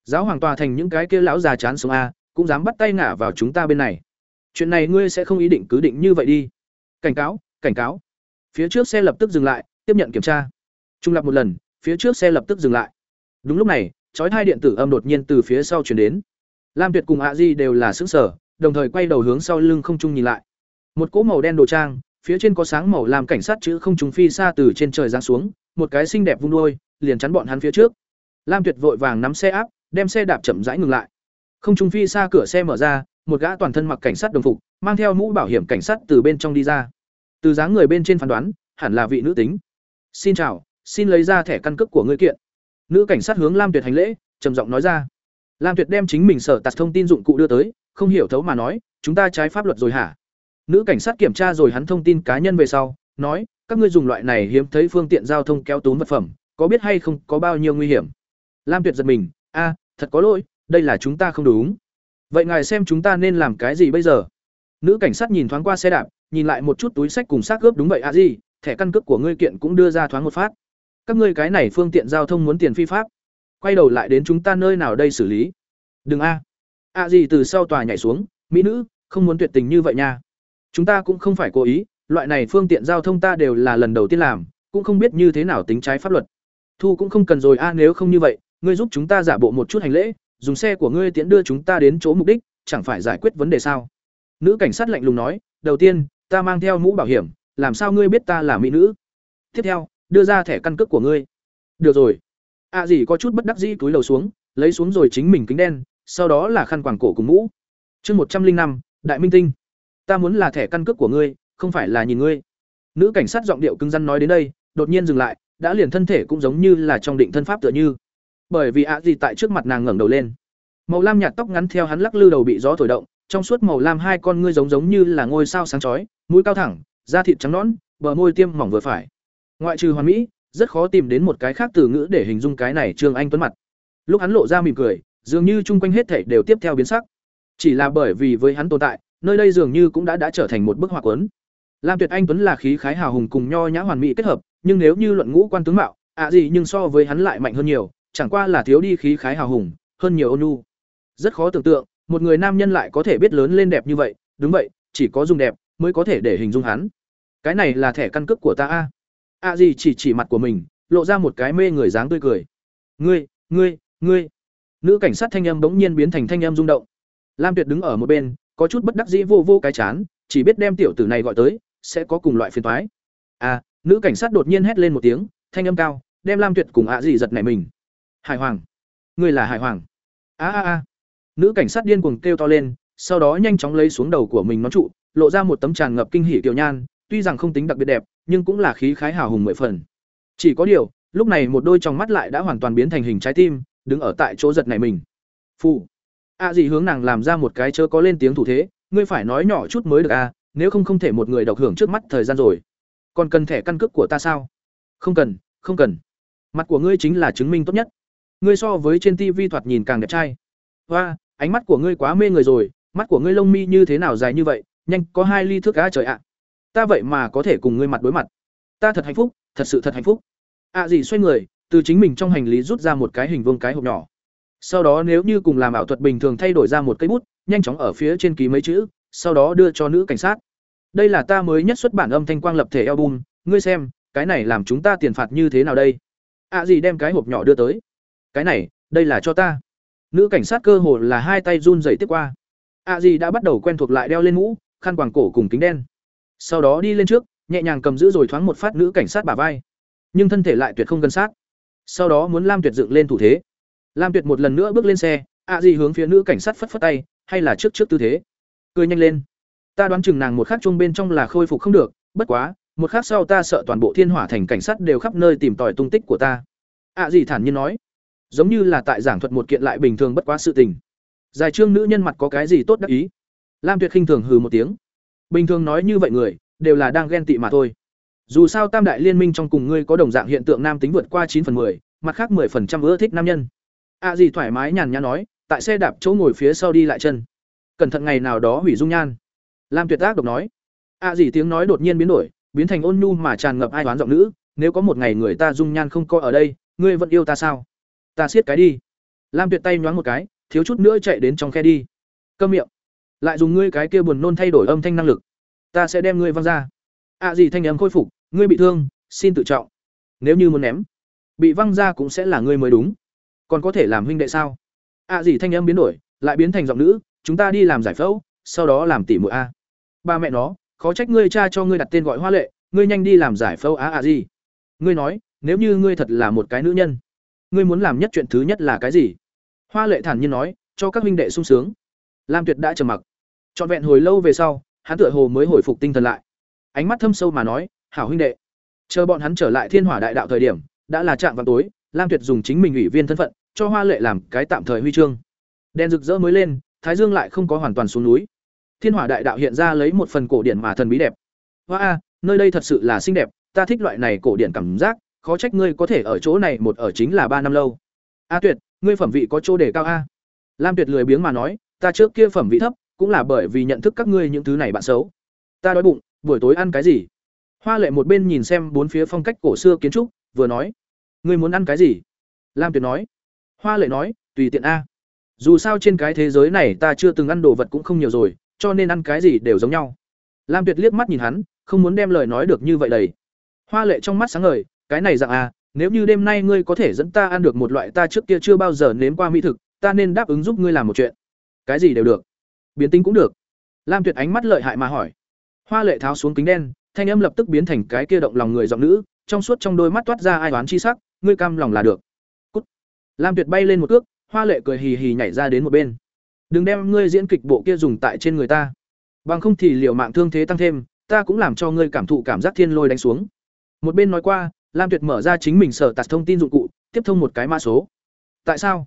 S1: Giáo hoàng tòa thành những cái kia lão già chán sống a, cũng dám bắt tay ngả vào chúng ta bên này. Chuyện này ngươi sẽ không ý định cứ định như vậy đi. Cảnh cáo cảnh cáo. Phía trước xe lập tức dừng lại, tiếp nhận kiểm tra. Trung lập một lần, phía trước xe lập tức dừng lại. Đúng lúc này, chói hai điện tử âm đột nhiên từ phía sau chuyển đến. Lam tuyệt cùng a di đều là xứng sở đồng thời quay đầu hướng sau lưng không trung nhìn lại một cỗ màu đen đồ trang, phía trên có sáng màu làm cảnh sát chữ không trùng phi xa từ trên trời giáng xuống, một cái xinh đẹp vung đôi liền chắn bọn hắn phía trước. Lam tuyệt vội vàng nắm xe áp, đem xe đạp chậm rãi ngừng lại. Không trung phi xa cửa xe mở ra, một gã toàn thân mặc cảnh sát đồng phục, mang theo mũ bảo hiểm cảnh sát từ bên trong đi ra. Từ dáng người bên trên phán đoán, hẳn là vị nữ tính. Xin chào, xin lấy ra thẻ căn cước của ngươi kiện. Nữ cảnh sát hướng lam tuyệt hành lễ, trầm giọng nói ra. Lam tuyệt đem chính mình sở tạt thông tin dụng cụ đưa tới, không hiểu thấu mà nói, chúng ta trái pháp luật rồi hả? Nữ cảnh sát kiểm tra rồi hắn thông tin cá nhân về sau, nói, các ngươi dùng loại này hiếm thấy phương tiện giao thông kéo túm vật phẩm, có biết hay không, có bao nhiêu nguy hiểm? Lam tuyệt giật mình, a, thật có lỗi, đây là chúng ta không đúng. Vậy ngài xem chúng ta nên làm cái gì bây giờ? Nữ cảnh sát nhìn thoáng qua xe đạp, nhìn lại một chút túi sách cùng xác ướp đúng vậy, a gì thẻ căn cước của ngươi kiện cũng đưa ra thoáng một phát. Các ngươi cái này phương tiện giao thông muốn tiền phi pháp. Quay đầu lại đến chúng ta nơi nào đây xử lý? Đừng a. A gì từ sau tòa nhảy xuống, mỹ nữ, không muốn tuyệt tình như vậy nha chúng ta cũng không phải cố ý, loại này phương tiện giao thông ta đều là lần đầu tiên làm, cũng không biết như thế nào tính trái pháp luật. Thu cũng không cần rồi, a, nếu không như vậy, ngươi giúp chúng ta giả bộ một chút hành lễ, dùng xe của ngươi tiễn đưa chúng ta đến chỗ mục đích, chẳng phải giải quyết vấn đề sao? Nữ cảnh sát lạnh lùng nói, đầu tiên, ta mang theo mũ bảo hiểm, làm sao ngươi biết ta là mỹ nữ? Tiếp theo, đưa ra thẻ căn cước của ngươi. Được rồi. A à gì có chút bất đắc dĩ túi lầu xuống, lấy xuống rồi chính mình kính đen, sau đó là khăn quàng cổ cùng mũ. Chương một trăm linh năm, đại minh tinh ta muốn là thẻ căn cước của ngươi, không phải là nhìn ngươi. Nữ cảnh sát giọng điệu cứng rắn nói đến đây, đột nhiên dừng lại, đã liền thân thể cũng giống như là trong định thân pháp tựa như. Bởi vì ạ gì tại trước mặt nàng ngẩng đầu lên. Màu lam nhạt tóc ngắn theo hắn lắc lư đầu bị gió thổi động, trong suốt màu lam hai con ngươi giống giống như là ngôi sao sáng chói, mũi cao thẳng, da thịt trắng nõn, bờ môi tiêm mỏng vừa phải. Ngoại trừ hoàn mỹ, rất khó tìm đến một cái khác từ ngữ để hình dung cái này trương anh tuấn mặt. Lúc hắn lộ ra mỉm cười, dường như chung quanh hết thảy đều tiếp theo biến sắc. Chỉ là bởi vì với hắn tồn tại nơi đây dường như cũng đã đã trở thành một bức họa cuốn. Lam tuyệt anh tuấn là khí khái hào hùng cùng nho nhã hoàn mỹ kết hợp, nhưng nếu như luận ngũ quan tướng mạo, ạ gì nhưng so với hắn lại mạnh hơn nhiều, chẳng qua là thiếu đi khí khái hào hùng, hơn nhiều ôn nhu. Rất khó tưởng tượng, một người nam nhân lại có thể biết lớn lên đẹp như vậy, đúng vậy, chỉ có dùng đẹp mới có thể để hình dung hắn. Cái này là thẻ căn cước của ta a. Ạ gì chỉ chỉ mặt của mình, lộ ra một cái mê người dáng tươi cười. Ngươi ngươi ngươi. Nữ cảnh sát thanh âm bỗng nhiên biến thành thanh âm rung động. Lam tuyệt đứng ở một bên có chút bất đắc dĩ vô vô cái chán, chỉ biết đem tiểu tử này gọi tới, sẽ có cùng loại phiền thoái à nữ cảnh sát đột nhiên hét lên một tiếng, thanh âm cao, đem lam tuyệt cùng ạ gì giật nảy mình. Hải hoàng. Người là hải hoàng. A a a. Nữ cảnh sát điên cuồng kêu to lên, sau đó nhanh chóng lấy xuống đầu của mình nón trụ, lộ ra một tấm tràn ngập kinh hỉ tiểu nhan, tuy rằng không tính đặc biệt đẹp, nhưng cũng là khí khái hào hùng mười phần. Chỉ có điều, lúc này một đôi trong mắt lại đã hoàn toàn biến thành hình trái tim, đứng ở tại chỗ giật này mình. Phù a à gì hướng nàng làm ra một cái chớ có lên tiếng thủ thế, ngươi phải nói nhỏ chút mới được a nếu không không thể một người độc hưởng trước mắt thời gian rồi. Còn cần thẻ căn cước của ta sao? Không cần không cần. Mặt của ngươi chính là chứng minh tốt nhất. Ngươi so với trên tv thoạt nhìn càng đẹp trai. Hoa, ánh mắt của ngươi quá mê người rồi, mắt của ngươi lông mi như thế nào dài như vậy, nhanh có hai ly thước cá trời ạ. Ta vậy mà có thể cùng ngươi mặt đối mặt. Ta thật hạnh phúc, thật sự thật hạnh phúc. Ạ à gì xoay người, từ chính mình trong hành lý rút ra một cái hình vuông cái hộp nhỏ sau đó nếu như cùng làm ảo thuật bình thường thay đổi ra một cây bút, nhanh chóng ở phía trên ký mấy chữ, sau đó đưa cho nữ cảnh sát. Đây là ta mới nhất xuất bản âm thanh quang lập thể album, ngươi xem, cái này làm chúng ta tiền phạt như thế nào đây? Ạ à gì đem cái hộp nhỏ đưa tới. Cái này, đây là cho ta. Nữ cảnh sát cơ hồ là hai tay run rẩy tiếp qua. Ạ à gì đã bắt đầu quen thuộc lại đeo lên mũ, khăn quàng cổ cùng kính đen. Sau đó đi lên trước, nhẹ nhàng cầm giữ rồi thoáng một phát nữ cảnh sát bả vai. Nhưng thân thể lại tuyệt không gần sát. Sau đó muốn lam tuyệt dựng lên thủ thế lam tuyệt một lần nữa bước lên xe ạ gì hướng phía nữ cảnh sát phất phất tay hay là trước trước tư thế. Cười nhanh lên. Ta đoán chừng nàng một khắc chung bên trong là khôi phục không được bất quá một khắc sau ta sợ toàn bộ thiên hỏa thành cảnh sát đều khắp nơi tìm tòi tung tích của ta. Ạ gì thản nhiên nói. Giống như là tại giảng thuật một kiện lại bình thường bất quá sự tình. Dài trương nữ nhân mặt có cái gì tốt đắc ý? Lam tuyệt khinh thường hừ một tiếng. Bình thường nói như vậy người đều là đang ghen tị mà thôi. Dù sao tam đại liên minh trong cùng ngươi có đồng dạng hiện tượng nam tính vượt qua chín phần 10, mặt khác 10% ưa thích nam nhân a gì thoải mái nhàn nhã nói, tại xe đạp chỗ ngồi phía sau đi lại chân. Cẩn thận ngày nào đó hủy dung nhan. Lam tuyệt ác độc nói. A gì tiếng nói đột nhiên biến đổi, biến thành ôn nhu mà tràn ngập ai đoán giọng nữ, nếu có một ngày người ta dung nhan không coi ở đây, ngươi vẫn yêu ta sao? Ta siết cái đi. Lam tuyệt tay nhoáng một cái, thiếu chút nữa chạy đến trong khe đi. Câm miệng. Lại dùng ngươi cái kia buồn nôn thay đổi âm thanh năng lực. Ta sẽ đem ngươi văng ra. À gì thanh âm khôi phục, ngươi bị thương, xin tự trọng. Nếu như muốn ném, bị văng ra cũng sẽ là ngươi mới đúng còn có thể làm huynh đệ sao? À gì thanh âm biến đổi, lại biến thành giọng nữ, chúng ta đi làm giải phẫu, sau đó làm tỉ mụi a. Ba mẹ nó, khó trách ngươi cha cho ngươi đặt tên gọi hoa lệ, ngươi nhanh đi làm giải phẫu á à gì ngươi nói, nếu như ngươi thật là một cái nữ nhân, ngươi muốn làm nhất chuyện thứ nhất là cái gì? Hoa lệ thản nhiên nói, cho các huynh đệ sung sướng. Lam tuyệt đã trầm mặc. Trọn vẹn hồi lâu về sau, hắn tựa hồ mới hồi phục tinh thần lại. Ánh mắt thâm sâu mà nói, hảo huynh đệ, chờ bọn hắn trở lại thiên hỏa đại đạo thời điểm, đã là trạm vào tối lam tuyệt dùng chính mình ủy viên thân phận, cho hoa lệ làm cái tạm thời huy chương. Đèn rực rỡ mới lên, thái dương lại không có hoàn toàn xuống núi. Thiên hỏa đại đạo hiện ra lấy một phần cổ điển mà thần bí đẹp. Hoa a, nơi đây thật sự là xinh đẹp, ta thích loại này cổ điển cảm giác, khó trách ngươi có thể ở chỗ này một ở chính là ba năm lâu. A tuyệt, ngươi phẩm vị có chỗ để cao a. Lam tuyệt lười biếng mà nói, ta trước kia phẩm vị thấp, cũng là bởi vì nhận thức các ngươi những thứ này bạn xấu. Ta đói bụng, buổi tối ăn cái gì? Hoa lệ một bên nhìn xem bốn phía phong cách cổ xưa kiến trúc, vừa nói ngươi muốn ăn cái gì? Lam tuyệt nói. Hoa lệ nói, tùy tiện a. Dù sao trên cái thế giới này ta chưa từng ăn đồ vật cũng không nhiều rồi, cho nên ăn cái gì đều giống nhau. Lam tuyệt liếc mắt nhìn hắn, không muốn đem lời nói được như vậy đầy. Hoa lệ trong mắt sáng ngời, cái này dạng à nếu như đêm nay ngươi có thể dẫn ta ăn được một loại ta trước kia chưa bao giờ nếm qua mỹ thực, ta nên đáp ứng giúp ngươi làm một chuyện. Cái gì đều được. Biến tính cũng được. Lam tuyệt ánh mắt lợi hại mà hỏi. Hoa lệ tháo xuống kính đen, thanh âm lập tức biến thành cái kia động lòng người giọng nữ, trong suốt trong đôi mắt toát ra ai đoán chi sắc ngươi cam lòng là được. Cút. lam tuyệt bay lên một cước, hoa lệ cười hì hì nhảy ra đến một bên. Đừng đem ngươi diễn kịch bộ kia dùng tại trên người ta. Bằng không thì liều mạng thương thế tăng thêm, ta cũng làm cho ngươi cảm thụ cảm giác thiên lôi đánh xuống. Một bên nói qua, lam tuyệt mở ra chính mình sở tạt thông tin dụng cụ, tiếp thông một cái mã số. Tại sao?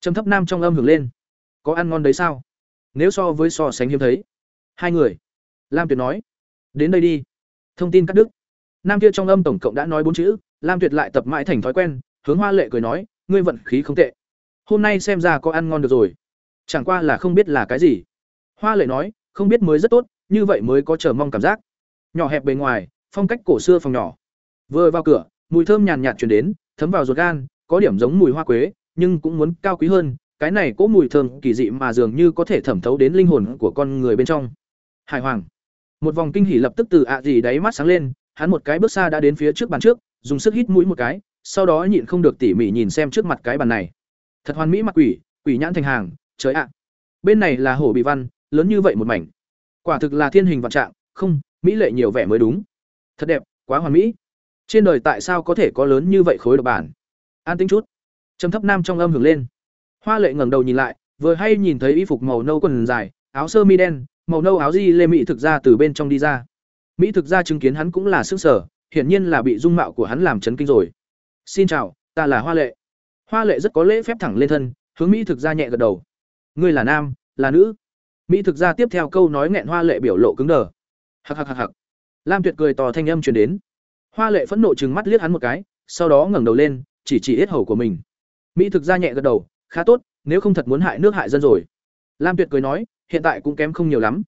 S1: Trầm thấp nam trong âm hưởng lên. Có ăn ngon đấy sao? Nếu so với so sánh hiếm thấy. Hai người. Lam tuyệt nói. Đến đây đi. Thông tin cắt đứt nam kia trong âm tổng cộng đã nói bốn chữ, lam tuyệt lại tập mãi thành thói quen, hướng hoa lệ cười nói, ngươi vận khí không tệ. Hôm nay xem ra có ăn ngon được rồi. Chẳng qua là không biết là cái gì. Hoa lệ nói, không biết mới rất tốt, như vậy mới có chờ mong cảm giác. Nhỏ hẹp bề ngoài, phong cách cổ xưa phòng nhỏ. Vừa vào cửa, mùi thơm nhàn nhạt chuyển đến, thấm vào ruột gan, có điểm giống mùi hoa quế, nhưng cũng muốn cao quý hơn, cái này cỗ mùi thơm kỳ dị mà dường như có thể thẩm thấu đến linh hồn của con người bên trong. Hải hoàng. Một vòng kinh hỉ lập tức từ ạ gì đáy mắt sáng lên hắn một cái bước xa đã đến phía trước bàn trước, dùng sức hít mũi một cái, sau đó nhịn không được tỉ mỉ nhìn xem trước mặt cái bàn này. Thật hoàn mỹ mặt quỷ quỷ nhãn thành hàng, trời ạ. Bên này là hổ bị văn, lớn như vậy một mảnh. Quả thực là thiên hình vạn trạng, không, mỹ lệ nhiều vẻ mới đúng. Thật đẹp, quá hoàn mỹ. Trên đời tại sao có thể có lớn như vậy khối độc bản? An tính chút. Trầm thấp nam trong âm hưởng lên. Hoa lệ ngẩng đầu nhìn lại, vừa hay nhìn thấy y phục màu nâu quần dài, áo sơ mi đen, màu nâu áo di lê Mị thực ra từ bên trong đi ra mỹ thực ra chứng kiến hắn cũng là sức sở, hiển nhiên là bị dung mạo của hắn làm chấn kinh rồi. Xin chào, ta là hoa lệ. Hoa lệ rất có lễ phép thẳng lên thân, hướng mỹ thực ra nhẹ gật đầu. Ngươi là nam, là nữ? Mỹ thực ra tiếp theo câu nói nghẹn hoa lệ biểu lộ cứng đờ. Hặc hặc hặc hặc lam tuyệt cười tỏ thanh âm truyền đến. Hoa lệ phẫn nộ chừng mắt liếc hắn một cái, sau đó ngẩng đầu lên, chỉ chỉ hết hầu của mình. Mỹ thực ra nhẹ gật đầu, khá tốt, nếu không thật muốn hại nước hại dân rồi. Lam tuyệt cười nói, hiện tại cũng kém không nhiều lắm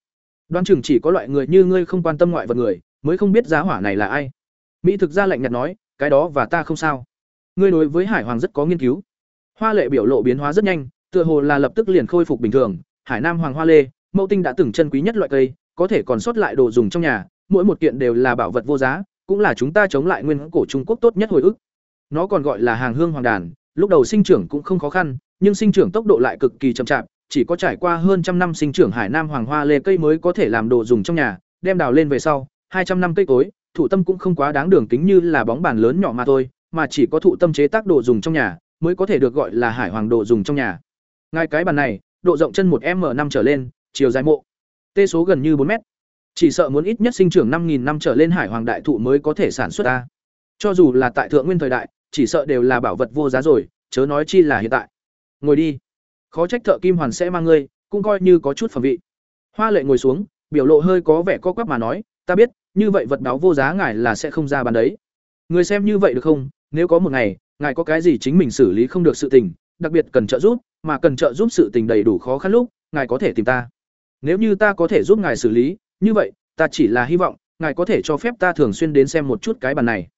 S1: đoan chừng chỉ có loại người như ngươi không quan tâm ngoại vật người, mới không biết giá hỏa này là ai. Mỹ thực ra lạnh nhạt nói, cái đó và ta không sao. Ngươi đối với hải hoàng rất có nghiên cứu. Hoa lệ biểu lộ biến hóa rất nhanh, tựa hồ là lập tức liền khôi phục bình thường. Hải nam hoàng hoa lê, mẫu tinh đã từng chân quý nhất loại cây, có thể còn sót lại đồ dùng trong nhà, mỗi một kiện đều là bảo vật vô giá, cũng là chúng ta chống lại nguyên cổ trung quốc tốt nhất hồi ức. Nó còn gọi là hàng hương hoàng đàn, lúc đầu sinh trưởng cũng không khó khăn, nhưng sinh trưởng tốc độ lại cực kỳ chậm chạp chỉ có trải qua hơn trăm năm sinh trưởng hải nam hoàng hoa lê cây mới có thể làm đồ dùng trong nhà, đem đào lên về sau, hai trăm năm cây cối, thụ tâm cũng không quá đáng đường kính như là bóng bàn lớn nhỏ mà thôi, mà chỉ có thụ tâm chế tác đồ dùng trong nhà, mới có thể được gọi là hải hoàng đồ dùng trong nhà. Ngay cái bàn này, độ rộng chân một m năm trở lên, chiều dài mộ. Tê số gần như bốn mét. Chỉ sợ muốn ít nhất sinh trưởng năm nghìn năm trở lên hải hoàng đại thụ mới có thể sản xuất ra. Cho dù là tại thượng nguyên thời đại, chỉ sợ đều là bảo vật vô giá rồi, chớ nói chi là hiện tại. Ngồi đi khó trách thợ kim hoàn sẽ mang ngươi, cũng coi như có chút phẩm vị. Hoa lệ ngồi xuống, biểu lộ hơi có vẻ co quắp mà nói, ta biết, như vậy vật đáo vô giá ngài là sẽ không ra bàn đấy. Người xem như vậy được không? Nếu có một ngày, ngài có cái gì chính mình xử lý không được sự tình, đặc biệt cần trợ giúp, mà cần trợ giúp sự tình đầy đủ khó khăn lúc, ngài có thể tìm ta. Nếu như ta có thể giúp ngài xử lý, như vậy, ta chỉ là hy vọng, ngài có thể cho phép ta thường xuyên đến xem một chút cái bàn này.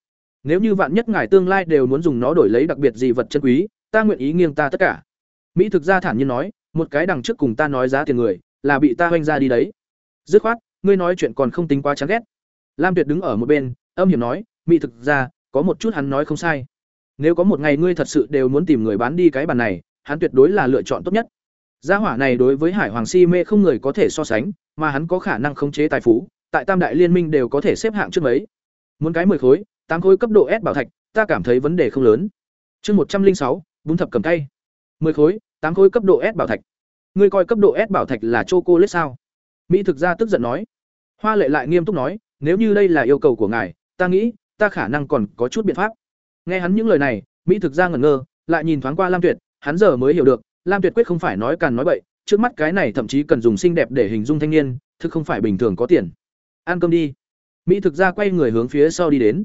S1: Nếu như vạn nhất ngài tương lai đều muốn dùng nó đổi lấy đặc biệt gì vật chân quý, ta nguyện ý nghiêng ta tất cả mỹ thực ra thản nhiên nói, một cái đằng trước cùng ta nói giá tiền người, là bị ta hoanh ra đi đấy. Dứt khoát, ngươi nói chuyện còn không tính quá chán ghét. Lam tuyệt đứng ở một bên, âm hiểm nói, mỹ thực ra có một chút hắn nói không sai. Nếu có một ngày ngươi thật sự đều muốn tìm người bán đi cái bàn này, hắn tuyệt đối là lựa chọn tốt nhất. Gia hỏa này đối với hải hoàng si mê không người có thể so sánh, mà hắn có khả năng khống chế tài phú, tại tam đại liên minh đều có thể xếp hạng trước mấy. Muốn cái mười khối, tám khối cấp độ s bảo thạch, ta cảm thấy vấn đề không lớn. Chương một trăm linh sáu, bún thập cầm tay mười khối, tám khối cấp độ s bảo thạch. Ngươi coi cấp độ s bảo thạch là chocolate sao? Mỹ thực ra tức giận nói. Hoa lệ lại nghiêm túc nói, nếu như đây là yêu cầu của ngài, ta nghĩ, ta khả năng còn có chút biện pháp. Nghe hắn những lời này, mỹ thực ra ngẩn ngơ, lại nhìn thoáng qua lam tuyệt, hắn giờ mới hiểu được, lam tuyệt quyết không phải nói càn nói bậy, trước mắt cái này thậm chí cần dùng xinh đẹp để hình dung thanh niên, thực không phải bình thường có tiền. Ăn cơm đi. Mỹ thực ra quay người hướng phía sau đi đến.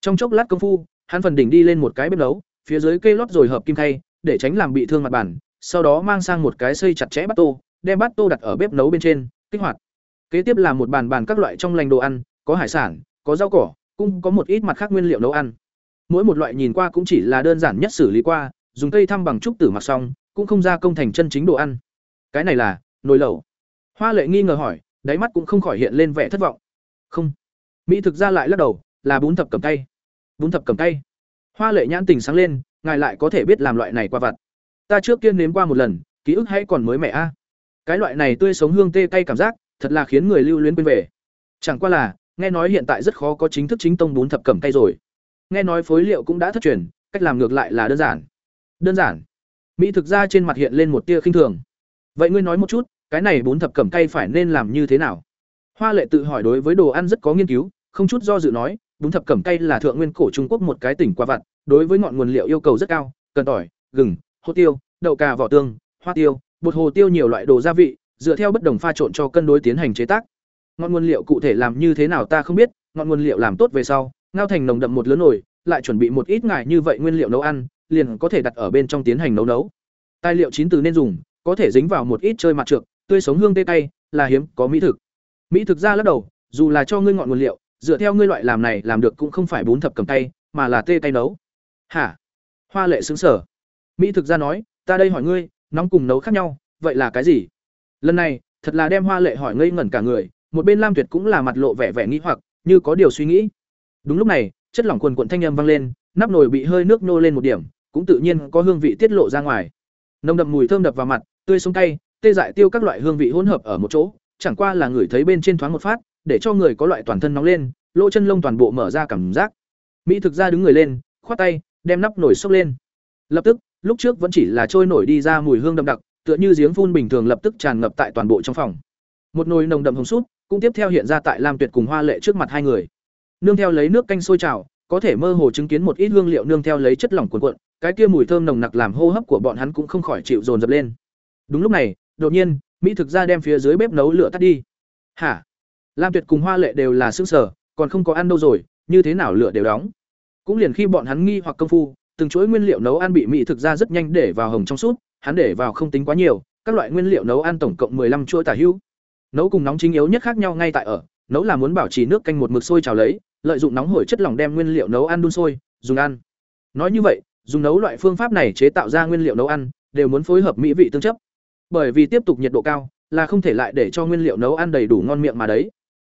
S1: Trong chốc lát công phu, hắn phần đỉnh đi lên một cái bếp nấu, phía dưới kê lót rồi hợp kim thay để tránh làm bị thương mặt bản sau đó mang sang một cái xây chặt chẽ bát tô, đem bát tô đặt ở bếp nấu bên trên, kích hoạt. Kế tiếp là một bàn bàn các loại trong lành đồ ăn, có hải sản, có rau cỏ, cũng có một ít mặt khác nguyên liệu nấu ăn. Mỗi một loại nhìn qua cũng chỉ là đơn giản nhất xử lý qua, dùng cây thăm bằng trúc tử mặc xong, cũng không ra công thành chân chính đồ ăn. Cái này là nồi lẩu. Hoa lệ nghi ngờ hỏi, đáy mắt cũng không khỏi hiện lên vẻ thất vọng. Không. Mỹ thực ra lại lắc đầu, là bún thập cầm tay. Bún thập cầm tay. Hoa lệ nhãn tình sáng lên ngài lại có thể biết làm loại này qua vặt. Ta trước tiên nếm qua một lần, ký ức hay còn mới mẻ a. Cái loại này tươi sống hương tê cay cảm giác, thật là khiến người lưu luyến quên về. Chẳng qua là, nghe nói hiện tại rất khó có chính thức chính tông bún thập cẩm cay rồi. Nghe nói phối liệu cũng đã thất truyền, cách làm ngược lại là đơn giản. Đơn giản. Mỹ thực ra trên mặt hiện lên một tia khinh thường. Vậy ngươi nói một chút, cái này bún thập cẩm cay phải nên làm như thế nào? Hoa lệ tự hỏi đối với đồ ăn rất có nghiên cứu, không chút do dự nói bún thập cẩm cay là thượng nguyên cổ trung quốc một cái tỉnh qua vặt, đối với ngọn nguồn liệu yêu cầu rất cao, cần tỏi, gừng hô tiêu, đậu cà vỏ tương, hoa tiêu, bột hồ tiêu nhiều loại đồ gia vị, dựa theo bất đồng pha trộn cho cân đối tiến hành chế tác. Ngọn nguồn liệu cụ thể làm như thế nào ta không biết, ngọn nguồn liệu làm tốt về sau, ngao thành nồng đậm một lớn nồi, lại chuẩn bị một ít ngải như vậy nguyên liệu nấu ăn, liền có thể đặt ở bên trong tiến hành nấu nấu. Tài liệu chín từ nên dùng, có thể dính vào một ít chơi mặt trượt tươi sống hương tê tay là hiếm, có mỹ thực. Mỹ thực ra lắc đầu, dù là cho ngươi ngọn nguồn liệu dựa theo ngươi loại làm này làm được cũng không phải bún thập cầm tay, mà là tê tay nấu. Hả? Hoa lệ xứng sở mỹ thực ra nói, ta đây hỏi ngươi, nóng cùng nấu khác nhau, vậy là cái gì? Lần này, thật là đem hoa lệ hỏi ngây ngẩn cả người, một bên lam tuyệt cũng là mặt lộ vẻ vẻ nghĩ hoặc, như có điều suy nghĩ. Đúng lúc này, chất lỏng quần quận thanh âm vang lên, nắp nồi bị hơi nước nô lên một điểm, cũng tự nhiên có hương vị tiết lộ ra ngoài. Nồng đậm mùi thơm đập vào mặt, tươi sống cay, tê dại tiêu các loại hương vị hỗn hợp ở một chỗ, chẳng qua là người thấy bên trên thoáng một phát để cho người có loại toàn thân nóng lên, lỗ chân lông toàn bộ mở ra cảm giác. Mỹ thực ra đứng người lên, khoát tay, đem nắp nồi xốc lên. Lập tức, lúc trước vẫn chỉ là trôi nổi đi ra mùi hương đậm đặc, tựa như giếng phun bình thường lập tức tràn ngập tại toàn bộ trong phòng. Một nồi nồng đậm hồng sút cũng tiếp theo hiện ra tại lam tuyệt cùng hoa lệ trước mặt hai người. Nương theo lấy nước canh sôi trào, có thể mơ hồ chứng kiến một ít hương liệu nương theo lấy chất lỏng cuồn cuộn, cái kia mùi thơm nồng nặc làm hô hấp của bọn hắn cũng không khỏi chịu dồn dập lên. Đúng lúc này, đột nhiên, mỹ thực ra đem phía dưới bếp nấu lửa tắt đi. Hả? Lam tuyệt cùng hoa lệ đều là xương sở, còn không có ăn đâu rồi, như thế nào lửa đều đóng. Cũng liền khi bọn hắn nghi hoặc công phu, từng chuỗi nguyên liệu nấu ăn bị mỹ thực ra rất nhanh để vào hồng trong suốt hắn để vào không tính quá nhiều, các loại nguyên liệu nấu ăn tổng cộng 15 chuỗi tả hữu. Nấu cùng nóng chính yếu nhất khác nhau ngay tại ở, nấu là muốn bảo trì nước canh một mực sôi trào lấy, lợi dụng nóng hổi chất lỏng đem nguyên liệu nấu ăn đun sôi, dùng ăn. Nói như vậy, dùng nấu loại phương pháp này chế tạo ra nguyên liệu nấu ăn, đều muốn phối hợp mỹ vị tương chấp. Bởi vì tiếp tục nhiệt độ cao, là không thể lại để cho nguyên liệu nấu ăn đầy đủ ngon miệng mà đấy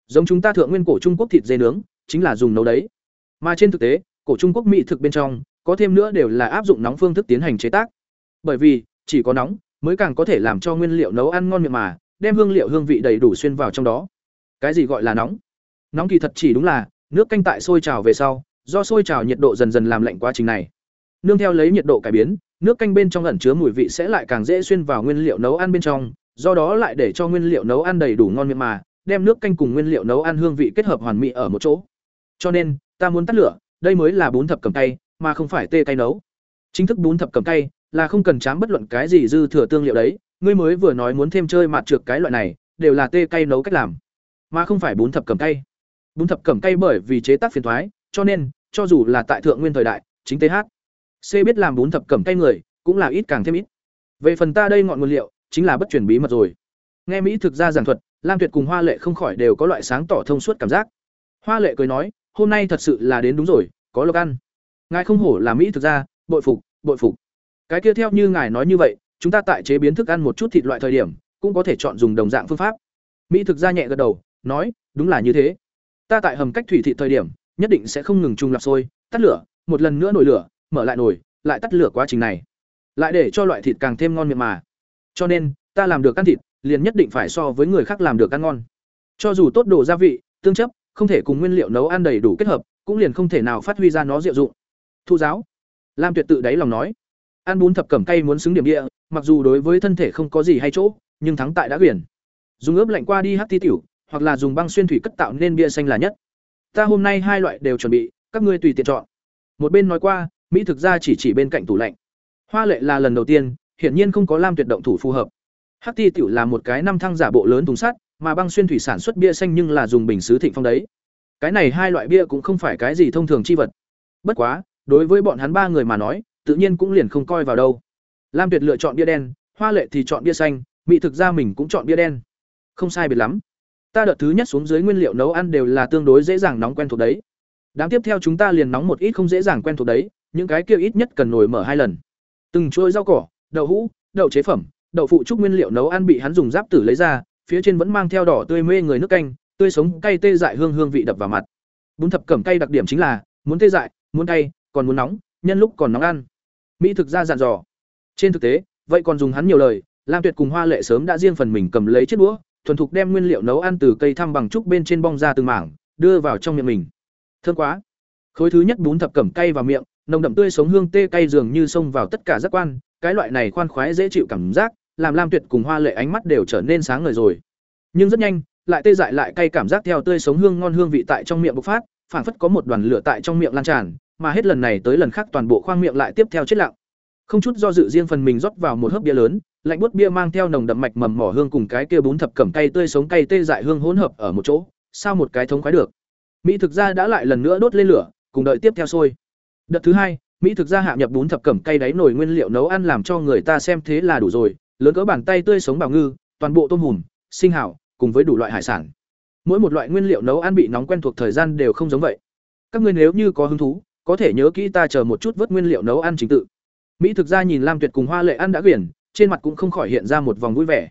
S1: giống chúng ta thượng nguyên cổ trung quốc thịt dê nướng, chính là dùng nấu đấy. Mà trên thực tế, cổ trung quốc mỹ thực bên trong, có thêm nữa đều là áp dụng nóng phương thức tiến hành chế tác. Bởi vì, chỉ có nóng, mới càng có thể làm cho nguyên liệu nấu ăn ngon miệng mà, đem hương liệu hương vị đầy đủ xuyên vào trong đó. Cái gì gọi là nóng? Nóng kỳ thật chỉ đúng là, nước canh tại sôi trào về sau, do sôi trào nhiệt độ dần dần làm lạnh quá trình này. Nương theo lấy nhiệt độ cải biến, nước canh bên trong ẩn chứa mùi vị sẽ lại càng dễ xuyên vào nguyên liệu nấu ăn bên trong, do đó lại để cho nguyên liệu nấu ăn đầy đủ ngon miệng mà đem nước canh cùng nguyên liệu nấu ăn hương vị kết hợp hoàn mỹ ở một chỗ. Cho nên ta muốn tắt lửa đây mới là bún thập cầm tay mà không phải tê cay nấu. Chính thức bún thập cầm tay là không cần chám bất luận cái gì dư thừa tương liệu đấy ngươi mới vừa nói muốn thêm chơi mặt trượt cái loại này đều là tê cay nấu cách làm mà không phải bún thập cầm tay bún thập cầm tay bởi vì chế tác phiền toái, cho nên cho dù là tại thượng nguyên thời đại chính th c biết làm bún thập cầm tay người cũng là ít càng thêm ít. Về phần ta đây ngọn nguyên liệu chính là bất truyền bí mật rồi. Nghe mỹ thực ra giảng thuật lam tuyệt cùng hoa lệ không khỏi đều có loại sáng tỏ thông suốt cảm giác. Hoa lệ cười nói, hôm nay thật sự là đến đúng rồi, có lộc ăn. Ngài không hổ là mỹ thực ra bội phục bội phục. Cái kia theo như ngài nói như vậy, chúng ta tại chế biến thức ăn một chút thịt loại thời điểm, cũng có thể chọn dùng đồng dạng phương pháp. Mỹ thực ra nhẹ gật đầu, nói, đúng là như thế. Ta tại hầm cách thủy thịt thời điểm, nhất định sẽ không ngừng trùng lập sôi tắt lửa, một lần nữa nổi lửa, mở lại nồi, lại tắt lửa quá trình này. Lại để cho loại thịt càng thêm ngon miệng mà. Cho nên, ta làm được ăn thịt liền nhất định phải so với người khác làm được ăn ngon. Cho dù tốt đồ gia vị, tương chấp, không thể cùng nguyên liệu nấu ăn đầy đủ kết hợp, cũng liền không thể nào phát huy ra nó diệu dụng. Thu giáo. Lam tuyệt tự đáy lòng nói. Ăn bún thập cẩm cay muốn xứng điểm địa, mặc dù đối với thân thể không có gì hay chỗ, nhưng thắng tại đã quyển dùng ướp lạnh qua đi hắc ti tiểu, hoặc là dùng băng xuyên thủy cất tạo nên bia xanh là nhất. Ta hôm nay hai loại đều chuẩn bị, các ngươi tùy tiện chọn. Một bên nói qua, mỹ thực ra chỉ chỉ bên cạnh tủ lạnh. Hoa lệ là lần đầu tiên, hiển nhiên không có lam tuyệt động thủ phù hợp hắc ti tiểu là một cái năm thăng giả bộ lớn thùng sắt, mà băng xuyên thủy sản xuất bia xanh nhưng là dùng bình sứ thịnh phong đấy. Cái này hai loại bia cũng không phải cái gì thông thường chi vật. Bất quá, đối với bọn hắn ba người mà nói, tự nhiên cũng liền không coi vào đâu. Lam tuyệt lựa chọn bia đen, hoa lệ thì chọn bia xanh mỹ thực ra mình cũng chọn bia đen. Không sai biệt lắm. Ta đợt thứ nhất xuống dưới nguyên liệu nấu ăn đều là tương đối dễ dàng nóng quen thuộc đấy. Đám tiếp theo chúng ta liền nóng một ít không dễ dàng quen thuộc đấy, những cái kia ít nhất cần nồi mở hai lần. Từng chuỗi rau cỏ, đậu hũ, đậu chế phẩm đậu phụ trúc nguyên liệu nấu ăn bị hắn dùng giáp tử lấy ra, phía trên vẫn mang theo đỏ tươi mê người nước canh, tươi sống cay tê dại hương hương vị đập vào mặt. Bún thập cẩm cay đặc điểm chính là, muốn tê dại, muốn cay, còn muốn nóng, nhân lúc còn nóng ăn. Mỹ thực ra dặn dò. Trên thực tế, vậy còn dùng hắn nhiều lời, lam tuyệt cùng hoa lệ sớm đã riêng phần mình cầm lấy chiếc đũa, thuần thục đem nguyên liệu nấu ăn từ cây thăm bằng trúc bên trên bong ra từng mảng, đưa vào trong miệng mình. Thơm quá. Khối thứ nhất bún thập cẩm cay vào miệng, nồng đậm tươi sống hương tê cay dường như xông vào tất cả giác quan cái loại này khoan khoái dễ chịu cảm giác, làm lam tuyệt cùng hoa lệ ánh mắt đều trở nên sáng ngời rồi. Nhưng rất nhanh, lại tê dại lại cay cảm giác theo tươi sống hương ngon hương vị tại trong miệng bộc phát, phảng phất có một đoàn lửa tại trong miệng lan tràn, mà hết lần này tới lần khác toàn bộ khoang miệng lại tiếp theo chết lặng. Không chút do dự riêng phần mình rót vào một hớp bia lớn, lạnh bút bia mang theo nồng đậm mạch mầm mỏ hương cùng cái kia bún thập cẩm cay tươi sống cay tê dại hương hỗn hợp ở một chỗ, sao một cái thống khoái được. Mỹ thực ra đã lại lần nữa đốt lên lửa, cùng đợi tiếp theo sôi. Đợt thứ hai mỹ thực ra hạ nhập bún thập cẩm cay đáy nồi nguyên liệu nấu ăn làm cho người ta xem thế là đủ rồi, lớn cỡ bàn tay tươi sống bào ngư, toàn bộ tôm hùm, sinh hảo, cùng với đủ loại hải sản. Mỗi một loại nguyên liệu nấu ăn bị nóng quen thuộc thời gian đều không giống vậy. Các ngươi nếu như có hứng thú, có thể nhớ kỹ ta chờ một chút vớt nguyên liệu nấu ăn chính tự. Mỹ thực ra nhìn lam tuyệt cùng hoa lệ ăn đã quyển, trên mặt cũng không khỏi hiện ra một vòng vui vẻ.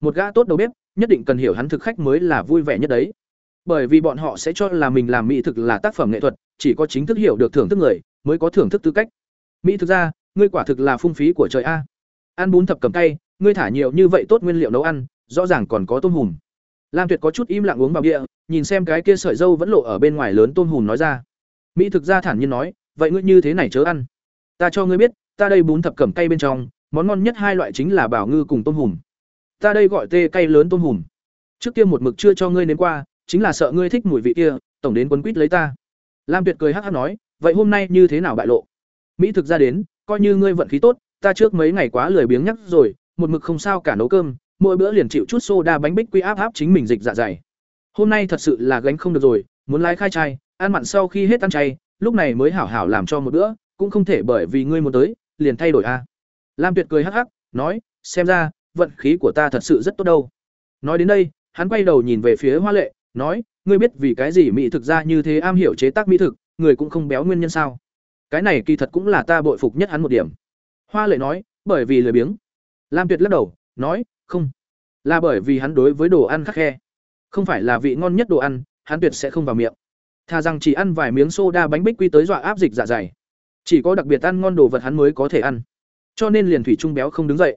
S1: Một gã tốt đầu bếp, nhất định cần hiểu hắn thực khách mới là vui vẻ nhất đấy. Bởi vì bọn họ sẽ cho là mình làm mỹ thực là tác phẩm nghệ thuật, chỉ có chính thức hiểu được thưởng thức người mới có thưởng thức tư cách. Mỹ thực ra, ngươi quả thực là phung phí của trời a. Ăn bún thập cầm tay ngươi thả nhiều như vậy tốt nguyên liệu nấu ăn, rõ ràng còn có tôm hùm. Lam tuyệt có chút im lặng uống vào địa nhìn xem cái kia sợi dâu vẫn lộ ở bên ngoài lớn tôm hùm nói ra. Mỹ thực ra thản nhiên nói, vậy ngươi như thế này chớ ăn. Ta cho ngươi biết, ta đây bún thập cẩm cay bên trong, món ngon nhất hai loại chính là bảo ngư cùng tôm hùm. Ta đây gọi tê cay lớn tôm hùm. Trước kia một mực chưa cho ngươi nếm qua, chính là sợ ngươi thích mùi vị kia, tổng đến quấn quýt lấy ta. Lam tuyệt cười hắc hắc nói vậy hôm nay như thế nào bại lộ? Mỹ thực ra đến, coi như ngươi vận khí tốt, ta trước mấy ngày quá lười biếng nhắc rồi, một mực không sao cả nấu cơm, mỗi bữa liền chịu chút soda bánh bích quy áp áp chính mình dịch dạ dày. Hôm nay thật sự là gánh không được rồi, muốn lái khai chai, ăn mặn sau khi hết ăn chay, lúc này mới hảo hảo làm cho một bữa, cũng không thể bởi vì ngươi muốn tới, liền thay đổi a lam tuyệt cười hắc hắc, nói, xem ra, vận khí của ta thật sự rất tốt đâu. Nói đến đây, hắn quay đầu nhìn về phía hoa lệ, nói, ngươi biết vì cái gì mỹ thực ra như thế am hiểu chế tác mỹ thực người cũng không béo nguyên nhân sao? Cái này kỳ thật cũng là ta bội phục nhất hắn một điểm. Hoa lệ nói, bởi vì lười biếng. Lam tuyệt lắc đầu, nói, không. Là bởi vì hắn đối với đồ ăn khắc khe. Không phải là vị ngon nhất đồ ăn, hắn tuyệt sẽ không vào miệng. Thà rằng chỉ ăn vài miếng soda bánh bích quy tới dọa áp dịch dạ dày. Chỉ có đặc biệt ăn ngon đồ vật hắn mới có thể ăn. Cho nên liền thủy trung béo không đứng dậy.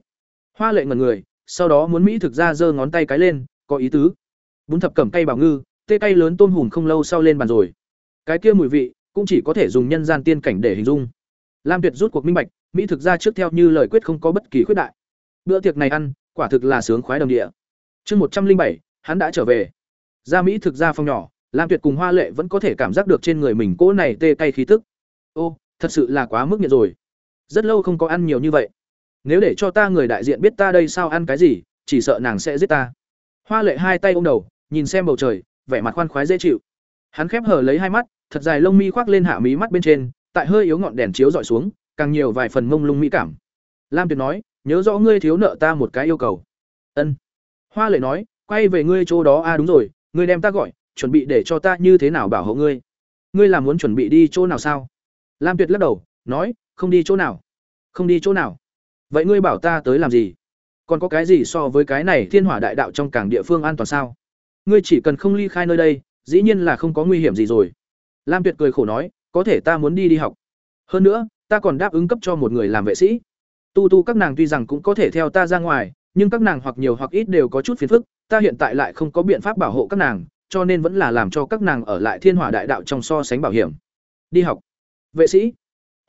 S1: Hoa lệ ngần người, sau đó muốn mỹ thực ra giơ ngón tay cái lên, có ý tứ. Bún thập cẩm cây bảo ngư, tê cay lớn tôm hùm không lâu sau lên bàn rồi cái kia mùi vị, cũng chỉ có thể dùng nhân gian tiên cảnh để hình dung. Lam tuyệt rút cuộc minh bạch, mỹ thực ra trước theo như lời quyết không có bất kỳ khuyết đại. Bữa tiệc này ăn, quả thực là sướng khoái đồng địa. Chương một trăm linh bảy, hắn đã trở về. Ra mỹ thực ra phòng nhỏ, lam tuyệt cùng hoa lệ vẫn có thể cảm giác được trên người mình cỗ này tê cay khí tức. Ô, thật sự là quá mức nhiệt rồi. Rất lâu không có ăn nhiều như vậy. Nếu để cho ta người đại diện biết ta đây sao ăn cái gì, chỉ sợ nàng sẽ giết ta. Hoa lệ hai tay ôm đầu, nhìn xem bầu trời, vẻ mặt khoan khoái dễ chịu. Hắn khép hở lấy hai mắt thật dài lông mi khoác lên hạ mí mắt bên trên, tại hơi yếu ngọn đèn chiếu dọi xuống, càng nhiều vài phần mông lung mỹ cảm. Lam tuyệt nói, nhớ rõ ngươi thiếu nợ ta một cái yêu cầu. Ân. Hoa lệ nói, quay về ngươi chỗ đó. A à đúng rồi, ngươi đem ta gọi, chuẩn bị để cho ta như thế nào bảo hộ ngươi? Ngươi là muốn chuẩn bị đi chỗ nào sao? Lam tuyệt lắc đầu, nói, không đi chỗ nào. Không đi chỗ nào? Vậy ngươi bảo ta tới làm gì? Còn có cái gì so với cái này thiên hỏa đại đạo trong cảng địa phương an toàn sao? Ngươi chỉ cần không ly khai nơi đây, dĩ nhiên là không có nguy hiểm gì rồi lam tuyệt cười khổ nói, có thể ta muốn đi đi học. Hơn nữa, ta còn đáp ứng cấp cho một người làm vệ sĩ. Tu tu các nàng tuy rằng cũng có thể theo ta ra ngoài, nhưng các nàng hoặc nhiều hoặc ít đều có chút phiền phức. Ta hiện tại lại không có biện pháp bảo hộ các nàng, cho nên vẫn là làm cho các nàng ở lại thiên hỏa đại đạo trong so sánh bảo hiểm. Đi học. Vệ sĩ?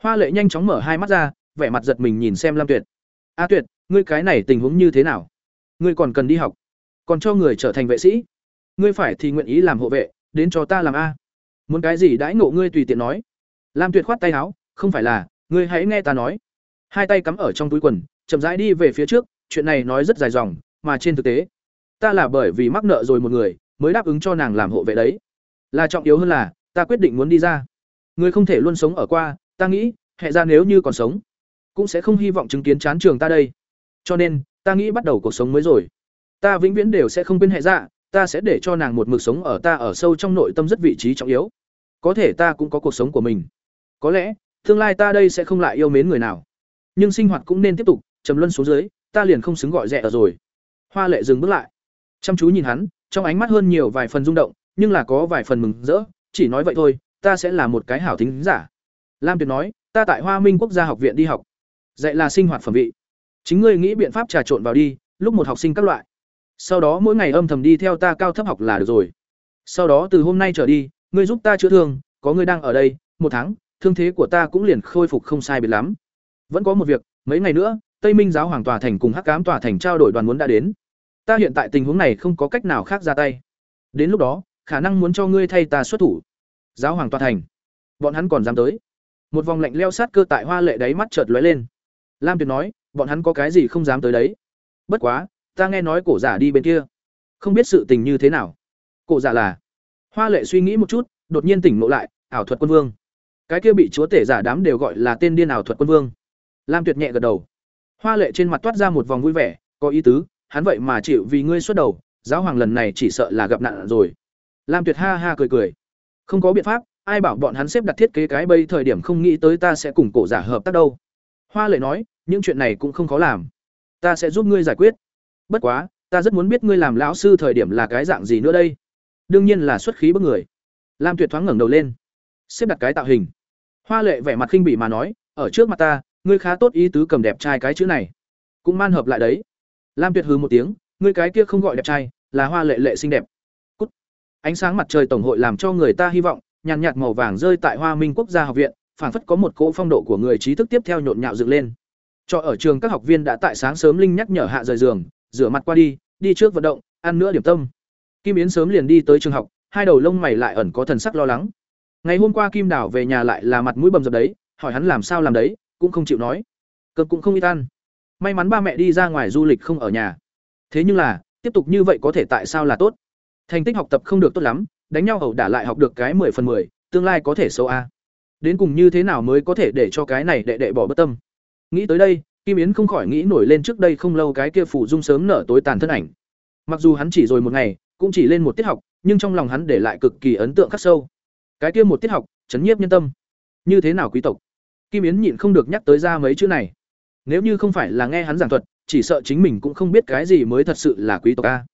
S1: Hoa lệ nhanh chóng mở hai mắt ra, vẻ mặt giật mình nhìn xem lam tuyệt. A tuyệt, ngươi cái này tình huống như thế nào? Ngươi còn cần đi học, còn cho người trở thành vệ sĩ? Ngươi phải thì nguyện ý làm hộ vệ, đến cho ta làm a muốn cái gì đãi ngộ ngươi tùy tiện nói. Lam tuyệt khoát tay áo, không phải là, ngươi hãy nghe ta nói. Hai tay cắm ở trong túi quần, chậm rãi đi về phía trước, chuyện này nói rất dài dòng, mà trên thực tế, ta là bởi vì mắc nợ rồi một người, mới đáp ứng cho nàng làm hộ vệ đấy. Là trọng yếu hơn là, ta quyết định muốn đi ra. Ngươi không thể luôn sống ở qua, ta nghĩ hệ ra nếu như còn sống, cũng sẽ không hy vọng chứng kiến chán trường ta đây. Cho nên, ta nghĩ bắt đầu cuộc sống mới rồi. Ta vĩnh viễn đều sẽ không quên hệ dạ ta sẽ để cho nàng một mực sống ở ta ở sâu trong nội tâm rất vị trí trọng yếu có thể ta cũng có cuộc sống của mình. Có lẽ, tương lai ta đây sẽ không lại yêu mến người nào. Nhưng sinh hoạt cũng nên tiếp tục, trầm luân xuống dưới, ta liền không xứng gọi rẻ ở rồi. Hoa lệ dừng bước lại. Chăm chú nhìn hắn, trong ánh mắt hơn nhiều vài phần rung động, nhưng là có vài phần mừng rỡ, chỉ nói vậy thôi, ta sẽ là một cái hảo thính giả. Lam tuyệt nói, ta tại hoa minh quốc gia học viện đi học. Dạy là sinh hoạt phẩm vị. Chính ngươi nghĩ biện pháp trà trộn vào đi, lúc một học sinh các loại. Sau đó mỗi ngày âm thầm đi theo ta cao thấp học là được rồi. Sau đó từ hôm nay trở đi ngươi giúp ta chữa thương, có ngươi đang ở đây, một tháng, thương thế của ta cũng liền khôi phục không sai biệt lắm. Vẫn có một việc, mấy ngày nữa, tây minh giáo hoàng tòa thành cùng hắc cám tòa thành trao đổi đoàn muốn đã đến. Ta hiện tại tình huống này không có cách nào khác ra tay. Đến lúc đó, khả năng muốn cho ngươi thay ta xuất thủ. Giáo hoàng tòa thành. Bọn hắn còn dám tới. Một vòng lạnh leo sát cơ tại hoa lệ đáy mắt chợt lóe lên. Lam tuyệt nói, bọn hắn có cái gì không dám tới đấy. Bất quá, ta nghe nói cổ giả đi bên kia. Không biết sự tình như thế nào. Cổ giả là hoa lệ suy nghĩ một chút, đột nhiên tỉnh ngộ lại, ảo thuật quân vương. Cái kia bị chúa tể giả đám đều gọi là tên điên ảo thuật quân vương. Lam tuyệt nhẹ gật đầu. Hoa lệ trên mặt toát ra một vòng vui vẻ, có ý tứ, hắn vậy mà chịu vì ngươi xuất đầu, giáo hoàng lần này chỉ sợ là gặp nạn rồi. Lam tuyệt ha ha cười cười. Không có biện pháp, ai bảo bọn hắn xếp đặt thiết kế cái bây thời điểm không nghĩ tới ta sẽ cùng cổ giả hợp tác đâu. Hoa lệ nói, những chuyện này cũng không khó làm. Ta sẽ giúp ngươi giải quyết. Bất quá, ta rất muốn biết ngươi làm lão sư thời điểm là cái dạng gì nữa đây đương nhiên là xuất khí bức người. Lam tuyệt thoáng ngẩng đầu lên, xếp đặt cái tạo hình. Hoa lệ vẻ mặt khinh bỉ mà nói, ở trước mặt ta, ngươi khá tốt ý tứ cầm đẹp trai cái chữ này. Cũng man hợp lại đấy. Lam tuyệt hừ một tiếng, ngươi cái kia không gọi đẹp trai, là hoa lệ lệ xinh đẹp. Cút. ánh sáng mặt trời tổng hội làm cho người ta hy vọng, nhàn nhạt màu vàng rơi tại hoa minh quốc gia học viện, phảng phất có một cỗ phong độ của người trí thức tiếp theo nhộn nhạo dựng lên. Cho ở trường các học viên đã tại sáng sớm linh nhắc nhở hạ rời giường, rửa mặt qua đi đi trước vận động, ăn nữa điểm tâm kim yến sớm liền đi tới trường học, hai đầu lông mày lại ẩn có thần sắc lo lắng. Ngày hôm qua kim đảo về nhà lại là mặt mũi bầm dập đấy, hỏi hắn làm sao làm đấy, cũng không chịu nói. Cơm cũng không ít ăn. May mắn ba mẹ đi ra ngoài du lịch không ở nhà. Thế nhưng là, tiếp tục như vậy có thể tại sao là tốt? Thành tích học tập không được tốt lắm, đánh nhau ẩu đả lại học được cái mười phần mười, tương lai có thể xấu a. Đến cùng như thế nào mới có thể để cho cái này đệ đệ bỏ bất tâm? Nghĩ tới đây, kim yến không khỏi nghĩ nổi lên trước đây không lâu cái kia phủ dung sớm nở tối tàn thân ảnh. Mặc dù hắn chỉ rồi một ngày cũng chỉ lên một tiết học, nhưng trong lòng hắn để lại cực kỳ ấn tượng khắc sâu. Cái kia một tiết học, chấn nhiếp nhân tâm. Như thế nào quý tộc? Kim yến nhịn không được nhắc tới ra mấy chữ này. Nếu như không phải là nghe hắn giảng thuật, chỉ sợ chính mình cũng không biết cái gì mới thật sự là quý tộc a.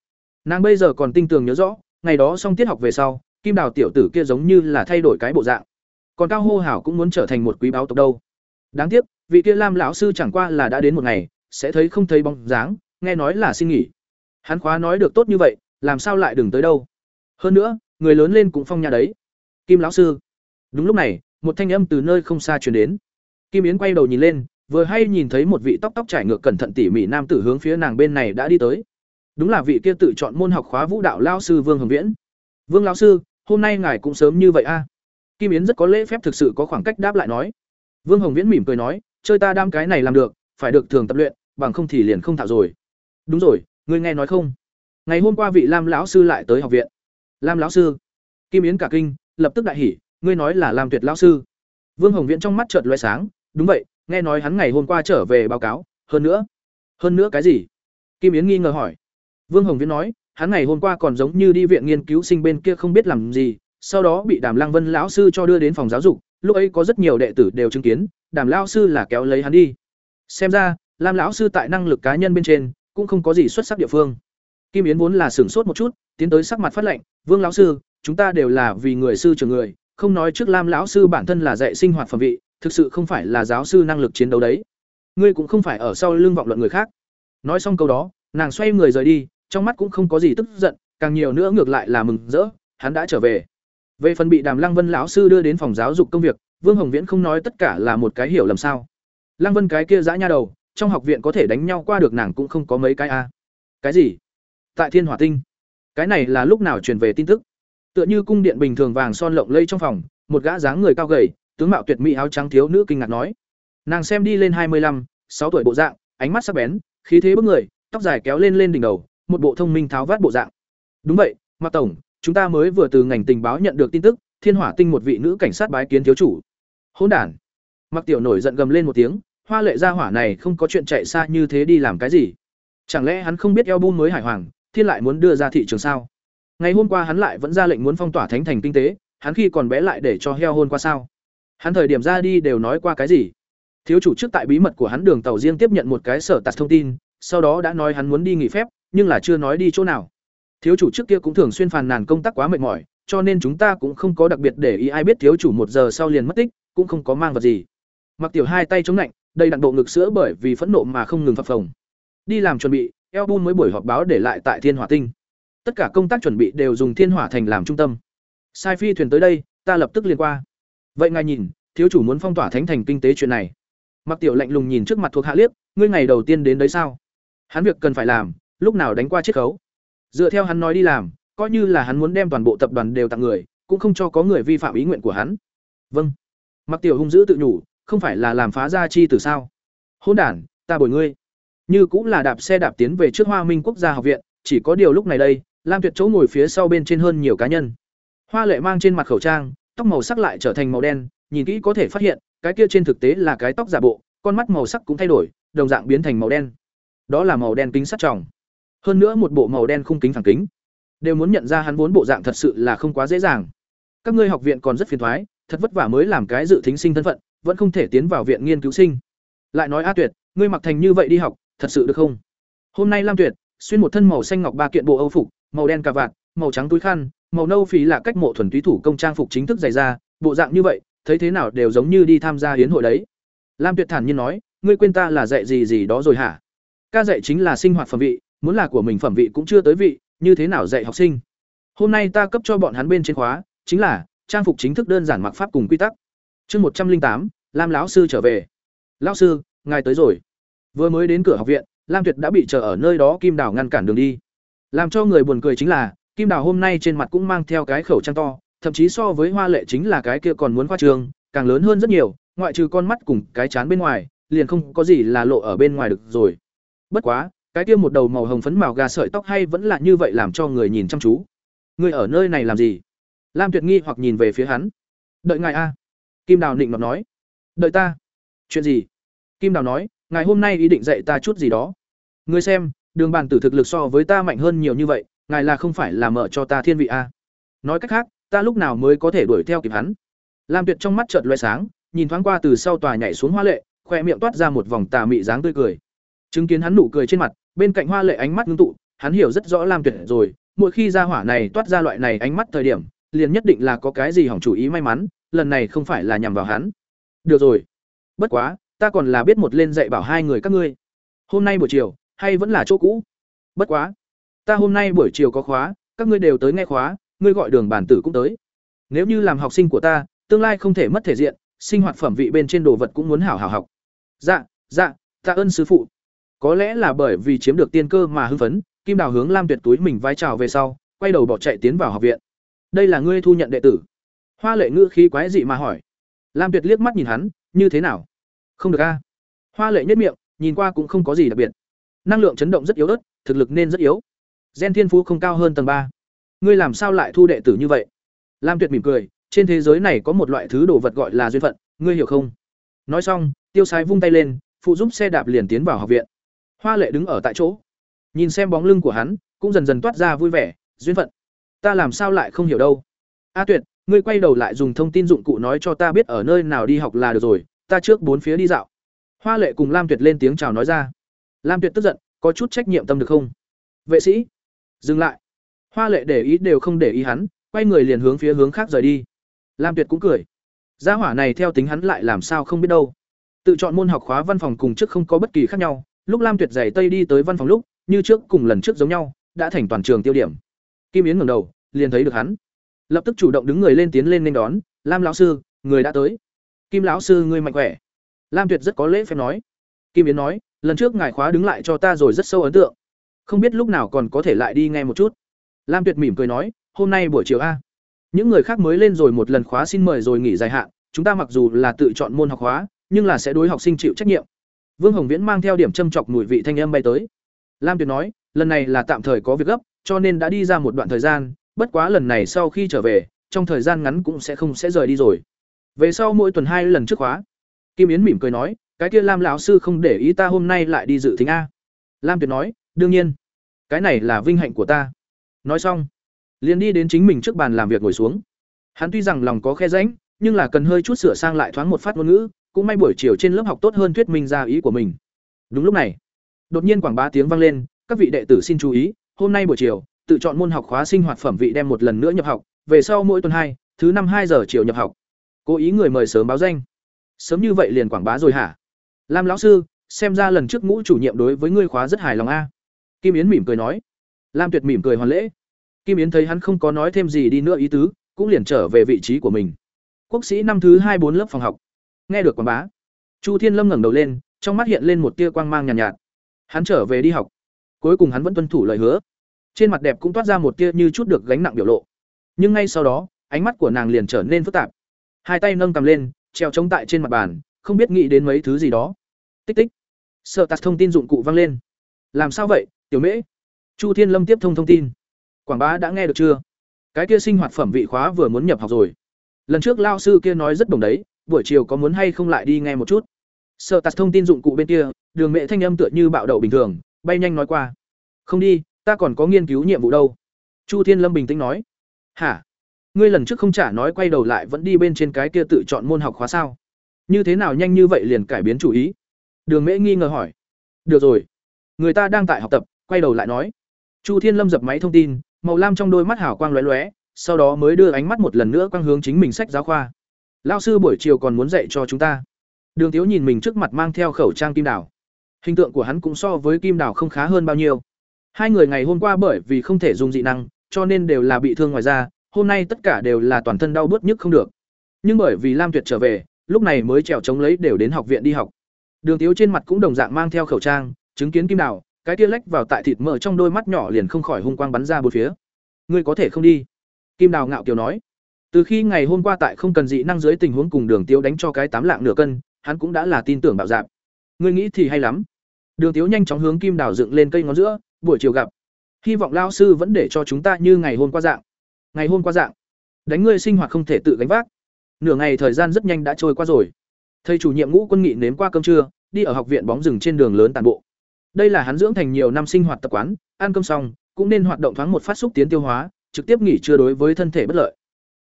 S1: Nàng bây giờ còn tinh tường nhớ rõ, ngày đó xong tiết học về sau, kim đào tiểu tử kia giống như là thay đổi cái bộ dạng. Còn cao hô hảo cũng muốn trở thành một quý báo tộc đâu. Đáng tiếc, vị kia lam lão sư chẳng qua là đã đến một ngày, sẽ thấy không thấy bóng dáng, nghe nói là xin nghỉ. Hắn khóa nói được tốt như vậy làm sao lại đừng tới đâu. Hơn nữa, người lớn lên cũng phong nhà đấy. Kim lão sư. Đúng lúc này, một thanh âm từ nơi không xa truyền đến. Kim yến quay đầu nhìn lên, vừa hay nhìn thấy một vị tóc tóc trải ngược cẩn thận tỉ mỉ nam tử hướng phía nàng bên này đã đi tới. Đúng là vị kia tự chọn môn học khóa vũ đạo lao sư vương hồng viễn. Vương lão sư, hôm nay ngài cũng sớm như vậy a kim yến rất có lễ phép thực sự có khoảng cách đáp lại nói. Vương hồng viễn mỉm cười nói, chơi ta đam cái này làm được, phải được thường tập luyện, bằng không thì liền không thạo rồi. Đúng rồi, ngươi nghe nói không? Ngày hôm qua vị lam lão sư lại tới học viện. Lam lão sư, kim yến cả kinh, lập tức đại hỉ, ngươi nói là lam tuyệt lão sư. Vương hồng viễn trong mắt trợt loe sáng, đúng vậy, nghe nói hắn ngày hôm qua trở về báo cáo, hơn nữa hơn nữa cái gì? Kim yến nghi ngờ hỏi. Vương hồng viễn nói, hắn ngày hôm qua còn giống như đi viện nghiên cứu sinh bên kia không biết làm gì, sau đó bị đàm lăng vân lão sư cho đưa đến phòng giáo dục, lúc ấy có rất nhiều đệ tử đều chứng kiến, đàm lão sư là kéo lấy hắn đi. Xem ra, lam lão sư tại năng lực cá nhân bên trên, cũng không có gì xuất sắc địa phương kim yến vốn là sửng sốt một chút, tiến tới sắc mặt phát lệnh, vương lão sư, chúng ta đều là vì người sư trưởng người, không nói trước lam lão sư bản thân là dạy sinh hoạt phẩm vị, thực sự không phải là giáo sư năng lực chiến đấu đấy. Ngươi cũng không phải ở sau lưng vọng luận người khác. Nói xong câu đó, nàng xoay người rời đi, trong mắt cũng không có gì tức giận, càng nhiều nữa ngược lại là mừng rỡ, hắn đã trở về. Về phần bị đàm lăng vân lão sư đưa đến phòng giáo dục công việc, vương hồng viễn không nói tất cả là một cái hiểu lầm sao. Lăng vân cái kia giã nha đầu, trong học viện có thể đánh nhau qua được nàng cũng không có mấy cái a. Cái gì? Tại thiên hỏa tinh. Cái này là lúc nào truyền về tin tức? Tựa như cung điện bình thường vàng son lộng lây trong phòng, một gã dáng người cao gầy, tướng mạo tuyệt mỹ áo trắng thiếu nữ kinh ngạc nói. Nàng xem đi lên hai mươi lăm, sáu tuổi bộ dạng, ánh mắt sắc bén, khí thế bức người, tóc dài kéo lên lên đỉnh đầu, một bộ thông minh tháo vát bộ dạng. Đúng vậy mặt tổng, chúng ta mới vừa từ ngành tình báo nhận được tin tức, thiên hỏa tinh một vị nữ cảnh sát bái kiến thiếu chủ. Hỗn đản. Mặc tiểu nổi giận gầm lên một tiếng, hoa lệ gia hỏa này không có chuyện chạy xa như thế đi làm cái gì. Chẳng lẽ hắn không biết eo bun mới hải hoàng thiên lại muốn đưa ra thị trường sao? Ngày hôm qua hắn lại vẫn ra lệnh muốn phong tỏa thánh thành kinh tế, hắn khi còn bé lại để cho heo hôn qua sao? Hắn thời điểm ra đi đều nói qua cái gì? Thiếu chủ trước tại bí mật của hắn đường tàu riêng tiếp nhận một cái sở tạt thông tin, sau đó đã nói hắn muốn đi nghỉ phép, nhưng là chưa nói đi chỗ nào. Thiếu chủ trước kia cũng thường xuyên phàn nàn công tác quá mệt mỏi, cho nên chúng ta cũng không có đặc biệt để ý ai biết thiếu chủ một giờ sau liền mất tích, cũng không có mang vật gì. Mặc tiểu hai tay chống lạnh, đầy đặn bộ ngực sữa bởi vì phẫn nộ mà không ngừng phập phồng. Đi làm chuẩn bị album mới buổi họp báo để lại tại thiên hỏa tinh. Tất cả công tác chuẩn bị đều dùng thiên hỏa thành làm trung tâm. Sai phi thuyền tới đây, ta lập tức liên qua. Vậy ngài nhìn, thiếu chủ muốn phong tỏa thánh thành kinh tế chuyện này. Mặc tiểu lạnh lùng nhìn trước mặt thuộc hạ liếc, ngươi ngày đầu tiên đến đấy sao? Hắn việc cần phải làm, lúc nào đánh qua chiết khấu? Dựa theo hắn nói đi làm, coi như là hắn muốn đem toàn bộ tập đoàn đều tặng người, cũng không cho có người vi phạm ý nguyện của hắn. Vâng. Mặc tiểu hung dữ tự nhủ, không phải là làm phá gia chi từ sao? Hôn đản, ta bồi ngươi như cũng là đạp xe đạp tiến về trước hoa minh quốc gia học viện, chỉ có điều lúc này đây, lam tuyệt chỗ ngồi phía sau bên trên hơn nhiều cá nhân. Hoa lệ mang trên mặt khẩu trang, tóc màu sắc lại trở thành màu đen, nhìn kỹ có thể phát hiện, cái kia trên thực tế là cái tóc giả bộ, con mắt màu sắc cũng thay đổi, đồng dạng biến thành màu đen. Đó là màu đen kính sắt tròng. Hơn nữa một bộ màu đen khung kính phản kính. Đều muốn nhận ra hắn vốn bộ dạng thật sự là không quá dễ dàng. Các ngươi học viện còn rất phiền toái thật vất vả mới làm cái dự thính sinh thân phận, vẫn không thể tiến vào viện nghiên cứu sinh. Lại nói a tuyệt, ngươi mặc thành như vậy đi học thật sự được không? Hôm nay lam tuyệt, xuyên một thân màu xanh ngọc ba kiện bộ âu phục, màu đen cà vạt, màu trắng túi khăn, màu nâu phí là cách mộ thuần túy thủ công trang phục chính thức dày ra, bộ dạng như vậy, thấy thế nào đều giống như đi tham gia hiến hội đấy. Lam tuyệt thản nhiên nói, ngươi quên ta là dạy gì gì đó rồi hả? Ca dạy chính là sinh hoạt phẩm vị, muốn là của mình phẩm vị cũng chưa tới vị, như thế nào dạy học sinh? Hôm nay ta cấp cho bọn hắn bên trên khóa, chính là trang phục chính thức đơn giản mặc pháp cùng quy tắc. Chương một trăm linh tám, lam lão sư trở về. Lão sư, ngài tới rồi vừa mới đến cửa học viện, lam tuyệt đã bị chờ ở nơi đó kim đào ngăn cản đường đi. Làm cho người buồn cười chính là, kim đào hôm nay trên mặt cũng mang theo cái khẩu trang to, thậm chí so với hoa lệ chính là cái kia còn muốn khoa trường, càng lớn hơn rất nhiều, ngoại trừ con mắt cùng cái chán bên ngoài, liền không có gì là lộ ở bên ngoài được rồi. Bất quá, cái kia một đầu màu hồng phấn màu gà sợi tóc hay vẫn là như vậy làm cho người nhìn chăm chú. Người ở nơi này làm gì? Lam tuyệt nghi hoặc nhìn về phía hắn. Đợi ngài a. Kim đào nịnh nọt nói. Đợi ta. Chuyện gì? Kim đào nói ngài hôm nay ý định dạy ta chút gì đó. Người xem, đường bàn tử thực lực so với ta mạnh hơn nhiều như vậy, ngài là không phải là mở cho ta thiên vị a nói cách khác, ta lúc nào mới có thể đuổi theo kịp hắn? Lam tuyệt trong mắt chợt loe sáng, nhìn thoáng qua từ sau tòa nhảy xuống hoa lệ, khoe miệng toát ra một vòng tà mị dáng tươi cười. Chứng kiến hắn nụ cười trên mặt, bên cạnh hoa lệ ánh mắt ngưng tụ, hắn hiểu rất rõ lam tuyệt rồi, mỗi khi ra hỏa này toát ra loại này ánh mắt thời điểm, liền nhất định là có cái gì hỏng chủ ý may mắn, lần này không phải là nhằm vào hắn. Được rồi. Bất quá ta còn là biết một lên dạy bảo hai người các ngươi. Hôm nay buổi chiều, hay vẫn là chỗ cũ? Bất quá, ta hôm nay buổi chiều có khóa, các ngươi đều tới nghe khóa, ngươi gọi đường bản tử cũng tới. Nếu như làm học sinh của ta, tương lai không thể mất thể diện, sinh hoạt phẩm vị bên trên đồ vật cũng muốn hảo hảo học. Dạ dạ tạ ơn sư phụ. Có lẽ là bởi vì chiếm được tiên cơ mà hưng phấn, kim đào hướng lam tuyệt túi mình vai trào về sau, quay đầu bỏ chạy tiến vào học viện. Đây là ngươi thu nhận đệ tử. Hoa lệ ngữ khí quái dị mà hỏi. Lam tuyệt liếc mắt nhìn hắn, như thế nào? Không được a. Hoa lệ nhất miệng, nhìn qua cũng không có gì đặc biệt. Năng lượng chấn động rất yếu ớt, thực lực nên rất yếu. Gen thiên phú không cao hơn tầng ba. Ngươi làm sao lại thu đệ tử như vậy? Lam tuyệt mỉm cười, trên thế giới này có một loại thứ đồ vật gọi là duyên phận, ngươi hiểu không? Nói xong, tiêu sái vung tay lên, phụ giúp xe đạp liền tiến vào học viện. Hoa lệ đứng ở tại chỗ. Nhìn xem bóng lưng của hắn, cũng dần dần toát ra vui vẻ, duyên phận. Ta làm sao lại không hiểu đâu? A tuyệt, ngươi quay đầu lại dùng thông tin dụng cụ nói cho ta biết ở nơi nào đi học là được rồi ta trước bốn phía đi dạo. Hoa lệ cùng lam tuyệt lên tiếng chào nói ra. Lam tuyệt tức giận, có chút trách nhiệm tâm được không? Vệ sĩ, dừng lại. Hoa lệ để ý đều không để ý hắn, quay người liền hướng phía hướng khác rời đi. Lam tuyệt cũng cười. Gia hỏa này theo tính hắn lại làm sao không biết đâu. Tự chọn môn học khóa văn phòng cùng trước không có bất kỳ khác nhau. Lúc lam tuyệt giày tây đi tới văn phòng lúc, như trước cùng lần trước giống nhau, đã thành toàn trường tiêu điểm. Kim yến ngẩng đầu, liền thấy được hắn. Lập tức chủ động đứng người lên tiến lên nên đón. Lam lão sư, người đã tới kim lão sư ngươi mạnh khỏe. Lam tuyệt rất có lễ phép nói. Kim yến nói, lần trước ngài khóa đứng lại cho ta rồi rất sâu ấn tượng. Không biết lúc nào còn có thể lại đi nghe một chút. Lam tuyệt mỉm cười nói, hôm nay buổi chiều a. Những người khác mới lên rồi một lần khóa xin mời rồi nghỉ dài hạn, chúng ta mặc dù là tự chọn môn học khóa, nhưng là sẽ đối học sinh chịu trách nhiệm. Vương hồng viễn mang theo điểm châm chọc mùi vị thanh âm bay tới. Lam tuyệt nói, lần này là tạm thời có việc gấp, cho nên đã đi ra một đoạn thời gian, bất quá lần này sau khi trở về, trong thời gian ngắn cũng sẽ không sẽ rời đi rồi về sau mỗi tuần hai lần trước khóa. Kim yến mỉm cười nói, cái kia lam lão sư không để ý ta hôm nay lại đi dự thính a. Lam tuyệt nói, đương nhiên. Cái này là vinh hạnh của ta. Nói xong, liền đi đến chính mình trước bàn làm việc ngồi xuống. Hắn tuy rằng lòng có khe rãnh, nhưng là cần hơi chút sửa sang lại thoáng một phát ngôn ngữ, cũng may buổi chiều trên lớp học tốt hơn thuyết minh ra ý của mình. Đúng lúc này, đột nhiên quảng bá tiếng vang lên, các vị đệ tử xin chú ý, hôm nay buổi chiều, tự chọn môn học khóa sinh hoạt phẩm vị đem một lần nữa nhập học, về sau mỗi tuần hai, thứ năm hai giờ chiều nhập học cố ý người mời sớm báo danh. Sớm như vậy liền quảng bá rồi hả? Lam lão sư xem ra lần trước ngũ chủ nhiệm đối với ngươi khóa rất hài lòng a. Kim yến mỉm cười nói. Lam tuyệt mỉm cười hoàn lễ. Kim yến thấy hắn không có nói thêm gì đi nữa ý tứ cũng liền trở về vị trí của mình. Quốc sĩ năm thứ hai bốn lớp phòng học. Nghe được quảng bá chu thiên lâm ngẩng đầu lên trong mắt hiện lên một tia quang mang nhàn nhạt, nhạt. Hắn trở về đi học. Cuối cùng hắn vẫn tuân thủ lời hứa. Trên mặt đẹp cũng toát ra một tia như chút được gánh nặng biểu lộ. Nhưng ngay sau đó ánh mắt của nàng liền trở nên phức tạp hai tay nâng cầm lên, treo trống tại trên mặt bàn, không biết nghĩ đến mấy thứ gì đó. Tích tích. Sợ tạt thông tin dụng cụ vang lên. Làm sao vậy, tiểu mễ? Chu thiên lâm tiếp thông thông tin. Quảng bá đã nghe được chưa? Cái kia sinh hoạt phẩm vị khóa vừa muốn nhập học rồi. Lần trước lao sư kia nói rất đồng đấy, buổi chiều có muốn hay không lại đi nghe một chút. Sợ tạt thông tin dụng cụ bên kia, đường mẹ thanh âm tựa như bạo đậu bình thường, bay nhanh nói qua. Không đi, ta còn có nghiên cứu nhiệm vụ đâu. Chu thiên lâm bình tĩnh nói. Hả? Ngươi lần trước không trả nói quay đầu lại vẫn đi bên trên cái kia tự chọn môn học khóa sao? Như thế nào nhanh như vậy liền cải biến chủ ý? Đường mễ nghi ngờ hỏi. Được rồi, người ta đang tại học tập, quay đầu lại nói. Chu thiên lâm dập máy thông tin, màu lam trong đôi mắt hào quang lóe lóe, sau đó mới đưa ánh mắt một lần nữa quang hướng chính mình sách giáo khoa. Lao sư buổi chiều còn muốn dạy cho chúng ta. Đường tiếu nhìn mình trước mặt mang theo khẩu trang kim đảo hình tượng của hắn cũng so với kim đảo không khá hơn bao nhiêu. Hai người ngày hôm qua bởi vì không thể dùng dị năng, cho nên đều là bị thương ngoài ra hôm nay tất cả đều là toàn thân đau bớt nhức không được. Nhưng bởi vì lam tuyệt trở về, lúc này mới trèo chống lấy đều đến học viện đi học. Đường tiếu trên mặt cũng đồng dạng mang theo khẩu trang, chứng kiến kim Đào, cái tia lách vào tại thịt mỡ trong đôi mắt nhỏ liền không khỏi hung quang bắn ra bốn phía. Ngươi có thể không đi? Kim đào ngạo kiều nói. Từ khi ngày hôm qua tại không cần dị năng dưới tình huống cùng đường tiếu đánh cho cái tám lạng nửa cân, hắn cũng đã là tin tưởng bạo dạp ngươi nghĩ thì hay lắm. Đường tiếu nhanh chóng hướng kim đào dựng lên cây ngón giữa, buổi chiều gặp. Hy vọng lao sư vẫn để cho chúng ta như ngày hôm qua dạng ngày hôm qua dạng. Đánh ngươi sinh hoạt không thể tự gánh vác. Nửa ngày thời gian rất nhanh đã trôi qua rồi. Thầy chủ nhiệm ngũ quân nghị nếm qua cơm trưa, đi ở học viện bóng rừng trên đường lớn tàn bộ. Đây là hắn dưỡng thành nhiều năm sinh hoạt tập quán, ăn cơm xong, cũng nên hoạt động thoáng một phát xúc tiến tiêu hóa, trực tiếp nghỉ trưa đối với thân thể bất lợi.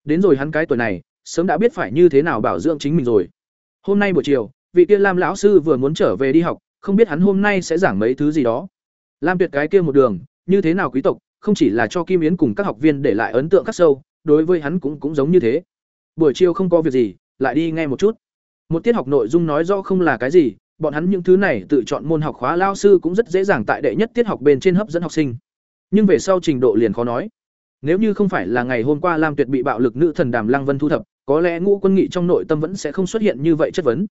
S1: Đến rồi hắn cái tuổi này, sớm đã biết phải như thế nào bảo dưỡng chính mình rồi. Hôm nay buổi chiều, vị kia lam lão sư vừa muốn trở về đi học, không biết hắn hôm nay sẽ giảng mấy thứ gì đó. Lam tuyệt cái kia một đường, như thế nào quý tộc không chỉ là cho kim yến cùng các học viên để lại ấn tượng khắc sâu, đối với hắn cũng cũng giống như thế. Buổi chiều không có việc gì, lại đi nghe một chút. Một tiết học nội dung nói rõ không là cái gì, bọn hắn những thứ này tự chọn môn học khóa lao sư cũng rất dễ dàng tại đệ nhất tiết học bên trên hấp dẫn học sinh. Nhưng về sau trình độ liền khó nói. Nếu như không phải là ngày hôm qua lam tuyệt bị bạo lực nữ thần đàm lăng vân thu thập, có lẽ ngũ quân nghị trong nội tâm vẫn sẽ không xuất hiện như vậy chất vấn.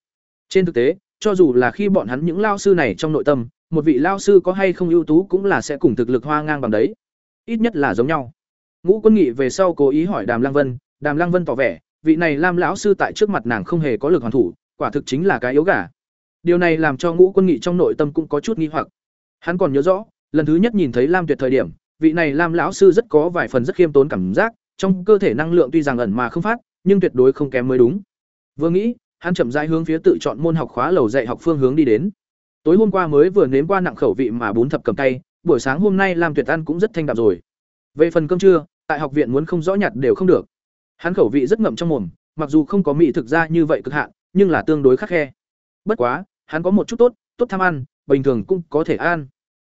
S1: Trên thực tế, cho dù là khi bọn hắn những lao sư này trong nội tâm, một vị lao sư có hay không ưu tú cũng là sẽ cùng thực lực hoa ngang bằng đấy ít nhất là giống nhau. Ngũ quân nghị về sau cố ý hỏi đàm lăng vân, đàm lăng vân tỏ vẻ, vị này lam lão sư tại trước mặt nàng không hề có lực hoàn thủ, quả thực chính là cái yếu gà. Điều này làm cho ngũ quân nghị trong nội tâm cũng có chút nghi hoặc. Hắn còn nhớ rõ, lần thứ nhất nhìn thấy lam tuyệt thời điểm, vị này lam lão sư rất có vài phần rất khiêm tốn cảm giác, trong cơ thể năng lượng tuy rằng ẩn mà không phát, nhưng tuyệt đối không kém mới đúng. Vừa nghĩ, hắn chậm rãi hướng phía tự chọn môn học khóa lầu dạy học phương hướng đi đến. Tối hôm qua mới vừa nếm qua nặng khẩu vị mà bún thập cầm tay buổi sáng hôm nay lam tuyệt ăn cũng rất thanh đạm rồi. Về phần cơm trưa, tại học viện muốn không rõ nhặt đều không được. Hắn khẩu vị rất ngậm trong mồm, mặc dù không có mỹ thực ra như vậy cực hạn, nhưng là tương đối khắc khe. Bất quá, hắn có một chút tốt tốt tham ăn, bình thường cũng có thể ăn.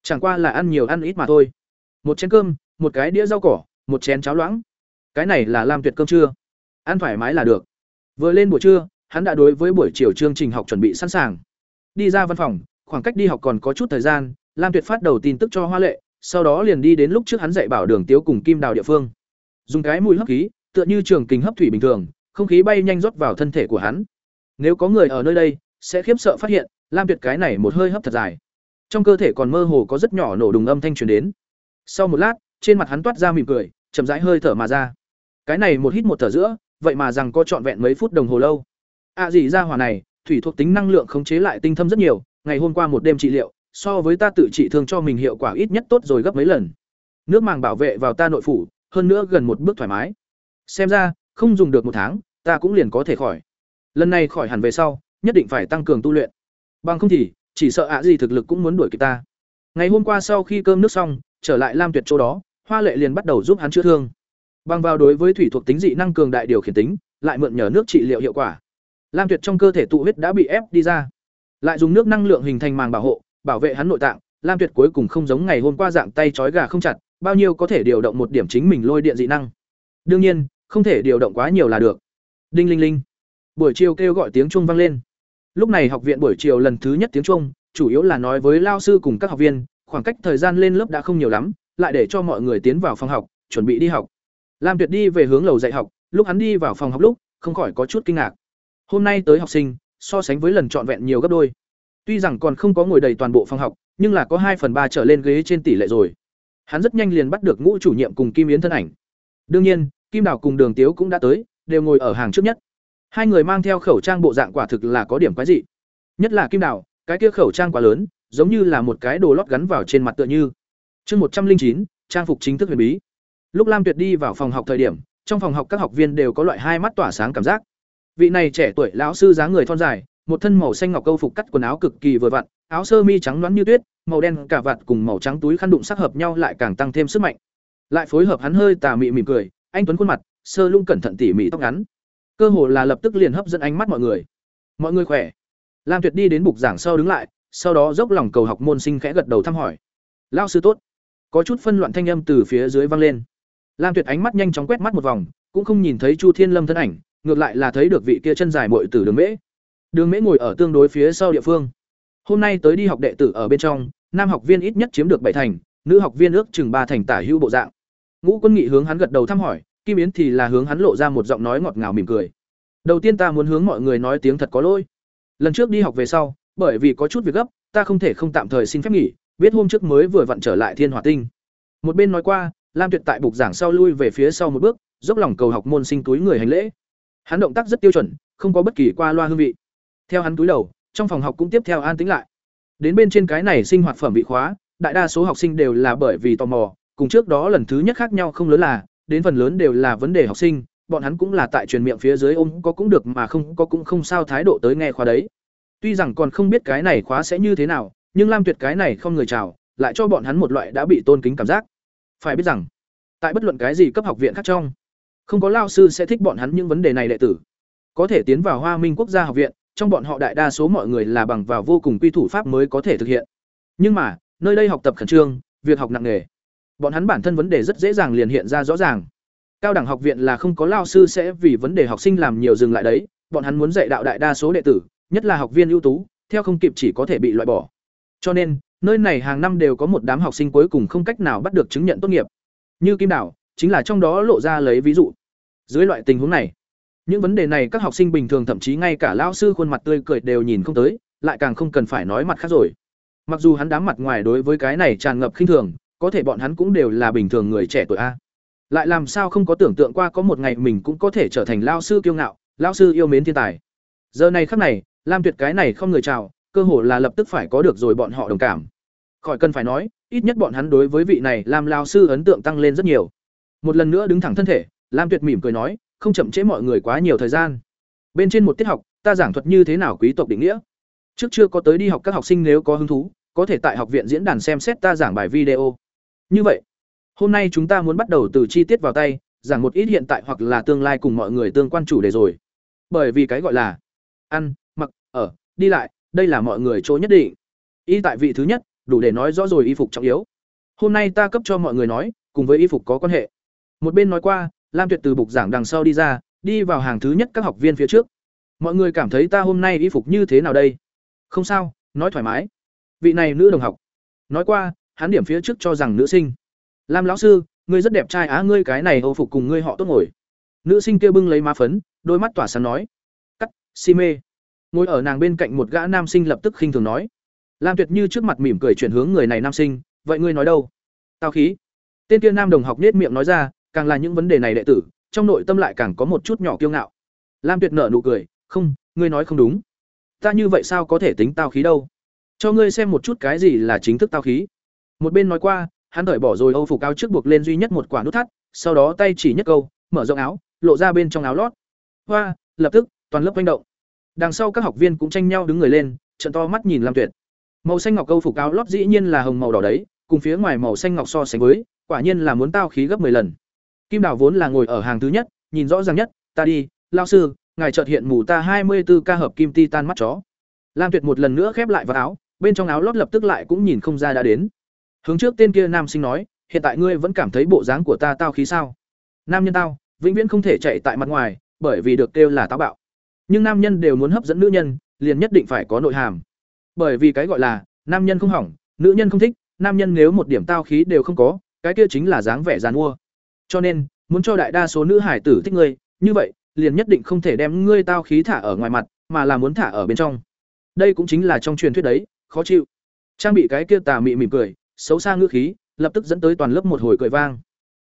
S1: Chẳng qua là ăn nhiều ăn ít mà thôi. Một chén cơm, một cái đĩa rau cỏ, một chén cháo loãng. Cái này là làm tuyệt cơm trưa. Ăn thoải mái là được. Vừa lên buổi trưa, hắn đã đối với buổi chiều chương trình học chuẩn bị sẵn sàng. Đi ra văn phòng, khoảng cách đi học còn có chút thời gian lam tuyệt phát đầu tin tức cho hoa lệ, sau đó liền đi đến lúc trước hắn dạy bảo đường tiếu cùng kim đào địa phương. Dùng cái mùi hấp khí, tựa như trường kinh hấp thủy bình thường, không khí bay nhanh rót vào thân thể của hắn. Nếu có người ở nơi đây, sẽ khiếp sợ phát hiện, lam tuyệt cái này một hơi hấp thật dài. Trong cơ thể còn mơ hồ có rất nhỏ nổ đùng âm thanh truyền đến. Sau một lát, trên mặt hắn toát ra mỉm cười, chậm rãi hơi thở mà ra. Cái này một hít một thở giữa, vậy mà rằng có trọn vẹn mấy phút đồng hồ lâu. À gì ra hỏa này, thủy thuộc tính năng lượng khống chế lại tinh thâm rất nhiều, ngày hôm qua một đêm trị liệu so với ta tự trị thương cho mình hiệu quả ít nhất tốt rồi gấp mấy lần. Nước màng bảo vệ vào ta nội phủ, hơn nữa gần một bước thoải mái. Xem ra, không dùng được một tháng, ta cũng liền có thể khỏi. Lần này khỏi hẳn về sau, nhất định phải tăng cường tu luyện. Bằng không thì, chỉ sợ ạ gì thực lực cũng muốn đuổi kịp ta. Ngày hôm qua sau khi cơm nước xong, trở lại lam tuyệt chỗ đó, hoa lệ liền bắt đầu giúp hắn chữa thương. Bằng vào đối với thủy thuộc tính dị năng cường đại điều khiển tính, lại mượn nhờ nước trị liệu hiệu quả. Lam tuyệt trong cơ thể tụ huyết đã bị ép đi ra. Lại dùng nước năng lượng hình thành màng bảo hộ bảo vệ hắn nội tạng, lam tuyệt cuối cùng không giống ngày hôm qua dạng tay trói gà không chặt, bao nhiêu có thể điều động một điểm chính mình lôi điện dị năng. Đương nhiên, không thể điều động quá nhiều là được. Đinh linh linh. Buổi chiều kêu gọi tiếng chuông vang lên. Lúc này học viện buổi chiều lần thứ nhất tiếng chuông, chủ yếu là nói với lao sư cùng các học viên, khoảng cách thời gian lên lớp đã không nhiều lắm, lại để cho mọi người tiến vào phòng học, chuẩn bị đi học. Lam tuyệt đi về hướng lầu dạy học, lúc hắn đi vào phòng học lúc, không khỏi có chút kinh ngạc. Hôm nay tới học sinh, so sánh với lần trọn vẹn nhiều gấp đôi tuy rằng còn không có ngồi đầy toàn bộ phòng học, nhưng là có hai phần ba trở lên ghế trên tỷ lệ rồi. Hắn rất nhanh liền bắt được ngũ chủ nhiệm cùng kim yến thân ảnh. Đương nhiên, kim đào cùng đường tiếu cũng đã tới, đều ngồi ở hàng trước nhất. Hai người mang theo khẩu trang bộ dạng quả thực là có điểm quái dị. Nhất là kim đào, cái kia khẩu trang quá lớn, giống như là một cái đồ lót gắn vào trên mặt tựa như. Chương một trăm linh chín, trang phục chính thức huyền bí. Lúc lam tuyệt đi vào phòng học thời điểm, trong phòng học các học viên đều có loại hai mắt tỏa sáng cảm giác. Vị này trẻ tuổi lão sư dáng người thon dài một thân màu xanh ngọc câu phục cắt quần áo cực kỳ vừa vặn, áo sơ mi trắng loáng như tuyết, màu đen cả vạt cùng màu trắng túi khăn đụng sắc hợp nhau lại càng tăng thêm sức mạnh. Lại phối hợp hắn hơi tà mị mỉm cười, anh tuấn khuôn mặt, sơ lung cẩn thận tỉ mỉ tóc ngắn. Cơ hồ là lập tức liền hấp dẫn ánh mắt mọi người. Mọi người khỏe. Lam tuyệt đi đến bục giảng sau đứng lại, sau đó dốc lòng cầu học môn sinh khẽ gật đầu thăm hỏi. Lão sư tốt. Có chút phân loạn thanh âm từ phía dưới vang lên. Lam tuyệt ánh mắt nhanh chóng quét mắt một vòng, cũng không nhìn thấy chu thiên lâm thân ảnh, ngược lại là thấy được vị kia chân dài muội tử đường mễ đường mễ ngồi ở tương đối phía sau địa phương. Hôm nay tới đi học đệ tử ở bên trong, nam học viên ít nhất chiếm được bảy thành, nữ học viên ước chừng ba thành tả hữu bộ dạng. Ngũ quân nghị hướng hắn gật đầu thăm hỏi, kim yến thì là hướng hắn lộ ra một giọng nói ngọt ngào mỉm cười. Đầu tiên ta muốn hướng mọi người nói tiếng thật có lỗi. Lần trước đi học về sau, bởi vì có chút việc gấp, ta không thể không tạm thời xin phép nghỉ, biết hôm trước mới vừa vặn trở lại thiên hỏa tinh. Một bên nói qua, lam tuyệt tại bục giảng sau lui về phía sau một bước, dốc lòng cầu học môn sinh túi người hành lễ. Hắn động tác rất tiêu chuẩn, không có bất kỳ qua loa hương vị theo hắn túi đầu, trong phòng học cũng tiếp theo an tĩnh lại. Đến bên trên cái này sinh hoạt phẩm vị khóa, đại đa số học sinh đều là bởi vì tò mò, cùng trước đó lần thứ nhất khác nhau không lớn là, đến phần lớn đều là vấn đề học sinh, bọn hắn cũng là tại truyền miệng phía dưới ôm có cũng được mà không có cũng không sao thái độ tới nghe khóa đấy. Tuy rằng còn không biết cái này khóa sẽ như thế nào, nhưng lam tuyệt cái này không người chào, lại cho bọn hắn một loại đã bị tôn kính cảm giác. Phải biết rằng, tại bất luận cái gì cấp học viện khác trong, không có lao sư sẽ thích bọn hắn những vấn đề này đệ tử. Có thể tiến vào hoa minh quốc gia học viện trong bọn họ đại đa số mọi người là bằng vào vô cùng quy thủ pháp mới có thể thực hiện. Nhưng mà, nơi đây học tập khẩn trương, việc học nặng nề. Bọn hắn bản thân vấn đề rất dễ dàng liền hiện ra rõ ràng. Cao đẳng học viện là không có lao sư sẽ vì vấn đề học sinh làm nhiều dừng lại đấy, bọn hắn muốn dạy đạo đại đa số đệ tử, nhất là học viên ưu tú, theo không kịp chỉ có thể bị loại bỏ. Cho nên, nơi này hàng năm đều có một đám học sinh cuối cùng không cách nào bắt được chứng nhận tốt nghiệp. Như kim đảo, chính là trong đó lộ ra lấy ví dụ. Dưới loại tình huống này những vấn đề này các học sinh bình thường thậm chí ngay cả lão sư khuôn mặt tươi cười đều nhìn không tới, lại càng không cần phải nói mặt khác rồi. Mặc dù hắn đám mặt ngoài đối với cái này tràn ngập khinh thường, có thể bọn hắn cũng đều là bình thường người trẻ tuổi a. Lại làm sao không có tưởng tượng qua có một ngày mình cũng có thể trở thành lão sư kiêu ngạo, lão sư yêu mến thiên tài. Giờ này khắc này, lam tuyệt cái này không người chào, cơ hồ là lập tức phải có được rồi bọn họ đồng cảm. Khỏi cần phải nói, ít nhất bọn hắn đối với vị này làm lão sư ấn tượng tăng lên rất nhiều. Một lần nữa đứng thẳng thân thể, lam tuyệt mỉm cười nói không chậm trễ mọi người quá nhiều thời gian. Bên trên một tiết học, ta giảng thuật như thế nào quý tộc định nghĩa. Trước chưa có tới đi học các học sinh nếu có hứng thú, có thể tại học viện diễn đàn xem xét ta giảng bài video. Như vậy, hôm nay chúng ta muốn bắt đầu từ chi tiết vào tay, giảng một ít hiện tại hoặc là tương lai cùng mọi người tương quan chủ đề rồi. Bởi vì cái gọi là ăn, mặc, ở, đi lại, đây là mọi người chỗ nhất định. Y tại vị thứ nhất, đủ để nói rõ rồi y phục trọng yếu. Hôm nay ta cấp cho mọi người nói, cùng với y phục có quan hệ. Một bên nói qua lam tuyệt từ bục giảng đằng sau đi ra, đi vào hàng thứ nhất các học viên phía trước. Mọi người cảm thấy ta hôm nay y phục như thế nào đây? Không sao, nói thoải mái. Vị này nữ đồng học. Nói qua, hắn điểm phía trước cho rằng nữ sinh. Lam lão sư, ngươi rất đẹp trai á, ngươi cái này âu phục cùng ngươi họ tốt ngồi. Nữ sinh kia bưng lấy má phấn, đôi mắt tỏa sáng nói. Cắt, si mê. Ngồi ở nàng bên cạnh một gã nam sinh lập tức khinh thường nói. Lam tuyệt như trước mặt mỉm cười chuyển hướng người này nam sinh, vậy ngươi nói đâu? Tao khí. Tên kia nam đồng học nết miệng nói ra càng là những vấn đề này đệ tử, trong nội tâm lại càng có một chút nhỏ kiêu ngạo. Lam tuyệt nở nụ cười, không, ngươi nói không đúng. Ta như vậy sao có thể tính tao khí đâu? Cho ngươi xem một chút cái gì là chính thức tao khí. Một bên nói qua, hắn đợi bỏ rồi âu phục áo trước buộc lên duy nhất một quả nút thắt, sau đó tay chỉ nhất câu, mở rộng áo, lộ ra bên trong áo lót. Hoa, lập tức, toàn lớp manh động. Đằng sau các học viên cũng tranh nhau đứng người lên, trận to mắt nhìn lam tuyệt. Màu xanh ngọc câu phục áo lót dĩ nhiên là hồng màu đỏ đấy, cùng phía ngoài màu xanh ngọc so sánh với, quả nhiên là muốn tao khí gấp 10 lần kim đào vốn là ngồi ở hàng thứ nhất, nhìn rõ ràng nhất, ta đi lao sư, ngài chợt hiện mù ta hai mươi 24 ca hợp kim Titan mắt chó. Lam tuyệt một lần nữa khép lại vào áo, bên trong áo lót lập tức lại cũng nhìn không ra đã đến. Hướng trước tên kia nam sinh nói, hiện tại ngươi vẫn cảm thấy bộ dáng của ta tao khí sao? Nam nhân tao, vĩnh viễn không thể chạy tại mặt ngoài, bởi vì được kêu là táo bạo. Nhưng nam nhân đều muốn hấp dẫn nữ nhân, liền nhất định phải có nội hàm. Bởi vì cái gọi là, nam nhân không hỏng, nữ nhân không thích, nam nhân nếu một điểm tao khí đều không có, cái kia chính là dáng vẻ giàn mua cho nên, muốn cho đại đa số nữ hải tử thích ngươi, như vậy, liền nhất định không thể đem ngươi tao khí thả ở ngoài mặt, mà là muốn thả ở bên trong. Đây cũng chính là trong truyền thuyết đấy, khó chịu. Trang bị cái kia tà mị mỉm cười, xấu xa ngữ khí, lập tức dẫn tới toàn lớp một hồi cười vang.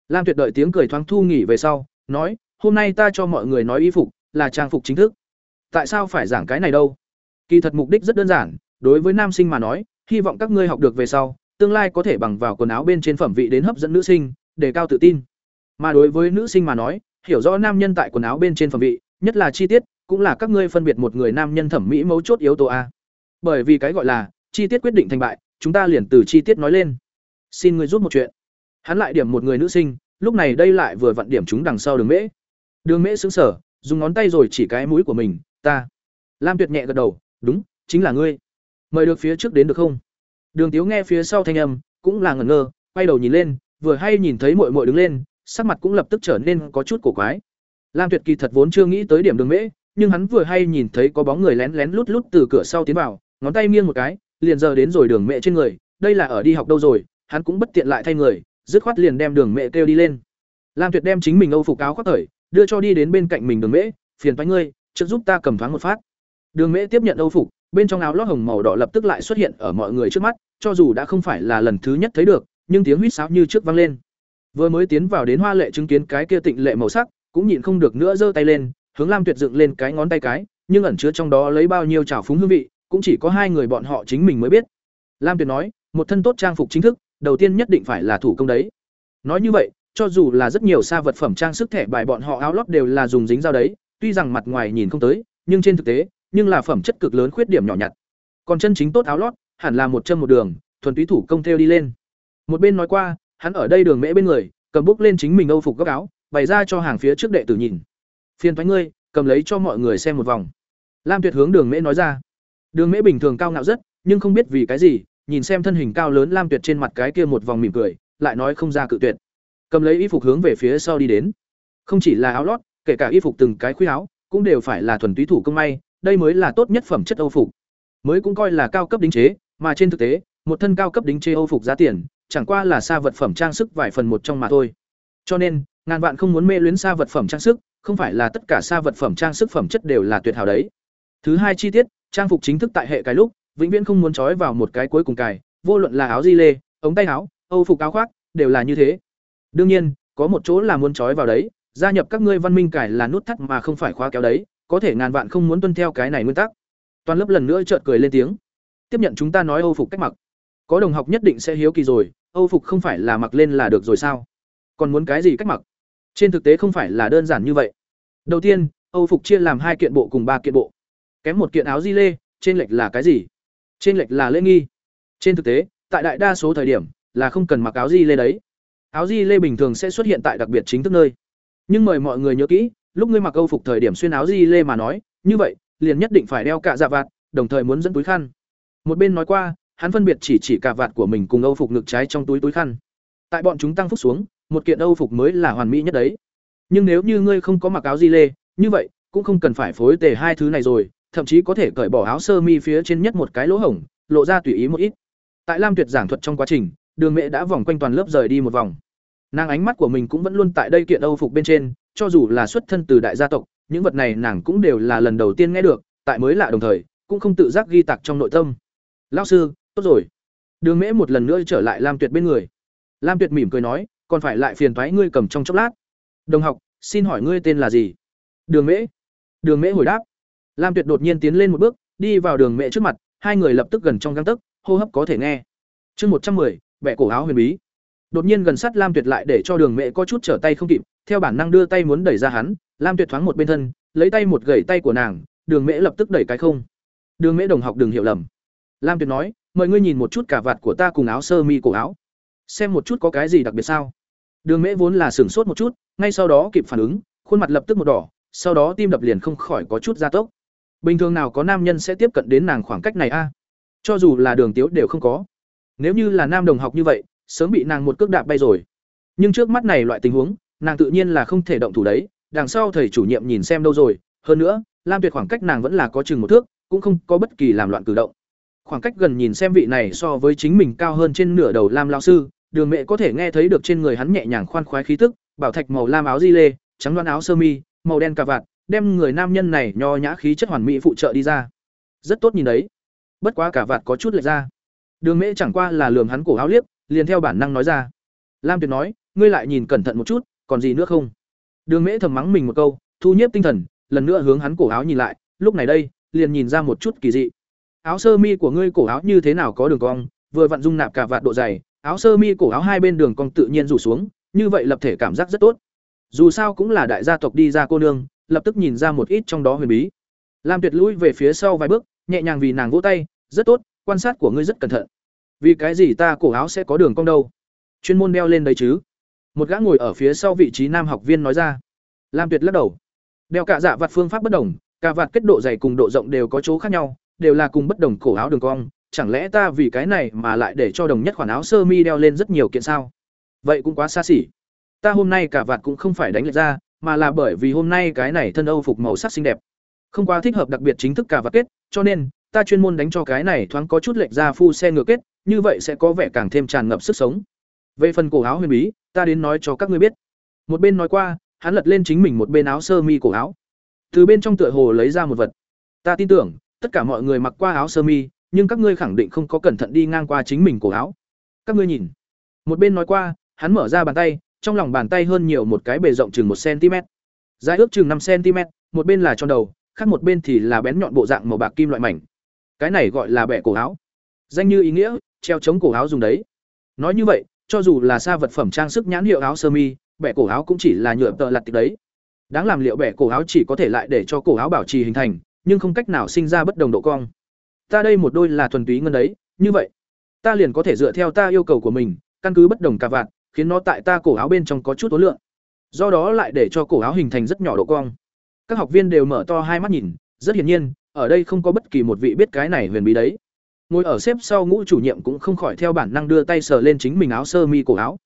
S1: Lam tuyệt đợi tiếng cười thoáng thu nghỉ về sau, nói, hôm nay ta cho mọi người nói y phục, là trang phục chính thức. Tại sao phải giảng cái này đâu? Kỳ thật mục đích rất đơn giản, đối với nam sinh mà nói, hy vọng các ngươi học được về sau, tương lai có thể bằng vào quần áo bên trên phẩm vị đến hấp dẫn nữ sinh, để cao tự tin mà đối với nữ sinh mà nói, hiểu rõ nam nhân tại quần áo bên trên phẩm vị, nhất là chi tiết, cũng là các ngươi phân biệt một người nam nhân thẩm mỹ mấu chốt yếu tố a. Bởi vì cái gọi là, chi tiết quyết định thành bại, chúng ta liền từ chi tiết nói lên. Xin ngươi giúp một chuyện. Hắn lại điểm một người nữ sinh, lúc này đây lại vừa vặn điểm chúng đằng sau đường mễ. Đường mễ xứng sở dùng ngón tay rồi chỉ cái mũi của mình, ta. Lam tuyệt nhẹ gật đầu, đúng, chính là ngươi. Mời được phía trước đến được không? Đường tiếu nghe phía sau thanh âm, cũng là ngẩn ngơ, quay đầu nhìn lên, vừa hay nhìn thấy muội muội đứng lên sắc mặt cũng lập tức trở nên có chút cổ quái. Lam tuyệt kỳ thật vốn chưa nghĩ tới điểm đường mễ, nhưng hắn vừa hay nhìn thấy có bóng người lén lén lút lút từ cửa sau tiến vào, ngón tay nghiêng một cái, liền giờ đến rồi đường mẹ trên người, đây là ở đi học đâu rồi, hắn cũng bất tiện lại thay người, dứt khoát liền đem đường mẹ kêu đi lên. Lam tuyệt đem chính mình âu phục áo khoác thời, đưa cho đi đến bên cạnh mình đường mễ, phiền thoái ngươi trước giúp ta cầm thoáng một phát. Đường mễ tiếp nhận âu phục, bên trong áo lót hồng màu đỏ lập tức lại xuất hiện ở mọi người trước mắt, cho dù đã không phải là lần thứ nhất thấy được, nhưng tiếng huýt sáo như trước vang lên vừa mới tiến vào đến hoa lệ chứng kiến cái kia tịnh lệ màu sắc, cũng nhịn không được nữa giơ tay lên, hướng lam tuyệt dựng lên cái ngón tay cái, nhưng ẩn chứa trong đó lấy bao nhiêu trào phúng hương vị, cũng chỉ có hai người bọn họ chính mình mới biết. Lam tuyệt nói, một thân tốt trang phục chính thức, đầu tiên nhất định phải là thủ công đấy. Nói như vậy, cho dù là rất nhiều xa vật phẩm trang sức thẻ bài bọn họ áo lót đều là dùng dính dao đấy, tuy rằng mặt ngoài nhìn không tới, nhưng trên thực tế, nhưng là phẩm chất cực lớn khuyết điểm nhỏ nhặt. Còn chân chính tốt áo lót, hẳn là một chân một đường, thuần túy thủ công theo đi lên. Một bên nói qua hắn ở đây đường mễ bên người, cầm bút lên chính mình âu phục góc áo, bày ra cho hàng phía trước đệ tử nhìn. Phiền thoái ngươi, cầm lấy cho mọi người xem một vòng. Lam tuyệt hướng đường mễ nói ra. Đường mễ bình thường cao ngạo rất, nhưng không biết vì cái gì, nhìn xem thân hình cao lớn lam tuyệt trên mặt cái kia một vòng mỉm cười, lại nói không ra cự tuyệt. Cầm lấy y phục hướng về phía sau đi đến. Không chỉ là áo lót, kể cả y phục từng cái khuy áo, cũng đều phải là thuần túy thủ công may, đây mới là tốt nhất phẩm chất âu phục. Mới cũng coi là cao cấp đính chế, mà trên thực tế, một thân cao cấp đính chế âu phục giá tiền chẳng qua là xa vật phẩm trang sức vài phần một trong mà thôi. Cho nên, ngàn vạn không muốn mê luyến xa vật phẩm trang sức, không phải là tất cả xa vật phẩm trang sức phẩm chất đều là tuyệt hảo đấy. Thứ hai chi tiết, trang phục chính thức tại hệ cái lúc, vĩnh viễn không muốn trói vào một cái cuối cùng cài, vô luận là áo di lê, ống tay áo, âu phục áo khoác, đều là như thế. Đương nhiên, có một chỗ là muốn trói vào đấy, gia nhập các ngươi văn minh cài là nút thắt mà không phải khóa kéo đấy, có thể ngàn vạn không muốn tuân theo cái này nguyên tắc. Toàn lớp lần nữa chợt cười lên tiếng. Tiếp nhận chúng ta nói âu phục cách mặc. Có đồng học nhất định sẽ hiếu kỳ rồi âu phục không phải là mặc lên là được rồi sao? Còn muốn cái gì cách mặc? Trên thực tế không phải là đơn giản như vậy. Đầu tiên, âu phục chia làm hai kiện bộ cùng ba kiện bộ. Kém một kiện áo di lê trên lệch là cái gì? Trên lệch là lễ nghi. Trên thực tế, tại đại đa số thời điểm là không cần mặc áo di lê đấy. Áo di lê bình thường sẽ xuất hiện tại đặc biệt chính thức nơi. Nhưng mời mọi người nhớ kỹ, lúc ngươi mặc âu phục thời điểm xuyên áo di lê mà nói, như vậy, liền nhất định phải đeo cả dạ vạt, đồng thời muốn dẫn túi khăn. Một bên nói qua hắn phân biệt chỉ chỉ cả vạt của mình cùng âu phục ngực trái trong túi túi khăn. Tại bọn chúng tăng phúc xuống, một kiện âu phục mới là hoàn mỹ nhất đấy. Nhưng nếu như ngươi không có mặc áo di lê như vậy, cũng không cần phải phối tề hai thứ này rồi, thậm chí có thể cởi bỏ áo sơ mi phía trên nhất một cái lỗ hổng, lộ ra tùy ý một ít. Tại lam tuyệt giảng thuật trong quá trình, đường mẹ đã vòng quanh toàn lớp rời đi một vòng. Nàng ánh mắt của mình cũng vẫn luôn tại đây kiện âu phục bên trên, cho dù là xuất thân từ đại gia tộc, những vật này nàng cũng đều là lần đầu tiên nghe được, tại mới lạ đồng thời, cũng không tự giác ghi tạc trong nội tâm. Lao sư tốt rồi. Đường mễ một lần nữa trở lại lam tuyệt bên người. Lam tuyệt mỉm cười nói còn phải lại phiền thoái ngươi cầm trong chốc lát. Đồng học xin hỏi ngươi tên là gì? Đường mễ. Đường mễ hồi đáp. Lam tuyệt đột nhiên tiến lên một bước đi vào đường mễ trước mặt hai người lập tức gần trong găng tấc hô hấp có thể nghe. Chương một trăm mười, bẻ cổ áo huyền bí. Đột nhiên gần sát lam tuyệt lại để cho đường mễ có chút trở tay không kịp theo bản năng đưa tay muốn đẩy ra hắn lam tuyệt thoáng một bên thân lấy tay một gẩy tay của nàng đường mễ lập tức đẩy cái không. Đường mễ đồng học đừng hiểu lầm. Lam tuyệt nói mời ngươi nhìn một chút cả vạt của ta cùng áo sơ mi cổ áo. Xem một chút có cái gì đặc biệt sao? Đường mễ vốn là sửng sốt một chút, ngay sau đó kịp phản ứng, khuôn mặt lập tức một đỏ, sau đó tim đập liền không khỏi có chút gia tốc. Bình thường nào có nam nhân sẽ tiếp cận đến nàng khoảng cách này a? À? Cho dù là đường tiếu đều không có. Nếu như là nam đồng học như vậy, sớm bị nàng một cước đạp bay rồi. Nhưng trước mắt này loại tình huống, nàng tự nhiên là không thể động thủ đấy, đằng sau thầy chủ nhiệm nhìn xem đâu rồi. Hơn nữa, lam tuyệt khoảng cách nàng vẫn là có chừng một thước, cũng không có bất kỳ làm loạn cử động khoảng cách gần nhìn xem vị này so với chính mình cao hơn trên nửa đầu lam lao sư, đường mẹ có thể nghe thấy được trên người hắn nhẹ nhàng khoan khoái khí tức, bảo thạch màu lam áo di lê, trắng đoan áo sơ mi, màu đen cà vạt, đem người nam nhân này nho nhã khí chất hoàn mỹ phụ trợ đi ra. Rất tốt nhìn đấy. Bất quá cả vạt có chút lệch ra. Đường mễ chẳng qua là lườm hắn cổ áo liếc, liền theo bản năng nói ra. Lam tuyệt nói, ngươi lại nhìn cẩn thận một chút, còn gì nữa không? Đường mễ thầm mắng mình một câu, thu nhếp tinh thần, lần nữa hướng hắn cổ áo nhìn lại, lúc này đây, liền nhìn ra một chút kỳ dị áo sơ mi của ngươi cổ áo như thế nào có đường cong, vừa vặn dung nạp cả vạt độ dày, áo sơ mi cổ áo hai bên đường cong tự nhiên rủ xuống, như vậy lập thể cảm giác rất tốt. Dù sao cũng là đại gia tộc đi ra cô nương, lập tức nhìn ra một ít trong đó huyền bí. Lam tuyệt lùi về phía sau vài bước, nhẹ nhàng vì nàng vỗ tay, rất tốt, quan sát của ngươi rất cẩn thận. Vì cái gì ta cổ áo sẽ có đường cong đâu? Chuyên môn đeo lên đấy chứ. Một gã ngồi ở phía sau vị trí nam học viên nói ra. Lam tuyệt lắc đầu. Đeo cả dạ vạt phương pháp bất đồng, cả vạt kết độ dày cùng độ rộng đều có chỗ khác nhau đều là cùng bất đồng cổ áo đường cong, chẳng lẽ ta vì cái này mà lại để cho đồng nhất khoản áo sơ mi đeo lên rất nhiều kiện sao? Vậy cũng quá xa xỉ. Ta hôm nay cả vạt cũng không phải đánh lệch ra, mà là bởi vì hôm nay cái này thân âu phục màu sắc xinh đẹp. Không quá thích hợp đặc biệt chính thức cả vạt kết, cho nên, ta chuyên môn đánh cho cái này thoáng có chút lệch ra phu xe ngựa kết, như vậy sẽ có vẻ càng thêm tràn ngập sức sống. Về phần cổ áo huyền bí, ta đến nói cho các ngươi biết. Một bên nói qua, hắn lật lên chính mình một bên áo sơ mi cổ áo. Từ bên trong tựa hồ lấy ra một vật. Ta tin tưởng tất cả mọi người mặc qua áo sơ mi, nhưng các ngươi khẳng định không có cẩn thận đi ngang qua chính mình cổ áo. Các ngươi nhìn. Một bên nói qua, hắn mở ra bàn tay, trong lòng bàn tay hơn nhiều một cái bề rộng chừng một cm. Dài ước chừng năm cm, một bên là tròn đầu, khác một bên thì là bén nhọn bộ dạng màu bạc kim loại mảnh. Cái này gọi là bẻ cổ áo. Danh như ý nghĩa, treo chống cổ áo dùng đấy. Nói như vậy, cho dù là xa vật phẩm trang sức nhãn hiệu áo sơ mi, bẻ cổ áo cũng chỉ là nhựa tợ lặt tịch đấy. Đáng làm liệu bẻ cổ áo chỉ có thể lại để cho cổ áo bảo trì hình thành nhưng không cách nào sinh ra bất đồng độ cong. Ta đây một đôi là thuần túy ngân đấy, như vậy, ta liền có thể dựa theo ta yêu cầu của mình, căn cứ bất đồng cả vạn khiến nó tại ta cổ áo bên trong có chút tối lượng. Do đó lại để cho cổ áo hình thành rất nhỏ độ cong. Các học viên đều mở to hai mắt nhìn, rất hiển nhiên, ở đây không có bất kỳ một vị biết cái này huyền bí đấy. Ngồi ở xếp sau ngũ chủ nhiệm cũng không khỏi theo bản năng đưa tay sờ lên chính mình áo sơ mi cổ áo.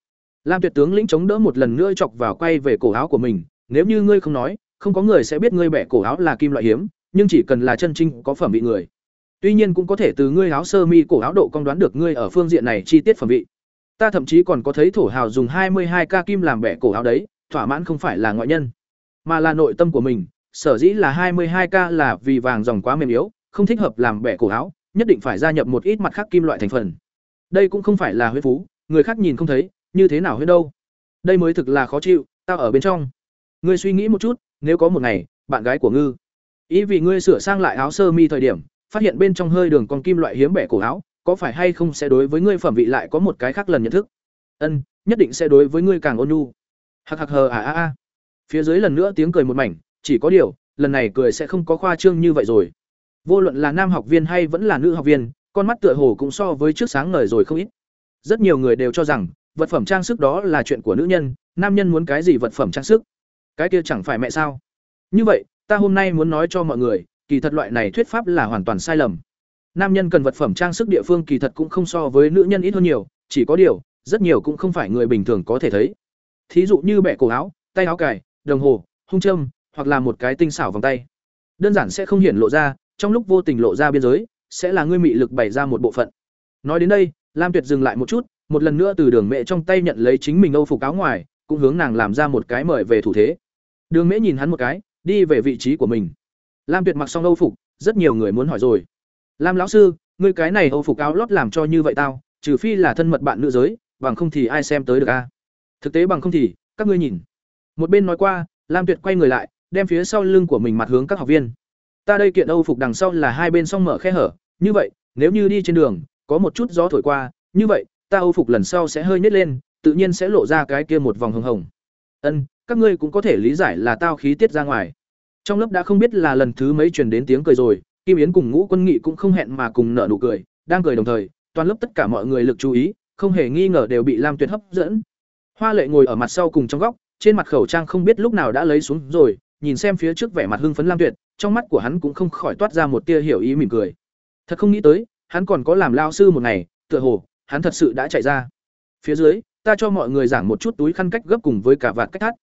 S1: Lam tuyệt tướng lĩnh chống đỡ một lần nữa chọc vào quay về cổ áo của mình, nếu như ngươi không nói, không có người sẽ biết ngươi bẻ cổ áo là kim loại hiếm nhưng chỉ cần là chân trinh có phẩm vị người. Tuy nhiên cũng có thể từ ngươi áo sơ mi cổ áo độ con đoán được ngươi ở phương diện này chi tiết phẩm vị. Ta thậm chí còn có thấy thổ hào dùng hai mươi hai k kim làm bẻ cổ áo đấy, thỏa mãn không phải là ngoại nhân. Mà là nội tâm của mình, sở dĩ là hai mươi hai k là vì vàng dòng quá mềm yếu, không thích hợp làm bẻ cổ áo, nhất định phải gia nhập một ít mặt khác kim loại thành phần. Đây cũng không phải là huyết phú, người khác nhìn không thấy, như thế nào huyết đâu? Đây mới thực là khó chịu, tao ở bên trong. Ngươi suy nghĩ một chút, nếu có một ngày, bạn gái của ngư ý vì ngươi sửa sang lại áo sơ mi thời điểm, phát hiện bên trong hơi đường con kim loại hiếm bẻ cổ áo, có phải hay không sẽ đối với ngươi phẩm vị lại có một cái khác lần nhận thức? Ân, nhất định sẽ đối với ngươi càng ôn nhu. Hạc hạc hờ à à à. Phía dưới lần nữa tiếng cười một mảnh, chỉ có điều, lần này cười sẽ không có khoa trương như vậy rồi. Vô luận là nam học viên hay vẫn là nữ học viên, con mắt tựa hồ cũng so với trước sáng ngời rồi không ít. Rất nhiều người đều cho rằng, vật phẩm trang sức đó là chuyện của nữ nhân, nam nhân muốn cái gì vật phẩm trang sức? Cái kia chẳng phải mẹ sao? Như vậy ta hôm nay muốn nói cho mọi người, kỳ thật loại này thuyết pháp là hoàn toàn sai lầm. Nam nhân cần vật phẩm trang sức địa phương kỳ thật cũng không so với nữ nhân ít hơn nhiều, chỉ có điều, rất nhiều cũng không phải người bình thường có thể thấy. Thí dụ như bẻ cổ áo, tay áo cài, đồng hồ, hung châm, hoặc là một cái tinh xảo vòng tay. Đơn giản sẽ không hiển lộ ra, trong lúc vô tình lộ ra biên giới, sẽ là ngươi mị lực bày ra một bộ phận. Nói đến đây, lam tuyệt dừng lại một chút, một lần nữa từ đường mẹ trong tay nhận lấy chính mình âu phục áo ngoài, cũng hướng nàng làm ra một cái mời về thủ thế. Đường mễ nhìn hắn một cái đi về vị trí của mình. Lam tuyệt mặc xong âu phục, rất nhiều người muốn hỏi rồi. Lam lão sư, ngươi cái này âu phục áo lót làm cho như vậy tao, trừ phi là thân mật bạn nữ giới, bằng không thì ai xem tới được a? Thực tế bằng không thì, các ngươi nhìn. Một bên nói qua, lam tuyệt quay người lại, đem phía sau lưng của mình mặt hướng các học viên. Ta đây kiện âu phục đằng sau là hai bên song mở khe hở, như vậy, nếu như đi trên đường, có một chút gió thổi qua, như vậy, ta âu phục lần sau sẽ hơi nhét lên, tự nhiên sẽ lộ ra cái kia một vòng hồng hồng. Ân các ngươi cũng có thể lý giải là tao khí tiết ra ngoài. Trong lớp đã không biết là lần thứ mấy truyền đến tiếng cười rồi, kim yến cùng ngũ quân nghị cũng không hẹn mà cùng nở nụ cười, đang cười đồng thời, toàn lớp tất cả mọi người lực chú ý, không hề nghi ngờ đều bị lam tuyệt hấp dẫn. Hoa lệ ngồi ở mặt sau cùng trong góc, trên mặt khẩu trang không biết lúc nào đã lấy xuống rồi, nhìn xem phía trước vẻ mặt hưng phấn lam tuyệt, trong mắt của hắn cũng không khỏi toát ra một tia hiểu ý mỉm cười. Thật không nghĩ tới, hắn còn có làm lao sư một ngày, tựa hồ, hắn thật sự đã chạy ra. Phía dưới, ta cho mọi người giảng một chút túi khăn cách gấp cùng với cả vạt cách thắt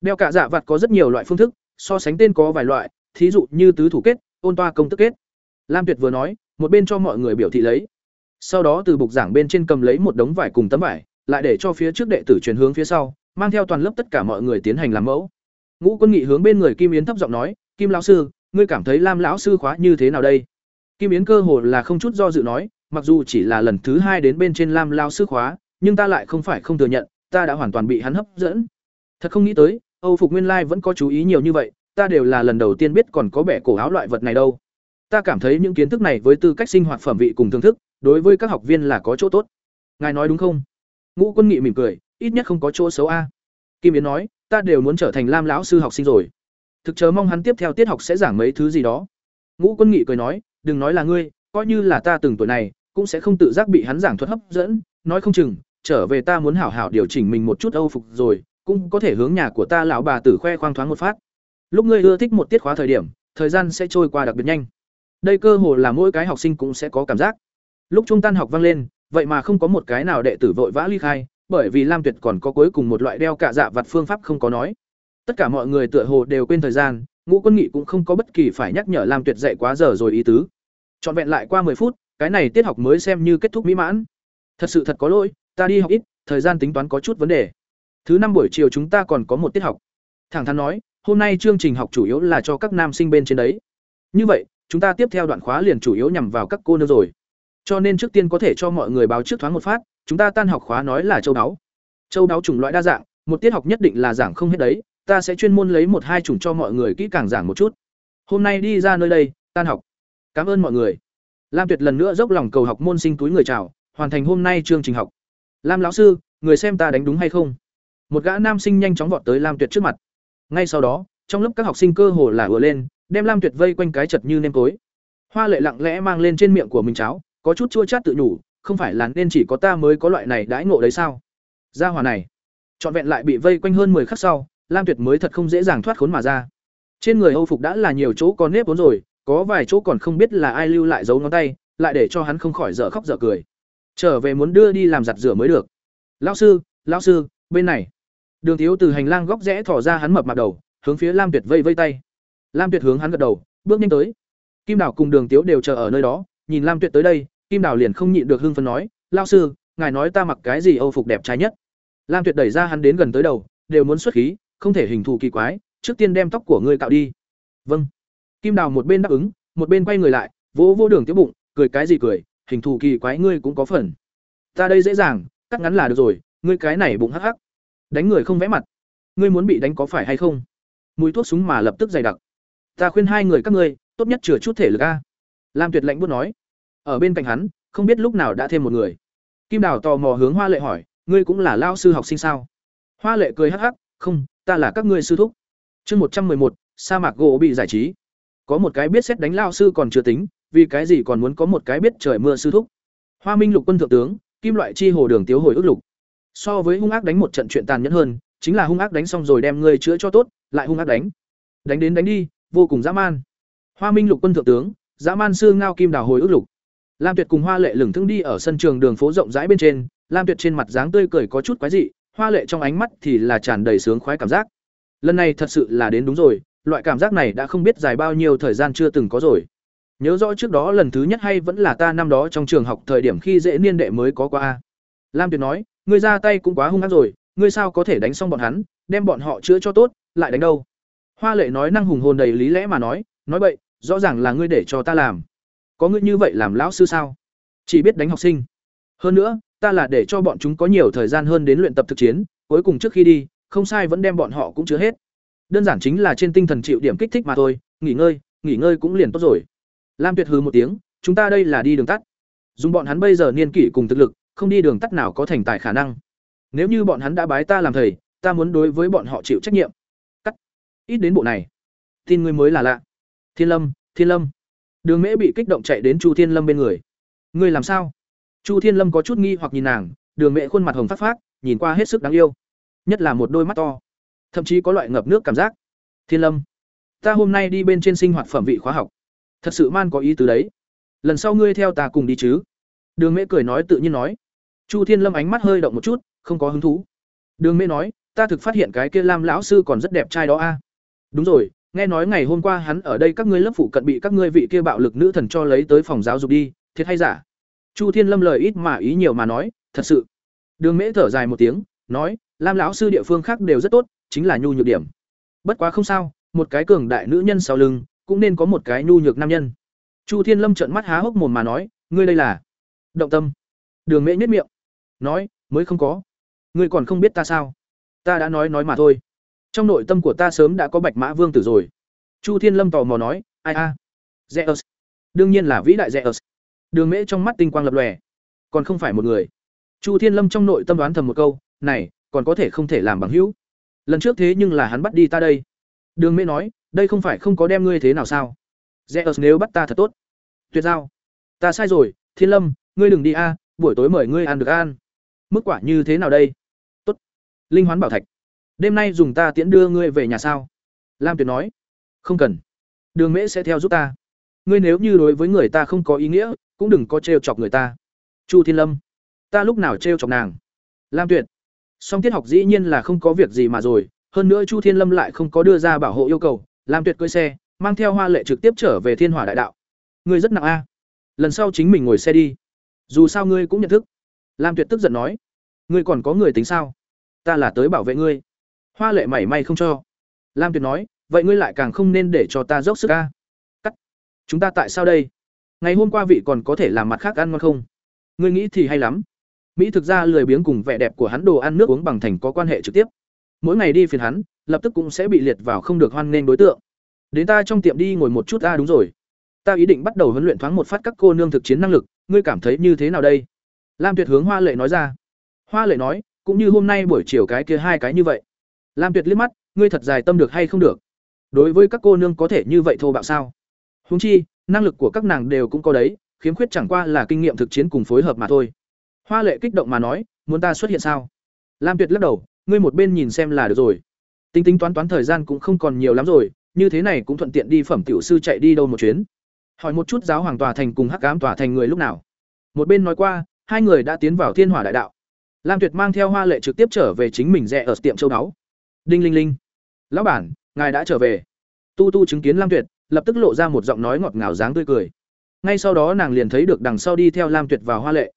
S1: đeo cả dạ vặt có rất nhiều loại phương thức, so sánh tên có vài loại, thí dụ như tứ thủ kết, ôn toa công tức kết. Lam tuyệt vừa nói, một bên cho mọi người biểu thị lấy. Sau đó từ bục giảng bên trên cầm lấy một đống vải cùng tấm vải, lại để cho phía trước đệ tử chuyển hướng phía sau, mang theo toàn lớp tất cả mọi người tiến hành làm mẫu. Ngũ quân nghị hướng bên người kim yến thấp giọng nói, kim lão sư, ngươi cảm thấy lam lão sư khóa như thế nào đây? Kim yến cơ hồ là không chút do dự nói, mặc dù chỉ là lần thứ hai đến bên trên lam lão sư khóa, nhưng ta lại không phải không thừa nhận, ta đã hoàn toàn bị hắn hấp dẫn. Thật không nghĩ tới âu phục nguyên lai vẫn có chú ý nhiều như vậy, ta đều là lần đầu tiên biết còn có bẻ cổ áo loại vật này đâu. Ta cảm thấy những kiến thức này với tư cách sinh hoạt phẩm vị cùng thưởng thức, đối với các học viên là có chỗ tốt. Ngài nói đúng không? Ngũ quân nghị mỉm cười, ít nhất không có chỗ xấu a. Kim yến nói, ta đều muốn trở thành lam lão sư học sinh rồi. Thực chờ mong hắn tiếp theo tiết học sẽ giảng mấy thứ gì đó. Ngũ quân nghị cười nói, đừng nói là ngươi, coi như là ta từng tuổi này, cũng sẽ không tự giác bị hắn giảng thuật hấp dẫn. Nói không chừng, trở về ta muốn hảo hảo điều chỉnh mình một chút âu phục rồi cũng có thể hướng nhà của ta lão bà tử khoe khoang thoáng một phát. Lúc ngươi ưa thích một tiết khóa thời điểm, thời gian sẽ trôi qua đặc biệt nhanh. Đây cơ hồ là mỗi cái học sinh cũng sẽ có cảm giác. Lúc trung tan học vang lên, vậy mà không có một cái nào đệ tử vội vã ly khai, bởi vì lam tuyệt còn có cuối cùng một loại đeo cả dạ vặt phương pháp không có nói. Tất cả mọi người tựa hồ đều quên thời gian, ngũ quân nghị cũng không có bất kỳ phải nhắc nhở lam tuyệt dậy quá giờ rồi ý tứ. Trọn vẹn lại qua 10 phút, cái này tiết học mới xem như kết thúc mỹ mãn. Thật sự thật có lỗi, ta đi học ít, thời gian tính toán có chút vấn đề thứ năm buổi chiều chúng ta còn có một tiết học. Thẳng thắn nói, hôm nay chương trình học chủ yếu là cho các nam sinh bên trên đấy. Như vậy, chúng ta tiếp theo đoạn khóa liền chủ yếu nhằm vào các cô nương rồi. Cho nên trước tiên có thể cho mọi người báo trước thoáng một phát, chúng ta tan học khóa nói là châu đáo. Châu đáo chủng loại đa dạng, một tiết học nhất định là giảng không hết đấy, ta sẽ chuyên môn lấy một hai chủng cho mọi người kỹ càng giảng một chút. Hôm nay đi ra nơi đây, tan học. Cảm ơn mọi người. Lam tuyệt lần nữa dốc lòng cầu học môn sinh túi người chào, hoàn thành hôm nay chương trình học. Lam lão sư, người xem ta đánh đúng hay không? Một gã nam sinh nhanh chóng vọt tới lam tuyệt trước mặt. Ngay sau đó, trong lớp các học sinh cơ hồ là ừa lên, đem lam tuyệt vây quanh cái chật như nêm cối. Hoa lệ lặng lẽ mang lên trên miệng của mình cháo, có chút chua chát tự nhủ, không phải là nên chỉ có ta mới có loại này đãi ngộ đấy sao? Gia hòa này, trọn vẹn lại bị vây quanh hơn 10 khắc sau, lam tuyệt mới thật không dễ dàng thoát khốn mà ra. Trên người âu phục đã là nhiều chỗ có nếp vốn rồi, có vài chỗ còn không biết là ai lưu lại dấu ngón tay, lại để cho hắn không khỏi dở khóc dở cười. Trở về muốn đưa đi làm giặt rửa mới được. Lão sư lão sư, bên này đường thiếu từ hành lang góc rẽ thỏ ra hắn mập mặt đầu, hướng phía lam tuyệt vây vây tay. Lam tuyệt hướng hắn gật đầu, bước nhanh tới. Kim đào cùng đường tiếu đều chờ ở nơi đó, nhìn lam tuyệt tới đây, kim đào liền không nhịn được hưng phấn nói, "Lão sư, ngài nói ta mặc cái gì âu phục đẹp trai nhất? Lam tuyệt đẩy ra hắn đến gần tới đầu, đều muốn xuất khí, không thể hình thù kỳ quái, trước tiên đem tóc của ngươi cạo đi. Vâng. Kim đào một bên đáp ứng, một bên quay người lại, vỗ vỗ đường tiếu bụng, cười cái gì cười, hình thù kỳ quái ngươi cũng có phần. Ta đây dễ dàng, cắt ngắn là được rồi, ngươi cái này bụng hắc hắc đánh người không vẽ mặt. Ngươi muốn bị đánh có phải hay không? Mùi thuốc súng mà lập tức dày đặc. Ta khuyên hai người các ngươi, tốt nhất chừa chút thể lực a. Lam tuyệt lạnh bút nói. Ở bên cạnh hắn, không biết lúc nào đã thêm một người. Kim đào tò mò hướng hoa lệ hỏi, ngươi cũng là lao sư học sinh sao? Hoa lệ cười hắc hắc, không, ta là các ngươi sư thúc. Chương một trăm một, sa mạc gỗ bị giải trí. Có một cái biết xét đánh lao sư còn chưa tính, vì cái gì còn muốn có một cái biết trời mưa sư thúc. Hoa minh lục quân thượng tướng, kim loại chi hồ đường tiếu hồi ước lục so với hung ác đánh một trận chuyện tàn nhẫn hơn, chính là hung ác đánh xong rồi đem ngươi chữa cho tốt, lại hung ác đánh. Đánh đến đánh đi, vô cùng dã man. Hoa minh lục quân thượng tướng, dã man sư ngao kim đào hồi ức lục. Lam tuyệt cùng hoa lệ lửng thương đi ở sân trường đường phố rộng rãi bên trên, lam tuyệt trên mặt dáng tươi cười có chút quái dị, hoa lệ trong ánh mắt thì là tràn đầy sướng khoái cảm giác. Lần này thật sự là đến đúng rồi, loại cảm giác này đã không biết dài bao nhiêu thời gian chưa từng có rồi. Nhớ rõ trước đó lần thứ nhất hay vẫn là ta năm đó trong trường học thời điểm khi dễ niên đệ mới có qua lam tuyệt nói ngươi ra tay cũng quá hung hăng rồi, ngươi sao có thể đánh xong bọn hắn, đem bọn họ chữa cho tốt, lại đánh đâu? Hoa lệ nói năng hùng hồn đầy lý lẽ mà nói nói vậy rõ ràng là ngươi để cho ta làm. Có ngươi như vậy làm lão sư sao? Chỉ biết đánh học sinh. Hơn nữa, ta là để cho bọn chúng có nhiều thời gian hơn đến luyện tập thực chiến, cuối cùng trước khi đi, không sai vẫn đem bọn họ cũng chứa hết. Đơn giản chính là trên tinh thần chịu điểm kích thích mà thôi, nghỉ ngơi nghỉ ngơi cũng liền tốt rồi. Lam tuyệt hừ một tiếng, chúng ta đây là đi đường tắt. Dùng bọn hắn bây giờ niên kỷ cùng thực lực không đi đường tắt nào có thành tài khả năng. Nếu như bọn hắn đã bái ta làm thầy, ta muốn đối với bọn họ chịu trách nhiệm. Cắt. Ít đến bộ này. Tin ngươi mới là lạ. Thiên lâm thiên lâm. Đường mễ bị kích động chạy đến chu thiên lâm bên người. Ngươi làm sao? Chu thiên lâm có chút nghi hoặc nhìn nàng, đường mễ khuôn mặt hồng phát phát nhìn qua hết sức đáng yêu. Nhất là một đôi mắt to. Thậm chí có loại ngập nước cảm giác. Thiên lâm, ta hôm nay đi bên trên sinh hoạt phẩm vị khóa học. Thật sự man có ý tứ đấy. Lần sau ngươi theo ta cùng đi chứ. Đường mễ cười nói tự nhiên nói chu thiên lâm ánh mắt hơi động một chút, không có hứng thú. Đường mễ nói, ta thực phát hiện cái kia lam lão sư còn rất đẹp trai đó a. Đúng rồi, nghe nói ngày hôm qua hắn ở đây các ngươi lớp phụ cận bị các ngươi vị kia bạo lực nữ thần cho lấy tới phòng giáo dục đi, thiệt hay giả? Chu thiên lâm lời ít mà ý nhiều mà nói, thật sự. Đường mễ thở dài một tiếng, nói, lam lão sư địa phương khác đều rất tốt, chính là nhu nhược điểm. Bất quá không sao, một cái cường đại nữ nhân sau lưng, cũng nên có một cái nhu nhược nam nhân. Chu thiên lâm trợn mắt há hốc mồm mà nói, ngươi đây là? Động tâm. Đường mễ nhất miệng nói, mới không có. Ngươi còn không biết ta sao? Ta đã nói nói mà thôi. Trong nội tâm của ta sớm đã có bạch mã vương tử rồi. Chu thiên lâm tò mò nói, ai a? Zeus. Đương nhiên là vĩ đại zeus. Đường mễ trong mắt tinh quang lập lòe. Còn không phải một người. Chu thiên lâm trong nội tâm đoán thầm một câu, này, còn có thể không thể làm bằng hữu. Lần trước thế nhưng là hắn bắt đi ta đây. Đường mễ nói, đây không phải không có đem ngươi thế nào sao? Zeus nếu bắt ta thật tốt. Tuyệt giao. Ta sai rồi, thiên lâm, ngươi đừng đi a, buổi tối mời ngươi ăn được ăn mức quả như thế nào đây? Tốt. Linh hoán bảo thạch. Đêm nay dùng ta tiễn đưa ngươi về nhà sao? Lam tuyệt nói. Không cần. Đường mễ sẽ theo giúp ta. Ngươi nếu như đối với người ta không có ý nghĩa, cũng đừng có trêu chọc người ta. Chu thiên lâm. Ta lúc nào trêu chọc nàng? Lam tuyệt. Song tiết học dĩ nhiên là không có việc gì mà rồi, hơn nữa chu thiên lâm lại không có đưa ra bảo hộ yêu cầu. Lam tuyệt cưỡi xe, mang theo hoa lệ trực tiếp trở về thiên hỏa đại đạo. Ngươi rất nặng a. Lần sau chính mình ngồi xe đi. Dù sao ngươi cũng nhận thức lam tuyệt tức giận nói, ngươi còn có người tính sao? Ta là tới bảo vệ ngươi. Hoa lệ mảy may không cho. Lam tuyệt nói, vậy ngươi lại càng không nên để cho ta dốc sức ca cắt. Chúng ta tại sao đây? Ngày hôm qua vị còn có thể làm mặt khác ăn ngon không? Ngươi nghĩ thì hay lắm. Mỹ thực ra lười biếng cùng vẻ đẹp của hắn đồ ăn nước uống bằng thành có quan hệ trực tiếp. Mỗi ngày đi phiền hắn, lập tức cũng sẽ bị liệt vào không được hoan nghênh đối tượng. Đến ta trong tiệm đi ngồi một chút ta đúng rồi. Ta ý định bắt đầu huấn luyện thoáng một phát các cô nương thực chiến năng lực, ngươi cảm thấy như thế nào đây? Lam tuyệt hướng hoa lệ nói ra. Hoa lệ nói, cũng như hôm nay buổi chiều cái kia hai cái như vậy. Lam tuyệt liếc mắt, ngươi thật dài tâm được hay không được? Đối với các cô nương có thể như vậy thô bạo sao? Húng chi, năng lực của các nàng đều cũng có đấy, khiếm khuyết chẳng qua là kinh nghiệm thực chiến cùng phối hợp mà thôi. Hoa lệ kích động mà nói, muốn ta xuất hiện sao? Lam tuyệt lắc đầu, ngươi một bên nhìn xem là được rồi. Tính tính toán toán thời gian cũng không còn nhiều lắm rồi, như thế này cũng thuận tiện đi phẩm tiểu sư chạy đi đâu một chuyến. Hỏi một chút giáo hoàng tòa thành cùng hắc ám tòa thành người lúc nào? Một bên nói qua hai người đã tiến vào thiên hỏa đại đạo. Lam tuyệt mang theo hoa lệ trực tiếp trở về chính mình rẻ ở tiệm châu đáo. Đinh linh linh, lão bản, ngài đã trở về. Tu tu chứng kiến lam tuyệt, lập tức lộ ra một giọng nói ngọt ngào dáng tươi cười. Ngay sau đó nàng liền thấy được đằng sau đi theo lam tuyệt vào hoa lệ.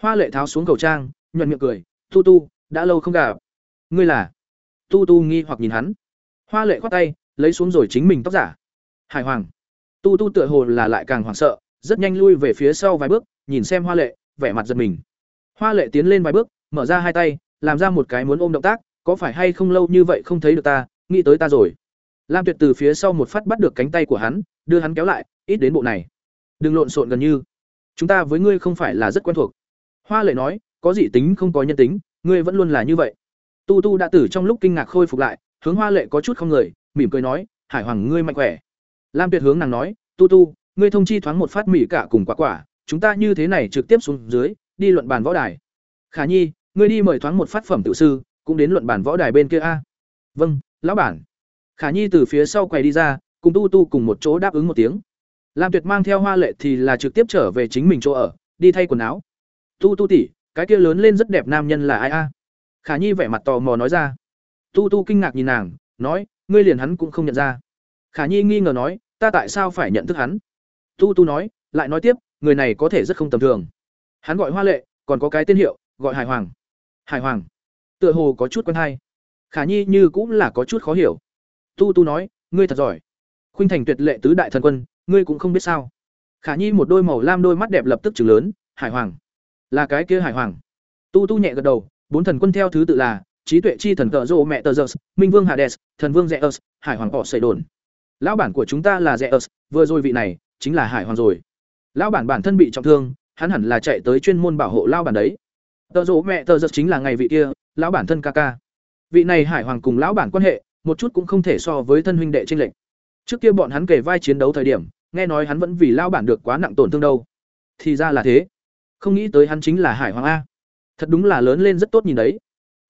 S1: Hoa lệ tháo xuống cầu trang, nhuận miệng cười, tu tu, đã lâu không gặp. Ngươi là? Tu tu nghi hoặc nhìn hắn. Hoa lệ khoát tay, lấy xuống rồi chính mình tóc giả. Hải hoàng. Tu tu tựa hồ là lại càng hoảng sợ, rất nhanh lui về phía sau vài bước, nhìn xem hoa lệ vẻ mặt giật mình. Hoa lệ tiến lên vài bước, mở ra hai tay, làm ra một cái muốn ôm động tác, có phải hay không lâu như vậy không thấy được ta, nghĩ tới ta rồi. Lam tuyệt từ phía sau một phát bắt được cánh tay của hắn, đưa hắn kéo lại, ít đến bộ này. Đừng lộn xộn gần như. Chúng ta với ngươi không phải là rất quen thuộc. Hoa lệ nói, có dị tính không có nhân tính, ngươi vẫn luôn là như vậy. Tu tu đã tử trong lúc kinh ngạc khôi phục lại, hướng hoa lệ có chút không người, mỉm cười nói, hải hoàng ngươi mạnh khỏe. Lam tuyệt hướng nàng nói, tu tu, ngươi thông chi thoáng một phát mỹ cả cùng quả quả chúng ta như thế này trực tiếp xuống dưới, đi luận bàn võ đài. Khả nhi, ngươi đi mời thoáng một phát phẩm tự sư, cũng đến luận bàn võ đài bên kia a. Vâng lão bản. Khả nhi từ phía sau quầy đi ra, cùng tu tu cùng một chỗ đáp ứng một tiếng. Lam tuyệt mang theo hoa lệ thì là trực tiếp trở về chính mình chỗ ở, đi thay quần áo. Tu tu tỉ cái kia lớn lên rất đẹp nam nhân là ai a? Khả nhi vẻ mặt tò mò nói ra. Tu tu kinh ngạc nhìn nàng, nói, ngươi liền hắn cũng không nhận ra. Khả nhi nghi ngờ nói, ta tại sao phải nhận thức hắn? Tu tu nói, lại nói tiếp người này có thể rất không tầm thường. Hắn gọi hoa lệ, còn có cái tên hiệu, gọi hải hoàng. Hải hoàng. Tựa hồ có chút quen hay. Khả nhi như cũng là có chút khó hiểu. Tu tu nói, ngươi thật giỏi. Khuynh thành tuyệt lệ tứ đại thần quân, ngươi cũng không biết sao. Khả nhi một đôi màu lam đôi mắt đẹp lập tức chừng lớn, hải hoàng. Là cái kia hải hoàng. Tu tu nhẹ gật đầu, bốn thần quân theo thứ tự là, trí tuệ chi thần cờ rô mẹ tờ giơ minh vương hades, thần vương rẽ hải hoàng bỏ xây đồn. Lão bản của chúng ta là rẽ vừa rồi vị này chính là hải hoàng rồi lão bản bản thân bị trọng thương, hắn hẳn là chạy tới chuyên môn bảo hộ lao bản đấy. Tợ rô mẹ tờ giật chính là ngày vị kia, lão bản thân ca ca. Vị này hải hoàng cùng lão bản quan hệ, một chút cũng không thể so với thân huynh đệ tranh lệch. Trước kia bọn hắn kể vai chiến đấu thời điểm, nghe nói hắn vẫn vì lao bản được quá nặng tổn thương đâu. Thì ra là thế. Không nghĩ tới hắn chính là hải hoàng a. Thật đúng là lớn lên rất tốt nhìn đấy.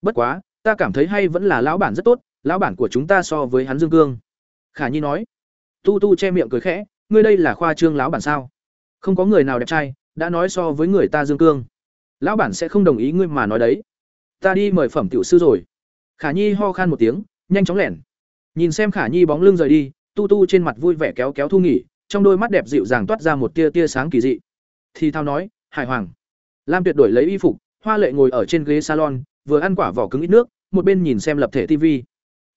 S1: Bất quá, ta cảm thấy hay vẫn là lão bản rất tốt, lão bản của chúng ta so với hắn dương cương. Khả nhi nói. Tu tu che miệng cười khẽ, ngươi đây là khoa trương lão bản sao? Không có người nào đẹp trai, đã nói so với người ta dương cương. Lão bản sẽ không đồng ý ngươi mà nói đấy. Ta đi mời phẩm tiểu sư rồi. Khả nhi ho khan một tiếng, nhanh chóng lẻn. Nhìn xem khả nhi bóng lưng rời đi, tu tu trên mặt vui vẻ kéo kéo thu nghỉ trong đôi mắt đẹp dịu dàng toát ra một tia tia sáng kỳ dị. Thì thao nói, hải hoàng. Lam tuyệt đổi lấy y phục, hoa lệ ngồi ở trên ghế salon, vừa ăn quả vỏ cứng ít nước, một bên nhìn xem lập thể tv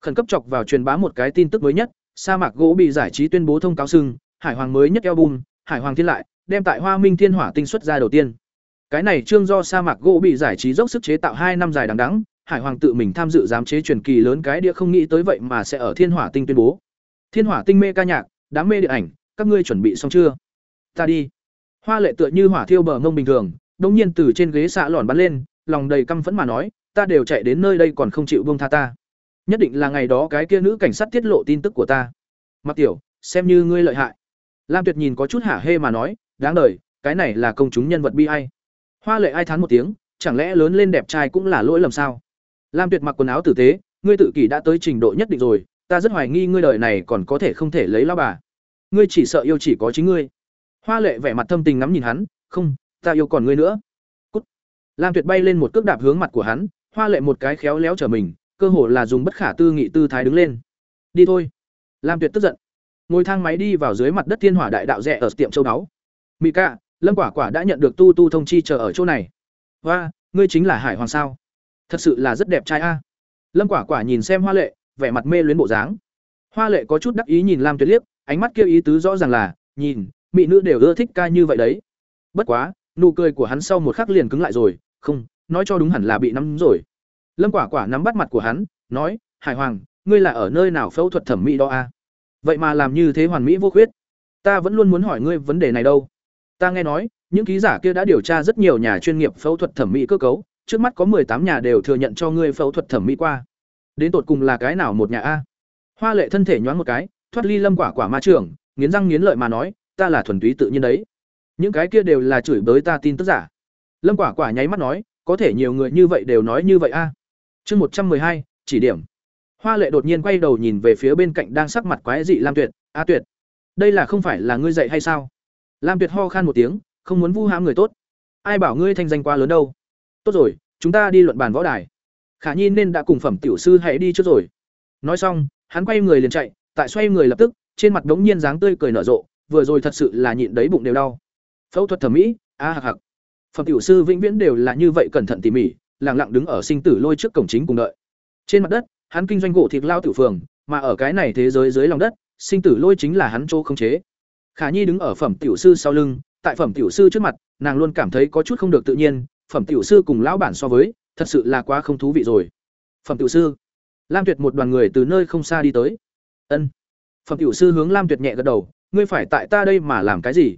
S1: khẩn cấp chọc vào truyền bá một cái tin tức mới nhất, sa mạc gỗ bị giải trí tuyên bố thông cáo sưng, hải hoàng mới nhất album, hải hoàng thiên lại đem tại hoa minh thiên hỏa tinh xuất ra đầu tiên. Cái này trương do sa mạc gỗ bị giải trí dốc sức chế tạo hai năm dài đằng đẵng, hải hoàng tự mình tham dự giám chế truyền kỳ lớn cái đĩa không nghĩ tới vậy mà sẽ ở thiên hỏa tinh tuyên bố. Thiên hỏa tinh mê ca nhạc đám mê điện ảnh, các ngươi chuẩn bị xong chưa? Ta đi. Hoa lệ tựa như hỏa thiêu bờ ngông bình thường đống nhiên từ trên ghế xạ lòn bắn lên, lòng đầy căm phẫn mà nói, ta đều chạy đến nơi đây còn không chịu buông tha ta. Nhất định là ngày đó cái kia nữ cảnh sát tiết lộ tin tức của ta. Mặc tiểu, xem như ngươi lợi hại. Lam tuyệt nhìn có chút hả hê mà nói đáng đời, cái này là công chúng nhân vật bi ai. Hoa lệ ai thán một tiếng, chẳng lẽ lớn lên đẹp trai cũng là lỗi lầm sao? Lam tuyệt mặc quần áo tử tế, ngươi tự kỷ đã tới trình độ nhất định rồi, ta rất hoài nghi ngươi đời này còn có thể không thể lấy lao bà. Ngươi chỉ sợ yêu chỉ có chính ngươi. Hoa lệ vẻ mặt thâm tình ngắm nhìn hắn, không, ta yêu còn ngươi nữa. Cút. Lam tuyệt bay lên một cước đạp hướng mặt của hắn, hoa lệ một cái khéo léo trở mình, cơ hồ là dùng bất khả tư nghị tư thái đứng lên. Đi thôi. Lam tuyệt tức giận. Ngồi thang máy đi vào dưới mặt đất thiên hỏa đại đạo rẻ ở tiệm châu đáo mỹ cạ lâm quả quả đã nhận được tu tu thông chi chờ ở chỗ này. Và ngươi chính là hải hoàng sao? Thật sự là rất đẹp trai a. Lâm quả quả nhìn xem hoa lệ, vẻ mặt mê luyến bộ dáng. Hoa lệ có chút đắc ý nhìn lam tuyệt liếc, ánh mắt kia ý tứ rõ ràng là, nhìn, mỹ nữ đều ưa thích ca như vậy đấy. Bất quá, nụ cười của hắn sau một khắc liền cứng lại rồi, không, nói cho đúng hẳn là bị nắm rồi. Lâm quả quả nắm bắt mặt của hắn, nói, hải hoàng, ngươi là ở nơi nào phẫu thuật thẩm mỹ đó a? Vậy mà làm như thế hoàn mỹ vô khuyết. Ta vẫn luôn muốn hỏi ngươi vấn đề này đâu ta nghe nói, những ký giả kia đã điều tra rất nhiều nhà chuyên nghiệp phẫu thuật thẩm mỹ cơ cấu, trước mắt có tám nhà đều thừa nhận cho ngươi phẫu thuật thẩm mỹ qua. Đến tột cùng là cái nào một nhà a? Hoa lệ thân thể nhoáng một cái, thoát ly lâm quả quả ma trưởng, nghiến răng nghiến lợi mà nói, ta là thuần túy tự nhiên đấy. Những cái kia đều là chửi bới ta tin tức giả. Lâm quả quả nháy mắt nói, có thể nhiều người như vậy đều nói như vậy a. Chương một trăm hai, chỉ điểm. Hoa lệ đột nhiên quay đầu nhìn về phía bên cạnh đang sắc mặt quái dị lam tuyệt, a tuyệt, đây là không phải là ngươi dạy hay sao? Lam tuyệt ho khan một tiếng, không muốn vu hãm người tốt. Ai bảo ngươi thanh danh quá lớn đâu? Tốt rồi, chúng ta đi luận bàn võ đài. Khả nhi nên đã cùng phẩm tiểu sư hãy đi trước rồi. Nói xong, hắn quay người liền chạy, tại xoay người lập tức, trên mặt đống nhiên dáng tươi cười nở rộ, vừa rồi thật sự là nhịn đấy bụng đều đau. Phẫu thuật thẩm mỹ, a hạc hạc. Phẩm tiểu sư vĩnh viễn đều là như vậy cẩn thận tỉ mỉ lặng lặng đứng ở sinh tử lôi trước cổng chính cùng đợi. Trên mặt đất, hắn kinh doanh gỗ thịt lao tử phường, mà ở cái này thế giới dưới lòng đất, sinh tử lôi chính là hắn chỗ khống chế khả nhi đứng ở phẩm tiểu sư sau lưng, tại phẩm tiểu sư trước mặt, nàng luôn cảm thấy có chút không được tự nhiên, phẩm tiểu sư cùng lão bản so với, thật sự là quá không thú vị rồi. Phẩm tiểu sư, lam tuyệt một đoàn người từ nơi không xa đi tới. Ân. Phẩm tiểu sư hướng lam tuyệt nhẹ gật đầu, ngươi phải tại ta đây mà làm cái gì?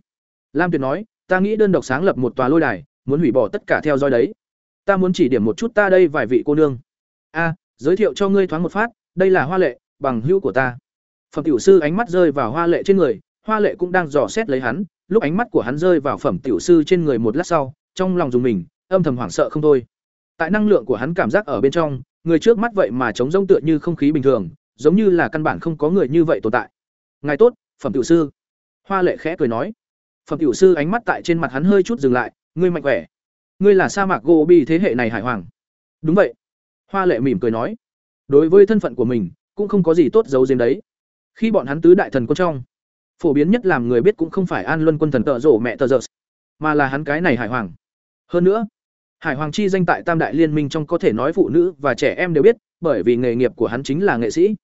S1: Lam tuyệt nói, ta nghĩ đơn độc sáng lập một tòa lôi đài, muốn hủy bỏ tất cả theo dõi đấy. Ta muốn chỉ điểm một chút ta đây vài vị cô nương. A, giới thiệu cho ngươi thoáng một phát, đây là hoa lệ, bằng hữu của ta. Phẩm tiểu sư ánh mắt rơi vào hoa lệ trên người hoa lệ cũng đang dò xét lấy hắn, lúc ánh mắt của hắn rơi vào phẩm tiểu sư trên người một lát sau, trong lòng dùng mình, âm thầm hoảng sợ không thôi. Tại năng lượng của hắn cảm giác ở bên trong, người trước mắt vậy mà chống rông tựa như không khí bình thường, giống như là căn bản không có người như vậy tồn tại. Ngài tốt, phẩm tiểu sư. Hoa lệ khẽ cười nói. Phẩm tiểu sư ánh mắt tại trên mặt hắn hơi chút dừng lại, ngươi mạnh khỏe. Ngươi là sa mạc gỗ bi thế hệ này hải hoàng. Đúng vậy. Hoa lệ mỉm cười nói. Đối với thân phận của mình, cũng không có gì tốt giấu giếm đấy. Khi bọn hắn tứ đại thần quân trong phổ biến nhất làm người biết cũng không phải an luân quân thần tợ rổ mẹ tờ giơ mà là hắn cái này hải hoàng. Hơn nữa, hải hoàng chi danh tại tam đại liên minh trong có thể nói phụ nữ và trẻ em đều biết, bởi vì nghề nghiệp của hắn chính là nghệ sĩ.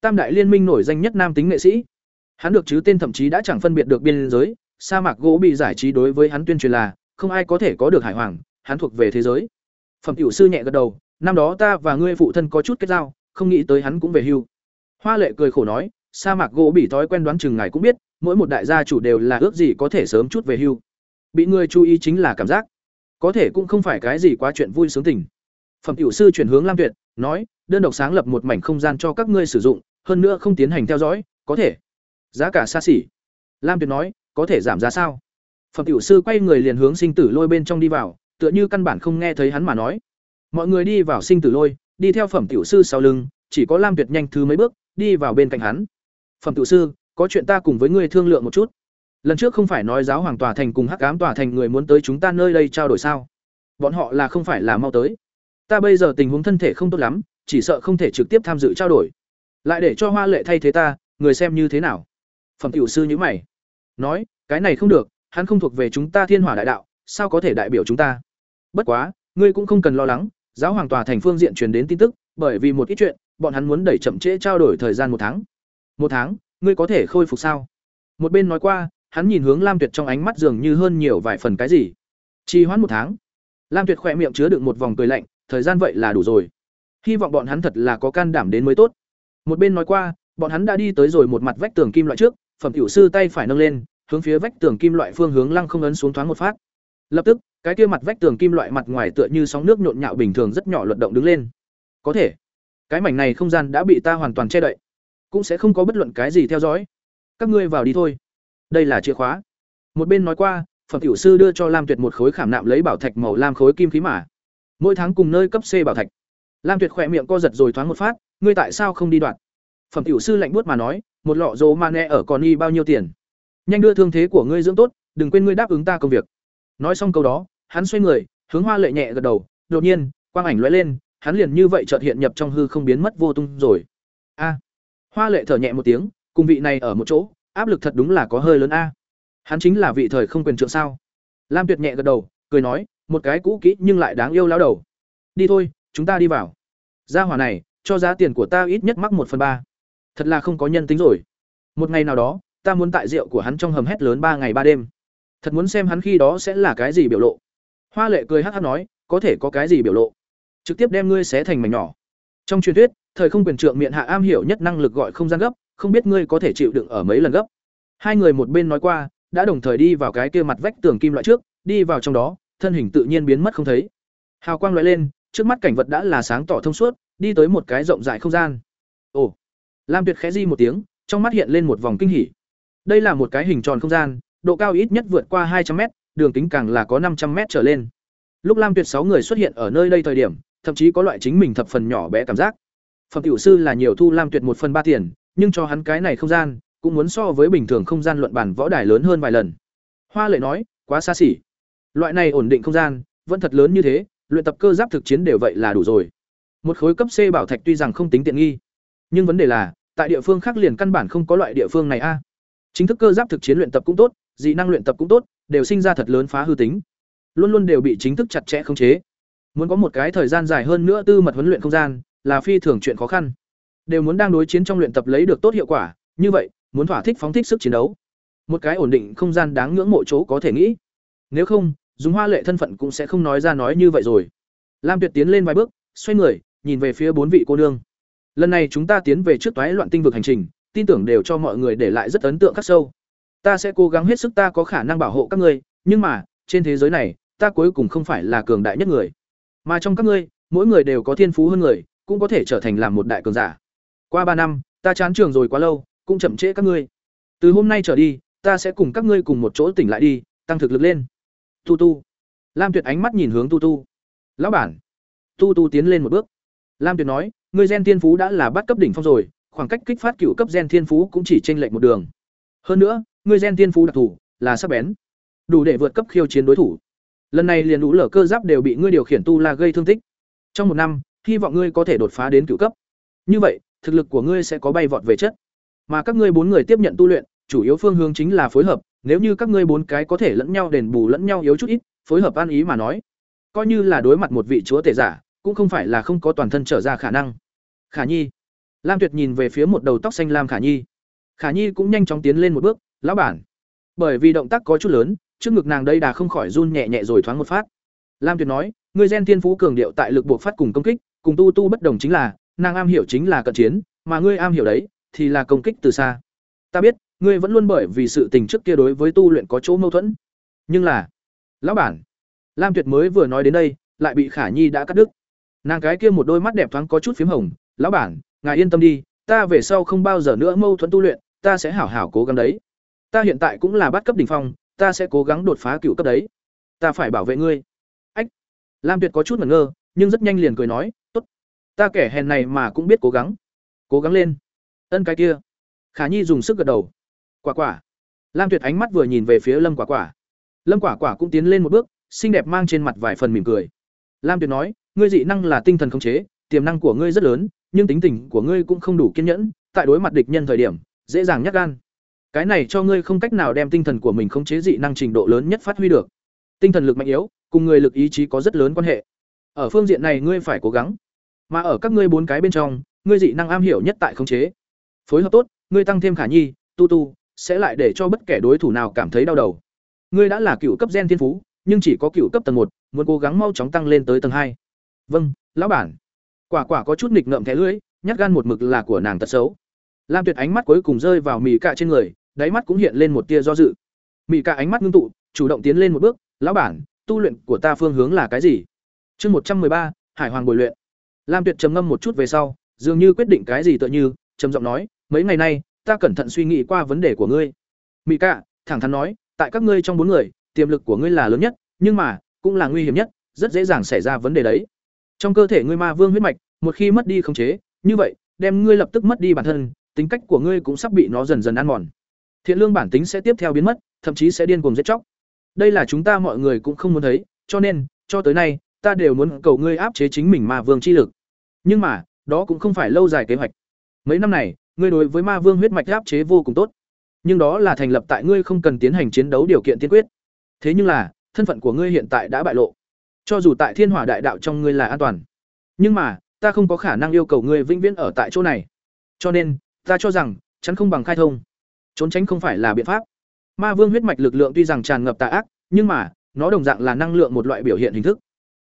S1: Tam đại liên minh nổi danh nhất nam tính nghệ sĩ. Hắn được chứ tên thậm chí đã chẳng phân biệt được biên giới, sa mạc gỗ bị giải trí đối với hắn tuyên truyền là, không ai có thể có được hải hoàng, hắn thuộc về thế giới. Phẩm tiểu sư nhẹ gật đầu, năm đó ta và ngươi phụ thân có chút kết giao, không nghĩ tới hắn cũng về hưu. Hoa lệ cười khổ nói sa mạc gỗ bị thói quen đoán chừng ngài cũng biết, mỗi một đại gia chủ đều là ước gì có thể sớm chút về hưu. Bị người chú ý chính là cảm giác. Có thể cũng không phải cái gì quá chuyện vui sướng tình. Phẩm tiểu sư chuyển hướng lam tuyệt, nói, đơn độc sáng lập một mảnh không gian cho các ngươi sử dụng, hơn nữa không tiến hành theo dõi, có thể. Giá cả xa xỉ. Lam tuyệt nói, có thể giảm giá sao? Phẩm tiểu sư quay người liền hướng sinh tử lôi bên trong đi vào, tựa như căn bản không nghe thấy hắn mà nói. Mọi người đi vào sinh tử lôi, đi theo phẩm tiểu sư sau lưng, chỉ có lam tuyệt nhanh thứ mấy bước, đi vào bên cạnh hắn phẩm Tự sư, có chuyện ta cùng với ngươi thương lượng một chút. Lần trước không phải nói giáo hoàng tòa thành cùng hắc cám tòa thành người muốn tới chúng ta nơi đây trao đổi sao? Bọn họ là không phải là mau tới. Ta bây giờ tình huống thân thể không tốt lắm, chỉ sợ không thể trực tiếp tham dự trao đổi. Lại để cho hoa lệ thay thế ta, người xem như thế nào? Phẩm tiểu sư nhữ mày. Nói, cái này không được, hắn không thuộc về chúng ta thiên hỏa đại đạo, sao có thể đại biểu chúng ta? Bất quá, ngươi cũng không cần lo lắng, giáo hoàng tòa thành phương diện truyền đến tin tức, bởi vì một ít chuyện, bọn hắn muốn đẩy chậm trễ trao đổi thời gian một tháng một tháng, ngươi có thể khôi phục sao? Một bên nói qua, hắn nhìn hướng lam tuyệt trong ánh mắt dường như hơn nhiều vài phần cái gì. Trì hoãn một tháng. Lam tuyệt khỏe miệng chứa đựng một vòng cười lạnh, thời gian vậy là đủ rồi. Hy vọng bọn hắn thật là có can đảm đến mới tốt. Một bên nói qua, bọn hắn đã đi tới rồi một mặt vách tường kim loại trước, phẩm tiểu sư tay phải nâng lên, hướng phía vách tường kim loại phương hướng lăng không ấn xuống thoáng một phát. Lập tức, cái kia mặt vách tường kim loại mặt ngoài tựa như sóng nước nhộn nhạo bình thường rất nhỏ luận động đứng lên. Có thể. Cái mảnh này không gian đã bị ta hoàn toàn che đậy cũng sẽ không có bất luận cái gì theo dõi. Các ngươi vào đi thôi. Đây là chìa khóa. Một bên nói qua, phẩm tiểu sư đưa cho lam tuyệt một khối khảm nạm lấy bảo thạch màu lam khối kim khí mã mỗi tháng cùng nơi cấp c bảo thạch. Lam tuyệt khỏe miệng co giật rồi thoáng một phát, ngươi tại sao không đi đoạt? Phẩm tiểu sư lạnh buốt mà nói, một lọ dầu ma nẹ ở còn y bao nhiêu tiền? Nhanh đưa thương thế của ngươi dưỡng tốt, đừng quên ngươi đáp ứng ta công việc. Nói xong câu đó, hắn xoay người, hướng hoa lệ nhẹ gật đầu, đột nhiên, quang ảnh lóe lên, hắn liền như vậy chợt hiện nhập trong hư không biến mất vô tung rồi. A! Hoa lệ thở nhẹ một tiếng, cùng vị này ở một chỗ, áp lực thật đúng là có hơi lớn a. Hắn chính là vị thời không quyền trượng sao? Lam tuyệt nhẹ gật đầu, cười nói, một cái cũ kỹ nhưng lại đáng yêu lao đầu. Đi thôi, chúng ta đi vào. Gia hỏa này, cho giá tiền của ta ít nhất mắc một phần ba. Thật là không có nhân tính rồi. Một ngày nào đó, ta muốn tại rượu của hắn trong hầm hét lớn ba ngày ba đêm. Thật muốn xem hắn khi đó sẽ là cái gì biểu lộ. Hoa lệ cười hát hát nói, có thể có cái gì biểu lộ. Trực tiếp đem ngươi xé thành mảnh nhỏ. Trong truyền thuyết thời không quyền trượng miệng hạ am hiểu nhất năng lực gọi không gian gấp không biết ngươi có thể chịu đựng ở mấy lần gấp. Hai người một bên nói qua đã đồng thời đi vào cái kia mặt vách tường kim loại trước đi vào trong đó thân hình tự nhiên biến mất không thấy. Hào quang loại lên trước mắt cảnh vật đã là sáng tỏ thông suốt đi tới một cái rộng rãi không gian. Ồ! Lam tuyệt khẽ di một tiếng trong mắt hiện lên một vòng kinh hỉ. Đây là một cái hình tròn không gian độ cao ít nhất vượt qua hai trăm mét, đường kính càng là có năm trăm mét trở lên. Lúc lam tuyệt sáu người xuất hiện ở nơi đây thời điểm thậm chí có loại chính mình thập phần nhỏ bé cảm giác phẩm tiểu sư là nhiều thu lam tuyệt một phần ba tiền, nhưng cho hắn cái này không gian, cũng muốn so với bình thường không gian luận bản võ đài lớn hơn vài lần. Hoa lệ nói, quá xa xỉ. Loại này ổn định không gian, vẫn thật lớn như thế, luyện tập cơ giáp thực chiến đều vậy là đủ rồi. Một khối cấp c bảo thạch tuy rằng không tính tiện nghi, nhưng vấn đề là, tại địa phương khác liền căn bản không có loại địa phương này a. Chính thức cơ giáp thực chiến luyện tập cũng tốt, dị năng luyện tập cũng tốt, đều sinh ra thật lớn phá hư tính. Luôn luôn đều bị chính thức chặt chẽ khống chế. Muốn có một cái thời gian dài hơn nữa tư mật huấn luyện không gian là phi thường chuyện khó khăn. Đều muốn đang đối chiến trong luyện tập lấy được tốt hiệu quả, như vậy, muốn thỏa thích phóng thích sức chiến đấu. Một cái ổn định không gian đáng ngưỡng mộ chỗ có thể nghĩ. Nếu không, dùng hoa lệ thân phận cũng sẽ không nói ra nói như vậy rồi. Lam tuyệt tiến lên vài bước, xoay người, nhìn về phía bốn vị cô nương. Lần này chúng ta tiến về trước toái loạn tinh vực hành trình, tin tưởng đều cho mọi người để lại rất ấn tượng khắc sâu. Ta sẽ cố gắng hết sức ta có khả năng bảo hộ các ngươi, nhưng mà, trên thế giới này, ta cuối cùng không phải là cường đại nhất người. Mà trong các ngươi, mỗi người đều có thiên phú hơn người cũng có thể trở thành làm một đại cường giả. Qua ba năm, ta chán trường rồi quá lâu, cũng chậm trễ các ngươi. Từ hôm nay trở đi, ta sẽ cùng các ngươi cùng một chỗ tỉnh lại đi, tăng thực lực lên. Tu tu. Lam tuyệt ánh mắt nhìn hướng tu tu. Lão bản. Tu tu tiến lên một bước. Lam tuyệt nói, ngươi gen thiên phú đã là bắt cấp đỉnh phong rồi, khoảng cách kích phát cựu cấp gen thiên phú cũng chỉ chênh lệch một đường. Hơn nữa, ngươi gen thiên phú đặc thù, là sắc bén. Đủ để vượt cấp khiêu chiến đối thủ. Lần này liền đủ lở cơ giáp đều bị ngươi điều khiển tu la gây thương tích. Trong một năm hy vọng ngươi có thể đột phá đến cựu cấp. Như vậy, thực lực của ngươi sẽ có bay vọt về chất. Mà các ngươi bốn người tiếp nhận tu luyện, chủ yếu phương hướng chính là phối hợp, nếu như các ngươi bốn cái có thể lẫn nhau đền bù lẫn nhau yếu chút ít, phối hợp an ý mà nói, coi như là đối mặt một vị chúa tể giả, cũng không phải là không có toàn thân trở ra khả năng. Khả nhi. Lam tuyệt nhìn về phía một đầu tóc xanh lam khả nhi. Khả nhi cũng nhanh chóng tiến lên một bước, lão bản. Bởi vì động tác có chút lớn, trước ngực nàng đây đà không khỏi run nhẹ nhẹ rồi thoáng một phát. Lam tuyệt nói, ngươi gen thiên phú cường điệu tại lực buộc phát cùng công kích cùng tu tu bất đồng chính là, nàng am hiểu chính là cận chiến, mà ngươi am hiểu đấy, thì là công kích từ xa. Ta biết, ngươi vẫn luôn bởi vì sự tình trước kia đối với tu luyện có chỗ mâu thuẫn. Nhưng là, lão bản, lam tuyệt mới vừa nói đến đây, lại bị khả nhi đã cắt đứt. Nàng cái kia một đôi mắt đẹp thoáng có chút p h í m hồng, lão bản, ngài yên tâm đi, ta về sau không bao giờ nữa mâu thuẫn tu luyện, ta sẽ hảo hảo cố gắng đấy. Ta hiện tại cũng là bắt cấp đ ỉ n h phong, ta sẽ cố gắng đột phá cựu cấp đấy. Ta phải bảo vệ ngươi. Ách, lam tuyệt có chút ngẩn ngơ nhưng rất nhanh liền cười nói, tốt, ta kẻ hèn này mà cũng biết cố gắng. Cố gắng lên. Ân cái kia. Khả nhi dùng sức gật đầu. Quả quả. Lam tuyệt ánh mắt vừa nhìn về phía lâm quả quả. Lâm quả quả cũng tiến lên một bước, xinh đẹp mang trên mặt vài phần mỉm cười. Lam tuyệt nói, ngươi dị năng là tinh thần khống chế, tiềm năng của ngươi rất lớn, nhưng tính tình của ngươi cũng không đủ kiên nhẫn, tại đối mặt địch nhân thời điểm, dễ dàng nhắc gan. Cái này cho ngươi không cách nào đem tinh thần của mình khống chế dị năng trình độ lớn nhất phát huy được. Tinh thần lực mạnh yếu, cùng người lực ý chí có rất lớn quan hệ ở phương diện này ngươi phải cố gắng. Mà ở các ngươi bốn cái bên trong, ngươi dị năng am hiểu nhất tại khống chế. Phối hợp tốt, ngươi tăng thêm khả nhi, tu tu, sẽ lại để cho bất kể đối thủ nào cảm thấy đau đầu. Ngươi đã là cựu cấp gen thiên phú, nhưng chỉ có cựu cấp tầng một, muốn cố gắng mau chóng tăng lên tới tầng hai. Vâng lão bản. Quả quả có chút nghịch ngợm thẻ lưỡi, nhát gan một mực là của nàng tật xấu. Lam tuyệt ánh mắt cuối cùng rơi vào mì cạ trên người, đáy mắt cũng hiện lên một tia do dự. Mì cạ ánh mắt ngưng tụ, chủ động tiến lên một bước, lão bản, tu luyện của ta phương hướng là cái gì? Chương một trăm ba hải hoàng bồi luyện lam tuyệt trầm ngâm một chút về sau dường như quyết định cái gì tựa như trầm giọng nói mấy ngày nay ta cẩn thận suy nghĩ qua vấn đề của ngươi Mị Cả, thẳng thắn nói tại các ngươi trong bốn người tiềm lực của ngươi là lớn nhất nhưng mà cũng là nguy hiểm nhất rất dễ dàng xảy ra vấn đề đấy trong cơ thể ngươi ma vương huyết mạch, một khi mất đi khống chế, như vậy, đem ngươi lập tức mất đi bản thân, tính cách của ngươi cũng sắp bị nó dần dần ăn mòn. Thiện lương bản tính sẽ tiếp theo biến mất, thậm chí sẽ điên cuồng giết chóc. Đây là chúng ta mọi người cũng không muốn thấy, cho nên, cho tới nay, ta đều muốn cầu ngươi áp chế chính mình ma vương chi lực. Nhưng mà, đó cũng không phải lâu dài kế hoạch. Mấy năm này, ngươi đối với ma vương huyết mạch áp chế vô cùng tốt. Nhưng đó là thành lập tại ngươi không cần tiến hành chiến đấu điều kiện tiên quyết. Thế nhưng là, thân phận của ngươi hiện tại đã bại lộ. Cho dù tại Thiên Hỏa Đại Đạo trong ngươi là an toàn, nhưng mà, ta không có khả năng yêu cầu ngươi vĩnh viễn ở tại chỗ này. Cho nên, ta cho rằng, chắn không bằng khai thông. Trốn tránh không phải là biện pháp. Ma Vương huyết mạch lực lượng tuy rằng tràn ngập tà ác, nhưng mà, nó đồng dạng là năng lượng một loại biểu hiện hình thức.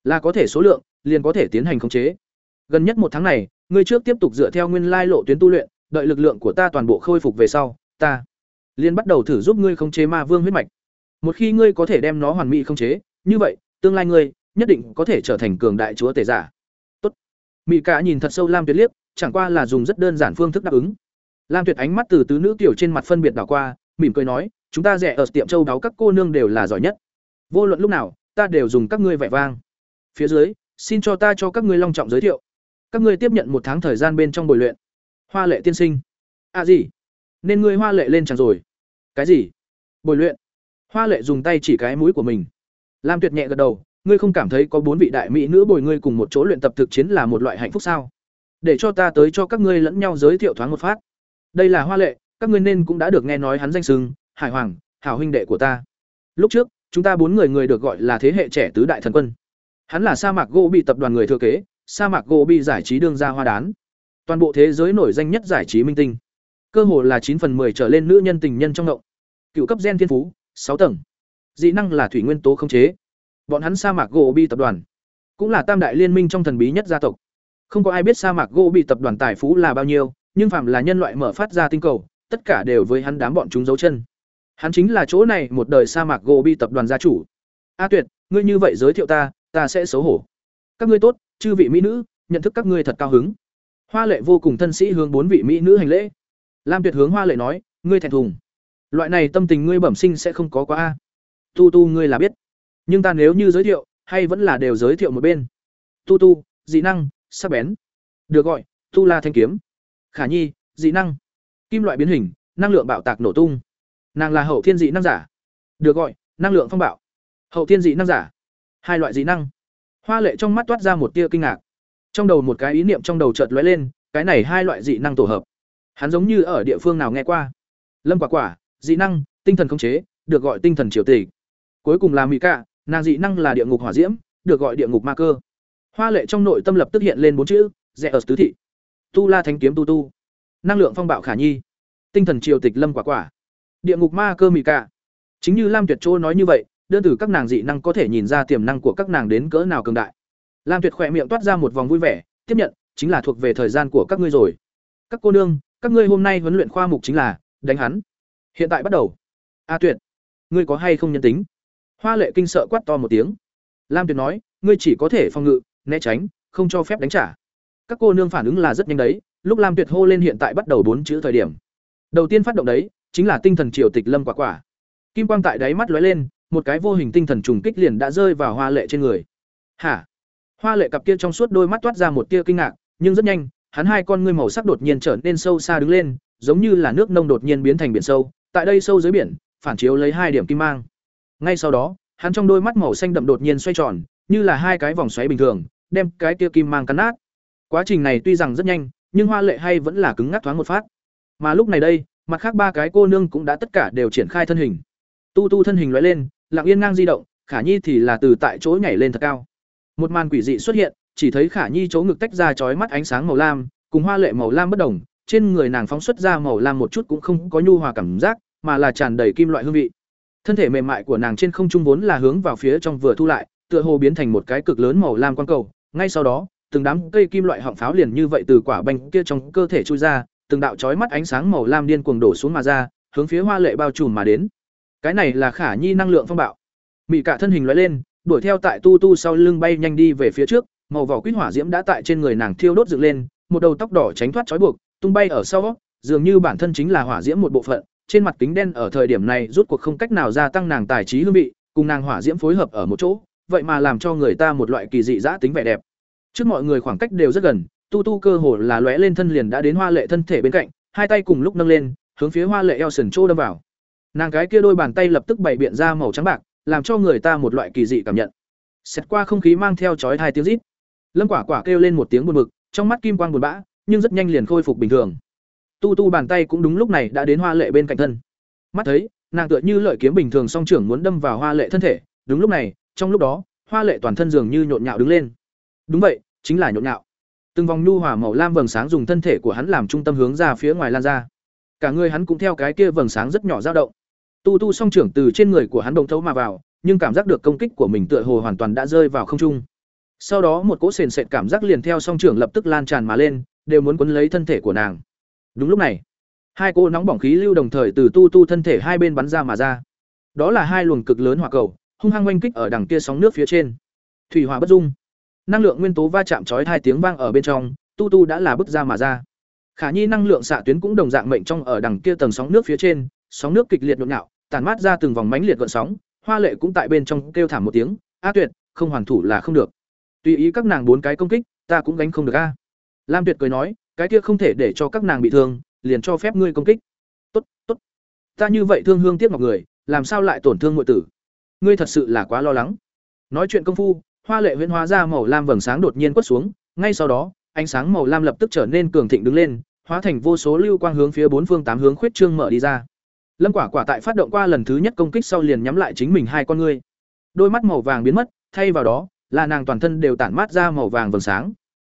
S1: Là có thể số lượng, liền có thể tiến hành khống chế. Gần nhất một tháng này, ngươi trước tiếp tục dựa theo nguyên lai lộ tuyến tu luyện, đợi lực lượng của ta toàn bộ khôi phục về sau, ta liền bắt đầu thử giúp ngươi khống chế Ma Vương huyết mạch. Một khi ngươi có thể đem nó hoàn mỹ khống chế, như vậy, tương lai ngươi nhất định có thể trở thành cường đại chúa tể giả. Tốt. Mị Cả nhìn thật sâu Lam Tuyệt liếc, chẳng qua là dùng rất đơn giản phương thức đáp ứng. Lam Tuyệt ánh mắt từ tứ nữ tiểu trên mặt phân biệt đảo qua, mỉm cười nói, chúng ta rẻ ở tiệm châu đáo các cô nương đều là giỏi nhất. Vô luận lúc nào, ta đều dùng các ngươi vẻ vang. Phía dưới, xin cho ta cho các ngươi long trọng giới thiệu. Các ngươi tiếp nhận một tháng thời gian bên trong buổi luyện. Hoa Lệ tiên sinh. À gì? Nên ngươi Hoa Lệ lên chẳng rồi. Cái gì? Buổi luyện? Hoa Lệ dùng tay chỉ cái mũi của mình. Lam Tuyệt nhẹ gật đầu, ngươi không cảm thấy có bốn vị đại mỹ nữ bồi ngươi cùng một chỗ luyện tập thực chiến là một loại hạnh phúc sao? Để cho ta tới cho các ngươi lẫn nhau giới thiệu thoáng một phát. Đây là Hoa Lệ, các ngươi nên cũng đã được nghe nói hắn danh xưng, Hải Hoàng, hảo huynh đệ của ta. Lúc trước, chúng ta bốn người người được gọi là thế hệ trẻ tứ đại thần quân. Hắn là sa mạc gỗ bị tập đoàn người thừa kế, sa mạc gỗ bị giải trí đương ra hoa đán. Toàn bộ thế giới nổi danh nhất giải trí minh tinh. Cơ hồ là chín phần 10 trở lên nữ nhân tình nhân trong động. Cựu cấp gen thiên phú, sáu tầng. Dị năng là thủy nguyên tố không chế. Bọn hắn sa mạc gỗ bị tập đoàn, cũng là tam đại liên minh trong thần bí nhất gia tộc. Không có ai biết sa mạc gỗ bị tập đoàn tài phú là bao nhiêu, nhưng phạm là nhân loại mở phát ra tinh cầu, tất cả đều với hắn đám bọn chúng giấu chân. Hắn chính là chỗ này một đời sa mạc gỗ bị tập đoàn gia chủ. A Tuyệt, ngươi như vậy giới thiệu ta, ta sẽ xấu hổ. Các ngươi tốt, chư vị mỹ nữ, nhận thức các ngươi thật cao hứng. Hoa Lệ vô cùng thân sĩ hướng bốn vị mỹ nữ hành lễ. Lam Tuyệt hướng Hoa Lệ nói, ngươi thẹn thùng. Loại này tâm tình ngươi bẩm sinh sẽ không có quá a. Tu Tu ngươi là biết, nhưng ta nếu như giới thiệu, hay vẫn là đều giới thiệu một bên. Tu Tu, dị năng, sắc bén. Được gọi, Tu La thanh kiếm. Khả Nhi, dị năng. Kim loại biến hình, năng lượng bạo tạc nổ tung. Nàng là hậu thiên dị năng giả. Được gọi, năng lượng phong bạo. Hậu thiên dị năng giả. Hai loại dị năng. Hoa Lệ trong mắt toát ra một tia kinh ngạc. Trong đầu một cái ý niệm trong đầu chợt lóe lên, cái này hai loại dị năng tổ hợp. Hắn giống như ở địa phương nào nghe qua. Lâm Quả Quả, dị năng, tinh thần khống chế, được gọi tinh thần triều tỷ. Cuối cùng là Mỹ Cạ, nàng dị năng là địa ngục hỏa diễm, được gọi địa ngục ma cơ. Hoa Lệ trong nội tâm lập tức hiện lên bốn chữ, rẽ ở tứ thị. Tu La Thánh kiếm tu tu, năng lượng phong bạo khả nhi, tinh thần triều tịch Lâm Quả Quả, địa ngục ma cơ Mỹ Cạ. Chính như Lam Tuyệt Trô nói như vậy, đơn từ các nàng dị năng có thể nhìn ra tiềm năng của các nàng đến cỡ nào cường đại. Lam Tuyệt khỏe miệng toát ra một vòng vui vẻ, tiếp nhận, chính là thuộc về thời gian của các ngươi rồi. Các cô nương, các ngươi hôm nay huấn luyện khoa mục chính là đánh hắn. Hiện tại bắt đầu. A Tuyệt, ngươi có hay không nhân tính? Hoa Lệ kinh sợ quát to một tiếng. Lam Tuyệt nói, ngươi chỉ có thể phòng ngự, né tránh, không cho phép đánh trả. Các cô nương phản ứng là rất nhanh đấy, lúc Lam Tuyệt hô lên hiện tại bắt đầu bốn chữ thời điểm. Đầu tiên phát động đấy, chính là tinh thần triều tịch lâm quả quả. Kim quang tại đáy mắt lóe lên, một cái vô hình tinh thần trùng kích liền đã rơi vào Hoa Lệ trên người. "Hả?" Hoa Lệ cặp kia trong suốt đôi mắt toát ra một tia kinh ngạc, nhưng rất nhanh, hắn hai con ngươi màu sắc đột nhiên trở nên sâu xa đứng lên, giống như là nước nông đột nhiên biến thành biển sâu, tại đây sâu dưới biển, phản chiếu lấy hai điểm kim mang. Ngay sau đó, hắn trong đôi mắt màu xanh đậm đột nhiên xoay tròn, như là hai cái vòng xoáy bình thường, đem cái tia kim mang cắn nát. Quá trình này tuy rằng rất nhanh, nhưng Hoa Lệ hay vẫn là cứng ngắc thoáng một phát. Mà lúc này đây, mặt khác ba cái cô nương cũng đã tất cả đều triển khai thân hình. Tu Tu thân hình lóe lên, lặng yên ngang di động, Khả Nhi thì là từ tại chỗ nhảy lên thật cao. Một màn quỷ dị xuất hiện, chỉ thấy Khả Nhi chỗ ngực tách ra chói mắt ánh sáng màu lam, cùng hoa lệ màu lam bất đồng, trên người nàng phóng xuất ra màu lam một chút cũng không có nhu hòa cảm giác, mà là tràn đầy kim loại hương vị. Thân thể mềm mại của nàng trên không trung vốn là hướng vào phía trong vừa thu lại, tựa hồ biến thành một cái cực lớn màu lam quang cầu, ngay sau đó, từng đám cây kim loại họng pháo liền như vậy từ quả banh kia trong cơ thể chui ra, từng đạo chói mắt ánh sáng màu lam điên cuồng đổ xuống mà ra, hướng phía hoa lệ bao trùm mà đến. Cái này là Khả Nhi năng lượng phong bạo. mỹ cả thân hình lóe lên, đuổi theo tại tu tu sau lưng bay nhanh đi về phía trước, màu vỏ quýt hỏa diễm đã tại trên người nàng thiêu đốt dựng lên, một đầu tóc đỏ tránh thoát trói buộc, tung bay ở sau, dường như bản thân chính là hỏa diễm một bộ phận, trên mặt kính đen ở thời điểm này rút cuộc không cách nào gia tăng nàng tài trí hương vị, cùng nàng hỏa diễm phối hợp ở một chỗ, vậy mà làm cho người ta một loại kỳ dị dã tính vẻ đẹp. Trước mọi người khoảng cách đều rất gần, tu tu cơ hồ là lóe lên thân liền đã đến hoa lệ thân thể bên cạnh, hai tay cùng lúc nâng lên, hướng phía hoa lệ eo sườn chỗ đâm vào nàng cái kia đôi bàn tay lập tức bày biện ra màu trắng bạc, làm cho người ta một loại kỳ dị cảm nhận. Xét qua không khí mang theo chói hai tiếng rít. Lâm quả quả kêu lên một tiếng buồn bực, trong mắt kim quang buồn bã, nhưng rất nhanh liền khôi phục bình thường. Tu tu bàn tay cũng đúng lúc này đã đến hoa lệ bên cạnh thân. Mắt thấy, nàng tựa như lợi kiếm bình thường song trưởng muốn đâm vào hoa lệ thân thể, đúng lúc này, trong lúc đó, hoa lệ toàn thân dường như nhộn nhạo đứng lên. Đúng vậy, chính là nhộn nhạo. Từng vòng nhu hòa màu lam vầng sáng dùng thân thể của hắn làm trung tâm hướng ra phía ngoài lan ra. Cả người hắn cũng theo cái kia vầng sáng rất nhỏ dao động tu tu song trưởng từ trên người của hắn đồng thấu mà vào, nhưng cảm giác được công kích của mình tựa hồ hoàn toàn đã rơi vào không trung. Sau đó một cỗ sền sệt cảm giác liền theo song trưởng lập tức lan tràn mà lên, đều muốn quấn lấy thân thể của nàng. Đúng lúc này, hai cỗ nóng bỏng khí lưu đồng thời từ tu tu thân thể hai bên bắn ra mà ra. Đó là hai luồng cực lớn hỏa cầu, hung hăng oanh kích ở đằng kia sóng nước phía trên. Thủy hỏa bất dung. Năng lượng nguyên tố va chạm chói hai tiếng vang ở bên trong, tu tu đã là bước ra mà ra. Khả nhi năng lượng xạ tuyến cũng đồng dạng mệnh trong ở đằng kia tầng sóng nước phía trên sóng nước kịch liệt nhộn nhạo, tản mát ra từng vòng mánh liệt gợn sóng, hoa lệ cũng tại bên trong kêu thảm một tiếng, a tuyệt, không hoàn thủ là không được. Tùy ý các nàng bốn cái công kích, ta cũng gánh không được a. Lam tuyệt cười nói, cái kia không thể để cho các nàng bị thương, liền cho phép ngươi công kích. Tốt tốt. Ta như vậy thương hương tiếc ngọc người, làm sao lại tổn thương ngụy tử? Ngươi thật sự là quá lo lắng. Nói chuyện công phu, hoa lệ huyễn hóa ra màu lam vầng sáng đột nhiên quất xuống, ngay sau đó, ánh sáng màu lam lập tức trở nên cường thịnh đứng lên, hóa thành vô số lưu quang hướng phía bốn phương tám hướng khuyết trương mở đi ra lâm quả quả tại phát động qua lần thứ nhất công kích sau liền nhắm lại chính mình hai con ngươi. Đôi mắt màu vàng biến mất, thay vào đó, là nàng toàn thân đều tản mát ra màu vàng vầng sáng.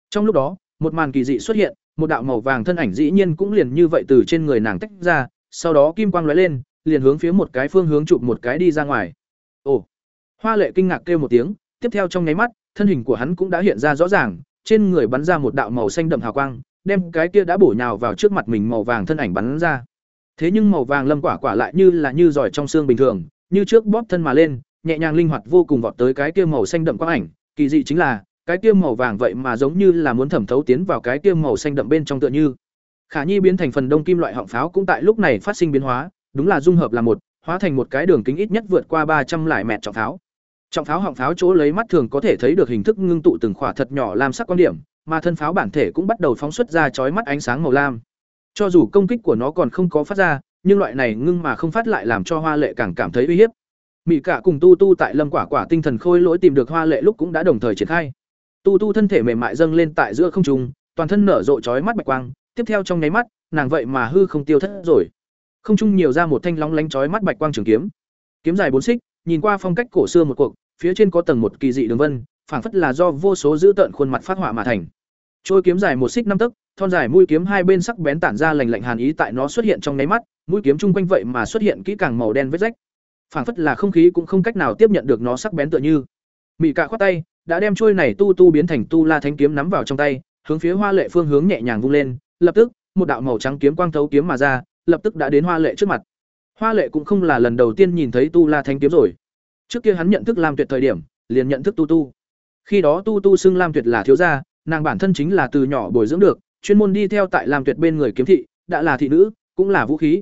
S1: Trong lúc đó, một màn kỳ dị xuất hiện, một đạo màu vàng thân ảnh dĩ nhiên cũng liền như vậy từ trên người nàng tách ra, sau đó kim quang lóe lên, liền hướng phía một cái phương hướng chụp một cái đi ra ngoài. Ồ! Hoa lệ kinh ngạc kêu một tiếng, tiếp theo trong nháy mắt, thân hình của hắn cũng đã hiện ra rõ ràng, trên người bắn ra một đạo màu xanh đậm hào quang, đem cái kia đã bổ nhào vào trước mặt mình màu vàng thân ảnh bắn ra thế nhưng màu vàng lâm quả quả lại như là như giỏi trong xương bình thường, như trước bóp thân mà lên, nhẹ nhàng linh hoạt vô cùng vọt tới cái kia màu xanh đậm quang ảnh. Kỳ dị chính là, cái kia màu vàng vậy mà giống như là muốn thẩm thấu tiến vào cái kia màu xanh đậm bên trong tựa như. Khả nhi biến thành phần đông kim loại họng pháo cũng tại lúc này phát sinh biến hóa, đúng là dung hợp là một, hóa thành một cái đường kính ít nhất vượt qua ba trăm lại mẹt trọng pháo. Trọng pháo họng pháo chỗ lấy mắt thường có thể thấy được hình thức ngưng tụ từng khỏa thật nhỏ làm sắc quan điểm, mà thân pháo bản thể cũng bắt đầu phóng xuất ra chói mắt ánh sáng màu lam cho dù công kích của nó còn không có phát ra, nhưng loại này ngưng mà không phát lại làm cho hoa lệ càng cảm thấy uy hiếp. Mỹ cả cùng tu tu tại lâm quả quả tinh thần khôi lỗi tìm được hoa lệ lúc cũng đã đồng thời triển khai. Tu tu thân thể mềm mại dâng lên tại giữa không trung, toàn thân nở rộ chói mắt bạch quang, tiếp theo trong nháy mắt, nàng vậy mà hư không tiêu thất rồi. Không trung nhiều ra một thanh long lánh chói mắt bạch quang trường kiếm. Kiếm dài bốn xích, nhìn qua phong cách cổ xưa một cuộc, phía trên có tầng một kỳ dị đường vân, phảng phất là do vô số dữ tợn khuôn mặt phát họa mà thành. Trôi kiếm dài một xích năm tấc thon dài mũi kiếm hai bên sắc bén tản ra lành lạnh hàn ý tại nó xuất hiện trong nháy mắt, mũi kiếm chung quanh vậy mà xuất hiện kỹ càng màu đen vết rách. Phảng phất là không khí cũng không cách nào tiếp nhận được nó sắc bén tựa như. Mị cạ khoát tay, đã đem chuôi này tu tu biến thành tu la thánh kiếm nắm vào trong tay, hướng phía hoa lệ phương hướng nhẹ nhàng vung lên, lập tức, một đạo màu trắng kiếm quang thấu kiếm mà ra, lập tức đã đến hoa lệ trước mặt. Hoa lệ cũng không là lần đầu tiên nhìn thấy tu la thánh kiếm rồi. Trước kia hắn nhận thức lam tuyệt thời điểm, liền nhận thức tu tu. Khi đó tu tu xưng lam tuyệt là thiếu gia, nàng bản thân chính là từ nhỏ bồi dưỡng được chuyên môn đi theo tại lam tuyệt bên người kiếm thị, đã là thị nữ, cũng là vũ khí.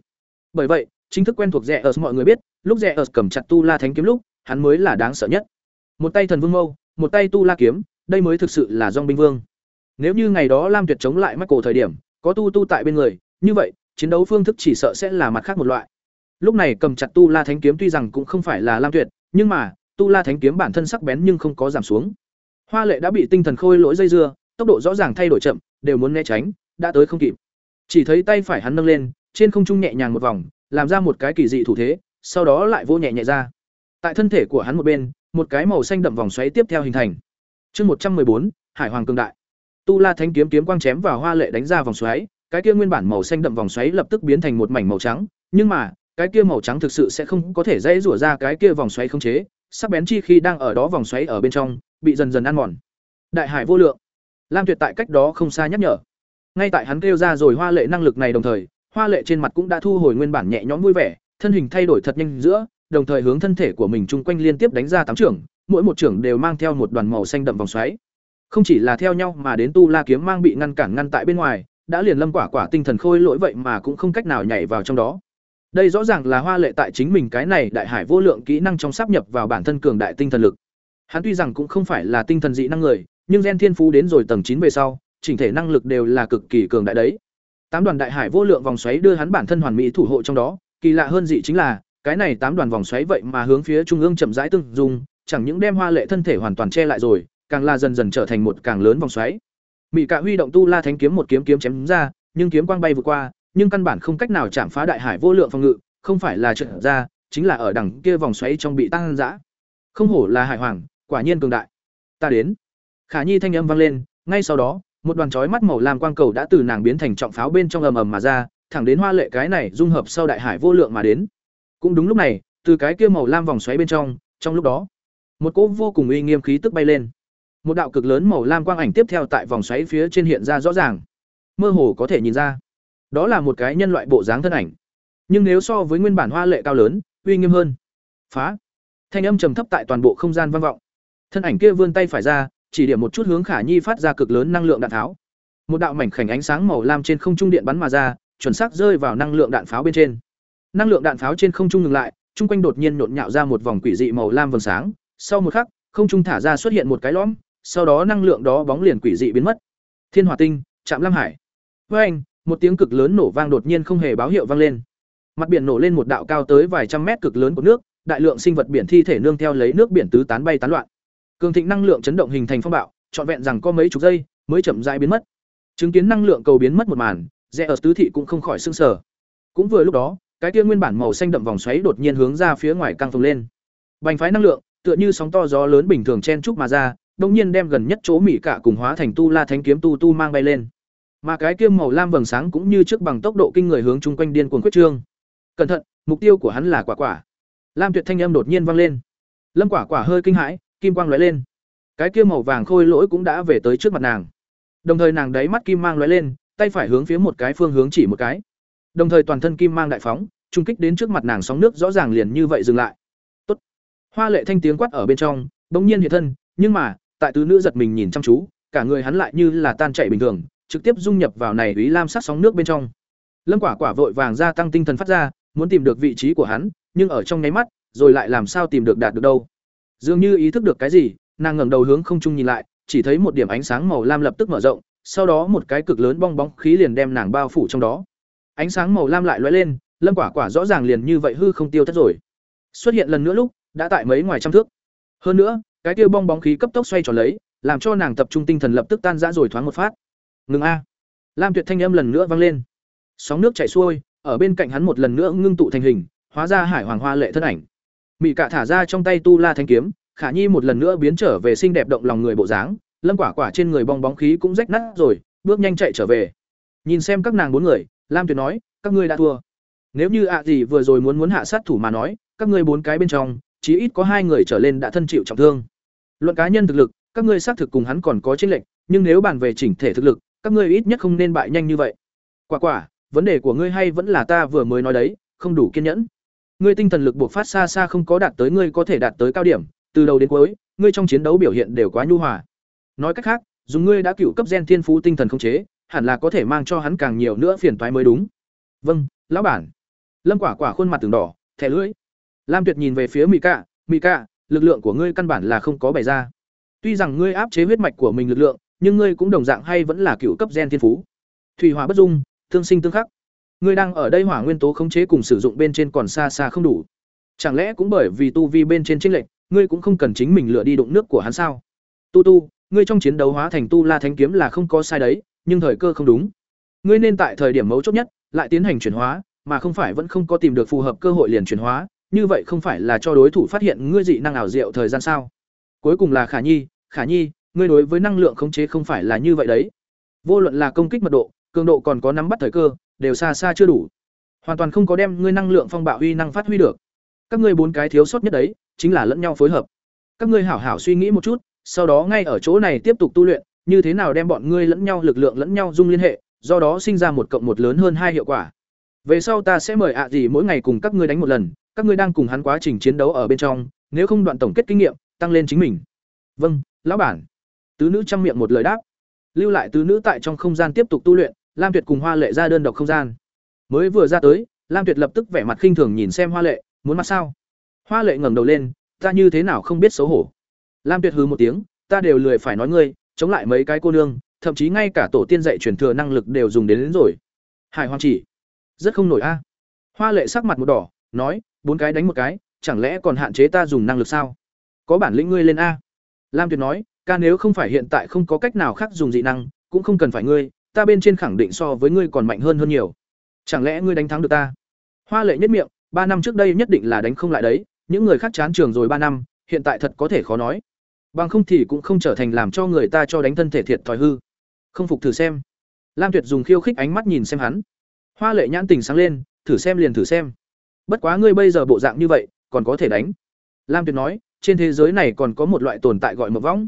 S1: Bởi vậy, chính thức quen thuộc rẻ ở mọi người biết, lúc rẻ ở cầm chặt tu la thánh kiếm lúc, hắn mới là đáng sợ nhất. Một tay thần vương mâu, một tay tu la kiếm, đây mới thực sự là dong binh vương. Nếu như ngày đó lam tuyệt chống lại mắt cổ thời điểm, có tu tu tại bên người, như vậy, chiến đấu phương thức chỉ sợ sẽ là mặt khác một loại. Lúc này cầm chặt tu la thánh kiếm tuy rằng cũng không phải là lam tuyệt, nhưng mà, tu la thánh kiếm bản thân sắc bén nhưng không có giảm xuống. Hoa lệ đã bị tinh thần khôi lỗi dây dưa tốc độ rõ ràng thay đổi chậm, đều muốn né tránh, đã tới không kịp. Chỉ thấy tay phải hắn nâng lên, trên không trung nhẹ nhàng một vòng, làm ra một cái kỳ dị thủ thế, sau đó lại vô nhẹ nhẹ ra. Tại thân thể của hắn một bên, một cái màu xanh đậm vòng xoáy tiếp theo hình thành. Chương một trăm bốn, hải hoàng cường đại. Tu la thánh kiếm kiếm quang chém vào hoa lệ đánh ra vòng xoáy, cái kia nguyên bản màu xanh đậm vòng xoáy lập tức biến thành một mảnh màu trắng, nhưng mà, cái kia màu trắng thực sự sẽ không có thể dễ rủa ra cái kia vòng xoáy không chế, sắc bén chi khi đang ở đó vòng xoáy ở bên trong, bị dần dần ăn mòn. Đại hải vô lượng lam tuyệt tại cách đó không xa nhắc nhở. Ngay tại hắn kêu ra rồi hoa lệ năng lực này đồng thời, hoa lệ trên mặt cũng đã thu hồi nguyên bản nhẹ nhõm vui vẻ, thân hình thay đổi thật nhanh giữa, đồng thời hướng thân thể của mình chung quanh liên tiếp đánh ra tám trưởng, mỗi một trưởng đều mang theo một đoàn màu xanh đậm vòng xoáy. Không chỉ là theo nhau mà đến tu la kiếm mang bị ngăn cản ngăn tại bên ngoài, đã liền lâm quả quả tinh thần khôi lỗi vậy mà cũng không cách nào nhảy vào trong đó. Đây rõ ràng là hoa lệ tại chính mình cái này đại hải vô lượng kỹ năng trong sắp nhập vào bản thân cường đại tinh thần lực. Hắn tuy rằng cũng không phải là tinh thần dị năng người nhưng gen thiên phú đến rồi tầng chín về sau, chỉnh thể năng lực đều là cực kỳ cường đại đấy. Tám đoàn đại hải vô lượng vòng xoáy đưa hắn bản thân hoàn mỹ thủ hộ trong đó, kỳ lạ hơn dị chính là, cái này tám đoàn vòng xoáy vậy mà hướng phía trung ương chậm rãi tương dùng chẳng những đem hoa lệ thân thể hoàn toàn che lại rồi, càng là dần dần trở thành một càng lớn vòng xoáy. Mỹ cạ huy động tu la thánh kiếm một kiếm kiếm chém ra, nhưng kiếm quang bay vượt qua, nhưng căn bản không cách nào chạm phá đại hải vô lượng phòng ngự, không phải là trượt ra, chính là ở đằng kia vòng xoáy trong bị tăng dã. Không hổ là hải hoàng, quả nhiên cường đại. Ta đến khả nhi thanh âm vang lên, ngay sau đó, một đoàn chói mắt màu lam quang cầu đã từ nàng biến thành trọng pháo bên trong ầm ầm mà ra, thẳng đến hoa lệ cái này dung hợp sau đại hải vô lượng mà đến. Cũng đúng lúc này, từ cái kia màu lam vòng xoáy bên trong trong lúc đó, một cỗ vô cùng uy nghiêm khí tức bay lên. Một đạo cực lớn màu lam quang ảnh tiếp theo tại vòng xoáy phía trên hiện ra rõ ràng. Mơ hồ có thể nhìn ra, đó là một cái nhân loại bộ dáng thân ảnh. Nhưng nếu so với nguyên bản hoa lệ cao lớn, uy nghiêm hơn. Phá. Thanh âm trầm thấp tại toàn bộ không gian vang vọng. Thân ảnh kia vươn tay phải ra chỉ điểm một chút hướng khả nhi phát ra cực lớn năng lượng đạn tháo một đạo mảnh khảnh ánh sáng màu lam trên không trung điện bắn mà ra, chuẩn xác rơi vào năng lượng đạn pháo bên trên. Năng lượng đạn pháo trên không trung ngừng lại, chung quanh đột nhiên nhộn nhạo ra một vòng quỷ dị màu lam vầng sáng. Sau một khắc, không trung thả ra xuất hiện một cái lõm, sau đó năng lượng đó bóng liền quỷ dị biến mất. Thiên hòa tinh, Trạm lam hải. Với anh, một tiếng cực lớn nổ vang đột nhiên không hề báo hiệu vang lên. Mặt biển nổ lên một đạo cao tới vài trăm mét cực lớn của nước, đại lượng sinh vật biển thi thể nương theo lấy nước biển tứ tán bay tán loạn cường thịnh năng lượng chấn động hình thành phong bạo, trọn vẹn rằng có mấy chục giây mới chậm rãi biến mất. Chứng kiến năng lượng cầu biến mất một màn, rẽ ở tứ thị cũng không khỏi sưng sờ. Cũng vừa lúc đó, cái kia nguyên bản màu xanh đậm vòng xoáy đột nhiên hướng ra phía ngoài căng phồng lên. Bành phái năng lượng, tựa như sóng to gió lớn bình thường chen trúc mà ra, đông nhiên đem gần nhất chỗ mỹ cả cùng hóa thành tu la thánh kiếm tu tu mang bay lên. Mà cái kia màu lam vầng sáng cũng như trước bằng tốc độ kinh người hướng chung quanh điên cuồng quyết trương. Cẩn thận, mục tiêu của hắn là quả quả. Lam tuyệt thanh âm đột nhiên vang lên. Lâm quả quả hơi kinh hãi kim quang lóe lên. Cái kia màu vàng khôi lỗi cũng đã về tới trước mặt nàng. Đồng thời nàng đáy mắt kim mang lóe lên, tay phải hướng phía một cái phương hướng chỉ một cái. Đồng thời toàn thân kim mang đại phóng, trung kích đến trước mặt nàng sóng nước rõ ràng liền như vậy dừng lại. Tốt. hoa lệ thanh tiếng quát ở bên trong, bỗng nhiên hiện thân, nhưng mà, tại tứ nữ giật mình nhìn chăm chú, cả người hắn lại như là tan chảy bình thường, trực tiếp dung nhập vào này ý lam sắc sóng nước bên trong. Lâm quả quả vội vàng gia tăng tinh thần phát ra, muốn tìm được vị trí của hắn, nhưng ở trong nháy mắt, rồi lại làm sao tìm được đạt được đâu dường như ý thức được cái gì, nàng ngẩng đầu hướng không trung nhìn lại, chỉ thấy một điểm ánh sáng màu lam lập tức mở rộng, sau đó một cái cực lớn bong bóng khí liền đem nàng bao phủ trong đó. Ánh sáng màu lam lại lóe lên, lâm quả quả rõ ràng liền như vậy hư không tiêu thất rồi. Xuất hiện lần nữa lúc, đã tại mấy ngoài trăm thước. Hơn nữa, cái kia bong bóng khí cấp tốc xoay tròn lấy, làm cho nàng tập trung tinh thần lập tức tan rã rồi thoáng một phát. Ngừng a. Lam tuyệt thanh âm lần nữa vang lên. Sóng nước chảy xuôi, ở bên cạnh hắn một lần nữa ngưng tụ thành hình, hóa ra hải hoàng hoa lệ thân ảnh mỹ cạ thả ra trong tay tu la thanh kiếm, khả nhi một lần nữa biến trở về xinh đẹp động lòng người bộ dáng, lâm quả quả trên người bong bóng khí cũng rách nát rồi, bước nhanh chạy trở về. Nhìn xem các nàng bốn người, lam tuyệt nói, các ngươi đã thua. Nếu như ạ gì vừa rồi muốn muốn hạ sát thủ mà nói, các ngươi bốn cái bên trong, chí ít có hai người trở lên đã thân chịu trọng thương. Luận cá nhân thực lực, các ngươi xác thực cùng hắn còn có chênh lệch, nhưng nếu bàn về chỉnh thể thực lực, các ngươi ít nhất không nên bại nhanh như vậy. Quả quả, vấn đề của ngươi hay vẫn là ta vừa mới nói đấy, không đủ kiên nhẫn ngươi tinh thần lực buộc phát xa xa không có đạt tới ngươi có thể đạt tới cao điểm, từ đầu đến cuối, ngươi trong chiến đấu biểu hiện đều quá nhu hòa. Nói cách khác, dùng ngươi đã cựu cấp gen thiên phú tinh thần không chế, hẳn là có thể mang cho hắn càng nhiều nữa phiền toái mới đúng. Vâng lão bản. Lâm quả quả khuôn mặt từng đỏ, thẻ lưỡi. Lam tuyệt nhìn về phía mỹ cạ mỹ cạ, lực lượng của ngươi căn bản là không có bày ra. Tuy rằng ngươi áp chế huyết mạch của mình lực lượng, nhưng ngươi cũng đồng dạng hay vẫn là cựu cấp gen thiên phú. Thủy hỏa bất dung tương sinh tương khắc ngươi đang ở đây hỏa nguyên tố khống chế cùng sử dụng bên trên còn xa xa không đủ. Chẳng lẽ cũng bởi vì tu vi bên trên trinh lệnh ngươi cũng không cần chính mình lựa đi đụng nước của hắn sao? Tu tu, ngươi trong chiến đấu hóa thành tu la thánh kiếm là không có sai đấy, nhưng thời cơ không đúng. Ngươi nên tại thời điểm mấu chốt nhất, lại tiến hành chuyển hóa, mà không phải vẫn không có tìm được phù hợp cơ hội liền chuyển hóa, như vậy không phải là cho đối thủ phát hiện ngươi dị năng ảo diệu thời gian sao? Cuối cùng là khả nhi khả nhi, ngươi đối với năng lượng khống chế không phải là như vậy đấy. Vô luận là công kích mật độ, cường độ còn có nắm bắt thời cơ đều xa xa chưa đủ. Hoàn toàn không có đem ngươi năng lượng phong bạo uy năng phát huy được. Các ngươi bốn cái thiếu sót nhất đấy, chính là lẫn nhau phối hợp. Các ngươi hảo hảo suy nghĩ một chút, sau đó ngay ở chỗ này tiếp tục tu luyện, như thế nào đem bọn ngươi lẫn nhau, lực lượng lẫn nhau dung liên hệ, do đó sinh ra một cộng một lớn hơn hai hiệu quả. Về sau ta sẽ mời ạ gì mỗi ngày cùng các ngươi đánh một lần, các ngươi đang cùng hắn quá trình chiến đấu ở bên trong, nếu không đoạn tổng kết kinh nghiệm, tăng lên chính mình. Vâng lão bản. Tứ nữ chăm miệng một lời đáp. Lưu lại tứ nữ tại trong không gian tiếp tục tu luyện lam tuyệt cùng hoa lệ ra đơn độc không gian. Mới vừa ra tới lam tuyệt lập tức vẻ mặt khinh thường nhìn xem hoa lệ muốn mặt sao? Hoa lệ ngẩng đầu lên ta như thế nào không biết xấu hổ? Lam tuyệt hừ một tiếng ta đều lười phải nói ngươi chống lại mấy cái cô nương thậm chí ngay cả tổ tiên dạy truyền thừa năng lực đều dùng đến, đến rồi. Hải hoàng chỉ rất không nổi a. Hoa Lệ sắc mặt một đỏ, nói, bốn cái đánh một cái, chẳng lẽ còn hạn chế ta dùng năng lực sao? Có bản lĩnh ngươi lên a. Lam Tuyệt nói, ca nếu không phải hiện tại không có cách nào khác dùng dị năng, cũng không cần phải ngươi, ta bên trên khẳng định so với ngươi còn mạnh hơn hơn nhiều. Chẳng lẽ ngươi đánh thắng được ta? Hoa Lệ nhất miệng, ba năm trước đây nhất định là đánh không lại đấy, những người khác chán trường rồi ba năm, hiện tại thật có thể khó nói. Bằng không thì cũng không trở thành làm cho người ta cho đánh thân thể thiệt thòi hư. Không phục thử xem. Lam Tuyệt dùng khiêu khích ánh mắt nhìn xem hắn. Hoa Lệ nhãn tình sáng lên, thử xem liền thử xem. Bất quá ngươi bây giờ bộ dạng như vậy, còn có thể đánh. Lam Tuyệt nói, trên thế giới này còn có một loại tồn tại gọi mộng vong.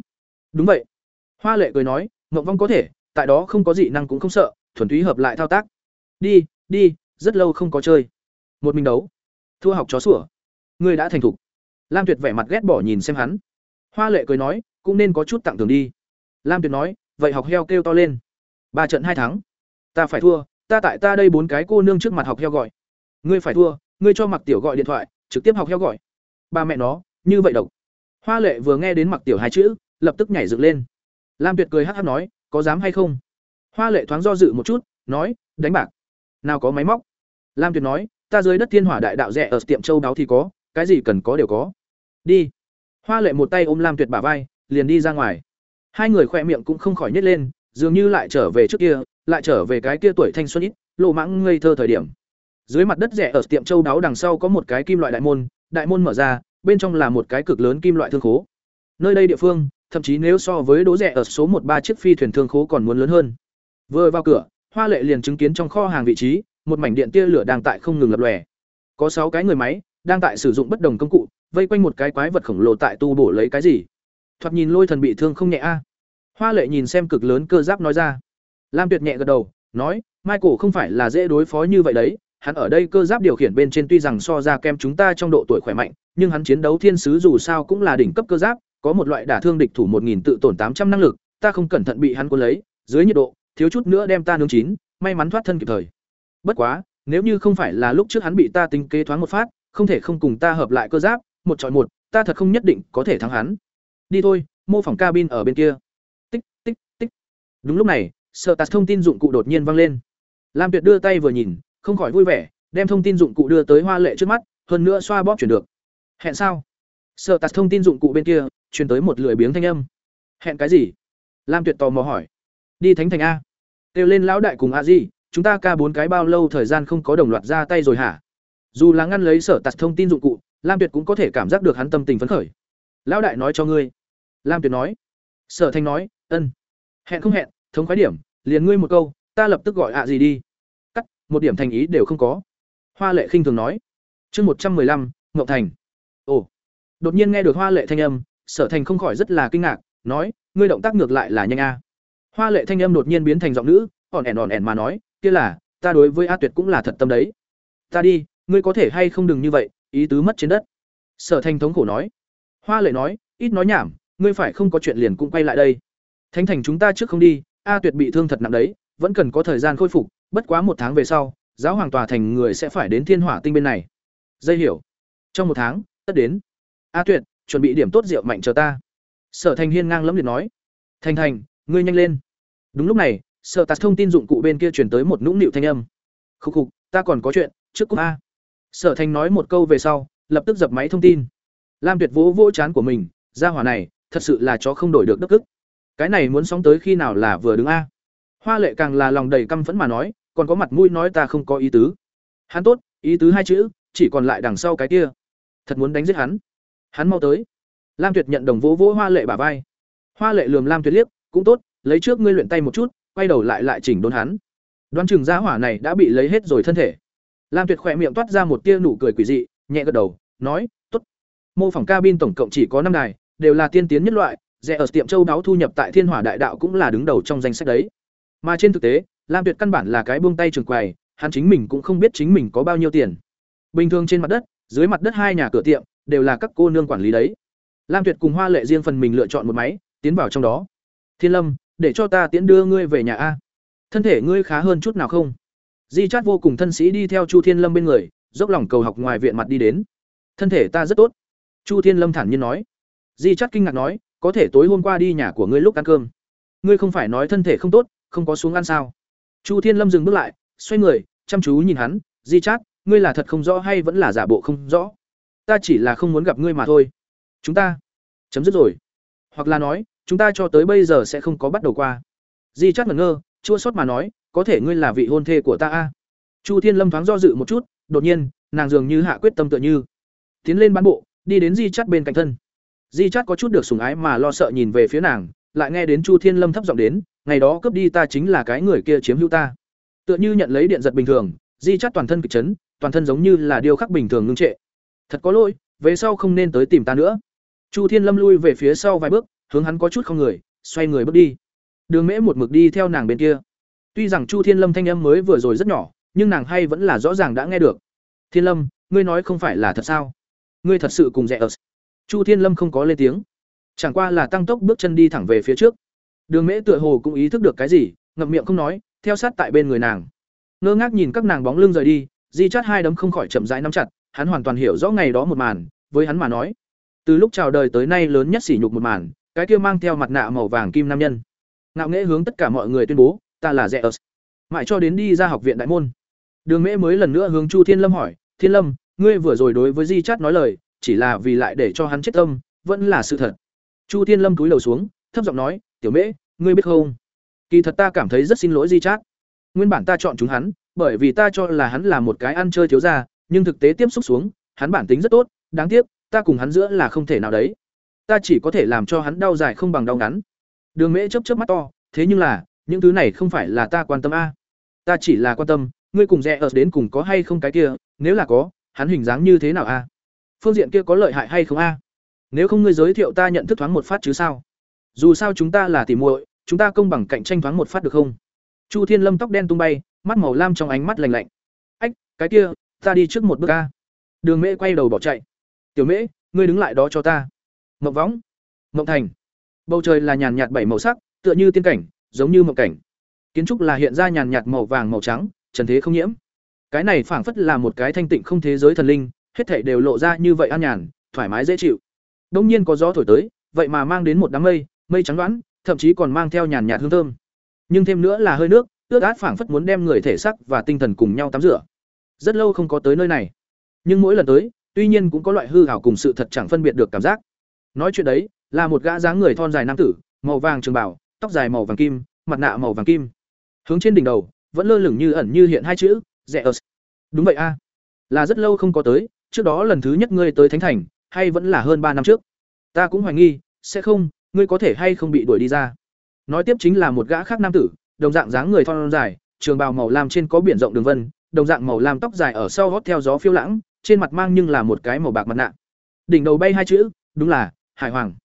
S1: Đúng vậy. Hoa Lệ cười nói, mộng vong có thể, tại đó không có dị năng cũng không sợ, thuần túy hợp lại thao tác. Đi, đi, rất lâu không có chơi. Một mình đấu. Thua học chó sủa. Ngươi đã thành thục. Lam Tuyệt vẻ mặt ghét bỏ nhìn xem hắn. Hoa Lệ cười nói, cũng nên có chút tặng thưởng đi. Lam Tuyệt nói, vậy học heo kêu to lên. Ba trận hai thắng. Ta phải thua, ta tại ta đây bốn cái cô nương trước mặt học heo gọi. Ngươi phải thua, ngươi cho Mặc Tiểu gọi điện thoại, trực tiếp học heo gọi. Ba mẹ nó, như vậy độc. Hoa Lệ vừa nghe đến Mặc Tiểu hai chữ, lập tức nhảy dựng lên. Lam Tuyệt cười hắc hắc nói, có dám hay không? Hoa Lệ thoáng do dự một chút, nói, đánh bạc. Nào có máy móc. Lam Tuyệt nói, ta dưới đất thiên hỏa đại đạo rẻ ở tiệm châu đáo thì có, cái gì cần có đều có. Đi. Hoa Lệ một tay ôm Lam Tuyệt bả vai, liền đi ra ngoài. Hai người khoe miệng cũng không khỏi nhét lên, dường như lại trở về trước kia, lại trở về cái kia tuổi thanh xuân ít, lộ mãng ngây thơ thời điểm. Dưới mặt đất rẻ ở tiệm châu đáo đằng sau có một cái kim loại đại môn, đại môn mở ra, bên trong là một cái cực lớn kim loại thương khố. Nơi đây địa phương, thậm chí nếu so với đố rẻ ở số một ba chiếc phi thuyền thương khố còn muốn lớn hơn. Vừa vào cửa, Hoa Lệ liền chứng kiến trong kho hàng vị trí, một mảnh điện tia lửa đang tại không ngừng lập lòe. Có sáu cái người máy đang tại sử dụng bất đồng công cụ, vây quanh một cái quái vật khổng lồ tại tu bổ lấy cái gì. Thoạt nhìn Lôi Thần bị thương không nhẹ a. Hoa Lệ nhìn xem cực lớn cơ giáp nói ra. Lam Tuyệt nhẹ gật đầu, nói, Michael không phải là dễ đối phó như vậy đấy, hắn ở đây cơ giáp điều khiển bên trên tuy rằng so ra kem chúng ta trong độ tuổi khỏe mạnh, nhưng hắn chiến đấu thiên sứ dù sao cũng là đỉnh cấp cơ giáp, có một loại đả thương địch thủ 1000 tự tổn 800 năng lực, ta không cẩn thận bị hắn cuốn lấy, dưới nhiệt độ, thiếu chút nữa đem ta nướng chín, may mắn thoát thân kịp thời. Bất quá, nếu như không phải là lúc trước hắn bị ta tính kế thoáng một phát, không thể không cùng ta hợp lại cơ giáp, một chọi một, ta thật không nhất định có thể thắng hắn. Đi thôi, mô phỏng cabin ở bên kia. Tích, tích, tích. Đúng lúc này, sợ tạt thông tin dụng cụ đột nhiên vang lên. Lam Tuyệt đưa tay vừa nhìn, không khỏi vui vẻ, đem thông tin dụng cụ đưa tới Hoa Lệ trước mắt, hơn nữa xoa bóp chuyển được. Hẹn sao? Sợ tạt thông tin dụng cụ bên kia, truyền tới một lưỡi biếng thanh âm. Hẹn cái gì? Lam Tuyệt tò mò hỏi. Đi Thánh Thành a. Kêu lên lão đại cùng a di chúng ta ca bốn cái bao lâu thời gian không có đồng loạt ra tay rồi hả? Dù là ngăn lấy sở tạt thông tin dụng cụ, Lam Tuyệt cũng có thể cảm giác được hắn tâm tình phấn khởi. Lão đại nói cho ngươi. Lam Tuyệt nói. Sở Thanh nói, ân. Hẹn không hẹn, thống khoái điểm, liền ngươi một câu, ta lập tức gọi ạ gì đi. Cắt, một điểm thành ý đều không có. Hoa Lệ khinh thường nói. Chương một trăm lăm, ngậu Thành. Ồ. Đột nhiên nghe được Hoa Lệ thanh âm, Sở Thành không khỏi rất là kinh ngạc, nói, ngươi động tác ngược lại là nhanh a. Hoa Lệ thanh âm đột nhiên biến thành giọng nữ, ỏn ẻn ỏn ẻn mà nói, kia là, ta đối với A Tuyệt cũng là thật tâm đấy. Ta đi, ngươi có thể hay không đừng như vậy, ý tứ mất trên đất. Sở Thành thống khổ nói. Hoa Lệ nói, ít nói nhảm, ngươi phải không có chuyện liền cũng quay lại đây. Thánh thành chúng ta trước không đi, A Tuyệt bị thương thật nặng đấy, vẫn cần có thời gian khôi phục, bất quá một tháng về sau, giáo hoàng tòa thành người sẽ phải đến Thiên Hỏa Tinh bên này. Dây hiểu. Trong một tháng, tất đến. A Tuyệt, chuẩn bị điểm tốt rượu mạnh chờ ta. Sở Thành Hiên ngang lẫm liệt nói. Thành Thành, ngươi nhanh lên. Đúng lúc này, Sở Tạt thông tin dụng cụ bên kia truyền tới một nũng nịu thanh âm. Khúc khục, ta còn có chuyện, trước cúc a. Sở Thành nói một câu về sau, lập tức dập máy thông tin. Lam Tuyệt vỗ vỗ chán của mình, ra hỏa này, thật sự là chó không đổi được đất ức. Cái này muốn sóng tới khi nào là vừa đứng a. Hoa Lệ càng là lòng đầy căm phẫn mà nói, còn có mặt mũi nói ta không có ý tứ. Hắn tốt, ý tứ hai chữ, chỉ còn lại đằng sau cái kia. Thật muốn đánh giết hắn. Hắn mau tới. Lam Tuyệt nhận đồng vỗ vỗ Hoa Lệ bả vai. Hoa Lệ lườm Lam Tuyệt liếc, cũng tốt, lấy trước ngươi luyện tay một chút, quay đầu lại lại chỉnh đốn hắn. Đoán chừng giá hỏa này đã bị lấy hết rồi thân thể. Lam Tuyệt khỏe miệng toát ra một tia nụ cười quỷ dị, nhẹ gật đầu, nói, "Tốt." Mô phỏng cabin tổng cộng chỉ có năm đài, đều là tiên tiến nhất loại, rẻ ở tiệm châu đáo thu nhập tại Thiên Hỏa Đại Đạo cũng là đứng đầu trong danh sách đấy. Mà trên thực tế, Lam Tuyệt căn bản là cái buông tay trường quầy, hắn chính mình cũng không biết chính mình có bao nhiêu tiền. Bình thường trên mặt đất, dưới mặt đất hai nhà cửa tiệm đều là các cô nương quản lý đấy. Lam Tuyệt cùng Hoa Lệ riêng phần mình lựa chọn một máy, tiến vào trong đó. Thiên Lâm, để cho ta tiễn đưa ngươi về nhà a. Thân thể ngươi khá hơn chút nào không? Di Chát vô cùng thân sĩ đi theo Chu Thiên Lâm bên người, dốc lòng cầu học ngoài viện mặt đi đến. Thân thể ta rất tốt. Chu Thiên Lâm thản nhiên nói. Di Chát kinh ngạc nói, có thể tối hôm qua đi nhà của ngươi lúc ăn cơm. Ngươi không phải nói thân thể không tốt, không có xuống ăn sao? Chu Thiên Lâm dừng bước lại, xoay người, chăm chú nhìn hắn, Di Chát, ngươi là thật không rõ hay vẫn là giả bộ không rõ ta chỉ là không muốn gặp ngươi mà thôi. Chúng ta, chấm dứt rồi. Hoặc là nói, chúng ta cho tới bây giờ sẽ không có bắt đầu qua. Di chắc ngẩn ngơ, chua sót mà nói, có thể ngươi là vị hôn thê của ta a. Chu thiên lâm thoáng do dự một chút, đột nhiên, nàng dường như hạ quyết tâm tựa như. Tiến lên bán bộ, đi đến di chắt bên cạnh thân. Di chắt có chút được sủng ái mà lo sợ nhìn về phía nàng, lại nghe đến chu thiên lâm thấp giọng đến, ngày đó cướp đi ta chính là cái người kia chiếm hữu ta. Tựa như nhận lấy điện giật bình thường, di chắt toàn thân kịch chấn, toàn thân giống như là điêu khắc bình thường ngưng trệ thật có lỗi, về sau không nên tới tìm ta nữa. Chu thiên lâm lui về phía sau vài bước, hướng hắn có chút không người, xoay người bước đi. Đường mễ một mực đi theo nàng bên kia. Tuy rằng chu thiên lâm thanh âm mới vừa rồi rất nhỏ, nhưng nàng hay vẫn là rõ ràng đã nghe được. Thiên lâm, ngươi nói không phải là thật sao? Ngươi thật sự cùng rẻ ở chu thiên lâm không có lên tiếng. Chẳng qua là tăng tốc bước chân đi thẳng về phía trước. Đường mễ tựa hồ cũng ý thức được cái gì, ngậm miệng không nói, theo sát tại bên người nàng. Ngơ ngác nhìn các nàng bóng lưng rời đi, di chát hai đấm không khỏi chậm rãi nắm chặt hắn hoàn toàn hiểu rõ ngày đó một màn, với hắn mà nói. Từ lúc chào đời tới nay lớn nhất sỉ nhục một màn, cái kia mang theo mặt nạ màu vàng kim nam nhân. Ngạo nghễ hướng tất cả mọi người tuyên bố, ta là rẻ mãi cho đến đi ra học viện đại môn. Đường mễ mới lần nữa hướng chu thiên lâm hỏi, thiên lâm, ngươi vừa rồi đối với di chát nói lời, chỉ là vì lại để cho hắn chết tâm, vẫn là sự thật. Chu thiên lâm cúi đầu xuống, thấp giọng nói, tiểu mễ, ngươi biết không? Kỳ thật ta cảm thấy rất xin lỗi di chát. Nguyên bản ta chọn chúng hắn, bởi vì ta cho là hắn là một cái ăn chơi thiếu gia nhưng thực tế tiếp xúc xuống, hắn bản tính rất tốt, đáng tiếc, ta cùng hắn giữa là không thể nào đấy. Ta chỉ có thể làm cho hắn đau dài không bằng đau ngắn. Đường mễ chớp chớp mắt to, thế nhưng là, những thứ này không phải là ta quan tâm a. Ta chỉ là quan tâm, ngươi cùng rẽ ở đến cùng có hay không cái kia, nếu là có, hắn hình dáng như thế nào a? Phương diện kia có lợi hại hay không a? Nếu không ngươi giới thiệu ta nhận thức thoáng một phát chứ sao? Dù sao chúng ta là tỉ muội, chúng ta công bằng cạnh tranh thoáng một phát được không? Chu thiên lâm tóc đen tung bay, mắt màu lam trong ánh mắt lành lạnh. Ách, cái kia ta đi trước một bước a đường mễ quay đầu bỏ chạy. Tiểu mễ, ngươi đứng lại đó cho ta. Mộng võng, mộng thành. Bầu trời là nhàn nhạt bảy màu sắc, tựa như tiên cảnh, giống như mộng cảnh. Kiến trúc là hiện ra nhàn nhạt màu vàng màu trắng, trần thế không nhiễm. Cái này phảng phất là một cái thanh tịnh không thế giới thần linh, hết thảy đều lộ ra như vậy an nhàn, thoải mái dễ chịu. Đông nhiên có gió thổi tới, vậy mà mang đến một đám mây mây trắng đoán, thậm chí còn mang theo nhàn nhạt hương thơm. Nhưng thêm nữa là hơi nước, ướt át phảng phất muốn đem người thể sắc và tinh thần cùng nhau tắm rửa rất lâu không có tới nơi này. Nhưng mỗi lần tới, tuy nhiên cũng có loại hư hảo cùng sự thật chẳng phân biệt được cảm giác. Nói chuyện đấy, là một gã dáng người thon dài nam tử, màu vàng trường bảo tóc dài màu vàng kim, mặt nạ màu vàng kim. Hướng trên đỉnh đầu, vẫn lơ lửng như ẩn như hiện hai chữ, rẻ ớt. Đúng vậy a. Là rất lâu không có tới, trước đó lần thứ nhất ngươi tới thánh thành, hay vẫn là hơn ba năm trước? Ta cũng hoài nghi, sẽ không, ngươi có thể hay không bị đuổi đi ra. Nói tiếp chính là một gã khác nam tử, đồng dạng dáng người thon dài, trường bào màu lam trên có biển rộng đường vân đồng dạng màu lam tóc dài ở sau gót theo gió phiêu lãng, trên mặt mang nhưng là một cái màu bạc mặt nạ. Đỉnh đầu bay hai chữ, đúng là, hải hoàng.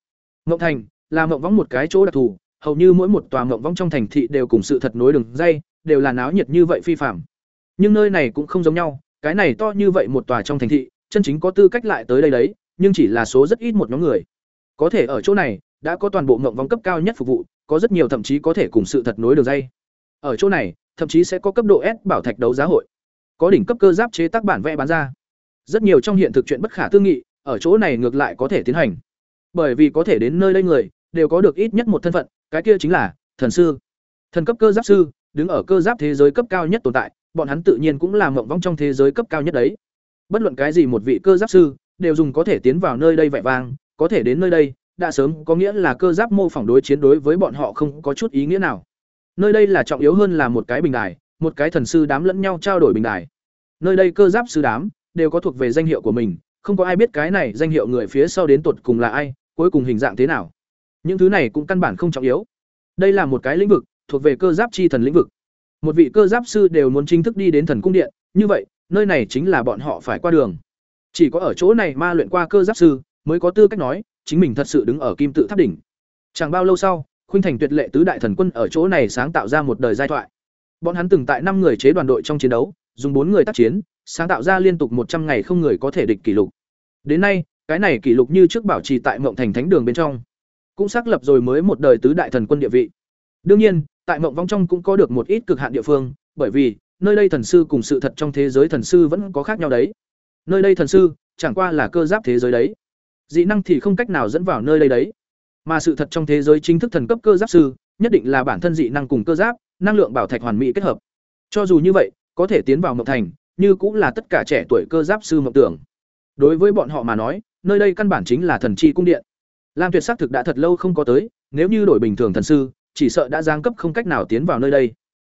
S1: Ngộng thành, là ngộng võng một cái chỗ đặc thù, hầu như mỗi một tòa ngộng võng trong thành thị đều cùng sự thật nối đường dây, đều là náo nhiệt như vậy phi phàm nhưng nơi này cũng không giống nhau, cái này to như vậy một tòa trong thành thị, chân chính có tư cách lại tới đây đấy, nhưng chỉ là số rất ít một nhóm người. Có thể ở chỗ này, đã có toàn bộ ngộng vong cấp cao nhất phục vụ, có rất nhiều thậm chí có thể cùng sự thật nối đường dây. Ở chỗ này, thậm chí sẽ có cấp độ S bảo thạch đấu giá hội có đỉnh cấp cơ giáp chế tác bản vẽ bán ra. Rất nhiều trong hiện thực chuyện bất khả tư nghị, ở chỗ này ngược lại có thể tiến hành. Bởi vì có thể đến nơi đây người, đều có được ít nhất một thân phận, cái kia chính là thần sư. Thần cấp cơ giáp sư, đứng ở cơ giáp thế giới cấp cao nhất tồn tại, bọn hắn tự nhiên cũng là mộng vong trong thế giới cấp cao nhất đấy. Bất luận cái gì một vị cơ giáp sư, đều dùng có thể tiến vào nơi đây vẻ vang, có thể đến nơi đây, đã sớm có nghĩa là cơ giáp mô phỏng đối chiến đối với bọn họ không có chút ý nghĩa nào. Nơi đây là trọng yếu hơn là một cái bình đài một cái thần sư đám lẫn nhau trao đổi bình đài. Nơi đây cơ giáp sư đám đều có thuộc về danh hiệu của mình, không có ai biết cái này danh hiệu người phía sau đến tột cùng là ai, cuối cùng hình dạng thế nào. Những thứ này cũng căn bản không trọng yếu. Đây là một cái lĩnh vực, thuộc về cơ giáp chi thần lĩnh vực. Một vị cơ giáp sư đều muốn chính thức đi đến thần cung điện, như vậy, nơi này chính là bọn họ phải qua đường. Chỉ có ở chỗ này ma luyện qua cơ giáp sư, mới có tư cách nói, chính mình thật sự đứng ở kim tự tháp đỉnh. Chẳng bao lâu sau, khuynh thành tuyệt lệ tứ đại thần quân ở chỗ này sáng tạo ra một đời giai thoại bọn hắn từng tại năm người chế đoàn đội trong chiến đấu, dùng bốn người tác chiến, sáng tạo ra liên tục một trăm ngày không người có thể địch kỷ lục. Đến nay, cái này kỷ lục như trước bảo trì tại mộng thành thánh đường bên trong, cũng xác lập rồi mới một đời tứ đại thần quân địa vị. Đương nhiên, tại mộng vong trong cũng có được một ít cực hạn địa phương, bởi vì, nơi đây thần sư cùng sự thật trong thế giới thần sư vẫn có khác nhau đấy. Nơi đây thần sư, chẳng qua là cơ giáp thế giới đấy. Dị năng thì không cách nào dẫn vào nơi đây đấy. Mà sự thật trong thế giới chính thức thần cấp cơ giáp sư, nhất định là bản thân dị năng cùng cơ giáp năng lượng bảo thạch hoàn mỹ kết hợp cho dù như vậy có thể tiến vào mộng thành như cũng là tất cả trẻ tuổi cơ giáp sư mộng tưởng. Đối với bọn họ mà nói, nơi đây căn bản chính là thần chi cung điện. Lam Tuyệt xác thực đã thật lâu không có tới, nếu như đổi bình thường thần sư, chỉ sợ đã giáng cấp không cách nào tiến vào nơi đây.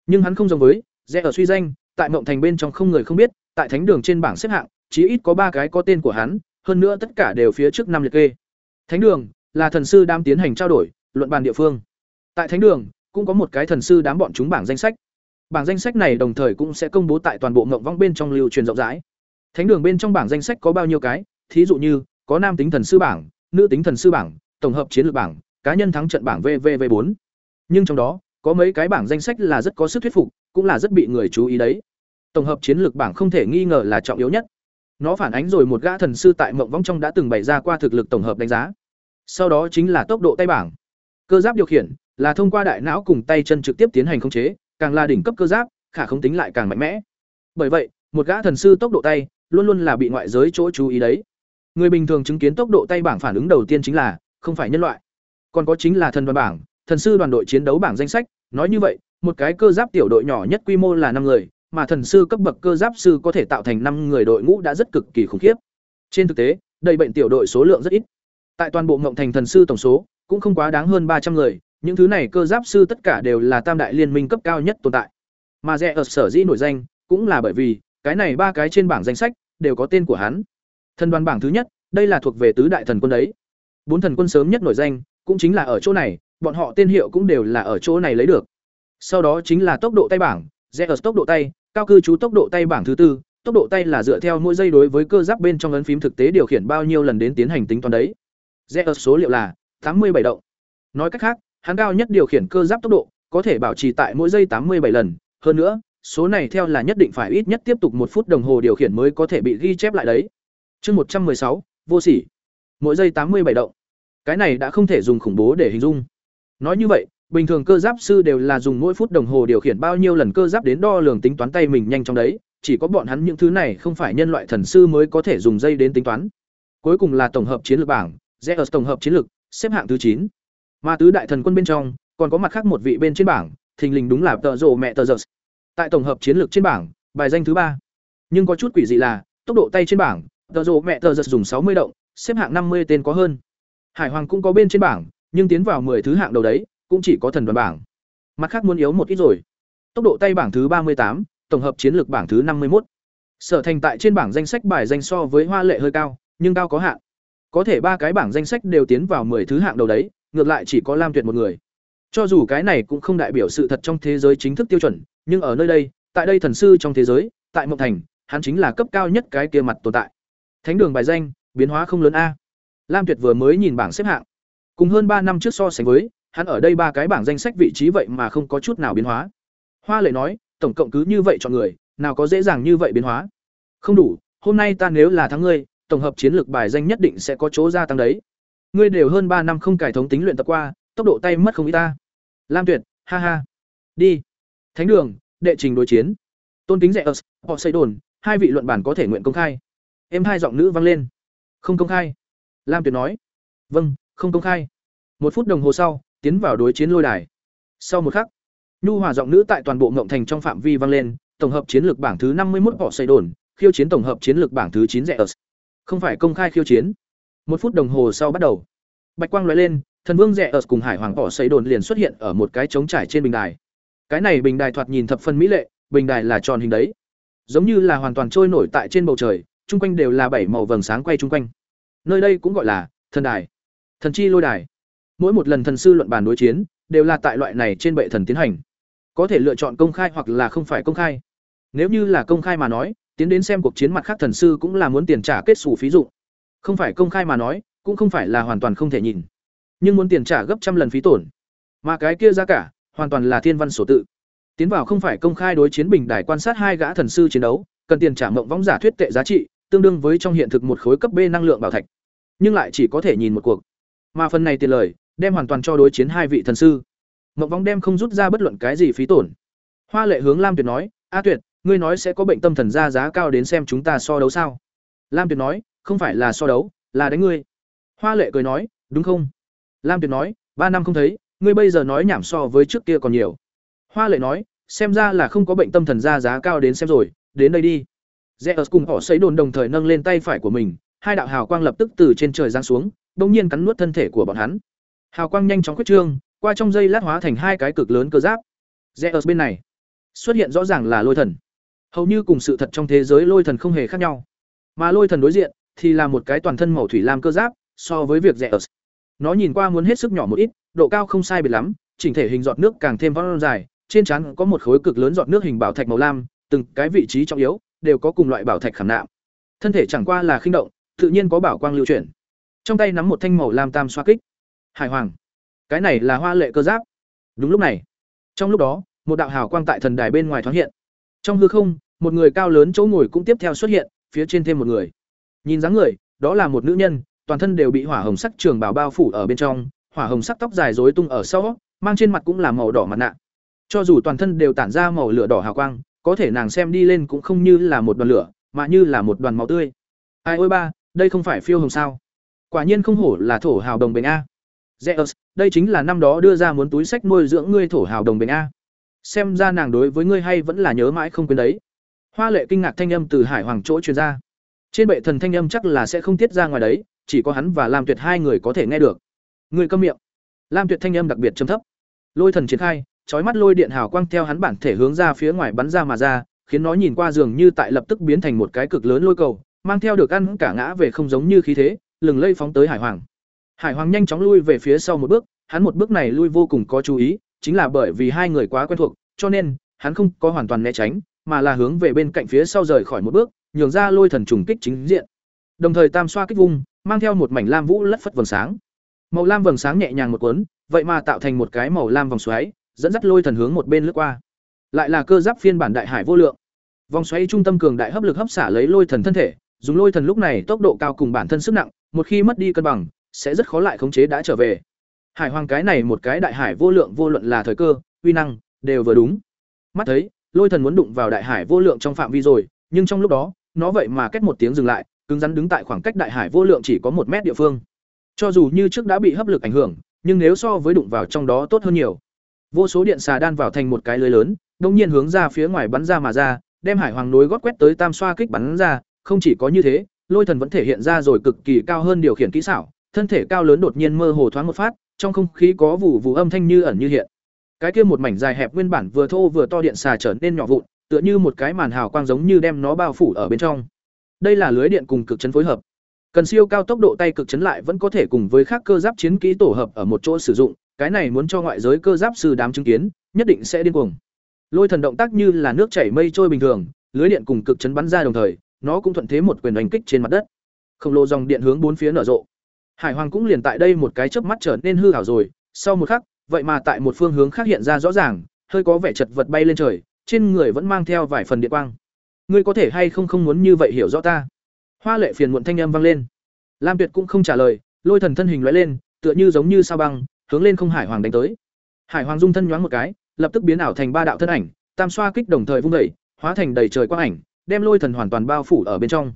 S1: Nhưng hắn không giống với, rẽ ở suy danh, tại mộng thành bên trong không người không biết, tại thánh đường trên bảng xếp hạng, chí ít có ba cái có tên của hắn, hơn nữa tất cả đều phía trước năm liệt kê. Thánh đường là thần sư đang tiến hành trao đổi, luận bàn địa phương. Tại thánh đường cũng có một cái thần sư đám bọn chúng bảng danh sách. Bảng danh sách này đồng thời cũng sẽ công bố tại toàn bộ ngộng vong bên trong lưu truyền rộng rãi. Thánh đường bên trong bảng danh sách có bao nhiêu cái, thí dụ như có nam tính thần sư bảng, nữ tính thần sư bảng, tổng hợp chiến lược bảng, cá nhân thắng trận bảng VVV4. Nhưng trong đó, có mấy cái bảng danh sách là rất có sức thuyết phục, cũng là rất bị người chú ý đấy. Tổng hợp chiến lược bảng không thể nghi ngờ là trọng yếu nhất. Nó phản ánh rồi một gã thần sư tại mộng vong trong đã từng bày ra qua thực lực tổng hợp đánh giá. Sau đó chính là tốc độ tay bảng. Cơ giáp điều khiển là thông qua đại não cùng tay chân trực tiếp tiến hành khống chế, càng là đỉnh cấp cơ giáp, khả không tính lại càng mạnh mẽ. Bởi vậy, một gã thần sư tốc độ tay luôn luôn là bị ngoại giới chỗ chú ý đấy. Người bình thường chứng kiến tốc độ tay bảng phản ứng đầu tiên chính là không phải nhân loại, còn có chính là thần đoàn bảng, thần sư đoàn đội chiến đấu bảng danh sách, nói như vậy, một cái cơ giáp tiểu đội nhỏ nhất quy mô là năm người, mà thần sư cấp bậc cơ giáp sư có thể tạo thành năm người đội ngũ đã rất cực kỳ khủng khiếp. Trên thực tế, đầy bệnh tiểu đội số lượng rất ít. Tại toàn bộ ngộng thành thần sư tổng số, cũng không quá đáng hơn ba trăm người, những thứ này cơ giáp sư tất cả đều là tam đại liên minh cấp cao nhất tồn tại. Mà rẻ ở sở dĩ nổi danh, cũng là bởi vì cái này ba cái trên bảng danh sách đều có tên của hắn. Thần đoàn bảng thứ nhất, đây là thuộc về tứ đại thần quân đấy. Bốn thần quân sớm nhất nổi danh, cũng chính là ở chỗ này, bọn họ tên hiệu cũng đều là ở chỗ này lấy được. Sau đó chính là tốc độ tay bảng, Zeus tốc độ tay, cao cư trú tốc độ tay bảng thứ tư, tốc độ tay là dựa theo mỗi giây đối với cơ giáp bên trong ấn phím thực tế điều khiển bao nhiêu lần đến tiến hành tính toán đấy. Zeus số liệu là 87 động. Nói cách khác, hắn cao nhất điều khiển cơ giáp tốc độ có thể bảo trì tại mỗi giây 87 lần, hơn nữa, số này theo là nhất định phải ít nhất tiếp tục một phút đồng hồ điều khiển mới có thể bị ghi chép lại đấy. Chương 116, vô sỉ. Mỗi giây 87 động. Cái này đã không thể dùng khủng bố để hình dung. Nói như vậy, bình thường cơ giáp sư đều là dùng mỗi phút đồng hồ điều khiển bao nhiêu lần cơ giáp đến đo lường tính toán tay mình nhanh trong đấy, chỉ có bọn hắn những thứ này không phải nhân loại thần sư mới có thể dùng dây đến tính toán. Cuối cùng là tổng hợp chiến lược bảng, Zeus tổng hợp chiến lược, xếp hạng thứ chín. Mà tứ đại thần quân bên trong, còn có mặt khác một vị bên trên bảng, thình lình đúng là tợ rồ mẹ tờ giật. Tại tổng hợp chiến lược trên bảng, bài danh thứ ba. Nhưng có chút quỷ dị là, tốc độ tay trên bảng, tợ rồ mẹ tờ giật dùng sáu mươi động, xếp hạng năm mươi tên có hơn. Hải Hoàng cũng có bên trên bảng, nhưng tiến vào 10 thứ hạng đầu đấy, cũng chỉ có thần đoàn bảng. Mặt khác muốn yếu một ít rồi. Tốc độ tay bảng thứ 38, tổng hợp chiến lược bảng thứ 51. Sở Thành tại trên bảng danh sách bài danh so với Hoa Lệ hơi cao, nhưng cao có hạn. Có thể ba cái bảng danh sách đều tiến vào 10 thứ hạng đầu đấy, ngược lại chỉ có Lam Tuyệt một người. Cho dù cái này cũng không đại biểu sự thật trong thế giới chính thức tiêu chuẩn, nhưng ở nơi đây, tại đây thần sư trong thế giới, tại Mộng Thành, hắn chính là cấp cao nhất cái kia mặt tồn tại. Thánh đường bài danh, biến hóa không lớn a. Lam Tuyệt vừa mới nhìn bảng xếp hạng, cùng hơn ba năm trước so sánh với, hắn ở đây ba cái bảng danh sách vị trí vậy mà không có chút nào biến hóa. Hoa Lệ nói, tổng cộng cứ như vậy chọn người, nào có dễ dàng như vậy biến hóa. Không đủ, hôm nay ta nếu là thắng ngươi, tổng hợp chiến lược bài danh nhất định sẽ có chỗ gia tăng đấy. Ngươi đều hơn ba năm không cải thống tính luyện tập qua, tốc độ tay mất không ít ta. Lam Tuyệt, ha ha. Đi. Thánh đường, đệ trình đối chiến. Tôn kính rẻ ớt, họ xây đồn, hai vị luận bản có thể nguyện công khai. Em hai giọng nữ vang lên. Không công khai. Lam Tuyệt nói. Vâng, không công khai. Một phút đồng hồ sau, tiến vào đối chiến lôi đài. Sau một khắc, nhu hòa giọng nữ tại toàn bộ ngộng thành trong phạm vi vang lên, tổng hợp chiến lược bảng thứ năm mươi một họ xây đồn, khiêu chiến tổng hợp chiến lược bảng thứ chín rẻ ớt. Không phải công khai khiêu chiến. Một phút đồng hồ sau bắt đầu. Bạch quang lóe lên, thần vương rẽ ở cùng hải hoàng họ xây đồn liền xuất hiện ở một cái trống trải trên bình đài. Cái này bình đài thoạt nhìn thập phân mỹ lệ, bình đài là tròn hình đấy, giống như là hoàn toàn trôi nổi tại trên bầu trời, chung quanh đều là bảy màu vầng sáng quay chung quanh. Nơi đây cũng gọi là thần đài, thần chi lôi đài. Mỗi một lần thần sư luận bàn đối chiến, đều là tại loại này trên bệ thần tiến hành. Có thể lựa chọn công khai hoặc là không phải công khai. Nếu như là công khai mà nói, tiến đến xem cuộc chiến mặt khác thần sư cũng là muốn tiền trả kết xù phí dụ. Không phải công khai mà nói, cũng không phải là hoàn toàn không thể nhìn. Nhưng muốn tiền trả gấp trăm lần phí tổn. Mà cái kia giá cả, hoàn toàn là thiên văn sổ tự. Tiến vào không phải công khai đối chiến bình đài quan sát hai gã thần sư chiến đấu, cần tiền trả mộng võng giả thuyết tệ giá trị, tương đương với trong hiện thực một khối cấp B năng lượng bảo thạch. Nhưng lại chỉ có thể nhìn một cuộc. Mà phần này tiền lời, đem hoàn toàn cho đối chiến hai vị thần sư. Mộng võng đem không rút ra bất luận cái gì phí tổn. Hoa Lệ hướng Lam Tuyệt nói, "A Tuyệt, ngươi nói sẽ có bệnh tâm thần ra giá cao đến xem chúng ta so đấu sao?" Lam Tuyệt nói, "Không phải là so đấu, là đánh ngươi." Hoa Lệ cười nói, "Đúng không?" Lam Tuyệt nói, ba năm không thấy, ngươi bây giờ nói nhảm so với trước kia còn nhiều." Hoa Lệ nói, "Xem ra là không có bệnh tâm thần ra giá cao đến xem rồi, đến đây đi." Zeus cùng họ xấy đồn đồng thời nâng lên tay phải của mình, hai đạo hào quang lập tức từ trên trời giáng xuống, bỗng nhiên cắn nuốt thân thể của bọn hắn. Hào quang nhanh chóng quyết trương, qua trong dây lát hóa thành hai cái cực lớn cơ giáp. Zeus bên này xuất hiện rõ ràng là lôi thần. Hầu như cùng sự thật trong thế giới lôi thần không hề khác nhau. Mà lôi thần đối diện thì là một cái toàn thân màu thủy lam cơ giáp, so với việc rẻ ở Nó nhìn qua muốn hết sức nhỏ một ít, độ cao không sai biệt lắm, chỉnh thể hình giọt nước càng thêm vón dài, trên trán có một khối cực lớn giọt nước hình bảo thạch màu lam, từng cái vị trí trọng yếu đều có cùng loại bảo thạch khảm nạm. Thân thể chẳng qua là khinh động, tự nhiên có bảo quang lưu chuyển. Trong tay nắm một thanh màu lam tam xoa kích. Hải hoàng. Cái này là hoa lệ cơ giáp. Đúng lúc này, trong lúc đó, một đạo hào quang tại thần đài bên ngoài thoáng hiện. Trong hư không, một người cao lớn chỗ ngồi cũng tiếp theo xuất hiện, phía trên thêm một người. Nhìn dáng người, đó là một nữ nhân, toàn thân đều bị hỏa hồng sắc trường bào bao phủ ở bên trong, hỏa hồng sắc tóc dài rối tung ở sau, mang trên mặt cũng là màu đỏ mặt nạ. Cho dù toàn thân đều tản ra màu lửa đỏ hào quang, có thể nàng xem đi lên cũng không như là một đoàn lửa, mà như là một đoàn máu tươi. Ai ôi ba, đây không phải phiêu hồng sao? Quả nhiên không hổ là thổ hào đồng bình a. Zeus, đây chính là năm đó đưa ra muốn túi sách nuôi dưỡng ngươi thổ hào đồng bình a. Xem ra nàng đối với ngươi hay vẫn là nhớ mãi không quên đấy. Hoa lệ kinh ngạc thanh âm từ Hải Hoàng chỗ truyền ra. Trên bệ thần thanh âm chắc là sẽ không tiết ra ngoài đấy, chỉ có hắn và Lam Tuyệt hai người có thể nghe được. người câm miệng. Lam Tuyệt thanh âm đặc biệt trầm thấp. Lôi thần triển khai, trói mắt lôi điện hào quang theo hắn bản thể hướng ra phía ngoài bắn ra mà ra, khiến nó nhìn qua dường như tại lập tức biến thành một cái cực lớn lôi cầu, mang theo được ăn cả ngã về không giống như khí thế, lừng lây phóng tới Hải Hoàng. Hải Hoàng nhanh chóng lui về phía sau một bước, hắn một bước này lui vô cùng có chú ý, chính là bởi vì hai người quá quen thuộc, cho nên hắn không có hoàn toàn né tránh, mà là hướng về bên cạnh phía sau rời khỏi một bước, nhường ra lôi thần trùng kích chính diện. Đồng thời tam xoa kích vung, mang theo một mảnh lam vũ lất phất vầng sáng. Màu lam vầng sáng nhẹ nhàng một cuốn, vậy mà tạo thành một cái màu lam vòng xoáy, dẫn dắt lôi thần hướng một bên lướt qua. Lại là cơ giáp phiên bản đại hải vô lượng. Vòng xoáy trung tâm cường đại hấp lực hấp xả lấy lôi thần thân thể, dùng lôi thần lúc này tốc độ cao cùng bản thân sức nặng, một khi mất đi cân bằng, sẽ rất khó lại khống chế đã trở về. Hải hoàng cái này một cái đại hải vô lượng vô luận là thời cơ, uy năng, đều vừa đúng. Mắt thấy, lôi thần muốn đụng vào đại hải vô lượng trong phạm vi rồi, nhưng trong lúc đó, nó vậy mà kết một tiếng dừng lại, cứng rắn đứng tại khoảng cách đại hải vô lượng chỉ có một mét địa phương. Cho dù như trước đã bị hấp lực ảnh hưởng, nhưng nếu so với đụng vào trong đó tốt hơn nhiều. Vô số điện xà đan vào thành một cái lưới lớn, đột nhiên hướng ra phía ngoài bắn ra mà ra, đem hải hoàng nối gót quét tới tam xoa kích bắn ra, không chỉ có như thế, lôi thần vẫn thể hiện ra rồi cực kỳ cao hơn điều khiển kỹ xảo, thân thể cao lớn đột nhiên mơ hồ thoáng một phát, trong không khí có vụ vụ âm thanh như ẩn như hiện. Cái kia một mảnh dài hẹp nguyên bản vừa thô vừa to điện xà trở nên nhỏ vụn, tựa như một cái màn hào quang giống như đem nó bao phủ ở bên trong. Đây là lưới điện cùng cực chấn phối hợp. Cần siêu cao tốc độ tay cực chấn lại vẫn có thể cùng với các cơ giáp chiến kỹ tổ hợp ở một chỗ sử dụng, cái này muốn cho ngoại giới cơ giáp sư đám chứng kiến, nhất định sẽ điên cuồng. Lôi thần động tác như là nước chảy mây trôi bình thường, lưới điện cùng cực chấn bắn ra đồng thời, nó cũng thuận thế một quyền đánh kích trên mặt đất. Khổng lồ dòng điện hướng bốn phía nở rộ. Hải Hoàng cũng liền tại đây một cái chớp mắt trở nên hư ảo rồi, sau một khắc, vậy mà tại một phương hướng khác hiện ra rõ ràng, hơi có vẻ chật vật bay lên trời, trên người vẫn mang theo vài phần điện quang. Ngươi có thể hay không không muốn như vậy hiểu rõ ta? Hoa Lệ phiền muộn thanh âm vang lên. Lam Tuyệt cũng không trả lời, lôi thần thân hình lóe lên, tựa như giống như sao băng, hướng lên không Hải Hoàng đánh tới. Hải Hoàng dung thân nhoáng một cái, lập tức biến ảo thành ba đạo thân ảnh, tam xoa kích đồng thời vung đẩy, hóa thành đầy trời quang ảnh, đem lôi thần hoàn toàn bao phủ ở bên trong.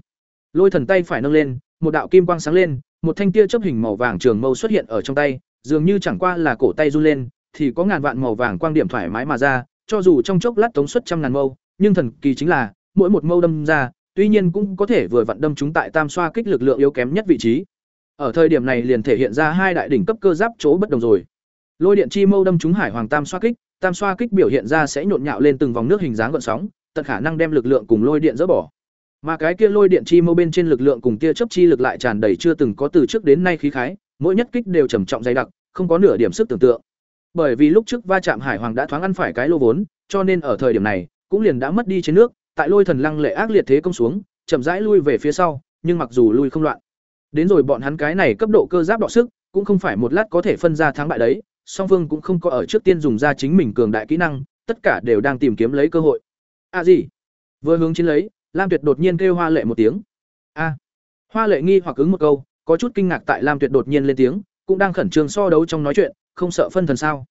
S1: Lôi thần tay phải nâng lên, một đạo kim quang sáng lên, một thanh tia chớp hình màu vàng trường mâu xuất hiện ở trong tay, dường như chẳng qua là cổ tay run lên, thì có ngàn vạn màu vàng quang điểm thoải mái mà ra, cho dù trong chốc lát tống suất trăm ngàn mâu, nhưng thần kỳ chính là, mỗi một mâu đâm ra, tuy nhiên cũng có thể vừa vặn đâm chúng tại tam xoa kích lực lượng yếu kém nhất vị trí. Ở thời điểm này liền thể hiện ra hai đại đỉnh cấp cơ giáp chỗ bất đồng rồi. Lôi điện chi mâu đâm trúng hải hoàng tam xoa kích, tam xoa kích biểu hiện ra sẽ nhộn nhạo lên từng vòng nước hình dáng gợn sóng, tận khả năng đem lực lượng cùng lôi điện dỡ bỏ. Mà cái kia lôi điện chi mâu bên trên lực lượng cùng tia chớp chi lực lại tràn đầy chưa từng có từ trước đến nay khí khái, mỗi nhất kích đều trầm trọng dày đặc, không có nửa điểm sức tưởng tượng. Bởi vì lúc trước va chạm hải hoàng đã thoáng ăn phải cái lô vốn, cho nên ở thời điểm này, cũng liền đã mất đi trên nước, tại lôi thần lăng lệ ác liệt thế công xuống, chậm rãi lui về phía sau, nhưng mặc dù lui không loạn. Đến rồi bọn hắn cái này cấp độ cơ giáp đọ sức, cũng không phải một lát có thể phân ra thắng bại đấy, song phương cũng không có ở trước tiên dùng ra chính mình cường đại kỹ năng, tất cả đều đang tìm kiếm lấy cơ hội. À gì? Vừa hướng chiến lấy, Lam Tuyệt đột nhiên kêu Hoa Lệ một tiếng. A. Hoa Lệ nghi hoặc ứng một câu, có chút kinh ngạc tại Lam Tuyệt đột nhiên lên tiếng, cũng đang khẩn trương so đấu trong nói chuyện, không sợ phân thần sao?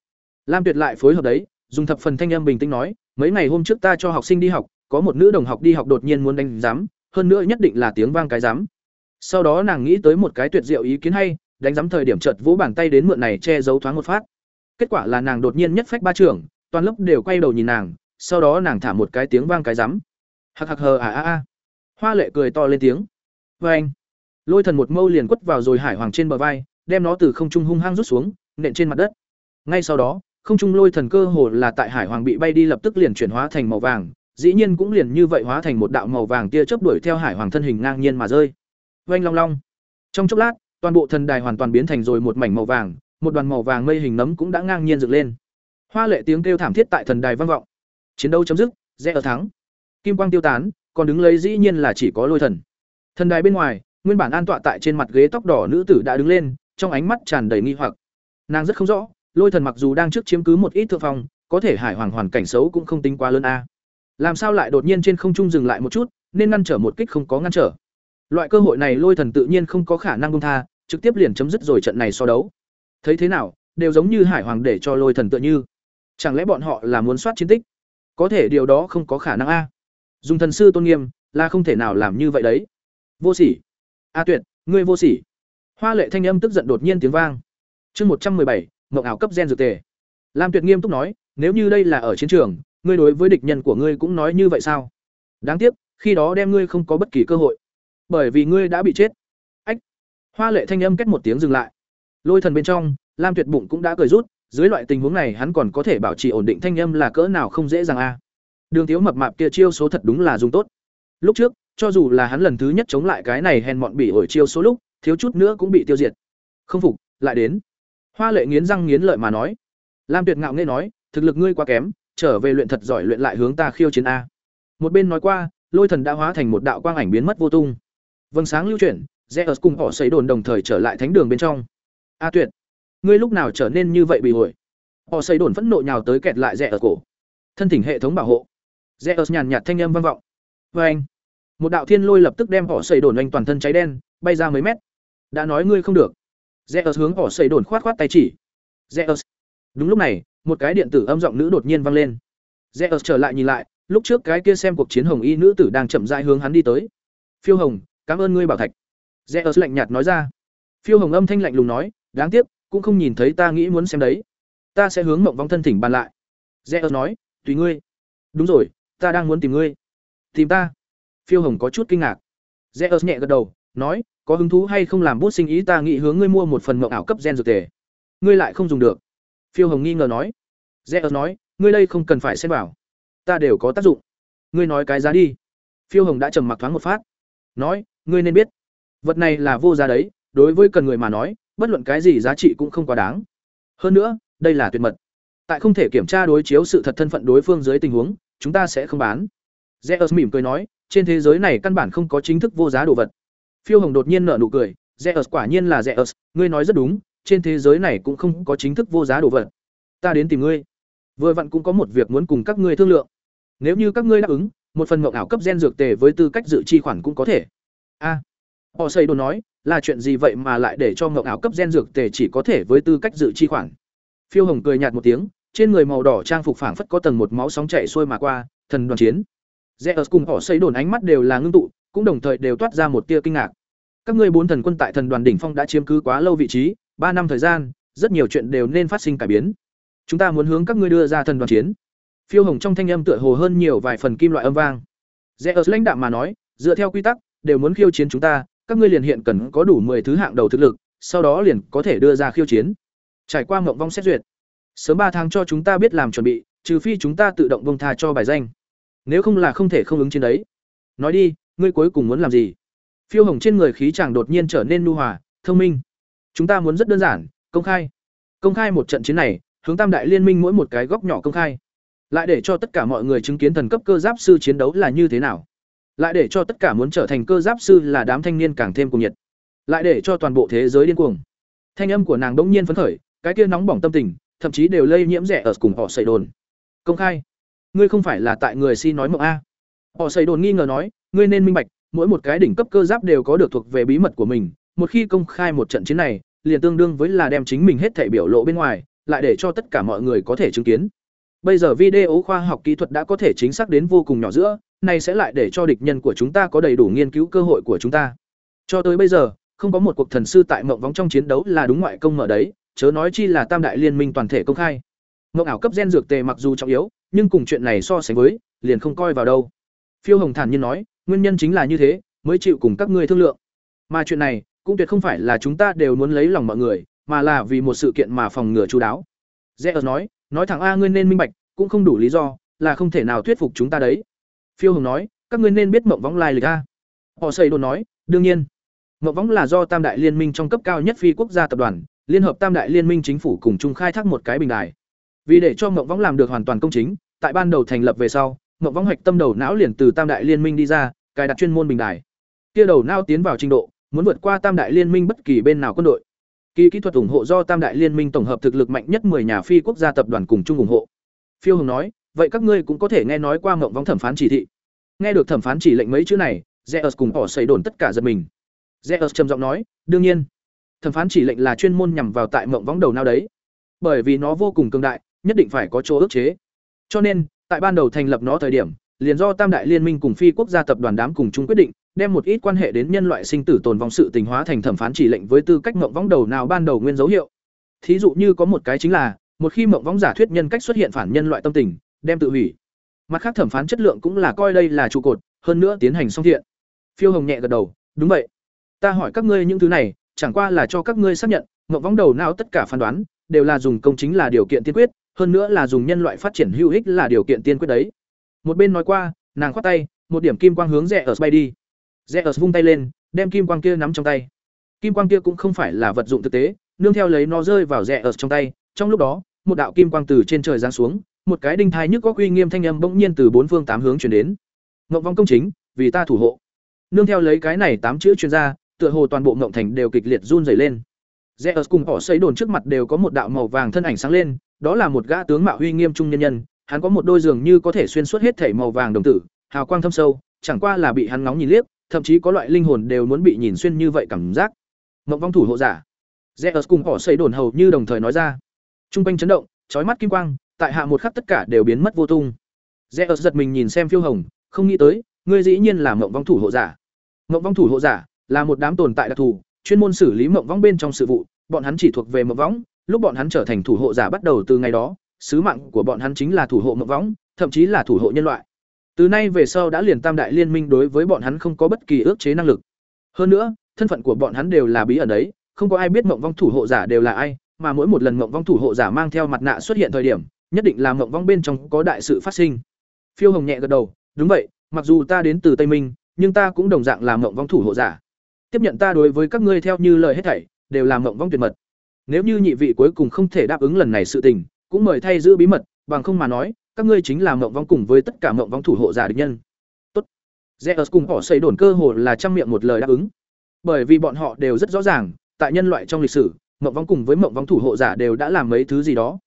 S1: Lam Tuyệt lại phối hợp đấy, dùng thập phần thanh âm bình tĩnh nói, mấy ngày hôm trước ta cho học sinh đi học, có một nữ đồng học đi học đột nhiên muốn đánh giám, hơn nữa nhất định là tiếng vang cái giám. Sau đó nàng nghĩ tới một cái tuyệt diệu ý kiến hay, đánh giám thời điểm chợt vỗ bàn tay đến mượn này che giấu thoáng một phát. Kết quả là nàng đột nhiên nhất phách ba trưởng, toàn lớp đều quay đầu nhìn nàng, sau đó nàng thả một cái tiếng vang cái giám. Hắc hắc hờ à a a. Hoa Lệ cười to lên tiếng. Và anh, lôi thần một mâu liền quất vào rồi hải hoàng trên bờ vai, đem nó từ không trung hung hăng rút xuống, nện trên mặt đất. Ngay sau đó, không trung lôi thần cơ hồ là tại hải hoàng bị bay đi lập tức liền chuyển hóa thành màu vàng, dĩ nhiên cũng liền như vậy hóa thành một đạo màu vàng tia chớp đuổi theo hải hoàng thân hình ngang nhiên mà rơi. Oanh long long. Trong chốc lát, toàn bộ thần đài hoàn toàn biến thành rồi một mảnh màu vàng, một đoàn màu vàng mây hình nấm cũng đã ngang nhiên dựng lên. Hoa lệ tiếng kêu thảm thiết tại thần đài vang vọng. Chiến đấu chấm dứt, rẽ ở thắng. Kim quang tiêu tán, còn đứng lấy dĩ nhiên là chỉ có lôi thần. Thần đài bên ngoài, nguyên bản an tọa tại trên mặt ghế tóc đỏ nữ tử đã đứng lên, trong ánh mắt tràn đầy nghi hoặc. Nàng rất không rõ, lôi thần mặc dù đang trước chiếm cứ một ít thượng phong, có thể hải hoàng hoàn cảnh xấu cũng không tính quá lớn a. Làm sao lại đột nhiên trên không trung dừng lại một chút, nên ngăn trở một kích không có ngăn trở. Loại cơ hội này lôi thần tự nhiên không có khả năng buông tha, trực tiếp liền chấm dứt rồi trận này so đấu. Thấy thế nào, đều giống như hải hoàng để cho lôi thần tựa như. Chẳng lẽ bọn họ là muốn soát chiến tích? Có thể điều đó không có khả năng a. Dùng thần sư tôn nghiêm, là không thể nào làm như vậy đấy. Vô sỉ. A Tuyệt, ngươi vô sỉ. Hoa Lệ thanh âm tức giận đột nhiên tiếng vang. Chương một trăm bảy, mộng ảo cấp gen dược tề. Lam Tuyệt nghiêm túc nói, nếu như đây là ở chiến trường, ngươi đối với địch nhân của ngươi cũng nói như vậy sao? Đáng tiếc, khi đó đem ngươi không có bất kỳ cơ hội, bởi vì ngươi đã bị chết. Ách. Hoa Lệ thanh âm kết một tiếng dừng lại. Lôi thần bên trong, Lam Tuyệt bụng cũng đã cười rút, dưới loại tình huống này hắn còn có thể bảo trì ổn định thanh âm là cỡ nào không dễ dàng a. Đường Thiếu mập mạp kia chiêu số thật đúng là dùng tốt. Lúc trước, cho dù là hắn lần thứ nhất chống lại cái này hèn mọn bị ổi chiêu số lúc, thiếu chút nữa cũng bị tiêu diệt. Không phục, lại đến. Hoa Lệ nghiến răng nghiến lợi mà nói. Lam Tuyệt ngạo nghễ nói, thực lực ngươi quá kém, trở về luyện thật giỏi luyện lại hướng ta khiêu chiến a. Một bên nói qua, Lôi Thần đã hóa thành một đạo quang ảnh biến mất vô tung. Vầng sáng lưu chuyển, Zeus cùng họ xây đồn đồng thời trở lại thánh đường bên trong. A Tuyệt, ngươi lúc nào trở nên như vậy bị ổi? Họ xây đồn phẫn nộ nhào tới kẹt lại Zeus cổ. Thân thỉnh hệ thống bảo hộ. Zeus nhàn nhạt thanh âm vang vọng. Và anh, một đạo thiên lôi lập tức đem họ xây đồn anh toàn thân cháy đen, bay ra mấy mét. Đã nói ngươi không được. Zeus hướng họ xây đồn khoát khoát tay chỉ. Zeus. Đúng lúc này, một cái điện tử âm giọng nữ đột nhiên vang lên. Zeus trở lại nhìn lại, lúc trước cái kia xem cuộc chiến hồng y nữ tử đang chậm rãi hướng hắn đi tới. Phiêu Hồng, cảm ơn ngươi bảo thạch. Zeus lạnh nhạt nói ra. Phiêu Hồng âm thanh lạnh lùng nói, đáng tiếc, cũng không nhìn thấy ta nghĩ muốn xem đấy. Ta sẽ hướng mộng vong thân thỉnh bàn lại. Zeus nói, tùy ngươi. Đúng rồi, ta đang muốn tìm ngươi. Tìm ta? Phiêu Hồng có chút kinh ngạc. Zeus nhẹ gật đầu, nói, có hứng thú hay không làm bút sinh ý ta nghĩ hướng ngươi mua một phần mộng ảo cấp gen dược tề. Ngươi lại không dùng được. Phiêu Hồng nghi ngờ nói. Zeus nói, ngươi đây không cần phải xem bảo, ta đều có tác dụng. Ngươi nói cái giá đi. Phiêu Hồng đã trầm mặc thoáng một phát, nói, ngươi nên biết, vật này là vô giá đấy, đối với cần người mà nói, bất luận cái gì giá trị cũng không quá đáng. Hơn nữa, đây là tuyệt mật. Tại không thể kiểm tra đối chiếu sự thật thân phận đối phương dưới tình huống, chúng ta sẽ không bán. Zeus mỉm cười nói, trên thế giới này căn bản không có chính thức vô giá đồ vật. Phiêu Hồng đột nhiên nở nụ cười, Zeus quả nhiên là Zeus, ngươi nói rất đúng, trên thế giới này cũng không có chính thức vô giá đồ vật. Ta đến tìm ngươi. Vừa vặn cũng có một việc muốn cùng các ngươi thương lượng. Nếu như các ngươi đáp ứng, một phần mộng ảo cấp gen dược tề với tư cách dự chi khoản cũng có thể. A. họ xây đồ nói, là chuyện gì vậy mà lại để cho mộng ảo cấp gen dược tề chỉ có thể với tư cách dự chi khoản. Phiêu Hồng cười nhạt một tiếng, trên người màu đỏ trang phục phảng phất có tầng một máu sóng chảy xuôi mà qua, thần đoàn chiến. Zeus cùng họ xây đồn ánh mắt đều là ngưng tụ, cũng đồng thời đều toát ra một tia kinh ngạc. Các ngươi bốn thần quân tại thần đoàn đỉnh phong đã chiếm cứ quá lâu vị trí, ba năm thời gian, rất nhiều chuyện đều nên phát sinh cải biến. Chúng ta muốn hướng các ngươi đưa ra thần đoàn chiến. Phiêu Hồng trong thanh âm tựa hồ hơn nhiều vài phần kim loại âm vang. Zeus lãnh đạm mà nói, dựa theo quy tắc, đều muốn khiêu chiến chúng ta, các ngươi liền hiện cần có đủ 10 thứ hạng đầu thực lực, sau đó liền có thể đưa ra khiêu chiến. Trải qua mộng vong xét duyệt, sớm ba tháng cho chúng ta biết làm chuẩn bị, trừ phi chúng ta tự động bông tha cho bài danh. Nếu không là không thể không ứng chiến đấy. Nói đi, ngươi cuối cùng muốn làm gì? Phiêu Hồng trên người khí chàng đột nhiên trở nên nu hòa, thông minh. Chúng ta muốn rất đơn giản, công khai. Công khai một trận chiến này, hướng Tam đại liên minh mỗi một cái góc nhỏ công khai. Lại để cho tất cả mọi người chứng kiến thần cấp cơ giáp sư chiến đấu là như thế nào. Lại để cho tất cả muốn trở thành cơ giáp sư là đám thanh niên càng thêm cuồng nhiệt. Lại để cho toàn bộ thế giới điên cuồng. Thanh âm của nàng đống nhiên phấn khởi, cái kia nóng bỏng tâm tình, thậm chí đều lây nhiễm rẻ ở cùng họ xảy đồn. Công khai ngươi không phải là tại người si nói mộng a? Họ xây đồn nghi ngờ nói, ngươi nên minh bạch, mỗi một cái đỉnh cấp cơ giáp đều có được thuộc về bí mật của mình, một khi công khai một trận chiến này, liền tương đương với là đem chính mình hết thể biểu lộ bên ngoài, lại để cho tất cả mọi người có thể chứng kiến. Bây giờ video khoa học kỹ thuật đã có thể chính xác đến vô cùng nhỏ giữa, này sẽ lại để cho địch nhân của chúng ta có đầy đủ nghiên cứu cơ hội của chúng ta. Cho tới bây giờ, không có một cuộc thần sư tại mộng vóng trong chiến đấu là đúng ngoại công mở đấy, chớ nói chi là tam đại liên minh toàn thể công khai. Mộng ảo cấp gen dược tề mặc dù trọng yếu nhưng cùng chuyện này so sánh với, liền không coi vào đâu. Phiêu Hồng thản nhiên nói, nguyên nhân chính là như thế, mới chịu cùng các ngươi thương lượng. Mà chuyện này, cũng tuyệt không phải là chúng ta đều muốn lấy lòng mọi người, mà là vì một sự kiện mà phòng ngừa chú đáo. Zeus nói, nói thẳng a ngươi nên minh bạch, cũng không đủ lý do, là không thể nào thuyết phục chúng ta đấy. Phiêu Hồng nói, các ngươi nên biết mộng võng lai lịch a. Họ xây đồn nói, đương nhiên. Mộng võng là do Tam đại liên minh trong cấp cao nhất phi quốc gia tập đoàn, liên hợp Tam đại liên minh chính phủ cùng chung khai thác một cái bình đài. Vì để cho mộng võng làm được hoàn toàn công chính, tại ban đầu thành lập về sau, mộng võng hoạch tâm đầu não liền từ Tam đại liên minh đi ra, cài đặt chuyên môn bình đài. Kia đầu não tiến vào trình độ, muốn vượt qua Tam đại liên minh bất kỳ bên nào quân đội. Kỳ kỹ thuật ủng hộ do Tam đại liên minh tổng hợp thực lực mạnh nhất 10 nhà phi quốc gia tập đoàn cùng chung ủng hộ. Phiêu Hồng nói, vậy các ngươi cũng có thể nghe nói qua mộng võng thẩm phán chỉ thị. Nghe được thẩm phán chỉ lệnh mấy chữ này, Zeus cùng họ xảy đồn tất cả giật mình. Zeus trầm giọng nói, đương nhiên, thẩm phán chỉ lệnh là chuyên môn nhằm vào tại mộng võng đầu nào đấy, bởi vì nó vô cùng cường đại, nhất định phải có chỗ ức chế. Cho nên, tại ban đầu thành lập nó thời điểm, liền do Tam đại liên minh cùng phi quốc gia tập đoàn đám cùng chung quyết định, đem một ít quan hệ đến nhân loại sinh tử tồn vong sự tình hóa thành thẩm phán chỉ lệnh với tư cách mộng võng đầu nào ban đầu nguyên dấu hiệu. Thí dụ như có một cái chính là, một khi mộng võng giả thuyết nhân cách xuất hiện phản nhân loại tâm tình, đem tự hủy. Mặt khác thẩm phán chất lượng cũng là coi đây là trụ cột, hơn nữa tiến hành song thiện. Phiêu Hồng nhẹ gật đầu, đúng vậy. Ta hỏi các ngươi những thứ này, chẳng qua là cho các ngươi xác nhận, mộng võng đầu nào tất cả phán đoán đều là dùng công chính là điều kiện tiên quyết, hơn nữa là dùng nhân loại phát triển hữu ích là điều kiện tiên quyết đấy. Một bên nói qua, nàng khoát tay, một điểm kim quang hướng rẽ ở bay đi. Rẽ ở vung tay lên, đem kim quang kia nắm trong tay. Kim quang kia cũng không phải là vật dụng thực tế, nương theo lấy nó rơi vào rẽ ở trong tay, trong lúc đó, một đạo kim quang từ trên trời giáng xuống, một cái đinh thai nhức có uy nghiêm thanh âm bỗng nhiên từ bốn phương tám hướng truyền đến. Ngộng vong công chính, vì ta thủ hộ. Nương theo lấy cái này tám chữ truyền ra, tựa hồ toàn bộ ngộng thành đều kịch liệt run rẩy lên. Zeus cùng họ xây đồn trước mặt đều có một đạo màu vàng thân ảnh sáng lên, đó là một gã tướng mạo huy nghiêm trung nhân nhân, hắn có một đôi giường như có thể xuyên suốt hết thể màu vàng đồng tử, hào quang thâm sâu, chẳng qua là bị hắn ngóng nhìn liếc, thậm chí có loại linh hồn đều muốn bị nhìn xuyên như vậy cảm giác. Ngộng vong thủ hộ giả. Zeus cùng họ xây đồn hầu như đồng thời nói ra. Trung quanh chấn động, chói mắt kim quang, tại hạ một khắc tất cả đều biến mất vô tung. Zeus giật mình nhìn xem Phiêu Hồng, không nghĩ tới, ngươi dĩ nhiên là Ngộng vong thủ hộ giả. Ngộng vong thủ hộ giả là một đám tồn tại đặc thù, chuyên môn xử lý mộng vong bên trong sự vụ, bọn hắn chỉ thuộc về mộng Vong lúc bọn hắn trở thành thủ hộ giả bắt đầu từ ngày đó, sứ mạng của bọn hắn chính là thủ hộ mộng võng, thậm chí là thủ hộ nhân loại. Từ nay về sau đã liền tam đại liên minh đối với bọn hắn không có bất kỳ ước chế năng lực. Hơn nữa, thân phận của bọn hắn đều là bí ẩn đấy, không có ai biết mộng vong thủ hộ giả đều là ai, mà mỗi một lần mộng vong thủ hộ giả mang theo mặt nạ xuất hiện thời điểm, nhất định là mộng vong bên trong có đại sự phát sinh. Phiêu Hồng nhẹ gật đầu, đúng vậy, mặc dù ta đến từ Tây Minh, nhưng ta cũng đồng dạng là mộng vong thủ hộ giả. Tiếp nhận ta đối với các ngươi theo như lời hết thảy, đều là mộng vong tuyệt mật. Nếu như nhị vị cuối cùng không thể đáp ứng lần này sự tình, cũng mời thay giữ bí mật, bằng không mà nói, các ngươi chính là mộng vong cùng với tất cả mộng vong thủ hộ giả địch nhân. Tốt. Zeus cùng họ xây đồn cơ hồ là trăm miệng một lời đáp ứng. Bởi vì bọn họ đều rất rõ ràng, tại nhân loại trong lịch sử, mộng vong cùng với mộng vong thủ hộ giả đều đã làm mấy thứ gì đó.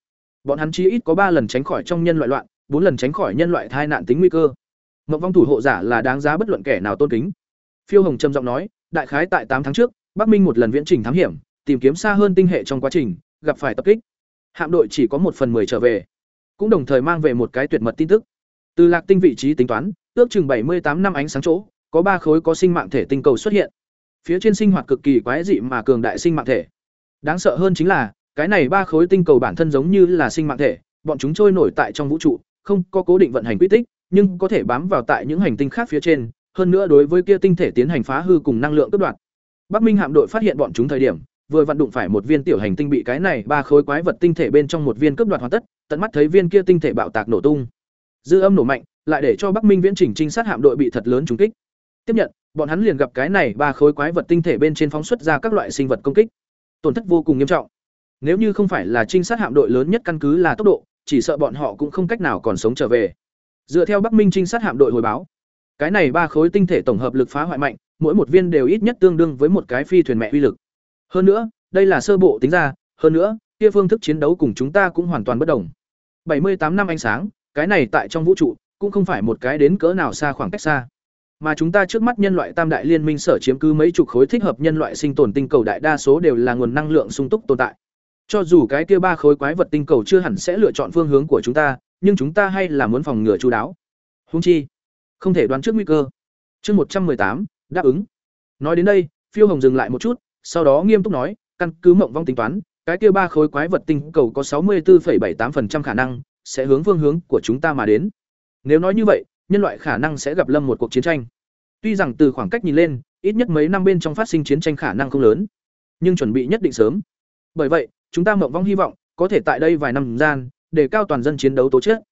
S1: Bọn hắn chí ít có ba lần tránh khỏi trong nhân loại loạn, bốn lần tránh khỏi nhân loại tai nạn tính nguy cơ. Mộng vong thủ hộ giả là đáng giá bất luận kẻ nào tôn kính. Phiêu Hồng trầm giọng nói, đại khái tại tám tháng trước, Bắc Minh một lần viễn trình thám hiểm, tìm kiếm xa hơn tinh hệ trong quá trình, gặp phải tập kích. Hạm đội chỉ có một phần 10 trở về, cũng đồng thời mang về một cái tuyệt mật tin tức. Từ Lạc Tinh vị trí tính toán, ước chừng 78 năm ánh sáng chỗ, có ba khối có sinh mạng thể tinh cầu xuất hiện. Phía trên sinh hoạt cực kỳ quái dị mà cường đại sinh mạng thể. Đáng sợ hơn chính là, cái này ba khối tinh cầu bản thân giống như là sinh mạng thể, bọn chúng trôi nổi tại trong vũ trụ, không có cố định vận hành quy tích, nhưng có thể bám vào tại những hành tinh khác phía trên, hơn nữa đối với kia tinh thể tiến hành phá hư cùng năng lượng cấp đoạt. Bắc Minh hạm đội phát hiện bọn chúng thời điểm, vừa vặn đụng phải một viên tiểu hành tinh bị cái này ba khối quái vật tinh thể bên trong một viên cướp đoạt hoàn tất, tận mắt thấy viên kia tinh thể bạo tạc nổ tung. Dư âm nổ mạnh, lại để cho Bắc Minh viễn Trình trinh sát hạm đội bị thật lớn trúng kích. Tiếp nhận, bọn hắn liền gặp cái này ba khối quái vật tinh thể bên trên phóng xuất ra các loại sinh vật công kích. Tổn thất vô cùng nghiêm trọng. Nếu như không phải là trinh sát hạm đội lớn nhất căn cứ là tốc độ, chỉ sợ bọn họ cũng không cách nào còn sống trở về. Dựa theo Bắc Minh trinh sát hạm đội hồi báo, cái này ba khối tinh thể tổng hợp lực phá hoại mạnh, mỗi một viên đều ít nhất tương đương với một cái phi thuyền mẹ uy lực. Hơn nữa, đây là sơ bộ tính ra, hơn nữa, kia phương thức chiến đấu cùng chúng ta cũng hoàn toàn bất đồng. 78 năm ánh sáng, cái này tại trong vũ trụ, cũng không phải một cái đến cỡ nào xa khoảng cách xa. Mà chúng ta trước mắt nhân loại tam đại liên minh sở chiếm cứ mấy chục khối thích hợp nhân loại sinh tồn tinh cầu đại đa số đều là nguồn năng lượng sung túc tồn tại. Cho dù cái kia ba khối quái vật tinh cầu chưa hẳn sẽ lựa chọn phương hướng của chúng ta, nhưng chúng ta hay là muốn phòng ngừa chú đáo. Huống chi, không thể đoán trước nguy cơ. Chương một trăm tám đáp ứng. Nói đến đây, Phiêu Hồng dừng lại một chút, sau đó nghiêm túc nói, căn cứ mộng vong tính toán, cái kia ba khối quái vật tinh cầu có sáu mươi 64,78% khả năng sẽ hướng phương hướng của chúng ta mà đến. Nếu nói như vậy, nhân loại khả năng sẽ gặp lâm một cuộc chiến tranh. Tuy rằng từ khoảng cách nhìn lên, ít nhất mấy năm bên trong phát sinh chiến tranh khả năng không lớn, nhưng chuẩn bị nhất định sớm. Bởi vậy, chúng ta mộng vong hy vọng có thể tại đây vài năm gian, để cao toàn dân chiến đấu tố chất.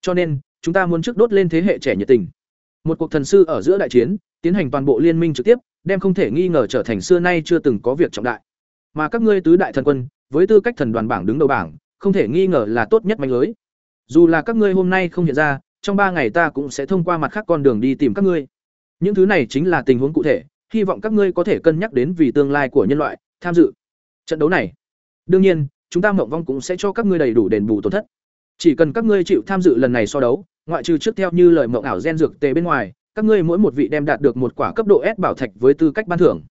S1: Cho nên, chúng ta muốn trước đốt lên thế hệ trẻ nhiệt tình. Một cuộc thần sư ở giữa đại chiến, tiến hành toàn bộ liên minh trực tiếp, đem không thể nghi ngờ trở thành xưa nay chưa từng có việc trọng đại. Mà các ngươi tứ đại thần quân, với tư cách thần đoàn bảng đứng đầu bảng, không thể nghi ngờ là tốt nhất manh lưới. Dù là các ngươi hôm nay không hiện ra, trong ba ngày ta cũng sẽ thông qua mặt khác con đường đi tìm các ngươi. Những thứ này chính là tình huống cụ thể, hy vọng các ngươi có thể cân nhắc đến vì tương lai của nhân loại, tham dự trận đấu này. Đương nhiên, chúng ta mộng vong cũng sẽ cho các ngươi đầy đủ đền bù tổn thất. Chỉ cần các ngươi chịu tham dự lần này so đấu, ngoại trừ trước theo như lời mộng ảo gen dược tề bên ngoài, các ngươi mỗi một vị đem đạt được một quả cấp độ S bảo thạch với tư cách ban thưởng.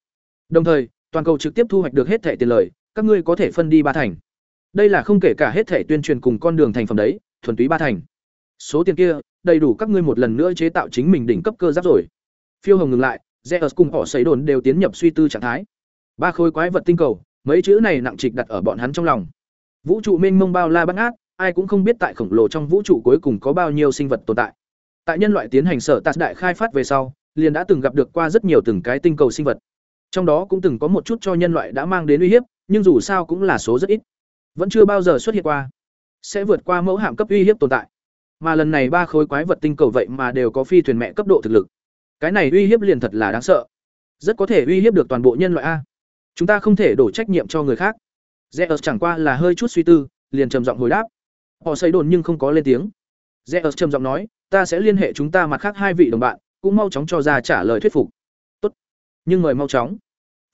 S1: Đồng thời, toàn cầu trực tiếp thu hoạch được hết thẻ tiền lời, các ngươi có thể phân đi ba thành. Đây là không kể cả hết thẻ tuyên truyền cùng con đường thành phẩm đấy, thuần túy ba thành. Số tiền kia, đầy đủ các ngươi một lần nữa chế tạo chính mình đỉnh cấp cơ giáp rồi. Phiêu Hồng ngừng lại, Zeus cùng họ sấy đồn đều tiến nhập suy tư trạng thái. Ba khối quái vật tinh cầu, mấy chữ này nặng trịch đặt ở bọn hắn trong lòng. Vũ trụ mênh mông bao la bát ngát, ai cũng không biết tại khổng lồ trong vũ trụ cuối cùng có bao nhiêu sinh vật tồn tại. Tại nhân loại tiến hành sở tạt đại khai phát về sau, liền đã từng gặp được qua rất nhiều từng cái tinh cầu sinh vật. Trong đó cũng từng có một chút cho nhân loại đã mang đến uy hiếp, nhưng dù sao cũng là số rất ít. Vẫn chưa bao giờ xuất hiện qua. Sẽ vượt qua mẫu hạm cấp uy hiếp tồn tại. Mà lần này ba khối quái vật tinh cầu vậy mà đều có phi thuyền mẹ cấp độ thực lực. Cái này uy hiếp liền thật là đáng sợ. Rất có thể uy hiếp được toàn bộ nhân loại a. Chúng ta không thể đổ trách nhiệm cho người khác. Zeus chẳng qua là hơi chút suy tư, liền trầm giọng hồi đáp. Họ xây đồn nhưng không có lên tiếng. Zeus trầm giọng nói, ta sẽ liên hệ chúng ta mặt khác hai vị đồng bạn, cũng mau chóng cho ra trả lời thuyết phục. Tốt. Nhưng mời mau chóng.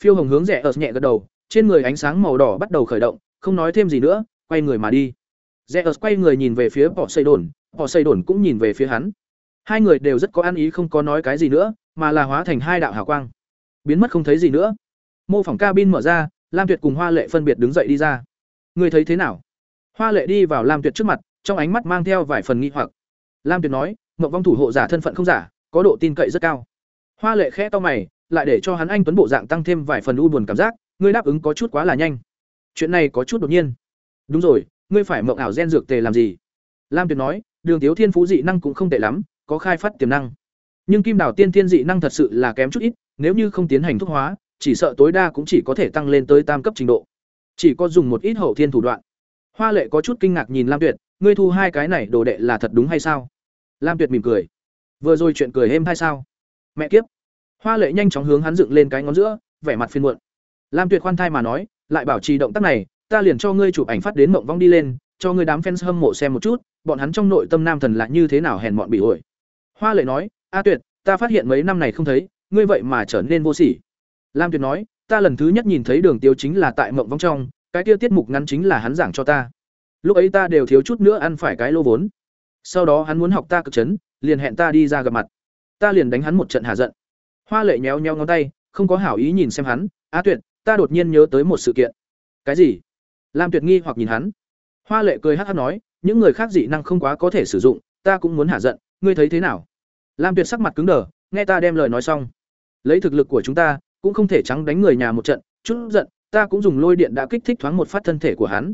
S1: Phiêu Hồng hướng Zeus nhẹ gật đầu, trên người ánh sáng màu đỏ bắt đầu khởi động, không nói thêm gì nữa, quay người mà đi. Zeus quay người nhìn về phía Bỏ xây đồn, Bỏ xây đồn cũng nhìn về phía hắn. Hai người đều rất có ăn ý không có nói cái gì nữa, mà là hóa thành hai đạo hào quang, biến mất không thấy gì nữa. Mô phỏng cabin mở ra, Lam Tuyệt cùng Hoa Lệ phân biệt đứng dậy đi ra. Người thấy thế nào? Hoa Lệ đi vào Lam Tuyệt trước mặt, trong ánh mắt mang theo vài phần nghi hoặc. Lam Tuyệt nói, Mộng Vong thủ hộ giả thân phận không giả, có độ tin cậy rất cao. Hoa Lệ khẽ to mày, lại để cho hắn anh tuấn bộ dạng tăng thêm vài phần u buồn cảm giác, ngươi đáp ứng có chút quá là nhanh. Chuyện này có chút đột nhiên. Đúng rồi, ngươi phải mộng ảo gen dược tề làm gì? Lam Tuyệt nói, Đường Tiếu Thiên phú dị năng cũng không tệ lắm, có khai phát tiềm năng. Nhưng Kim Đảo Tiên Thiên dị năng thật sự là kém chút ít, nếu như không tiến hành thuốc hóa, chỉ sợ tối đa cũng chỉ có thể tăng lên tới tam cấp trình độ. Chỉ có dùng một ít hậu thiên thủ đoạn. Hoa Lệ có chút kinh ngạc nhìn Lam Tuyệt, ngươi thu hai cái này đồ đệ là thật đúng hay sao? Lam Tuyệt mỉm cười. Vừa rồi chuyện cười êm hay sao? Mẹ kiếp. Hoa Lệ nhanh chóng hướng hắn dựng lên cái ngón giữa, vẻ mặt phiền muộn. Lam Tuyệt khoan thai mà nói, lại bảo trì động tác này, ta liền cho ngươi chụp ảnh phát đến mộng vong đi lên, cho ngươi đám fans hâm mộ xem một chút, bọn hắn trong nội tâm nam thần là như thế nào hèn mọn bị ổi. Hoa Lệ nói, "A Tuyệt, ta phát hiện mấy năm này không thấy, ngươi vậy mà trở nên vô sỉ." Lam Tuyệt nói, "Ta lần thứ nhất nhìn thấy Đường Tiêu chính là tại mộng vong trong, cái kia tiết mục ngắn chính là hắn giảng cho ta. Lúc ấy ta đều thiếu chút nữa ăn phải cái lô vốn. Sau đó hắn muốn học ta cực chấn, liền hẹn ta đi ra gặp mặt. Ta liền đánh hắn một trận hạ giận." Hoa Lệ nhéo nhéo ngón tay, không có hảo ý nhìn xem hắn, "A Tuyệt, ta đột nhiên nhớ tới một sự kiện." "Cái gì?" Lam Tuyệt nghi hoặc nhìn hắn. Hoa Lệ cười hắc hắc nói, những người khác dị năng không quá có thể sử dụng, ta cũng muốn hạ giận, ngươi thấy thế nào? Lam Tuyệt sắc mặt cứng đờ, nghe ta đem lời nói xong. Lấy thực lực của chúng ta, cũng không thể trắng đánh người nhà một trận, chút giận, ta cũng dùng lôi điện đã kích thích thoáng một phát thân thể của hắn.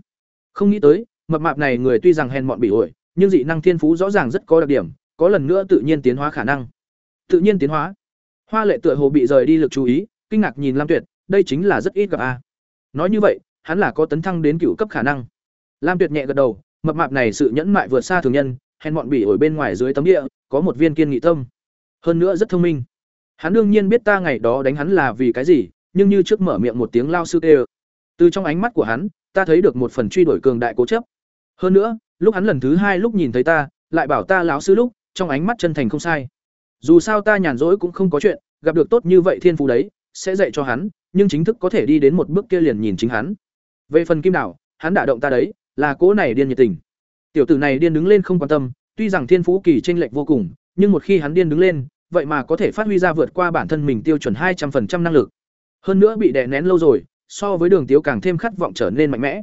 S1: Không nghĩ tới, mập mạp này người tuy rằng hèn mọn bị ổi, nhưng dị năng thiên phú rõ ràng rất có đặc điểm, có lần nữa tự nhiên tiến hóa khả năng. Tự nhiên tiến hóa. Hoa Lệ tựa hồ bị rời đi lực chú ý, kinh ngạc nhìn Lam Tuyệt, đây chính là rất ít gặp a. Nói như vậy, hắn là có tấn thăng đến cựu cấp khả năng. Lam Tuyệt nhẹ gật đầu, mập mạp này sự nhẫn mại vượt xa thường nhân, hèn mọn bỉ ổi bên ngoài dưới tấm địa, có một viên kiên nghị tâm. Hơn nữa rất thông minh. Hắn đương nhiên biết ta ngày đó đánh hắn là vì cái gì, nhưng như trước mở miệng một tiếng lao sư tê. Từ trong ánh mắt của hắn, ta thấy được một phần truy đuổi cường đại cố chấp. Hơn nữa, lúc hắn lần thứ hai lúc nhìn thấy ta, lại bảo ta lão sư lúc, trong ánh mắt chân thành không sai. Dù sao ta nhàn rỗi cũng không có chuyện, gặp được tốt như vậy thiên phú đấy, sẽ dạy cho hắn, nhưng chính thức có thể đi đến một bước kia liền nhìn chính hắn. Về phần kim đảo, hắn đả động ta đấy, là cố này điên nhiệt tình. Tiểu tử này điên đứng lên không quan tâm, tuy rằng thiên phú kỳ chênh lệch vô cùng, nhưng một khi hắn điên đứng lên, vậy mà có thể phát huy ra vượt qua bản thân mình tiêu chuẩn hai trăm 200% năng lực. Hơn nữa bị đè nén lâu rồi, so với Đường Tiếu càng thêm khát vọng trở nên mạnh mẽ.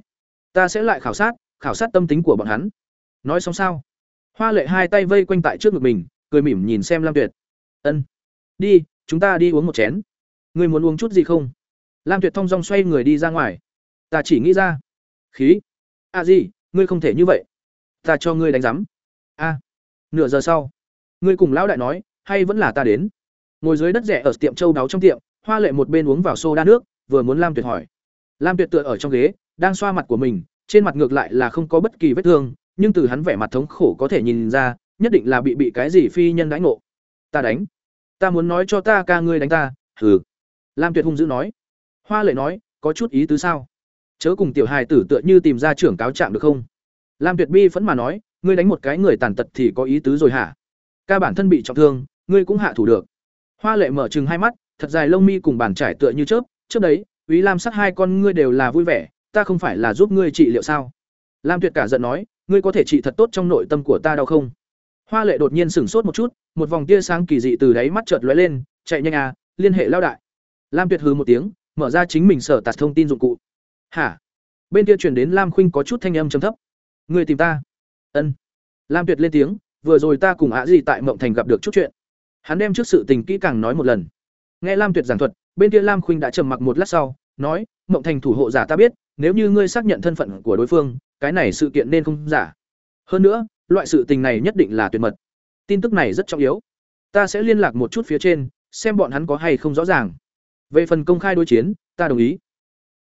S1: Ta sẽ lại khảo sát, khảo sát tâm tính của bọn hắn. Nói xong sao? Hoa Lệ hai tay vây quanh tại trước ngực mình, cười mỉm nhìn xem Lam Tuyệt. "Ân, đi, chúng ta đi uống một chén. Ngươi muốn uống chút gì không?" Lam Tuyệt thông dong xoay người đi ra ngoài. Ta chỉ nghĩ ra, khí. A à gì, ngươi không thể như vậy. Ta cho ngươi đánh rắm A. À. Nửa giờ sau, ngươi cùng lão đại nói, hay vẫn là ta đến. ngồi dưới đất rẻ ở tiệm châu đáo trong tiệm hoa lệ một bên uống vào xô đa nước vừa muốn lam tuyệt hỏi lam tuyệt tựa ở trong ghế đang xoa mặt của mình trên mặt ngược lại là không có bất kỳ vết thương, nhưng từ hắn vẻ mặt thống khổ có thể nhìn ra, nhất định là bị bị cái gì phi nhân đánh ngộ. Ta đánh. Ta muốn nói cho ta ca ngươi đánh ta. Hừ. Lam tuyệt hung dữ nói. Hoa lệ nói, có chút ý tứ sao? Chớ cùng tiểu hài tử tựa như tìm ra trưởng cáo trạng được không? Lam tuyệt bi phẫn mà nói, ngươi đánh một cái người tàn tật thì có ý tứ rồi hả? Ca bản thân bị trọng thương, ngươi cũng hạ thủ được. Hoa lệ mở trừng hai mắt, thật dài lông mi cùng bàn trải tựa như chớp. Trước đấy, Úy lam sắc hai con ngươi đều là vui vẻ ta không phải là giúp ngươi trị liệu sao? Lam tuyệt cả giận nói, ngươi có thể trị thật tốt trong nội tâm của ta đâu không? Hoa lệ đột nhiên sửng sốt một chút, một vòng tia sáng kỳ dị từ đáy mắt chợt lóe lên, chạy nhanh à liên hệ lao đại. Lam tuyệt hừ một tiếng, mở ra chính mình sở tạt thông tin dụng cụ. Hả? Bên kia chuyển đến lam khuynh có chút thanh âm trầm thấp. Người tìm ta. Ân. Lam tuyệt lên tiếng, vừa rồi ta cùng ạ gì tại mộng thành gặp được chút chuyện. Hắn đem trước sự tình kỹ càng nói một lần. Nghe lam tuyệt giảng thuật, bên kia lam khuynh đã trầm mặc một lát sau, nói, mộng thành thủ hộ giả ta biết nếu như ngươi xác nhận thân phận của đối phương, cái này sự kiện nên không giả. Hơn nữa, loại sự tình này nhất định là tuyệt mật. Tin tức này rất trọng yếu. Ta sẽ liên lạc một chút phía trên, xem bọn hắn có hay không rõ ràng. Về phần công khai đối chiến, ta đồng ý.